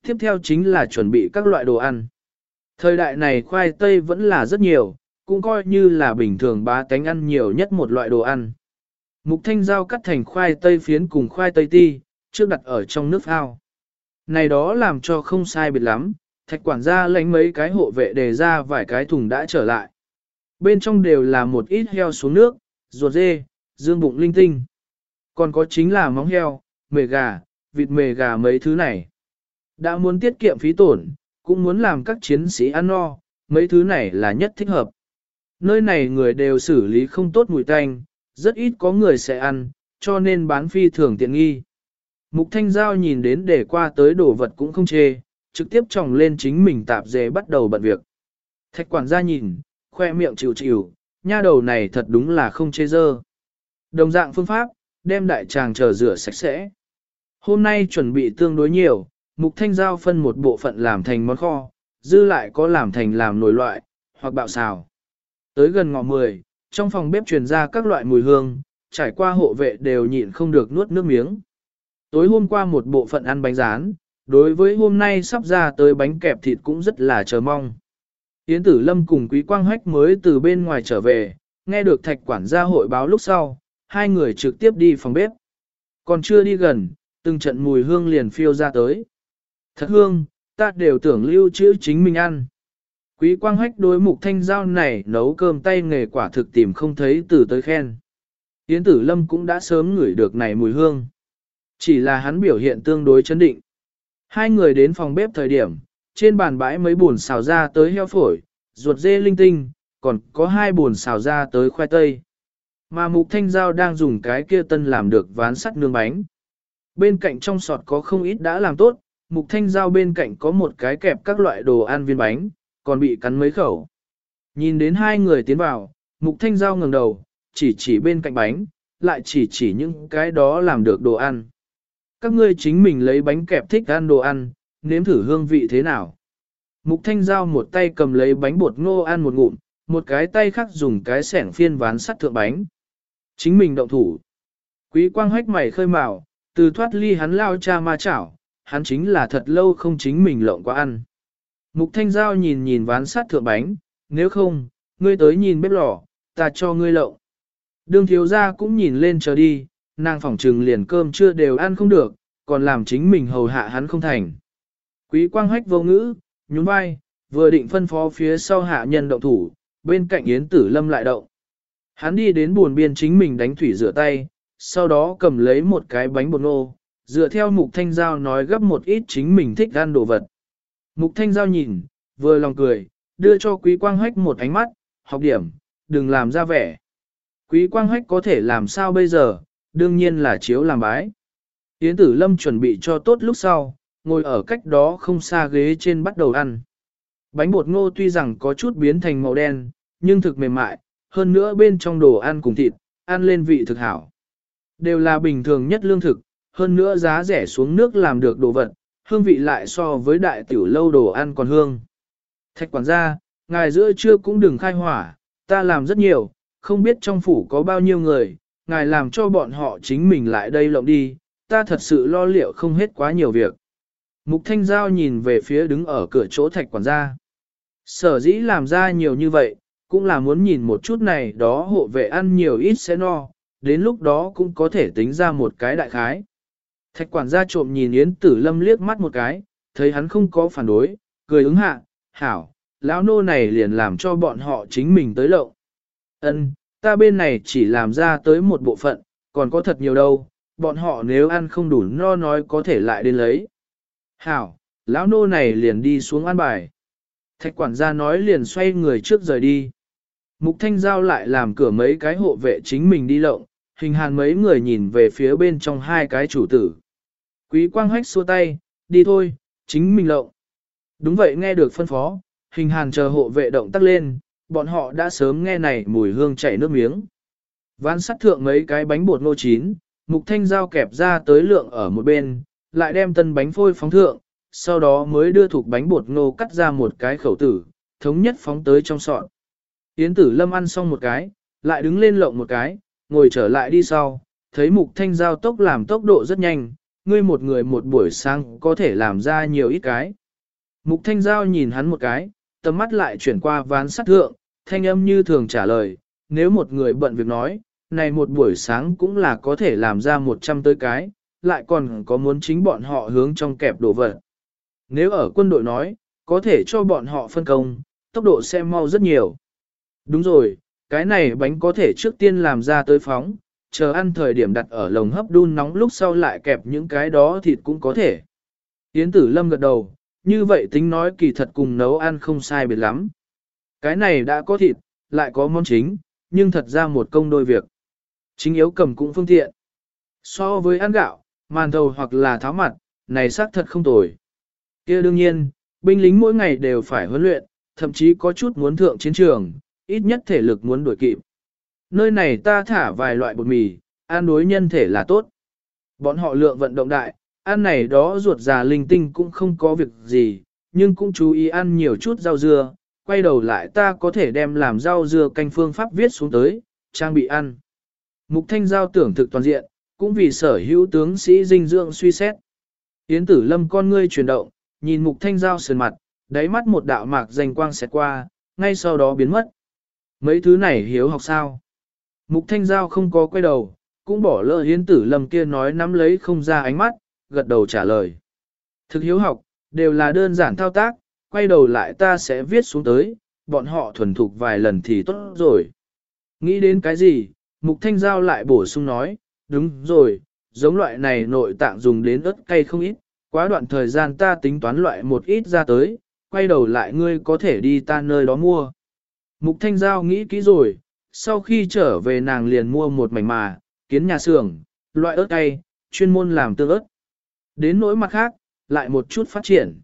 Tiếp theo chính là chuẩn bị các loại đồ ăn. Thời đại này khoai tây vẫn là rất nhiều, cũng coi như là bình thường bá tánh ăn nhiều nhất một loại đồ ăn. Mục thanh dao cắt thành khoai tây phiến cùng khoai tây ti, trước đặt ở trong nước ao. Này đó làm cho không sai biệt lắm, thạch quản gia lấy mấy cái hộ vệ đề ra vài cái thùng đã trở lại. Bên trong đều là một ít heo xuống nước, ruột dê, dương bụng linh tinh. Còn có chính là móng heo, mề gà, vịt mề gà mấy thứ này. Đã muốn tiết kiệm phí tổn, cũng muốn làm các chiến sĩ ăn no, mấy thứ này là nhất thích hợp. Nơi này người đều xử lý không tốt mùi tanh, rất ít có người sẽ ăn, cho nên bán phi thường tiện nghi. Mục Thanh Giao nhìn đến để qua tới đồ vật cũng không chê, trực tiếp tròng lên chính mình tạp dề bắt đầu bận việc. Thạch quản gia nhìn, khoe miệng chịu chịu, nha đầu này thật đúng là không chê dơ. Đồng dạng phương pháp, đem đại tràng chờ rửa sạch sẽ. Hôm nay chuẩn bị tương đối nhiều, Mục Thanh Giao phân một bộ phận làm thành món kho, dư lại có làm thành làm nồi loại, hoặc bạo xào. Tới gần ngọ 10, trong phòng bếp truyền ra các loại mùi hương, trải qua hộ vệ đều nhịn không được nuốt nước miếng. Tối hôm qua một bộ phận ăn bánh rán, đối với hôm nay sắp ra tới bánh kẹp thịt cũng rất là chờ mong. Yến Tử Lâm cùng Quý Quang Hách mới từ bên ngoài trở về, nghe được thạch quản gia hội báo lúc sau, hai người trực tiếp đi phòng bếp. Còn chưa đi gần, từng trận mùi hương liền phiêu ra tới. Thật hương, ta đều tưởng lưu trữ chính mình ăn. Quý quang hách đối mục thanh giao này nấu cơm tay nghề quả thực tìm không thấy từ tới khen. Yến tử lâm cũng đã sớm ngửi được này mùi hương. Chỉ là hắn biểu hiện tương đối chấn định. Hai người đến phòng bếp thời điểm, trên bàn bãi mấy buồn xào ra tới heo phổi, ruột dê linh tinh, còn có hai buồn xào ra tới khoai tây. Mà mục thanh giao đang dùng cái kia tân làm được ván sắt nướng bánh. Bên cạnh trong sọt có không ít đã làm tốt, mục thanh giao bên cạnh có một cái kẹp các loại đồ ăn viên bánh, còn bị cắn mấy khẩu. Nhìn đến hai người tiến vào, mục thanh giao ngẩng đầu, chỉ chỉ bên cạnh bánh, lại chỉ chỉ những cái đó làm được đồ ăn. Các ngươi chính mình lấy bánh kẹp thích ăn đồ ăn, nếm thử hương vị thế nào. Mục thanh giao một tay cầm lấy bánh bột ngô ăn một ngụm, một cái tay khác dùng cái sẻng phiên ván sắt thượng bánh. Chính mình động thủ. Quý quang hách mày khơi mào, từ thoát ly hắn lao cha ma chảo, hắn chính là thật lâu không chính mình lộng qua ăn. Mục thanh giao nhìn nhìn ván sắt thượng bánh, nếu không, ngươi tới nhìn bếp lò, ta cho ngươi lộng. Đường thiếu gia cũng nhìn lên chờ đi, nàng phỏng trừng liền cơm chưa đều ăn không được, còn làm chính mình hầu hạ hắn không thành. Quý quang hách vô ngữ, nhún vai, vừa định phân phó phía sau hạ nhân động thủ, bên cạnh Yến Tử Lâm lại động. Hắn đi đến buồn biên chính mình đánh thủy rửa tay, sau đó cầm lấy một cái bánh bột ngô, dựa theo mục thanh giao nói gấp một ít chính mình thích ăn đồ vật. Mục thanh giao nhìn, vừa lòng cười, đưa cho quý quang hách một ánh mắt, học điểm, đừng làm ra vẻ. Quý quang hách có thể làm sao bây giờ, đương nhiên là chiếu làm bái. Yến tử lâm chuẩn bị cho tốt lúc sau, ngồi ở cách đó không xa ghế trên bắt đầu ăn. Bánh bột ngô tuy rằng có chút biến thành màu đen, nhưng thực mềm mại, hơn nữa bên trong đồ ăn cùng thịt, ăn lên vị thực hảo. Đều là bình thường nhất lương thực, hơn nữa giá rẻ xuống nước làm được đồ vật, hương vị lại so với đại tiểu lâu đồ ăn còn hương. Thạch quản gia, ngài giữa trưa cũng đừng khai hỏa, ta làm rất nhiều, không biết trong phủ có bao nhiêu người, ngài làm cho bọn họ chính mình lại đây lộng đi, ta thật sự lo liệu không hết quá nhiều việc. Mục Thanh Giao nhìn về phía đứng ở cửa chỗ thạch quản gia. Sở dĩ làm ra nhiều như vậy, cũng là muốn nhìn một chút này đó hộ vệ ăn nhiều ít sẽ no, đến lúc đó cũng có thể tính ra một cái đại khái. Thạch quản gia trộm nhìn Yến Tử Lâm liếc mắt một cái, thấy hắn không có phản đối, cười ứng hạ, hảo, lão nô này liền làm cho bọn họ chính mình tới lậu. Ân, ta bên này chỉ làm ra tới một bộ phận, còn có thật nhiều đâu, bọn họ nếu ăn không đủ no nói có thể lại đến lấy. Hảo, lão nô này liền đi xuống ăn bài. Thạch quản gia nói liền xoay người trước rời đi. Mục thanh giao lại làm cửa mấy cái hộ vệ chính mình đi lộng, hình hàn mấy người nhìn về phía bên trong hai cái chủ tử. Quý quang hách xua tay, đi thôi, chính mình lộng. Đúng vậy nghe được phân phó, hình hàn chờ hộ vệ động tắc lên, bọn họ đã sớm nghe này mùi hương chảy nước miếng. Ván sắt thượng mấy cái bánh bột ngô chín, mục thanh dao kẹp ra tới lượng ở một bên, lại đem tân bánh phôi phóng thượng, sau đó mới đưa thuộc bánh bột ngô cắt ra một cái khẩu tử, thống nhất phóng tới trong sọt. Yến tử lâm ăn xong một cái, lại đứng lên lộng một cái, ngồi trở lại đi sau, thấy mục thanh giao tốc làm tốc độ rất nhanh, ngươi một người một buổi sáng có thể làm ra nhiều ít cái. Mục thanh giao nhìn hắn một cái, tầm mắt lại chuyển qua ván sắt thượng, thanh âm như thường trả lời, nếu một người bận việc nói, này một buổi sáng cũng là có thể làm ra một trăm tới cái, lại còn có muốn chính bọn họ hướng trong kẹp đồ vật. Nếu ở quân đội nói, có thể cho bọn họ phân công, tốc độ sẽ mau rất nhiều. Đúng rồi, cái này bánh có thể trước tiên làm ra tới phóng, chờ ăn thời điểm đặt ở lồng hấp đun nóng lúc sau lại kẹp những cái đó thịt cũng có thể. Yến tử lâm gật đầu, như vậy tính nói kỳ thật cùng nấu ăn không sai biệt lắm. Cái này đã có thịt, lại có món chính, nhưng thật ra một công đôi việc. Chính yếu cầm cũng phương tiện. So với ăn gạo, màn thầu hoặc là tháo mặt, này xác thật không tồi. kia đương nhiên, binh lính mỗi ngày đều phải huấn luyện, thậm chí có chút muốn thượng chiến trường, ít nhất thể lực muốn đuổi kịp. Nơi này ta thả vài loại bột mì, ăn đối nhân thể là tốt. Bọn họ lượng vận động đại, ăn này đó ruột già linh tinh cũng không có việc gì, nhưng cũng chú ý ăn nhiều chút rau dưa, quay đầu lại ta có thể đem làm rau dưa canh phương pháp viết xuống tới, trang bị ăn. Mục thanh giao tưởng thực toàn diện, cũng vì sở hữu tướng sĩ dinh dưỡng suy xét. Yến tử lâm con ngươi chuyển động, nhìn mục thanh giao sườn mặt, đáy mắt một đạo mạc danh quang xẹt qua, ngay sau đó biến mất. Mấy thứ này hiếu học sao? Mục thanh giao không có quay đầu, cũng bỏ lỡ hiến tử lâm kia nói nắm lấy không ra ánh mắt, gật đầu trả lời. Thực hiếu học, đều là đơn giản thao tác, quay đầu lại ta sẽ viết xuống tới, bọn họ thuần thục vài lần thì tốt rồi. Nghĩ đến cái gì, mục thanh giao lại bổ sung nói, đúng rồi, giống loại này nội tạng dùng đến ớt cay không ít, quá đoạn thời gian ta tính toán loại một ít ra tới, quay đầu lại ngươi có thể đi ta nơi đó mua. Mục thanh giao nghĩ kỹ rồi, sau khi trở về nàng liền mua một mảnh mà, kiến nhà xưởng, loại ớt cay, chuyên môn làm tương ớt. Đến nỗi mặt khác, lại một chút phát triển.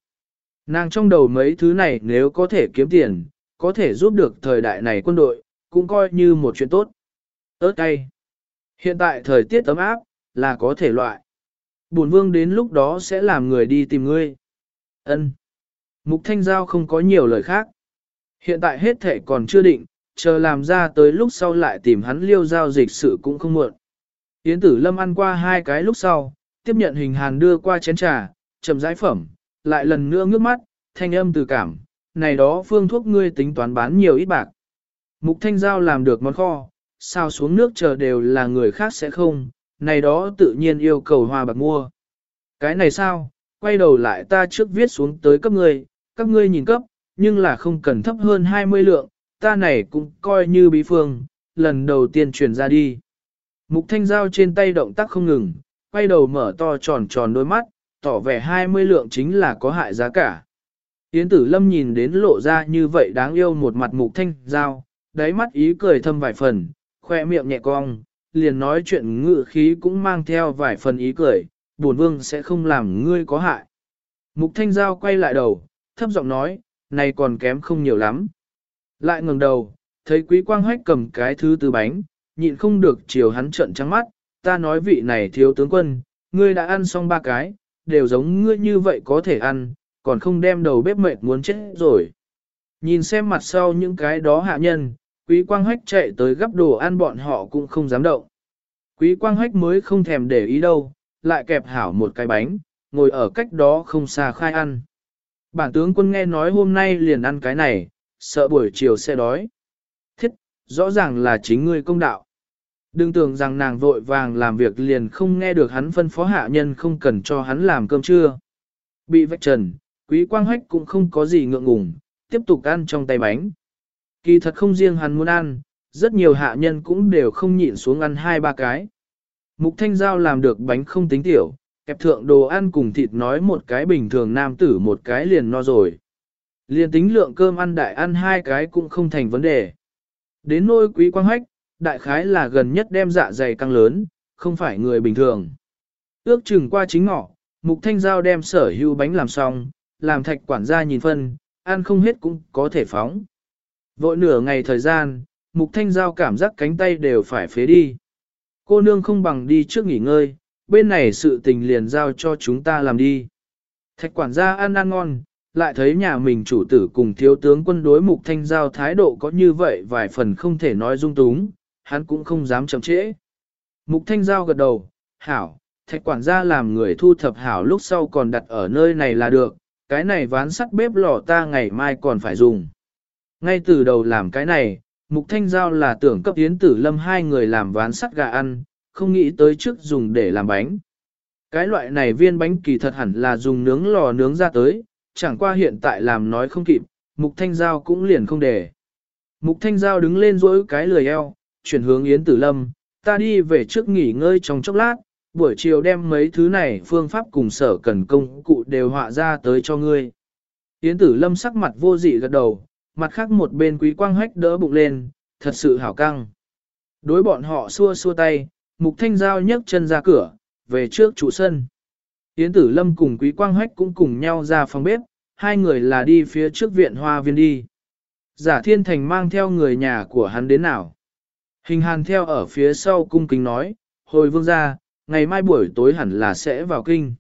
Nàng trong đầu mấy thứ này nếu có thể kiếm tiền, có thể giúp được thời đại này quân đội, cũng coi như một chuyện tốt. ớt cay. Hiện tại thời tiết ấm áp, là có thể loại. Bổn vương đến lúc đó sẽ làm người đi tìm ngươi. Ân. Mục Thanh Giao không có nhiều lời khác. Hiện tại hết thể còn chưa định, chờ làm ra tới lúc sau lại tìm hắn liêu giao dịch sự cũng không muộn. Yến tử lâm ăn qua hai cái lúc sau, tiếp nhận hình hàn đưa qua chén trà, chậm rãi phẩm, lại lần nữa ngước mắt, thanh âm từ cảm, này đó phương thuốc ngươi tính toán bán nhiều ít bạc. Mục thanh giao làm được món kho, sao xuống nước chờ đều là người khác sẽ không, này đó tự nhiên yêu cầu hoa bạc mua. Cái này sao, quay đầu lại ta trước viết xuống tới cấp ngươi, các ngươi nhìn cấp, nhưng là không cần thấp hơn 20 lượng, ta này cũng coi như bí phương, lần đầu tiên truyền ra đi. Mục thanh giao trên tay động tác không ngừng, quay đầu mở to tròn tròn đôi mắt, tỏ vẻ 20 lượng chính là có hại giá cả. Yến tử lâm nhìn đến lộ ra như vậy đáng yêu một mặt mục thanh giao, đáy mắt ý cười thâm vài phần, khoe miệng nhẹ cong, liền nói chuyện ngự khí cũng mang theo vài phần ý cười, buồn vương sẽ không làm ngươi có hại. Mục thanh giao quay lại đầu, thấp giọng nói, này còn kém không nhiều lắm. Lại ngừng đầu, thấy quý quang hách cầm cái thứ tư bánh, nhịn không được chiều hắn trợn trắng mắt, ta nói vị này thiếu tướng quân, ngươi đã ăn xong ba cái, đều giống ngươi như vậy có thể ăn, còn không đem đầu bếp mệt muốn chết rồi. Nhìn xem mặt sau những cái đó hạ nhân, quý quang hách chạy tới gấp đồ ăn bọn họ cũng không dám động. Quý quang hách mới không thèm để ý đâu, lại kẹp hảo một cái bánh, ngồi ở cách đó không xa khai ăn. Bản tướng quân nghe nói hôm nay liền ăn cái này, sợ buổi chiều sẽ đói. Thiết, rõ ràng là chính ngươi công đạo. Đừng tưởng rằng nàng vội vàng làm việc liền không nghe được hắn phân phó hạ nhân không cần cho hắn làm cơm trưa. Bị vạch trần, quý quang hách cũng không có gì ngượng ngùng, tiếp tục ăn trong tay bánh. Kỳ thật không riêng hắn muốn ăn, rất nhiều hạ nhân cũng đều không nhịn xuống ăn hai ba cái. Mục Thanh Giao làm được bánh không tính tiểu, kẹp thượng đồ ăn cùng thịt nói một cái bình thường nam tử một cái liền no rồi. Liền tính lượng cơm ăn đại ăn hai cái cũng không thành vấn đề. Đến nôi quý quang hách, đại khái là gần nhất đem dạ dày căng lớn, không phải người bình thường. Ước chừng qua chính ngọ, Mục Thanh Giao đem sở hữu bánh làm xong, làm thạch quản gia nhìn phân, ăn không hết cũng có thể phóng. Vội nửa ngày thời gian, Mục Thanh Giao cảm giác cánh tay đều phải phế đi. Cô nương không bằng đi trước nghỉ ngơi, bên này sự tình liền giao cho chúng ta làm đi. Thạch quản gia ăn ăn ngon, lại thấy nhà mình chủ tử cùng thiếu tướng quân đối Mục Thanh Giao thái độ có như vậy vài phần không thể nói dung túng, hắn cũng không dám chậm trễ. Mục Thanh Giao gật đầu, hảo, thạch quản gia làm người thu thập hảo lúc sau còn đặt ở nơi này là được, cái này ván sắt bếp lò ta ngày mai còn phải dùng. Ngay từ đầu làm cái này, Mục Thanh Giao là tưởng cấp Yến Tử Lâm hai người làm ván sắt gà ăn, không nghĩ tới trước dùng để làm bánh. Cái loại này viên bánh kỳ thật hẳn là dùng nướng lò nướng ra tới, chẳng qua hiện tại làm nói không kịp, Mục Thanh Giao cũng liền không để. Mục Thanh Giao đứng lên rỗi cái lười eo, chuyển hướng Yến Tử Lâm, ta đi về trước nghỉ ngơi trong chốc lát, buổi chiều đem mấy thứ này phương pháp cùng sở cần công cụ đều họa ra tới cho ngươi. Yến Tử Lâm sắc mặt vô dị gật đầu, mặt khác một bên quý quang hách đỡ bụng lên, thật sự hảo căng. Đối bọn họ xua xua tay, Mục Thanh Giao nhấc chân ra cửa, về trước trụ sân. Yến Tử Lâm cùng quý quang hách cũng cùng nhau ra phòng bếp, hai người là đi phía trước viện hoa viên đi. Giả Thiên Thành mang theo người nhà của hắn đến nào. Hình hàn theo ở phía sau cung kính nói, hồi vương ra, ngày mai buổi tối hẳn là sẽ vào kinh.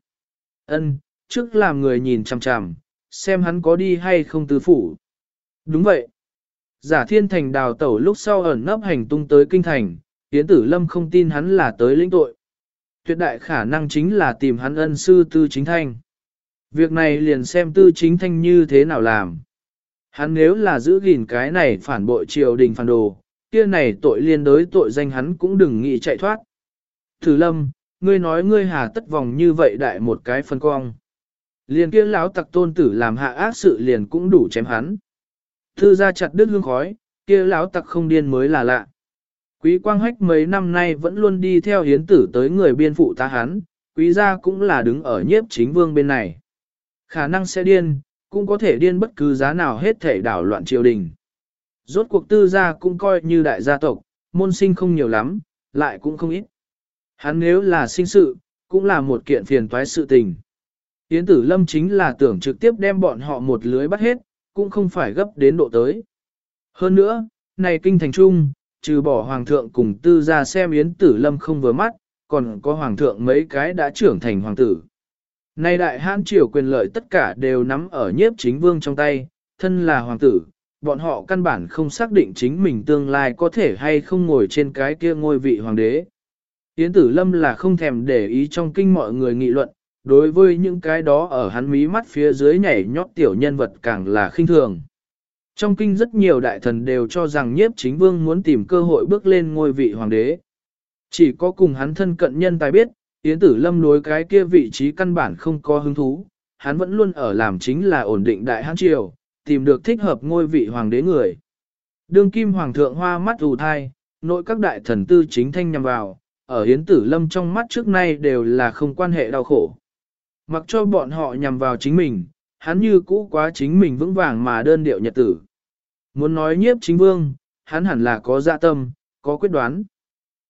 Ân, trước làm người nhìn chằm chằm, xem hắn có đi hay không tứ phủ. Đúng vậy. Giả thiên thành đào tẩu lúc sau ẩn nấp hành tung tới kinh thành, Yến Tử Lâm không tin hắn là tới lĩnh tội. Tuyệt đại khả năng chính là tìm hắn ân sư tư chính thanh. Việc này liền xem tư chính thanh như thế nào làm. Hắn nếu là giữ gìn cái này phản bội triều đình phản đồ, kia này tội liên đối tội danh hắn cũng đừng nghĩ chạy thoát. Thử Lâm, ngươi nói ngươi hà tất vòng như vậy đại một cái phân cong. Liền kia lão tặc tôn tử làm hạ ác sự liền cũng đủ chém hắn. Thư ra chặt đứt hương khói, kia lão tặc không điên mới là lạ. Quý quang hách mấy năm nay vẫn luôn đi theo hiến tử tới người biên phụ ta hắn, quý gia cũng là đứng ở nhiếp chính vương bên này. Khả năng sẽ điên, cũng có thể điên bất cứ giá nào hết thể đảo loạn triều đình. Rốt cuộc tư gia cũng coi như đại gia tộc, môn sinh không nhiều lắm, lại cũng không ít. Hắn nếu là sinh sự, cũng là một kiện phiền toái sự tình. Yến tử lâm chính là tưởng trực tiếp đem bọn họ một lưới bắt hết, cũng không phải gấp đến độ tới. Hơn nữa, này kinh thành trung, trừ bỏ hoàng thượng cùng tư ra xem Yến tử lâm không vừa mắt, còn có hoàng thượng mấy cái đã trưởng thành hoàng tử. nay đại hãn triều quyền lợi tất cả đều nắm ở nhiếp chính vương trong tay, thân là hoàng tử, bọn họ căn bản không xác định chính mình tương lai có thể hay không ngồi trên cái kia ngôi vị hoàng đế. Yến tử lâm là không thèm để ý trong kinh mọi người nghị luận, đối với những cái đó ở hắn mí mắt phía dưới nhảy nhót tiểu nhân vật càng là khinh thường. Trong kinh rất nhiều đại thần đều cho rằng nhiếp chính vương muốn tìm cơ hội bước lên ngôi vị hoàng đế. Chỉ có cùng hắn thân cận nhân tài biết, Yến tử lâm đối cái kia vị trí căn bản không có hứng thú, hắn vẫn luôn ở làm chính là ổn định đại hán triều, tìm được thích hợp ngôi vị hoàng đế người. Đương kim hoàng thượng hoa mắt ù thai, nội các đại thần tư chính thanh nhằm vào, ở Yến Tử Lâm trong mắt trước nay đều là không quan hệ đau khổ. Mặc cho bọn họ nhằm vào chính mình, hắn như cũ quá chính mình vững vàng mà đơn điệu nhật tử. Muốn nói nhiếp chính vương, hắn hẳn là có dạ tâm, có quyết đoán.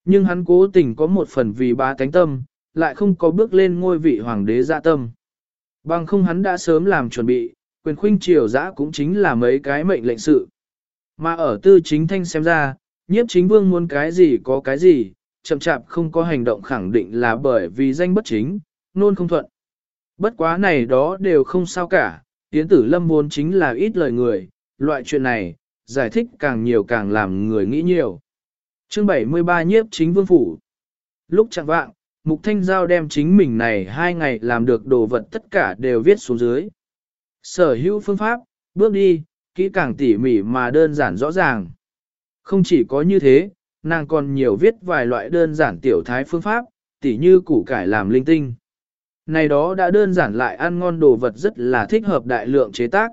Nhưng hắn cố tình có một phần vì ba tánh tâm, lại không có bước lên ngôi vị hoàng đế dạ tâm. Bằng không hắn đã sớm làm chuẩn bị, quyền khuynh triều dã cũng chính là mấy cái mệnh lệnh sự. Mà ở tư chính thanh xem ra, nhiếp chính vương muốn cái gì có cái gì, chậm chạp không có hành động khẳng định là bởi vì danh bất chính, nôn không thuận. Bất quá này đó đều không sao cả, tiến tử lâm vốn chính là ít lời người, loại chuyện này, giải thích càng nhiều càng làm người nghĩ nhiều. Chương 73 nhiếp chính vương phủ. Lúc chẳng vạng, Mục Thanh Giao đem chính mình này hai ngày làm được đồ vật tất cả đều viết xuống dưới. Sở hữu phương pháp, bước đi, kỹ càng tỉ mỉ mà đơn giản rõ ràng. Không chỉ có như thế, nàng còn nhiều viết vài loại đơn giản tiểu thái phương pháp, tỉ như củ cải làm linh tinh. Này đó đã đơn giản lại ăn ngon đồ vật rất là thích hợp đại lượng chế tác.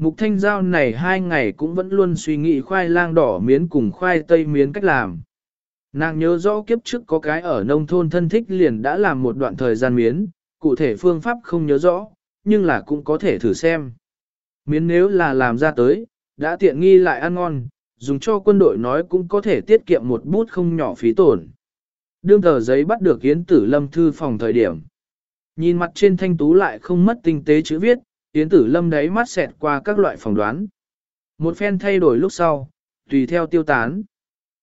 Mục thanh giao này hai ngày cũng vẫn luôn suy nghĩ khoai lang đỏ miến cùng khoai tây miến cách làm. Nàng nhớ rõ kiếp trước có cái ở nông thôn thân thích liền đã làm một đoạn thời gian miến, cụ thể phương pháp không nhớ rõ, nhưng là cũng có thể thử xem. Miến nếu là làm ra tới, đã tiện nghi lại ăn ngon, dùng cho quân đội nói cũng có thể tiết kiệm một bút không nhỏ phí tổn. Đương tờ giấy bắt được Yến Tử Lâm thư phòng thời điểm. Nhìn mặt trên thanh tú lại không mất tinh tế chữ viết, Yến Tử Lâm đáy mắt xẹt qua các loại phỏng đoán. Một phen thay đổi lúc sau, tùy theo tiêu tán.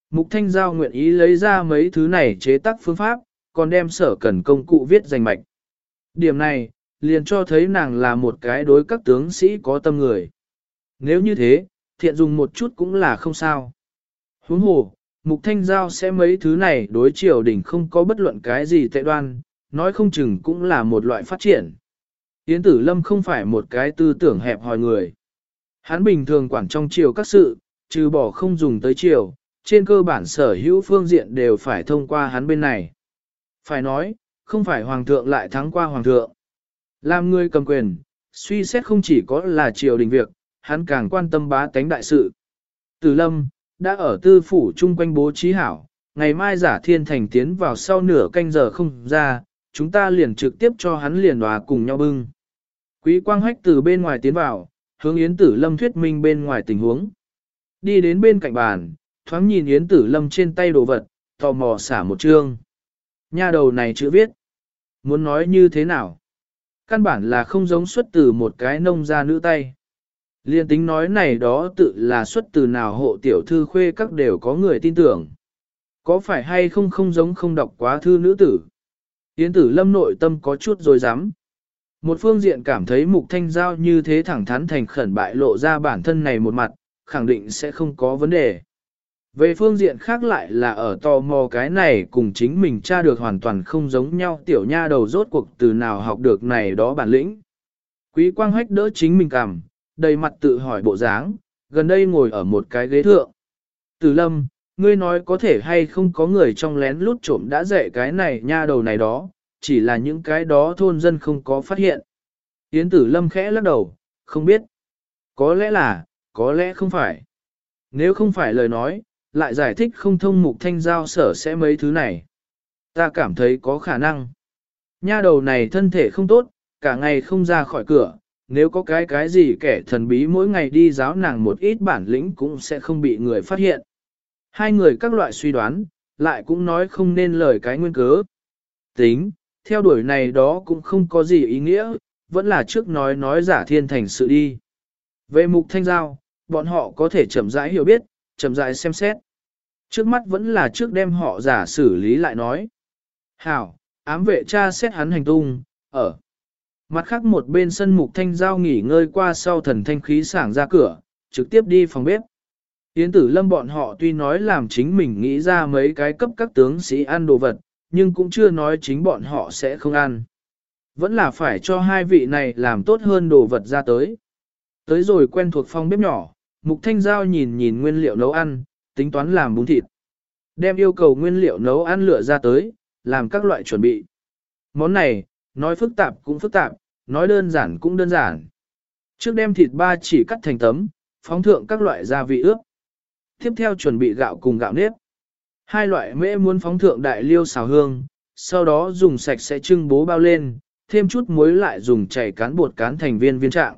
Mục Thanh Giao nguyện ý lấy ra mấy thứ này chế tác phương pháp, còn đem sở cần công cụ viết danh mạch. Điểm này, liền cho thấy nàng là một cái đối các tướng sĩ có tâm người. Nếu như thế, thiện dùng một chút cũng là không sao. Huống hồ, Mục Thanh Giao sẽ mấy thứ này đối triều đình không có bất luận cái gì tệ đoan, nói không chừng cũng là một loại phát triển. Yến Tử Lâm không phải một cái tư tưởng hẹp hòi người. Hắn bình thường quản trong triều các sự, trừ bỏ không dùng tới triều, trên cơ bản sở hữu phương diện đều phải thông qua hắn bên này. Phải nói, không phải hoàng thượng lại thắng qua hoàng thượng. Làm người cầm quyền, suy xét không chỉ có là triều đình việc, hắn càng quan tâm bá tánh đại sự. Tử Lâm, đã ở tư phủ chung quanh bố trí hảo, ngày mai giả thiên thành tiến vào sau nửa canh giờ không ra, chúng ta liền trực tiếp cho hắn liền hòa cùng nhau bưng. Quý quang hách từ bên ngoài tiến vào, hướng Yến Tử Lâm thuyết minh bên ngoài tình huống. Đi đến bên cạnh bàn, thoáng nhìn Yến Tử Lâm trên tay đồ vật, tò mò xả một chương. Nha đầu này chữ viết. Muốn nói như thế nào? Căn bản là không giống xuất từ một cái nông gia nữ tay. Liên tính nói này đó tự là xuất từ nào hộ tiểu thư khuê các đều có người tin tưởng. Có phải hay không không giống không đọc quá thư nữ tử? Yến tử lâm nội tâm có chút rồi dám. Một phương diện cảm thấy mục thanh giao như thế thẳng thắn thành khẩn bại lộ ra bản thân này một mặt, khẳng định sẽ không có vấn đề. Về phương diện khác lại là ở tò mò cái này cùng chính mình tra được hoàn toàn không giống nhau tiểu nha đầu rốt cuộc từ nào học được này đó bản lĩnh. Quý quang hách đỡ chính mình cảm, đầy mặt tự hỏi bộ dáng, gần đây ngồi ở một cái ghế thượng. Từ lâm, ngươi nói có thể hay không có người trong lén lút trộm đã dạy cái này nha đầu này đó, chỉ là những cái đó thôn dân không có phát hiện. Yến tử lâm khẽ lắc đầu, không biết. Có lẽ là, có lẽ không phải. Nếu không phải lời nói, lại giải thích không thông mục thanh giao sở sẽ mấy thứ này. Ta cảm thấy có khả năng. Nha đầu này thân thể không tốt, cả ngày không ra khỏi cửa, nếu có cái cái gì kẻ thần bí mỗi ngày đi giáo nàng một ít bản lĩnh cũng sẽ không bị người phát hiện. Hai người các loại suy đoán, lại cũng nói không nên lời cái nguyên cớ. Tính, theo đuổi này đó cũng không có gì ý nghĩa, vẫn là trước nói nói giả thiên thành sự đi. Về mục thanh giao, bọn họ có thể chậm rãi hiểu biết, chậm rãi xem xét. Trước mắt vẫn là trước đem họ giả xử lý lại nói. Hảo, ám vệ cha xét hắn hành tung, ở. Mặt khác một bên sân mục thanh giao nghỉ ngơi qua sau thần thanh khí sảng ra cửa, trực tiếp đi phòng bếp. Yến tử lâm bọn họ tuy nói làm chính mình nghĩ ra mấy cái cấp các tướng sĩ ăn đồ vật, nhưng cũng chưa nói chính bọn họ sẽ không ăn. Vẫn là phải cho hai vị này làm tốt hơn đồ vật ra tới. Tới rồi quen thuộc phòng bếp nhỏ, mục thanh giao nhìn nhìn nguyên liệu nấu ăn, tính toán làm bún thịt. Đem yêu cầu nguyên liệu nấu ăn lựa ra tới, làm các loại chuẩn bị. Món này, nói phức tạp cũng phức tạp, nói đơn giản cũng đơn giản. Trước đem thịt ba chỉ cắt thành tấm, phóng thượng các loại gia vị ướp. Tiếp theo chuẩn bị gạo cùng gạo nếp. Hai loại mễ muốn phóng thượng đại liêu xào hương, sau đó dùng sạch sẽ trưng bố bao lên, thêm chút muối lại dùng chảy cán bột cán thành viên viên trạng.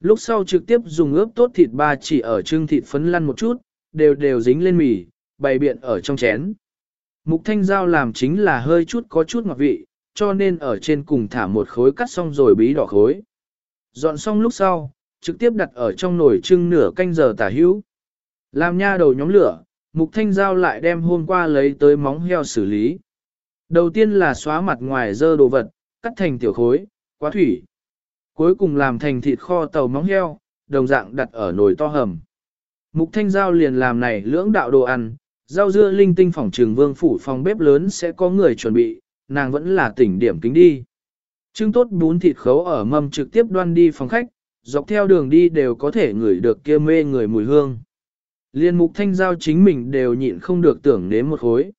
Lúc sau trực tiếp dùng ướp tốt thịt ba chỉ ở trưng thịt phấn lăn một chút, đều đều dính lên mì, bày biện ở trong chén. Mục thanh giao làm chính là hơi chút có chút ngọt vị, cho nên ở trên cùng thả một khối cắt xong rồi bí đỏ khối. Dọn xong lúc sau, trực tiếp đặt ở trong nồi trưng nửa canh giờ tả hữu. Làm nha đầu nhóm lửa, mục thanh giao lại đem hôm qua lấy tới móng heo xử lý. Đầu tiên là xóa mặt ngoài dơ đồ vật, cắt thành tiểu khối, quá thủy. Cuối cùng làm thành thịt kho tàu móng heo, đồng dạng đặt ở nồi to hầm. Mục thanh giao liền làm này lưỡng đạo đồ ăn, rau dưa linh tinh phòng trường vương phủ phòng bếp lớn sẽ có người chuẩn bị, nàng vẫn là tỉnh điểm kính đi. Trưng tốt bún thịt khấu ở mâm trực tiếp đoan đi phòng khách, dọc theo đường đi đều có thể ngửi được kia mê người mùi hương. Liên mục thanh giao chính mình đều nhịn không được tưởng nếm một khối.